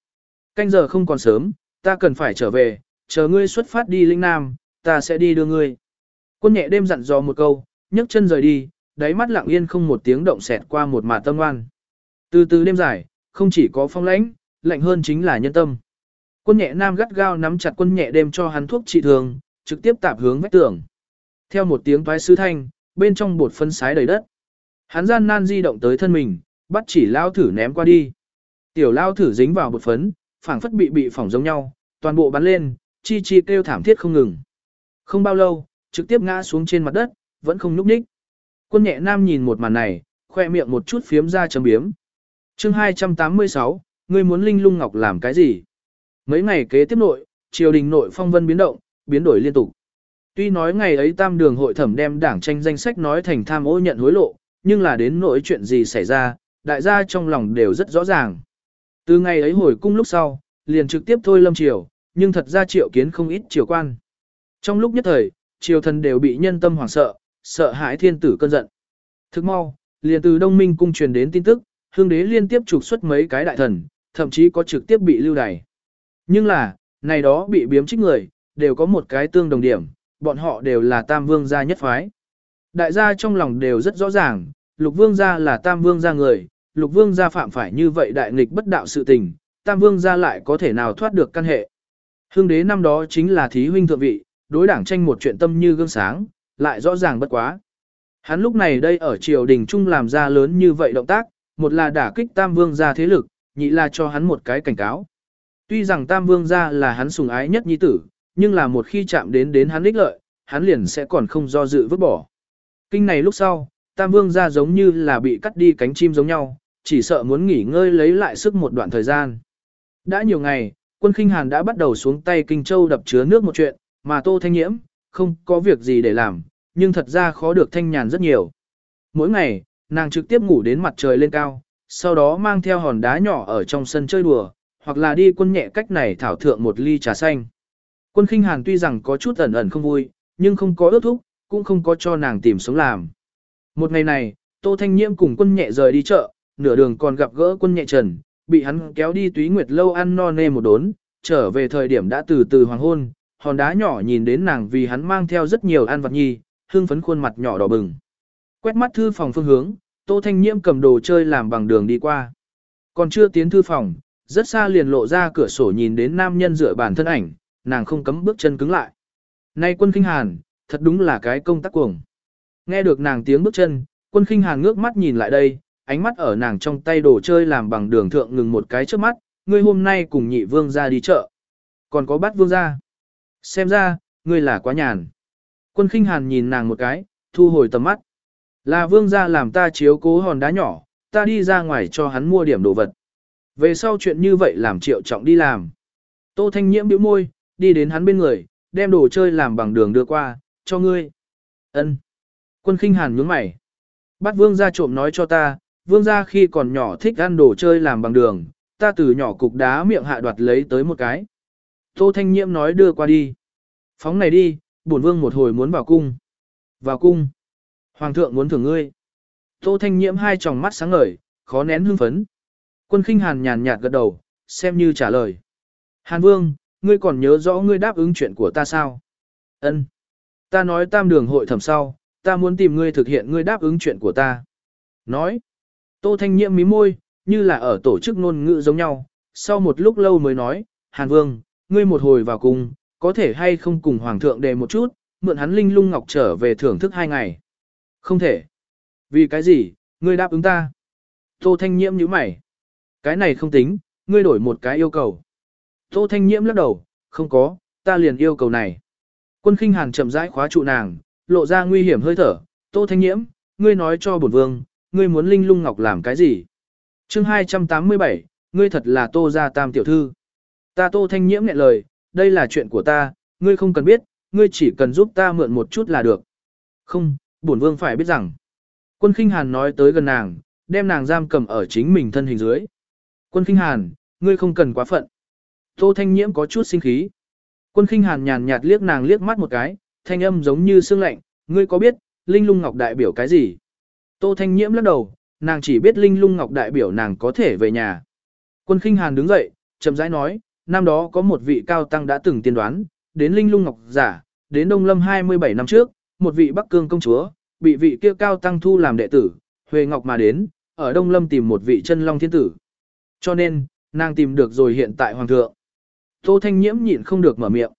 Canh giờ không còn sớm, ta cần phải trở về, chờ ngươi xuất phát đi linh nam, ta sẽ đi đưa ngươi. Quân nhẹ đêm dặn dò một câu, nhấc chân rời đi, đáy mắt lặng yên không một tiếng động xẹt qua một mạt tâm ngoan. Từ từ đêm dài, không chỉ có phong lãnh, lạnh hơn chính là nhân tâm. Quân nhẹ nam gắt gao nắm chặt quân nhẹ đêm cho hắn thuốc trị thường, trực tiếp tạp hướng vách tường. Theo một tiếng toái sư thanh, bên trong bột phân sái đầy đất. Hắn gian nan di động tới thân mình, bắt chỉ lao thử ném qua đi. Tiểu lao thử dính vào bột phấn, phảng phất bị bị phỏng giống nhau, toàn bộ bắn lên, chi chi kêu thảm thiết không ngừng. Không bao lâu, trực tiếp ngã xuống trên mặt đất, vẫn không nhúc nhích. Quân nhẹ nam nhìn một màn này, khoe miệng một chút phiếm ra chấm biếm. chương 286, ngươi muốn linh lung ngọc làm cái gì? Mấy ngày kế tiếp nội, triều đình nội phong vân biến động, biến đổi liên tục. Tuy nói ngày ấy tam đường hội thẩm đem đảng tranh danh sách nói thành tham ô nhận hối lộ, nhưng là đến nỗi chuyện gì xảy ra, đại gia trong lòng đều rất rõ ràng. Từ ngày ấy hồi cung lúc sau, liền trực tiếp thôi lâm triều, nhưng thật ra triệu kiến không ít triều quan. Trong lúc nhất thời, triều thần đều bị nhân tâm hoảng sợ, sợ hãi thiên tử cơn giận. Thức mau, liền từ đông minh cung truyền đến tin tức, hương đế liên tiếp trục xuất mấy cái đại thần, thậm chí có trực tiếp bị lưu đày. Nhưng là, này đó bị biếm trích người, đều có một cái tương đồng điểm, bọn họ đều là tam vương gia nhất phái. Đại gia trong lòng đều rất rõ ràng, lục vương gia là tam vương gia người, lục vương gia phạm phải như vậy đại nghịch bất đạo sự tình, tam vương gia lại có thể nào thoát được căn hệ. Hương đế năm đó chính là thí huynh thượng vị, đối đảng tranh một chuyện tâm như gương sáng, lại rõ ràng bất quá. Hắn lúc này đây ở triều đình trung làm ra lớn như vậy động tác, một là đả kích Tam Vương gia thế lực, nhị là cho hắn một cái cảnh cáo. Tuy rằng Tam Vương gia là hắn sùng ái nhất nhi tử, nhưng là một khi chạm đến đến hắn ích lợi, hắn liền sẽ còn không do dự vứt bỏ. Kinh này lúc sau, Tam Vương gia giống như là bị cắt đi cánh chim giống nhau, chỉ sợ muốn nghỉ ngơi lấy lại sức một đoạn thời gian. Đã nhiều ngày, quân khinh hàn đã bắt đầu xuống tay Kinh Châu đập chứa nước một chuyện, mà Tô Thanh Nhiễm, không có việc gì để làm, nhưng thật ra khó được thanh nhàn rất nhiều. Mỗi ngày, nàng trực tiếp ngủ đến mặt trời lên cao, sau đó mang theo hòn đá nhỏ ở trong sân chơi đùa, hoặc là đi quân nhẹ cách này thảo thượng một ly trà xanh. Quân khinh hàn tuy rằng có chút ẩn ẩn không vui, nhưng không có ước thúc, cũng không có cho nàng tìm sống làm. Một ngày này, Tô Thanh Nhiễm cùng quân nhẹ rời đi chợ, nửa đường còn gặp gỡ quân nhẹ trần, bị hắn kéo đi túy nguyệt lâu ăn no nê một đốn, trở về thời điểm đã từ từ hoàng hôn, hòn đá nhỏ nhìn đến nàng vì hắn mang theo rất nhiều ăn vặt nhi, hương phấn khuôn mặt nhỏ đỏ bừng. Quét mắt thư phòng phương hướng, Tô Thanh Nhiễm cầm đồ chơi làm bằng đường đi qua. Còn chưa tiến thư phòng, rất xa liền lộ ra cửa sổ nhìn đến nam nhân dựa bản thân ảnh, nàng không cấm bước chân cứng lại. Nay quân kinh hàn, thật đúng là cái công tác cuồng. Nghe được nàng tiếng bước chân, quân kinh hàn ngước mắt nhìn lại đây, ánh mắt ở nàng trong tay đồ chơi làm bằng đường thượng ngừng một cái trước mắt, ngươi hôm nay cùng nhị vương ra đi chợ. Còn có bắt vương ra. Xem ra, ngươi là quá nhàn. Quân khinh hàn nhìn nàng một cái, thu hồi tầm mắt. Là vương gia làm ta chiếu cố hòn đá nhỏ, ta đi ra ngoài cho hắn mua điểm đồ vật. Về sau chuyện như vậy làm triệu trọng đi làm. Tô Thanh Nhiễm bĩu môi, đi đến hắn bên người, đem đồ chơi làm bằng đường đưa qua, cho ngươi. Ân. Quân khinh hàn nhướng mày. Bắt vương gia trộm nói cho ta, vương gia khi còn nhỏ thích ăn đồ chơi làm bằng đường, ta từ nhỏ cục đá miệng hạ đoạt lấy tới một cái. Tô Thanh Nhiễm nói đưa qua đi. Phóng này đi, bổn vương một hồi muốn vào cung. Vào cung. Hoàng thượng muốn thưởng ngươi. Tô Thanh Nhiễm hai tròng mắt sáng ngời, khó nén hưng phấn. Quân khinh hàn nhàn nhạt gật đầu, xem như trả lời. Hàn vương, ngươi còn nhớ rõ ngươi đáp ứng chuyện của ta sao? Ân. Ta nói tam đường hội thẩm sau, ta muốn tìm ngươi thực hiện ngươi đáp ứng chuyện của ta. Nói. Tô Thanh Nhiễm mí môi, như là ở tổ chức ngôn ngữ giống nhau. Sau một lúc lâu mới nói, Hàn vương, ngươi một hồi vào cung, có thể hay không cùng Hoàng thượng đề một chút, mượn hắn linh lung ngọc trở về thưởng thức hai ngày. Không thể. Vì cái gì, ngươi đáp ứng ta. Tô Thanh Nhiễm nhíu mày. Cái này không tính, ngươi đổi một cái yêu cầu. Tô Thanh Nhiễm lắc đầu, không có, ta liền yêu cầu này. Quân khinh hàn chậm rãi khóa trụ nàng, lộ ra nguy hiểm hơi thở. Tô Thanh Nhiễm, ngươi nói cho bổn vương, ngươi muốn linh lung ngọc làm cái gì? Chương 287, ngươi thật là Tô gia tam tiểu thư. Ta Tô Thanh Nhiễm nghẹn lời, đây là chuyện của ta, ngươi không cần biết, ngươi chỉ cần giúp ta mượn một chút là được. Không, bổn vương phải biết rằng. Quân khinh hàn nói tới gần nàng, đem nàng giam cầm ở chính mình thân hình dưới. Quân khinh hàn, ngươi không cần quá phận. Tô thanh nhiễm có chút sinh khí. Quân khinh hàn nhàn nhạt liếc nàng liếc mắt một cái, thanh âm giống như sương lạnh, ngươi có biết, linh lung ngọc đại biểu cái gì? Tô thanh nhiễm lắc đầu, nàng chỉ biết linh lung ngọc đại biểu nàng có thể về nhà. Quân khinh hàn đứng dậy, chậm rãi nói, năm đó có một vị cao tăng đã từng tiên đoán, đến linh lung ngọc giả, đến Đông Lâm 27 năm trước, một vị Bắc Cương công chúa, bị vị kia cao tăng thu làm đệ tử, Huệ Ngọc mà đến, ở Đông Lâm tìm một vị chân long thiên tử. Cho nên, nàng tìm được rồi hiện tại hoàng thượng. Tô Thanh Nhiễm nhịn không được mở miệng.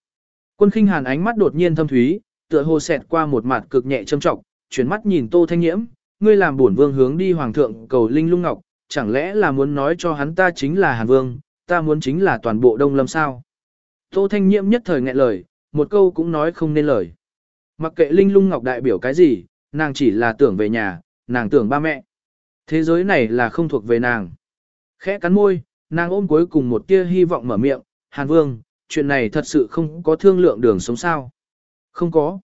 Quân khinh hàn ánh mắt đột nhiên thâm thúy, tựa hồ xẹt qua một mặt cực nhẹ châm trọng, chuyển mắt nhìn Tô Thanh Nhiễm, ngươi làm bổn vương hướng đi hoàng thượng cầu linh lung ngọc, chẳng lẽ là muốn nói cho hắn ta chính là Hàn Vương, ta muốn chính là toàn bộ Đông Lâm sao? Tô Thanh Nhiễm nhất thời nghẹn lời, một câu cũng nói không nên lời. Mặc kệ Linh Lung Ngọc đại biểu cái gì, nàng chỉ là tưởng về nhà, nàng tưởng ba mẹ. Thế giới này là không thuộc về nàng. Khẽ cắn môi, nàng ôm cuối cùng một tia hy vọng mở miệng, Hàn Vương, chuyện này thật sự không có thương lượng đường sống sao. Không có.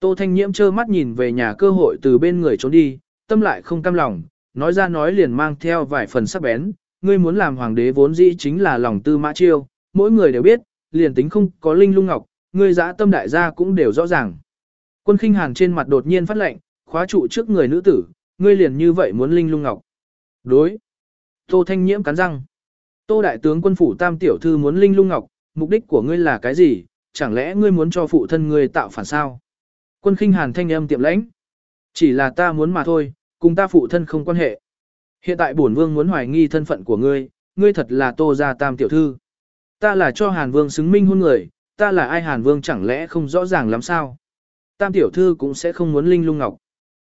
Tô Thanh Nhiễm trơ mắt nhìn về nhà cơ hội từ bên người trốn đi, tâm lại không cam lòng, nói ra nói liền mang theo vài phần sắc bén, ngươi muốn làm hoàng đế vốn dĩ chính là lòng tư mã chiêu, mỗi người đều biết, liền tính không có linh lung ngọc, ngươi dã tâm đại gia cũng đều rõ ràng. Quân khinh hàn trên mặt đột nhiên phát lệnh, khóa trụ trước người nữ tử, ngươi liền như vậy muốn linh lung ngọc. Đối. Tô Thanh Nhiễm cắn răng. Tô Đại tướng quân phủ tam tiểu thư muốn linh lung ngọc, mục đích của ngươi là cái gì, chẳng lẽ ngươi muốn cho phụ thân ngươi tạo phản sao? Quân khinh hàn thanh âm tiệm lãnh. Chỉ là ta muốn mà thôi, cùng ta phụ thân không quan hệ. Hiện tại bổn vương muốn hoài nghi thân phận của ngươi, ngươi thật là tô gia tam tiểu thư. Ta là cho hàn vương xứng minh hôn người, ta là ai hàn vương chẳng lẽ không rõ ràng lắm sao? tam tiểu thư cũng sẽ không muốn linh lung ngọc.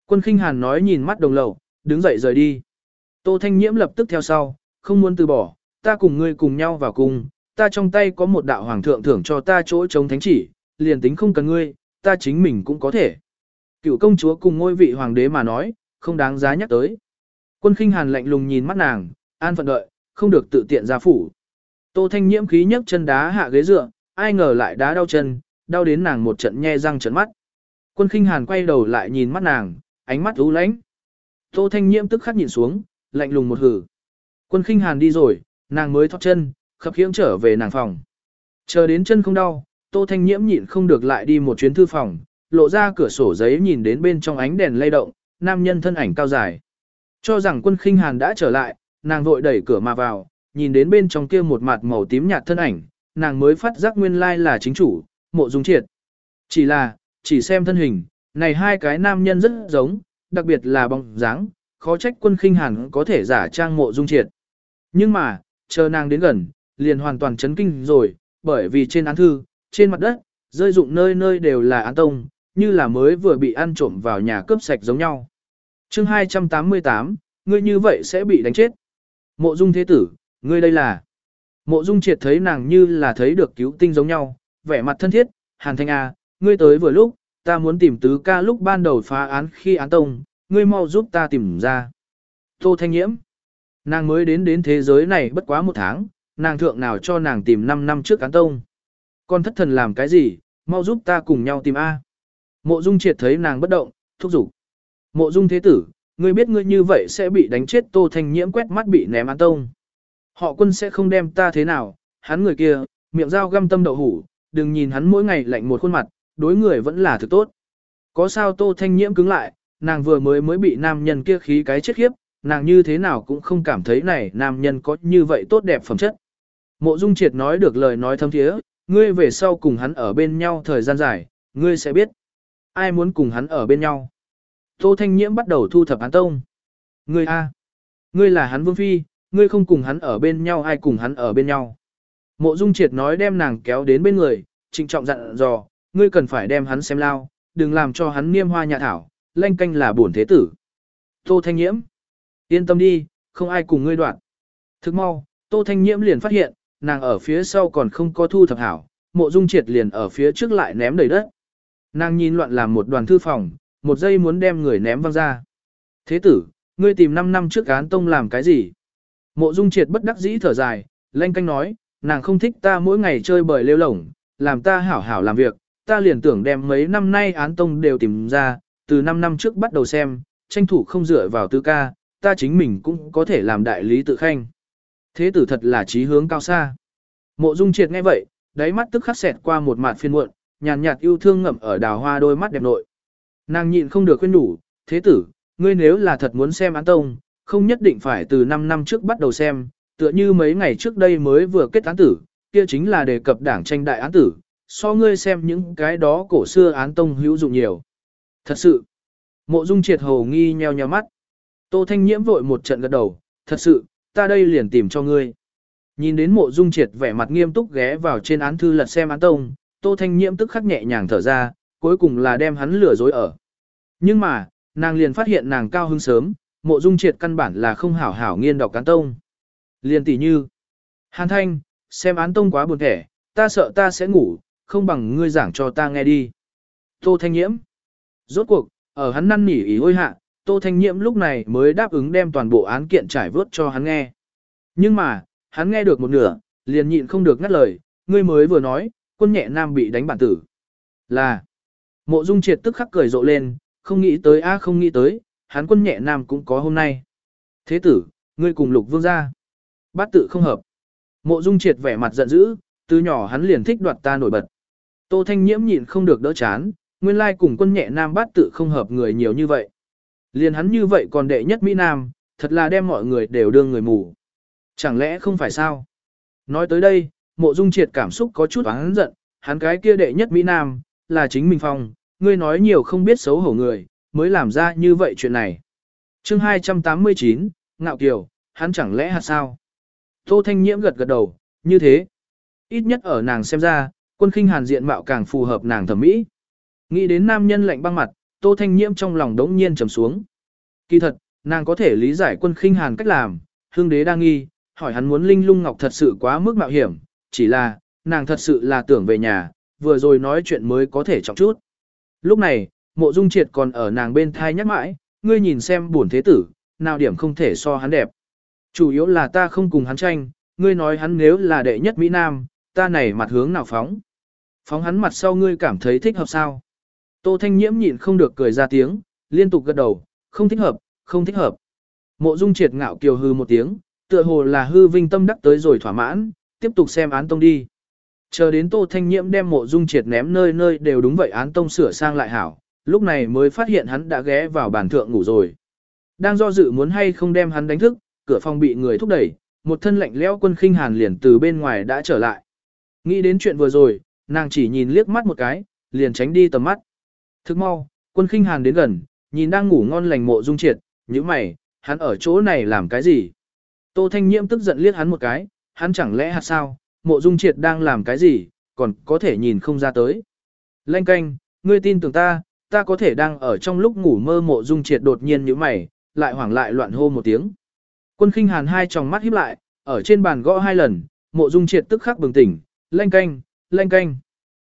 Quân khinh hàn nói nhìn mắt đồng lầu, đứng dậy rời đi. Tô Thanh Nhiễm lập tức theo sau, không muốn từ bỏ, ta cùng ngươi cùng nhau vào cùng, ta trong tay có một đạo hoàng thượng thưởng cho ta chỗ chống thánh chỉ, liền tính không cần ngươi, ta chính mình cũng có thể. Cựu công chúa cùng ngôi vị hoàng đế mà nói, không đáng giá nhắc tới. Quân khinh hàn lạnh lùng nhìn mắt nàng, an phận đợi, không được tự tiện ra phủ. Tô Thanh Nhiễm khí nhấc chân đá hạ ghế dựa, ai ngờ lại đá đau chân, đau đến nàng một trận nhe răng trợn mắt. Quân khinh hàn quay đầu lại nhìn mắt nàng, ánh mắt u lãnh. Tô Thanh Nhiễm tức khắc nhìn xuống, lạnh lùng một hử. Quân khinh hàn đi rồi, nàng mới thoát chân, khập khiễng trở về nàng phòng. Chờ đến chân không đau, Tô Thanh Nhiễm nhịn không được lại đi một chuyến thư phòng, lộ ra cửa sổ giấy nhìn đến bên trong ánh đèn lay động, nam nhân thân ảnh cao dài. Cho rằng quân khinh hàn đã trở lại, nàng vội đẩy cửa mà vào, nhìn đến bên trong kia một mặt màu tím nhạt thân ảnh, nàng mới phát giác nguyên lai là chính chủ, mộ dung triệt. Chỉ là, chỉ xem thân hình, này hai cái nam nhân rất giống, đặc biệt là bóng dáng, khó trách quân khinh hàn có thể giả trang mộ dung triệt. Nhưng mà, chờ nàng đến gần, liền hoàn toàn chấn kinh rồi, bởi vì trên án thư, trên mặt đất, rơi dụng nơi nơi đều là án tông, như là mới vừa bị ăn trộm vào nhà cướp sạch giống nhau. chương 288, ngươi như vậy sẽ bị đánh chết. Mộ dung thế tử, ngươi đây là... Mộ dung triệt thấy nàng như là thấy được cứu tinh giống nhau, vẻ mặt thân thiết, hàn thanh a, ngươi tới vừa lúc, ta muốn tìm tứ ca lúc ban đầu phá án khi án tông, ngươi mau giúp ta tìm ra. Tô thanh nhiễm, nàng mới đến đến thế giới này bất quá một tháng, nàng thượng nào cho nàng tìm 5 năm trước án tông. Con thất thần làm cái gì, mau giúp ta cùng nhau tìm A. Mộ dung triệt thấy nàng bất động, thúc giục. Mộ dung thế tử, ngươi biết ngươi như vậy sẽ bị đánh chết tô thanh nhiễm quét mắt bị ném án tông. Họ quân sẽ không đem ta thế nào, hắn người kia, miệng dao găm tâm đậu hủ, đừng nhìn hắn mỗi ngày lạnh một khuôn mặt, đối người vẫn là thứ tốt. Có sao tô thanh nhiễm cứng lại, nàng vừa mới mới bị nam nhân kia khí cái chết khiếp, nàng như thế nào cũng không cảm thấy này nam nhân có như vậy tốt đẹp phẩm chất. Mộ Dung Triệt nói được lời nói thâm thiế, ngươi về sau cùng hắn ở bên nhau thời gian dài, ngươi sẽ biết. Ai muốn cùng hắn ở bên nhau? Tô Thanh Nhiễm bắt đầu thu thập án tông. Ngươi a, ngươi là hắn vương phi, ngươi không cùng hắn ở bên nhau ai cùng hắn ở bên nhau. Mộ Dung Triệt nói đem nàng kéo đến bên người, trịnh trọng dặn dò, ngươi cần phải đem hắn xem lao, đừng làm cho hắn niêm hoa nhà thảo, lanh canh là bổn thế tử. Tô Thanh Nhiễm, yên tâm đi, không ai cùng ngươi đoạn. Thức mau, Tô Thanh Nhiễm liền phát hiện, nàng ở phía sau còn không có thu thập hảo, mộ dung triệt liền ở phía trước lại ném đầy đất. Nàng nhìn loạn làm một đoàn thư phòng, một giây muốn đem người ném văng ra. Thế tử, ngươi tìm 5 năm trước án tông làm cái gì? Mộ dung triệt bất đắc dĩ thở dài, lanh canh nói, nàng không thích ta mỗi ngày chơi bời lêu lổng, làm ta hảo hảo làm việc, ta liền tưởng đem mấy năm nay án tông đều tìm ra, từ 5 năm trước bắt đầu xem, tranh thủ không dựa vào tư ca, ta chính mình cũng có thể làm đại lý tự khanh. Thế tử thật là trí hướng cao xa. Mộ Dung Triệt nghe vậy, đáy mắt tức khắc xẹt qua một mạt phiền muộn, nhàn nhạt yêu thương ngậm ở đào hoa đôi mắt đẹp nội. Nàng nhịn không được khuyên đủ, thế tử, ngươi nếu là thật muốn xem án tông, không nhất định phải từ 5 năm trước bắt đầu xem, tựa như mấy ngày trước đây mới vừa kết án tử, kia chính là đề cập đảng tranh đại án tử, so ngươi xem những cái đó cổ xưa án tông hữu dụng nhiều. Thật sự, mộ dung triệt hồ nghi nheo nheo mắt. Tô Thanh Nhiễm vội một trận gật đầu, thật sự, ta đây liền tìm cho ngươi. Nhìn đến mộ dung triệt vẻ mặt nghiêm túc ghé vào trên án thư lật xem án tông, Tô Thanh Nhiễm tức khắc nhẹ nhàng thở ra, cuối cùng là đem hắn lừa dối ở. Nhưng mà, nàng liền phát hiện nàng cao hứng sớm, mộ dung triệt căn bản là không hảo hảo nghiên đọc án tông. Liền tỉ như, Hàn Thanh, xem án tông quá buồn thẻ, ta sợ ta sẽ ngủ, không bằng ngươi giảng cho ta nghe đi. Tô Thanh Nhiễm. Rốt cuộc, ở hắn năn nỉ ý hôi hạ, Tô Thanh Nhiễm lúc này mới đáp ứng đem toàn bộ án kiện trải vớt cho hắn nghe. Nhưng mà, hắn nghe được một nửa, liền nhịn không được ngắt lời, ngươi mới vừa nói, quân nhẹ nam bị đánh bản tử. Là, mộ dung triệt tức khắc cười rộ lên, không nghĩ tới a không nghĩ tới, hắn quân nhẹ nam cũng có hôm nay. Thế tử, ngươi cùng lục vương ra. Bát tự không hợp. Mộ dung triệt vẻ mặt giận dữ, từ nhỏ hắn liền thích đoạt ta nổi bật. Tô Thanh Nhiễm nhịn không được đỡ chán, nguyên lai cùng quân nhẹ nam bát tự không hợp người nhiều như vậy. Liền hắn như vậy còn đệ nhất Mỹ Nam, thật là đem mọi người đều đương người mù. Chẳng lẽ không phải sao? Nói tới đây, mộ dung triệt cảm xúc có chút oán giận, hắn cái kia đệ nhất Mỹ Nam, là chính mình phong, ngươi nói nhiều không biết xấu hổ người, mới làm ra như vậy chuyện này. chương 289, Ngạo Kiều, hắn chẳng lẽ hạt sao? Tô Thanh Nhiễm gật gật đầu, như thế. Ít nhất ở nàng xem ra, quân khinh hàn diện mạo càng phù hợp nàng thẩm mỹ. Nghĩ đến nam nhân lạnh băng mặt, Tô Thanh Nhiễm trong lòng đống nhiên trầm xuống. Kỳ thật, Nàng có thể lý giải quân khinh hàn cách làm, hương đế đang nghi, hỏi hắn muốn linh lung ngọc thật sự quá mức mạo hiểm, chỉ là, nàng thật sự là tưởng về nhà, vừa rồi nói chuyện mới có thể trọng chút. Lúc này, mộ dung triệt còn ở nàng bên thai nhắc mãi, ngươi nhìn xem buồn thế tử, nào điểm không thể so hắn đẹp. Chủ yếu là ta không cùng hắn tranh, ngươi nói hắn nếu là đệ nhất Mỹ Nam, ta này mặt hướng nào phóng. Phóng hắn mặt sau ngươi cảm thấy thích hợp sao? Tô Thanh Nhiễm nhịn không được cười ra tiếng, liên tục gật đầu, không thích hợp, không thích hợp. Mộ Dung Triệt ngạo kiều hư một tiếng, tựa hồ là hư vinh tâm đắc tới rồi thỏa mãn, tiếp tục xem án tông đi. Chờ đến Tô Thanh Nhiễm đem Mộ Dung Triệt ném nơi nơi đều đúng vậy án tông sửa sang lại hảo, lúc này mới phát hiện hắn đã ghé vào bàn thượng ngủ rồi. Đang do dự muốn hay không đem hắn đánh thức, cửa phòng bị người thúc đẩy, một thân lạnh lẽo quân khinh hàn liền từ bên ngoài đã trở lại. Nghĩ đến chuyện vừa rồi, nàng chỉ nhìn liếc mắt một cái, liền tránh đi tầm mắt. Thức mau, quân khinh hàn đến gần, nhìn đang ngủ ngon lành mộ dung triệt, như mày, hắn ở chỗ này làm cái gì? Tô Thanh Nhiễm tức giận liếc hắn một cái, hắn chẳng lẽ hạt sao, mộ dung triệt đang làm cái gì, còn có thể nhìn không ra tới. Lanh canh, ngươi tin tưởng ta, ta có thể đang ở trong lúc ngủ mơ mộ dung triệt đột nhiên như mày, lại hoảng lại loạn hô một tiếng. Quân khinh hàn hai tròng mắt híp lại, ở trên bàn gõ hai lần, mộ dung triệt tức khắc bừng tỉnh, lanh canh, lanh canh.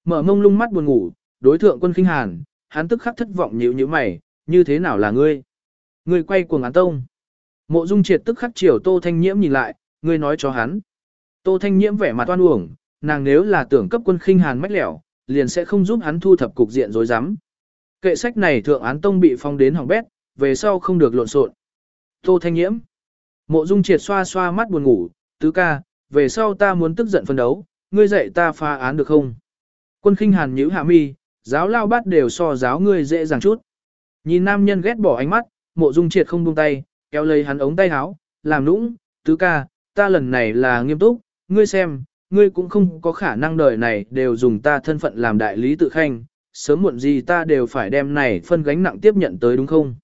Mở mông lung mắt buồn ngủ, đối thượng quân khinh hàn, hắn tức khắc thất vọng nhíu nhíu mày, như thế nào là ngươi? Ngươi quay cuồng án tông. Mộ dung triệt tức khắc chiều tô thanh nhiễm nhìn lại, ngươi nói cho hắn. Tô thanh nhiễm vẻ mặt oan uổng, nàng nếu là tưởng cấp quân khinh hàn mách lẻo, liền sẽ không giúp hắn thu thập cục diện rối rắm. Kệ sách này thượng án tông bị phong đến hỏng bét, về sau không được lộn xộn. Tô Thanh Nhiễm. Mộ Dung Triệt xoa xoa mắt buồn ngủ, tứ ca, về sau ta muốn tức giận phân đấu, ngươi dạy ta phá án được không? Quân khinh hàn nhíu hạ mi, giáo lao bát đều so giáo ngươi dễ dàng chút. Nhìn nam nhân ghét bỏ ánh mắt, mộ dung triệt không buông tay, kéo lấy hắn ống tay áo, làm nũng, tứ ca, ta lần này là nghiêm túc, ngươi xem, ngươi cũng không có khả năng đời này đều dùng ta thân phận làm đại lý tự khanh, sớm muộn gì ta đều phải đem này phân gánh nặng tiếp nhận tới đúng không?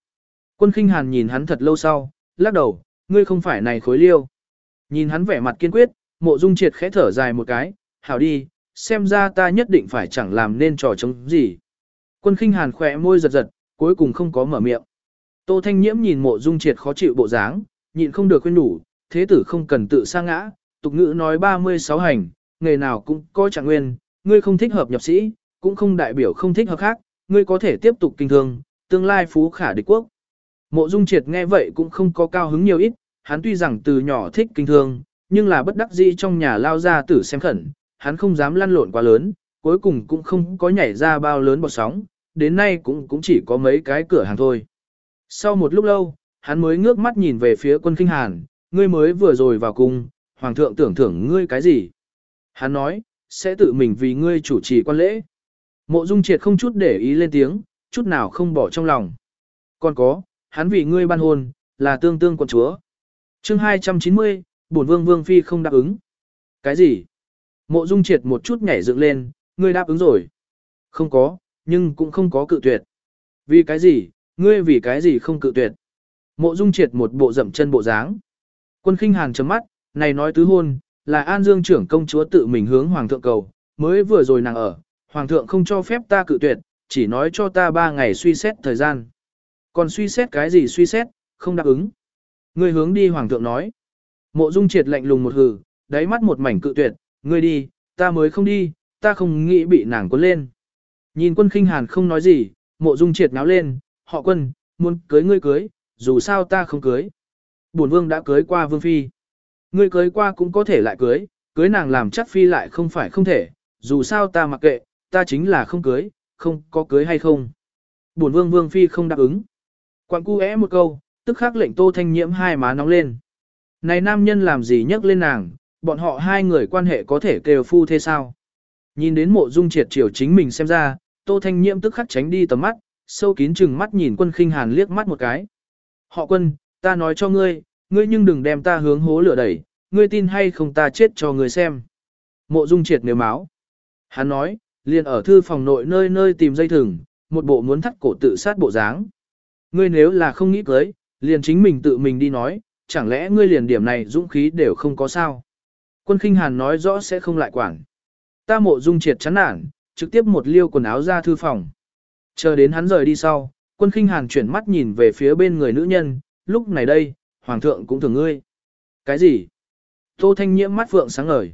Quân khinh hàn nhìn hắn thật lâu sau, lắc đầu, ngươi không phải này khối liêu. Nhìn hắn vẻ mặt kiên quyết, mộ dung triệt khẽ thở dài một cái, hảo đi, xem ra ta nhất định phải chẳng làm nên trò chống gì. Quân khinh hàn khỏe môi giật giật, cuối cùng không có mở miệng. Tô Thanh Nhiễm nhìn mộ dung triệt khó chịu bộ dáng, nhịn không được khuyên đủ, thế tử không cần tự sa ngã, tục ngữ nói 36 hành, nghề nào cũng có chẳng nguyên, ngươi không thích hợp nhập sĩ, cũng không đại biểu không thích hợp khác, ngươi có thể tiếp tục kinh thương, tương lai phú khả địch quốc. Mộ Dung Triệt nghe vậy cũng không có cao hứng nhiều ít, hắn tuy rằng từ nhỏ thích kinh thương, nhưng là bất đắc dĩ trong nhà lao ra tử xem khẩn, hắn không dám lăn lộn quá lớn, cuối cùng cũng không có nhảy ra bao lớn bọt sóng, đến nay cũng cũng chỉ có mấy cái cửa hàng thôi. Sau một lúc lâu, hắn mới ngước mắt nhìn về phía quân kinh hàn, ngươi mới vừa rồi vào cung, hoàng thượng tưởng thưởng ngươi cái gì? Hắn nói, sẽ tự mình vì ngươi chủ trì quan lễ. Mộ Dung Triệt không chút để ý lên tiếng, chút nào không bỏ trong lòng. Còn có, hắn vì ngươi ban hôn, là tương tương quận chúa. chương 290, bổn vương vương phi không đáp ứng. Cái gì? Mộ Dung Triệt một chút nhảy dựng lên, ngươi đáp ứng rồi. Không có, nhưng cũng không có cự tuyệt. Vì cái gì, ngươi vì cái gì không cự tuyệt. Mộ Dung Triệt một bộ dậm chân bộ dáng. Quân khinh hàn chấm mắt, này nói tứ hôn, là An Dương trưởng công chúa tự mình hướng Hoàng thượng cầu, mới vừa rồi nàng ở, Hoàng thượng không cho phép ta cự tuyệt, chỉ nói cho ta ba ngày suy xét thời gian. Còn suy xét cái gì suy xét, không đáp ứng. Ngươi hướng đi Hoàng thượng nói. Mộ Dung triệt lạnh lùng một hừ, đáy mắt một mảnh cự tuyệt, ngươi đi, ta mới không đi, ta không nghĩ bị nàng cuốn lên. Nhìn quân khinh hàn không nói gì, mộ dung triệt náo lên, họ quân, muốn cưới ngươi cưới, dù sao ta không cưới. Bổn vương đã cưới qua vương phi. Ngươi cưới qua cũng có thể lại cưới, cưới nàng làm chắc phi lại không phải không thể, dù sao ta mặc kệ, ta chính là không cưới, không có cưới hay không. Bổn vương vương phi không đáp ứng. Quảng cu é một câu, tức khắc lệnh tô thanh nhiễm hai má nóng lên. Này nam nhân làm gì nhắc lên nàng, bọn họ hai người quan hệ có thể kêu phu thế sao? Nhìn đến mộ dung triệt chiều chính mình xem ra, tô thanh nhiễm tức khắc tránh đi tầm mắt, sâu kín chừng mắt nhìn quân khinh hàn liếc mắt một cái. Họ quân, ta nói cho ngươi, ngươi nhưng đừng đem ta hướng hố lửa đẩy, ngươi tin hay không ta chết cho ngươi xem. Mộ dung triệt nếu máu. Hắn nói, liền ở thư phòng nội nơi nơi tìm dây thừng, một bộ muốn thắt cổ tự sát bộ dáng. Ngươi nếu là không nghĩ cưới, liền chính mình tự mình đi nói, chẳng lẽ ngươi liền điểm này dũng khí đều không có sao? Quân khinh hàn nói rõ sẽ không lại quản. Ta mộ dung triệt chán nản, trực tiếp một liêu quần áo ra thư phòng. Chờ đến hắn rời đi sau, quân khinh hàn chuyển mắt nhìn về phía bên người nữ nhân, lúc này đây, hoàng thượng cũng thường ngươi. Cái gì? Tô Thanh Nhiễm mắt vượng sáng ngời.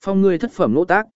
Phong ngươi thất phẩm nỗ tác.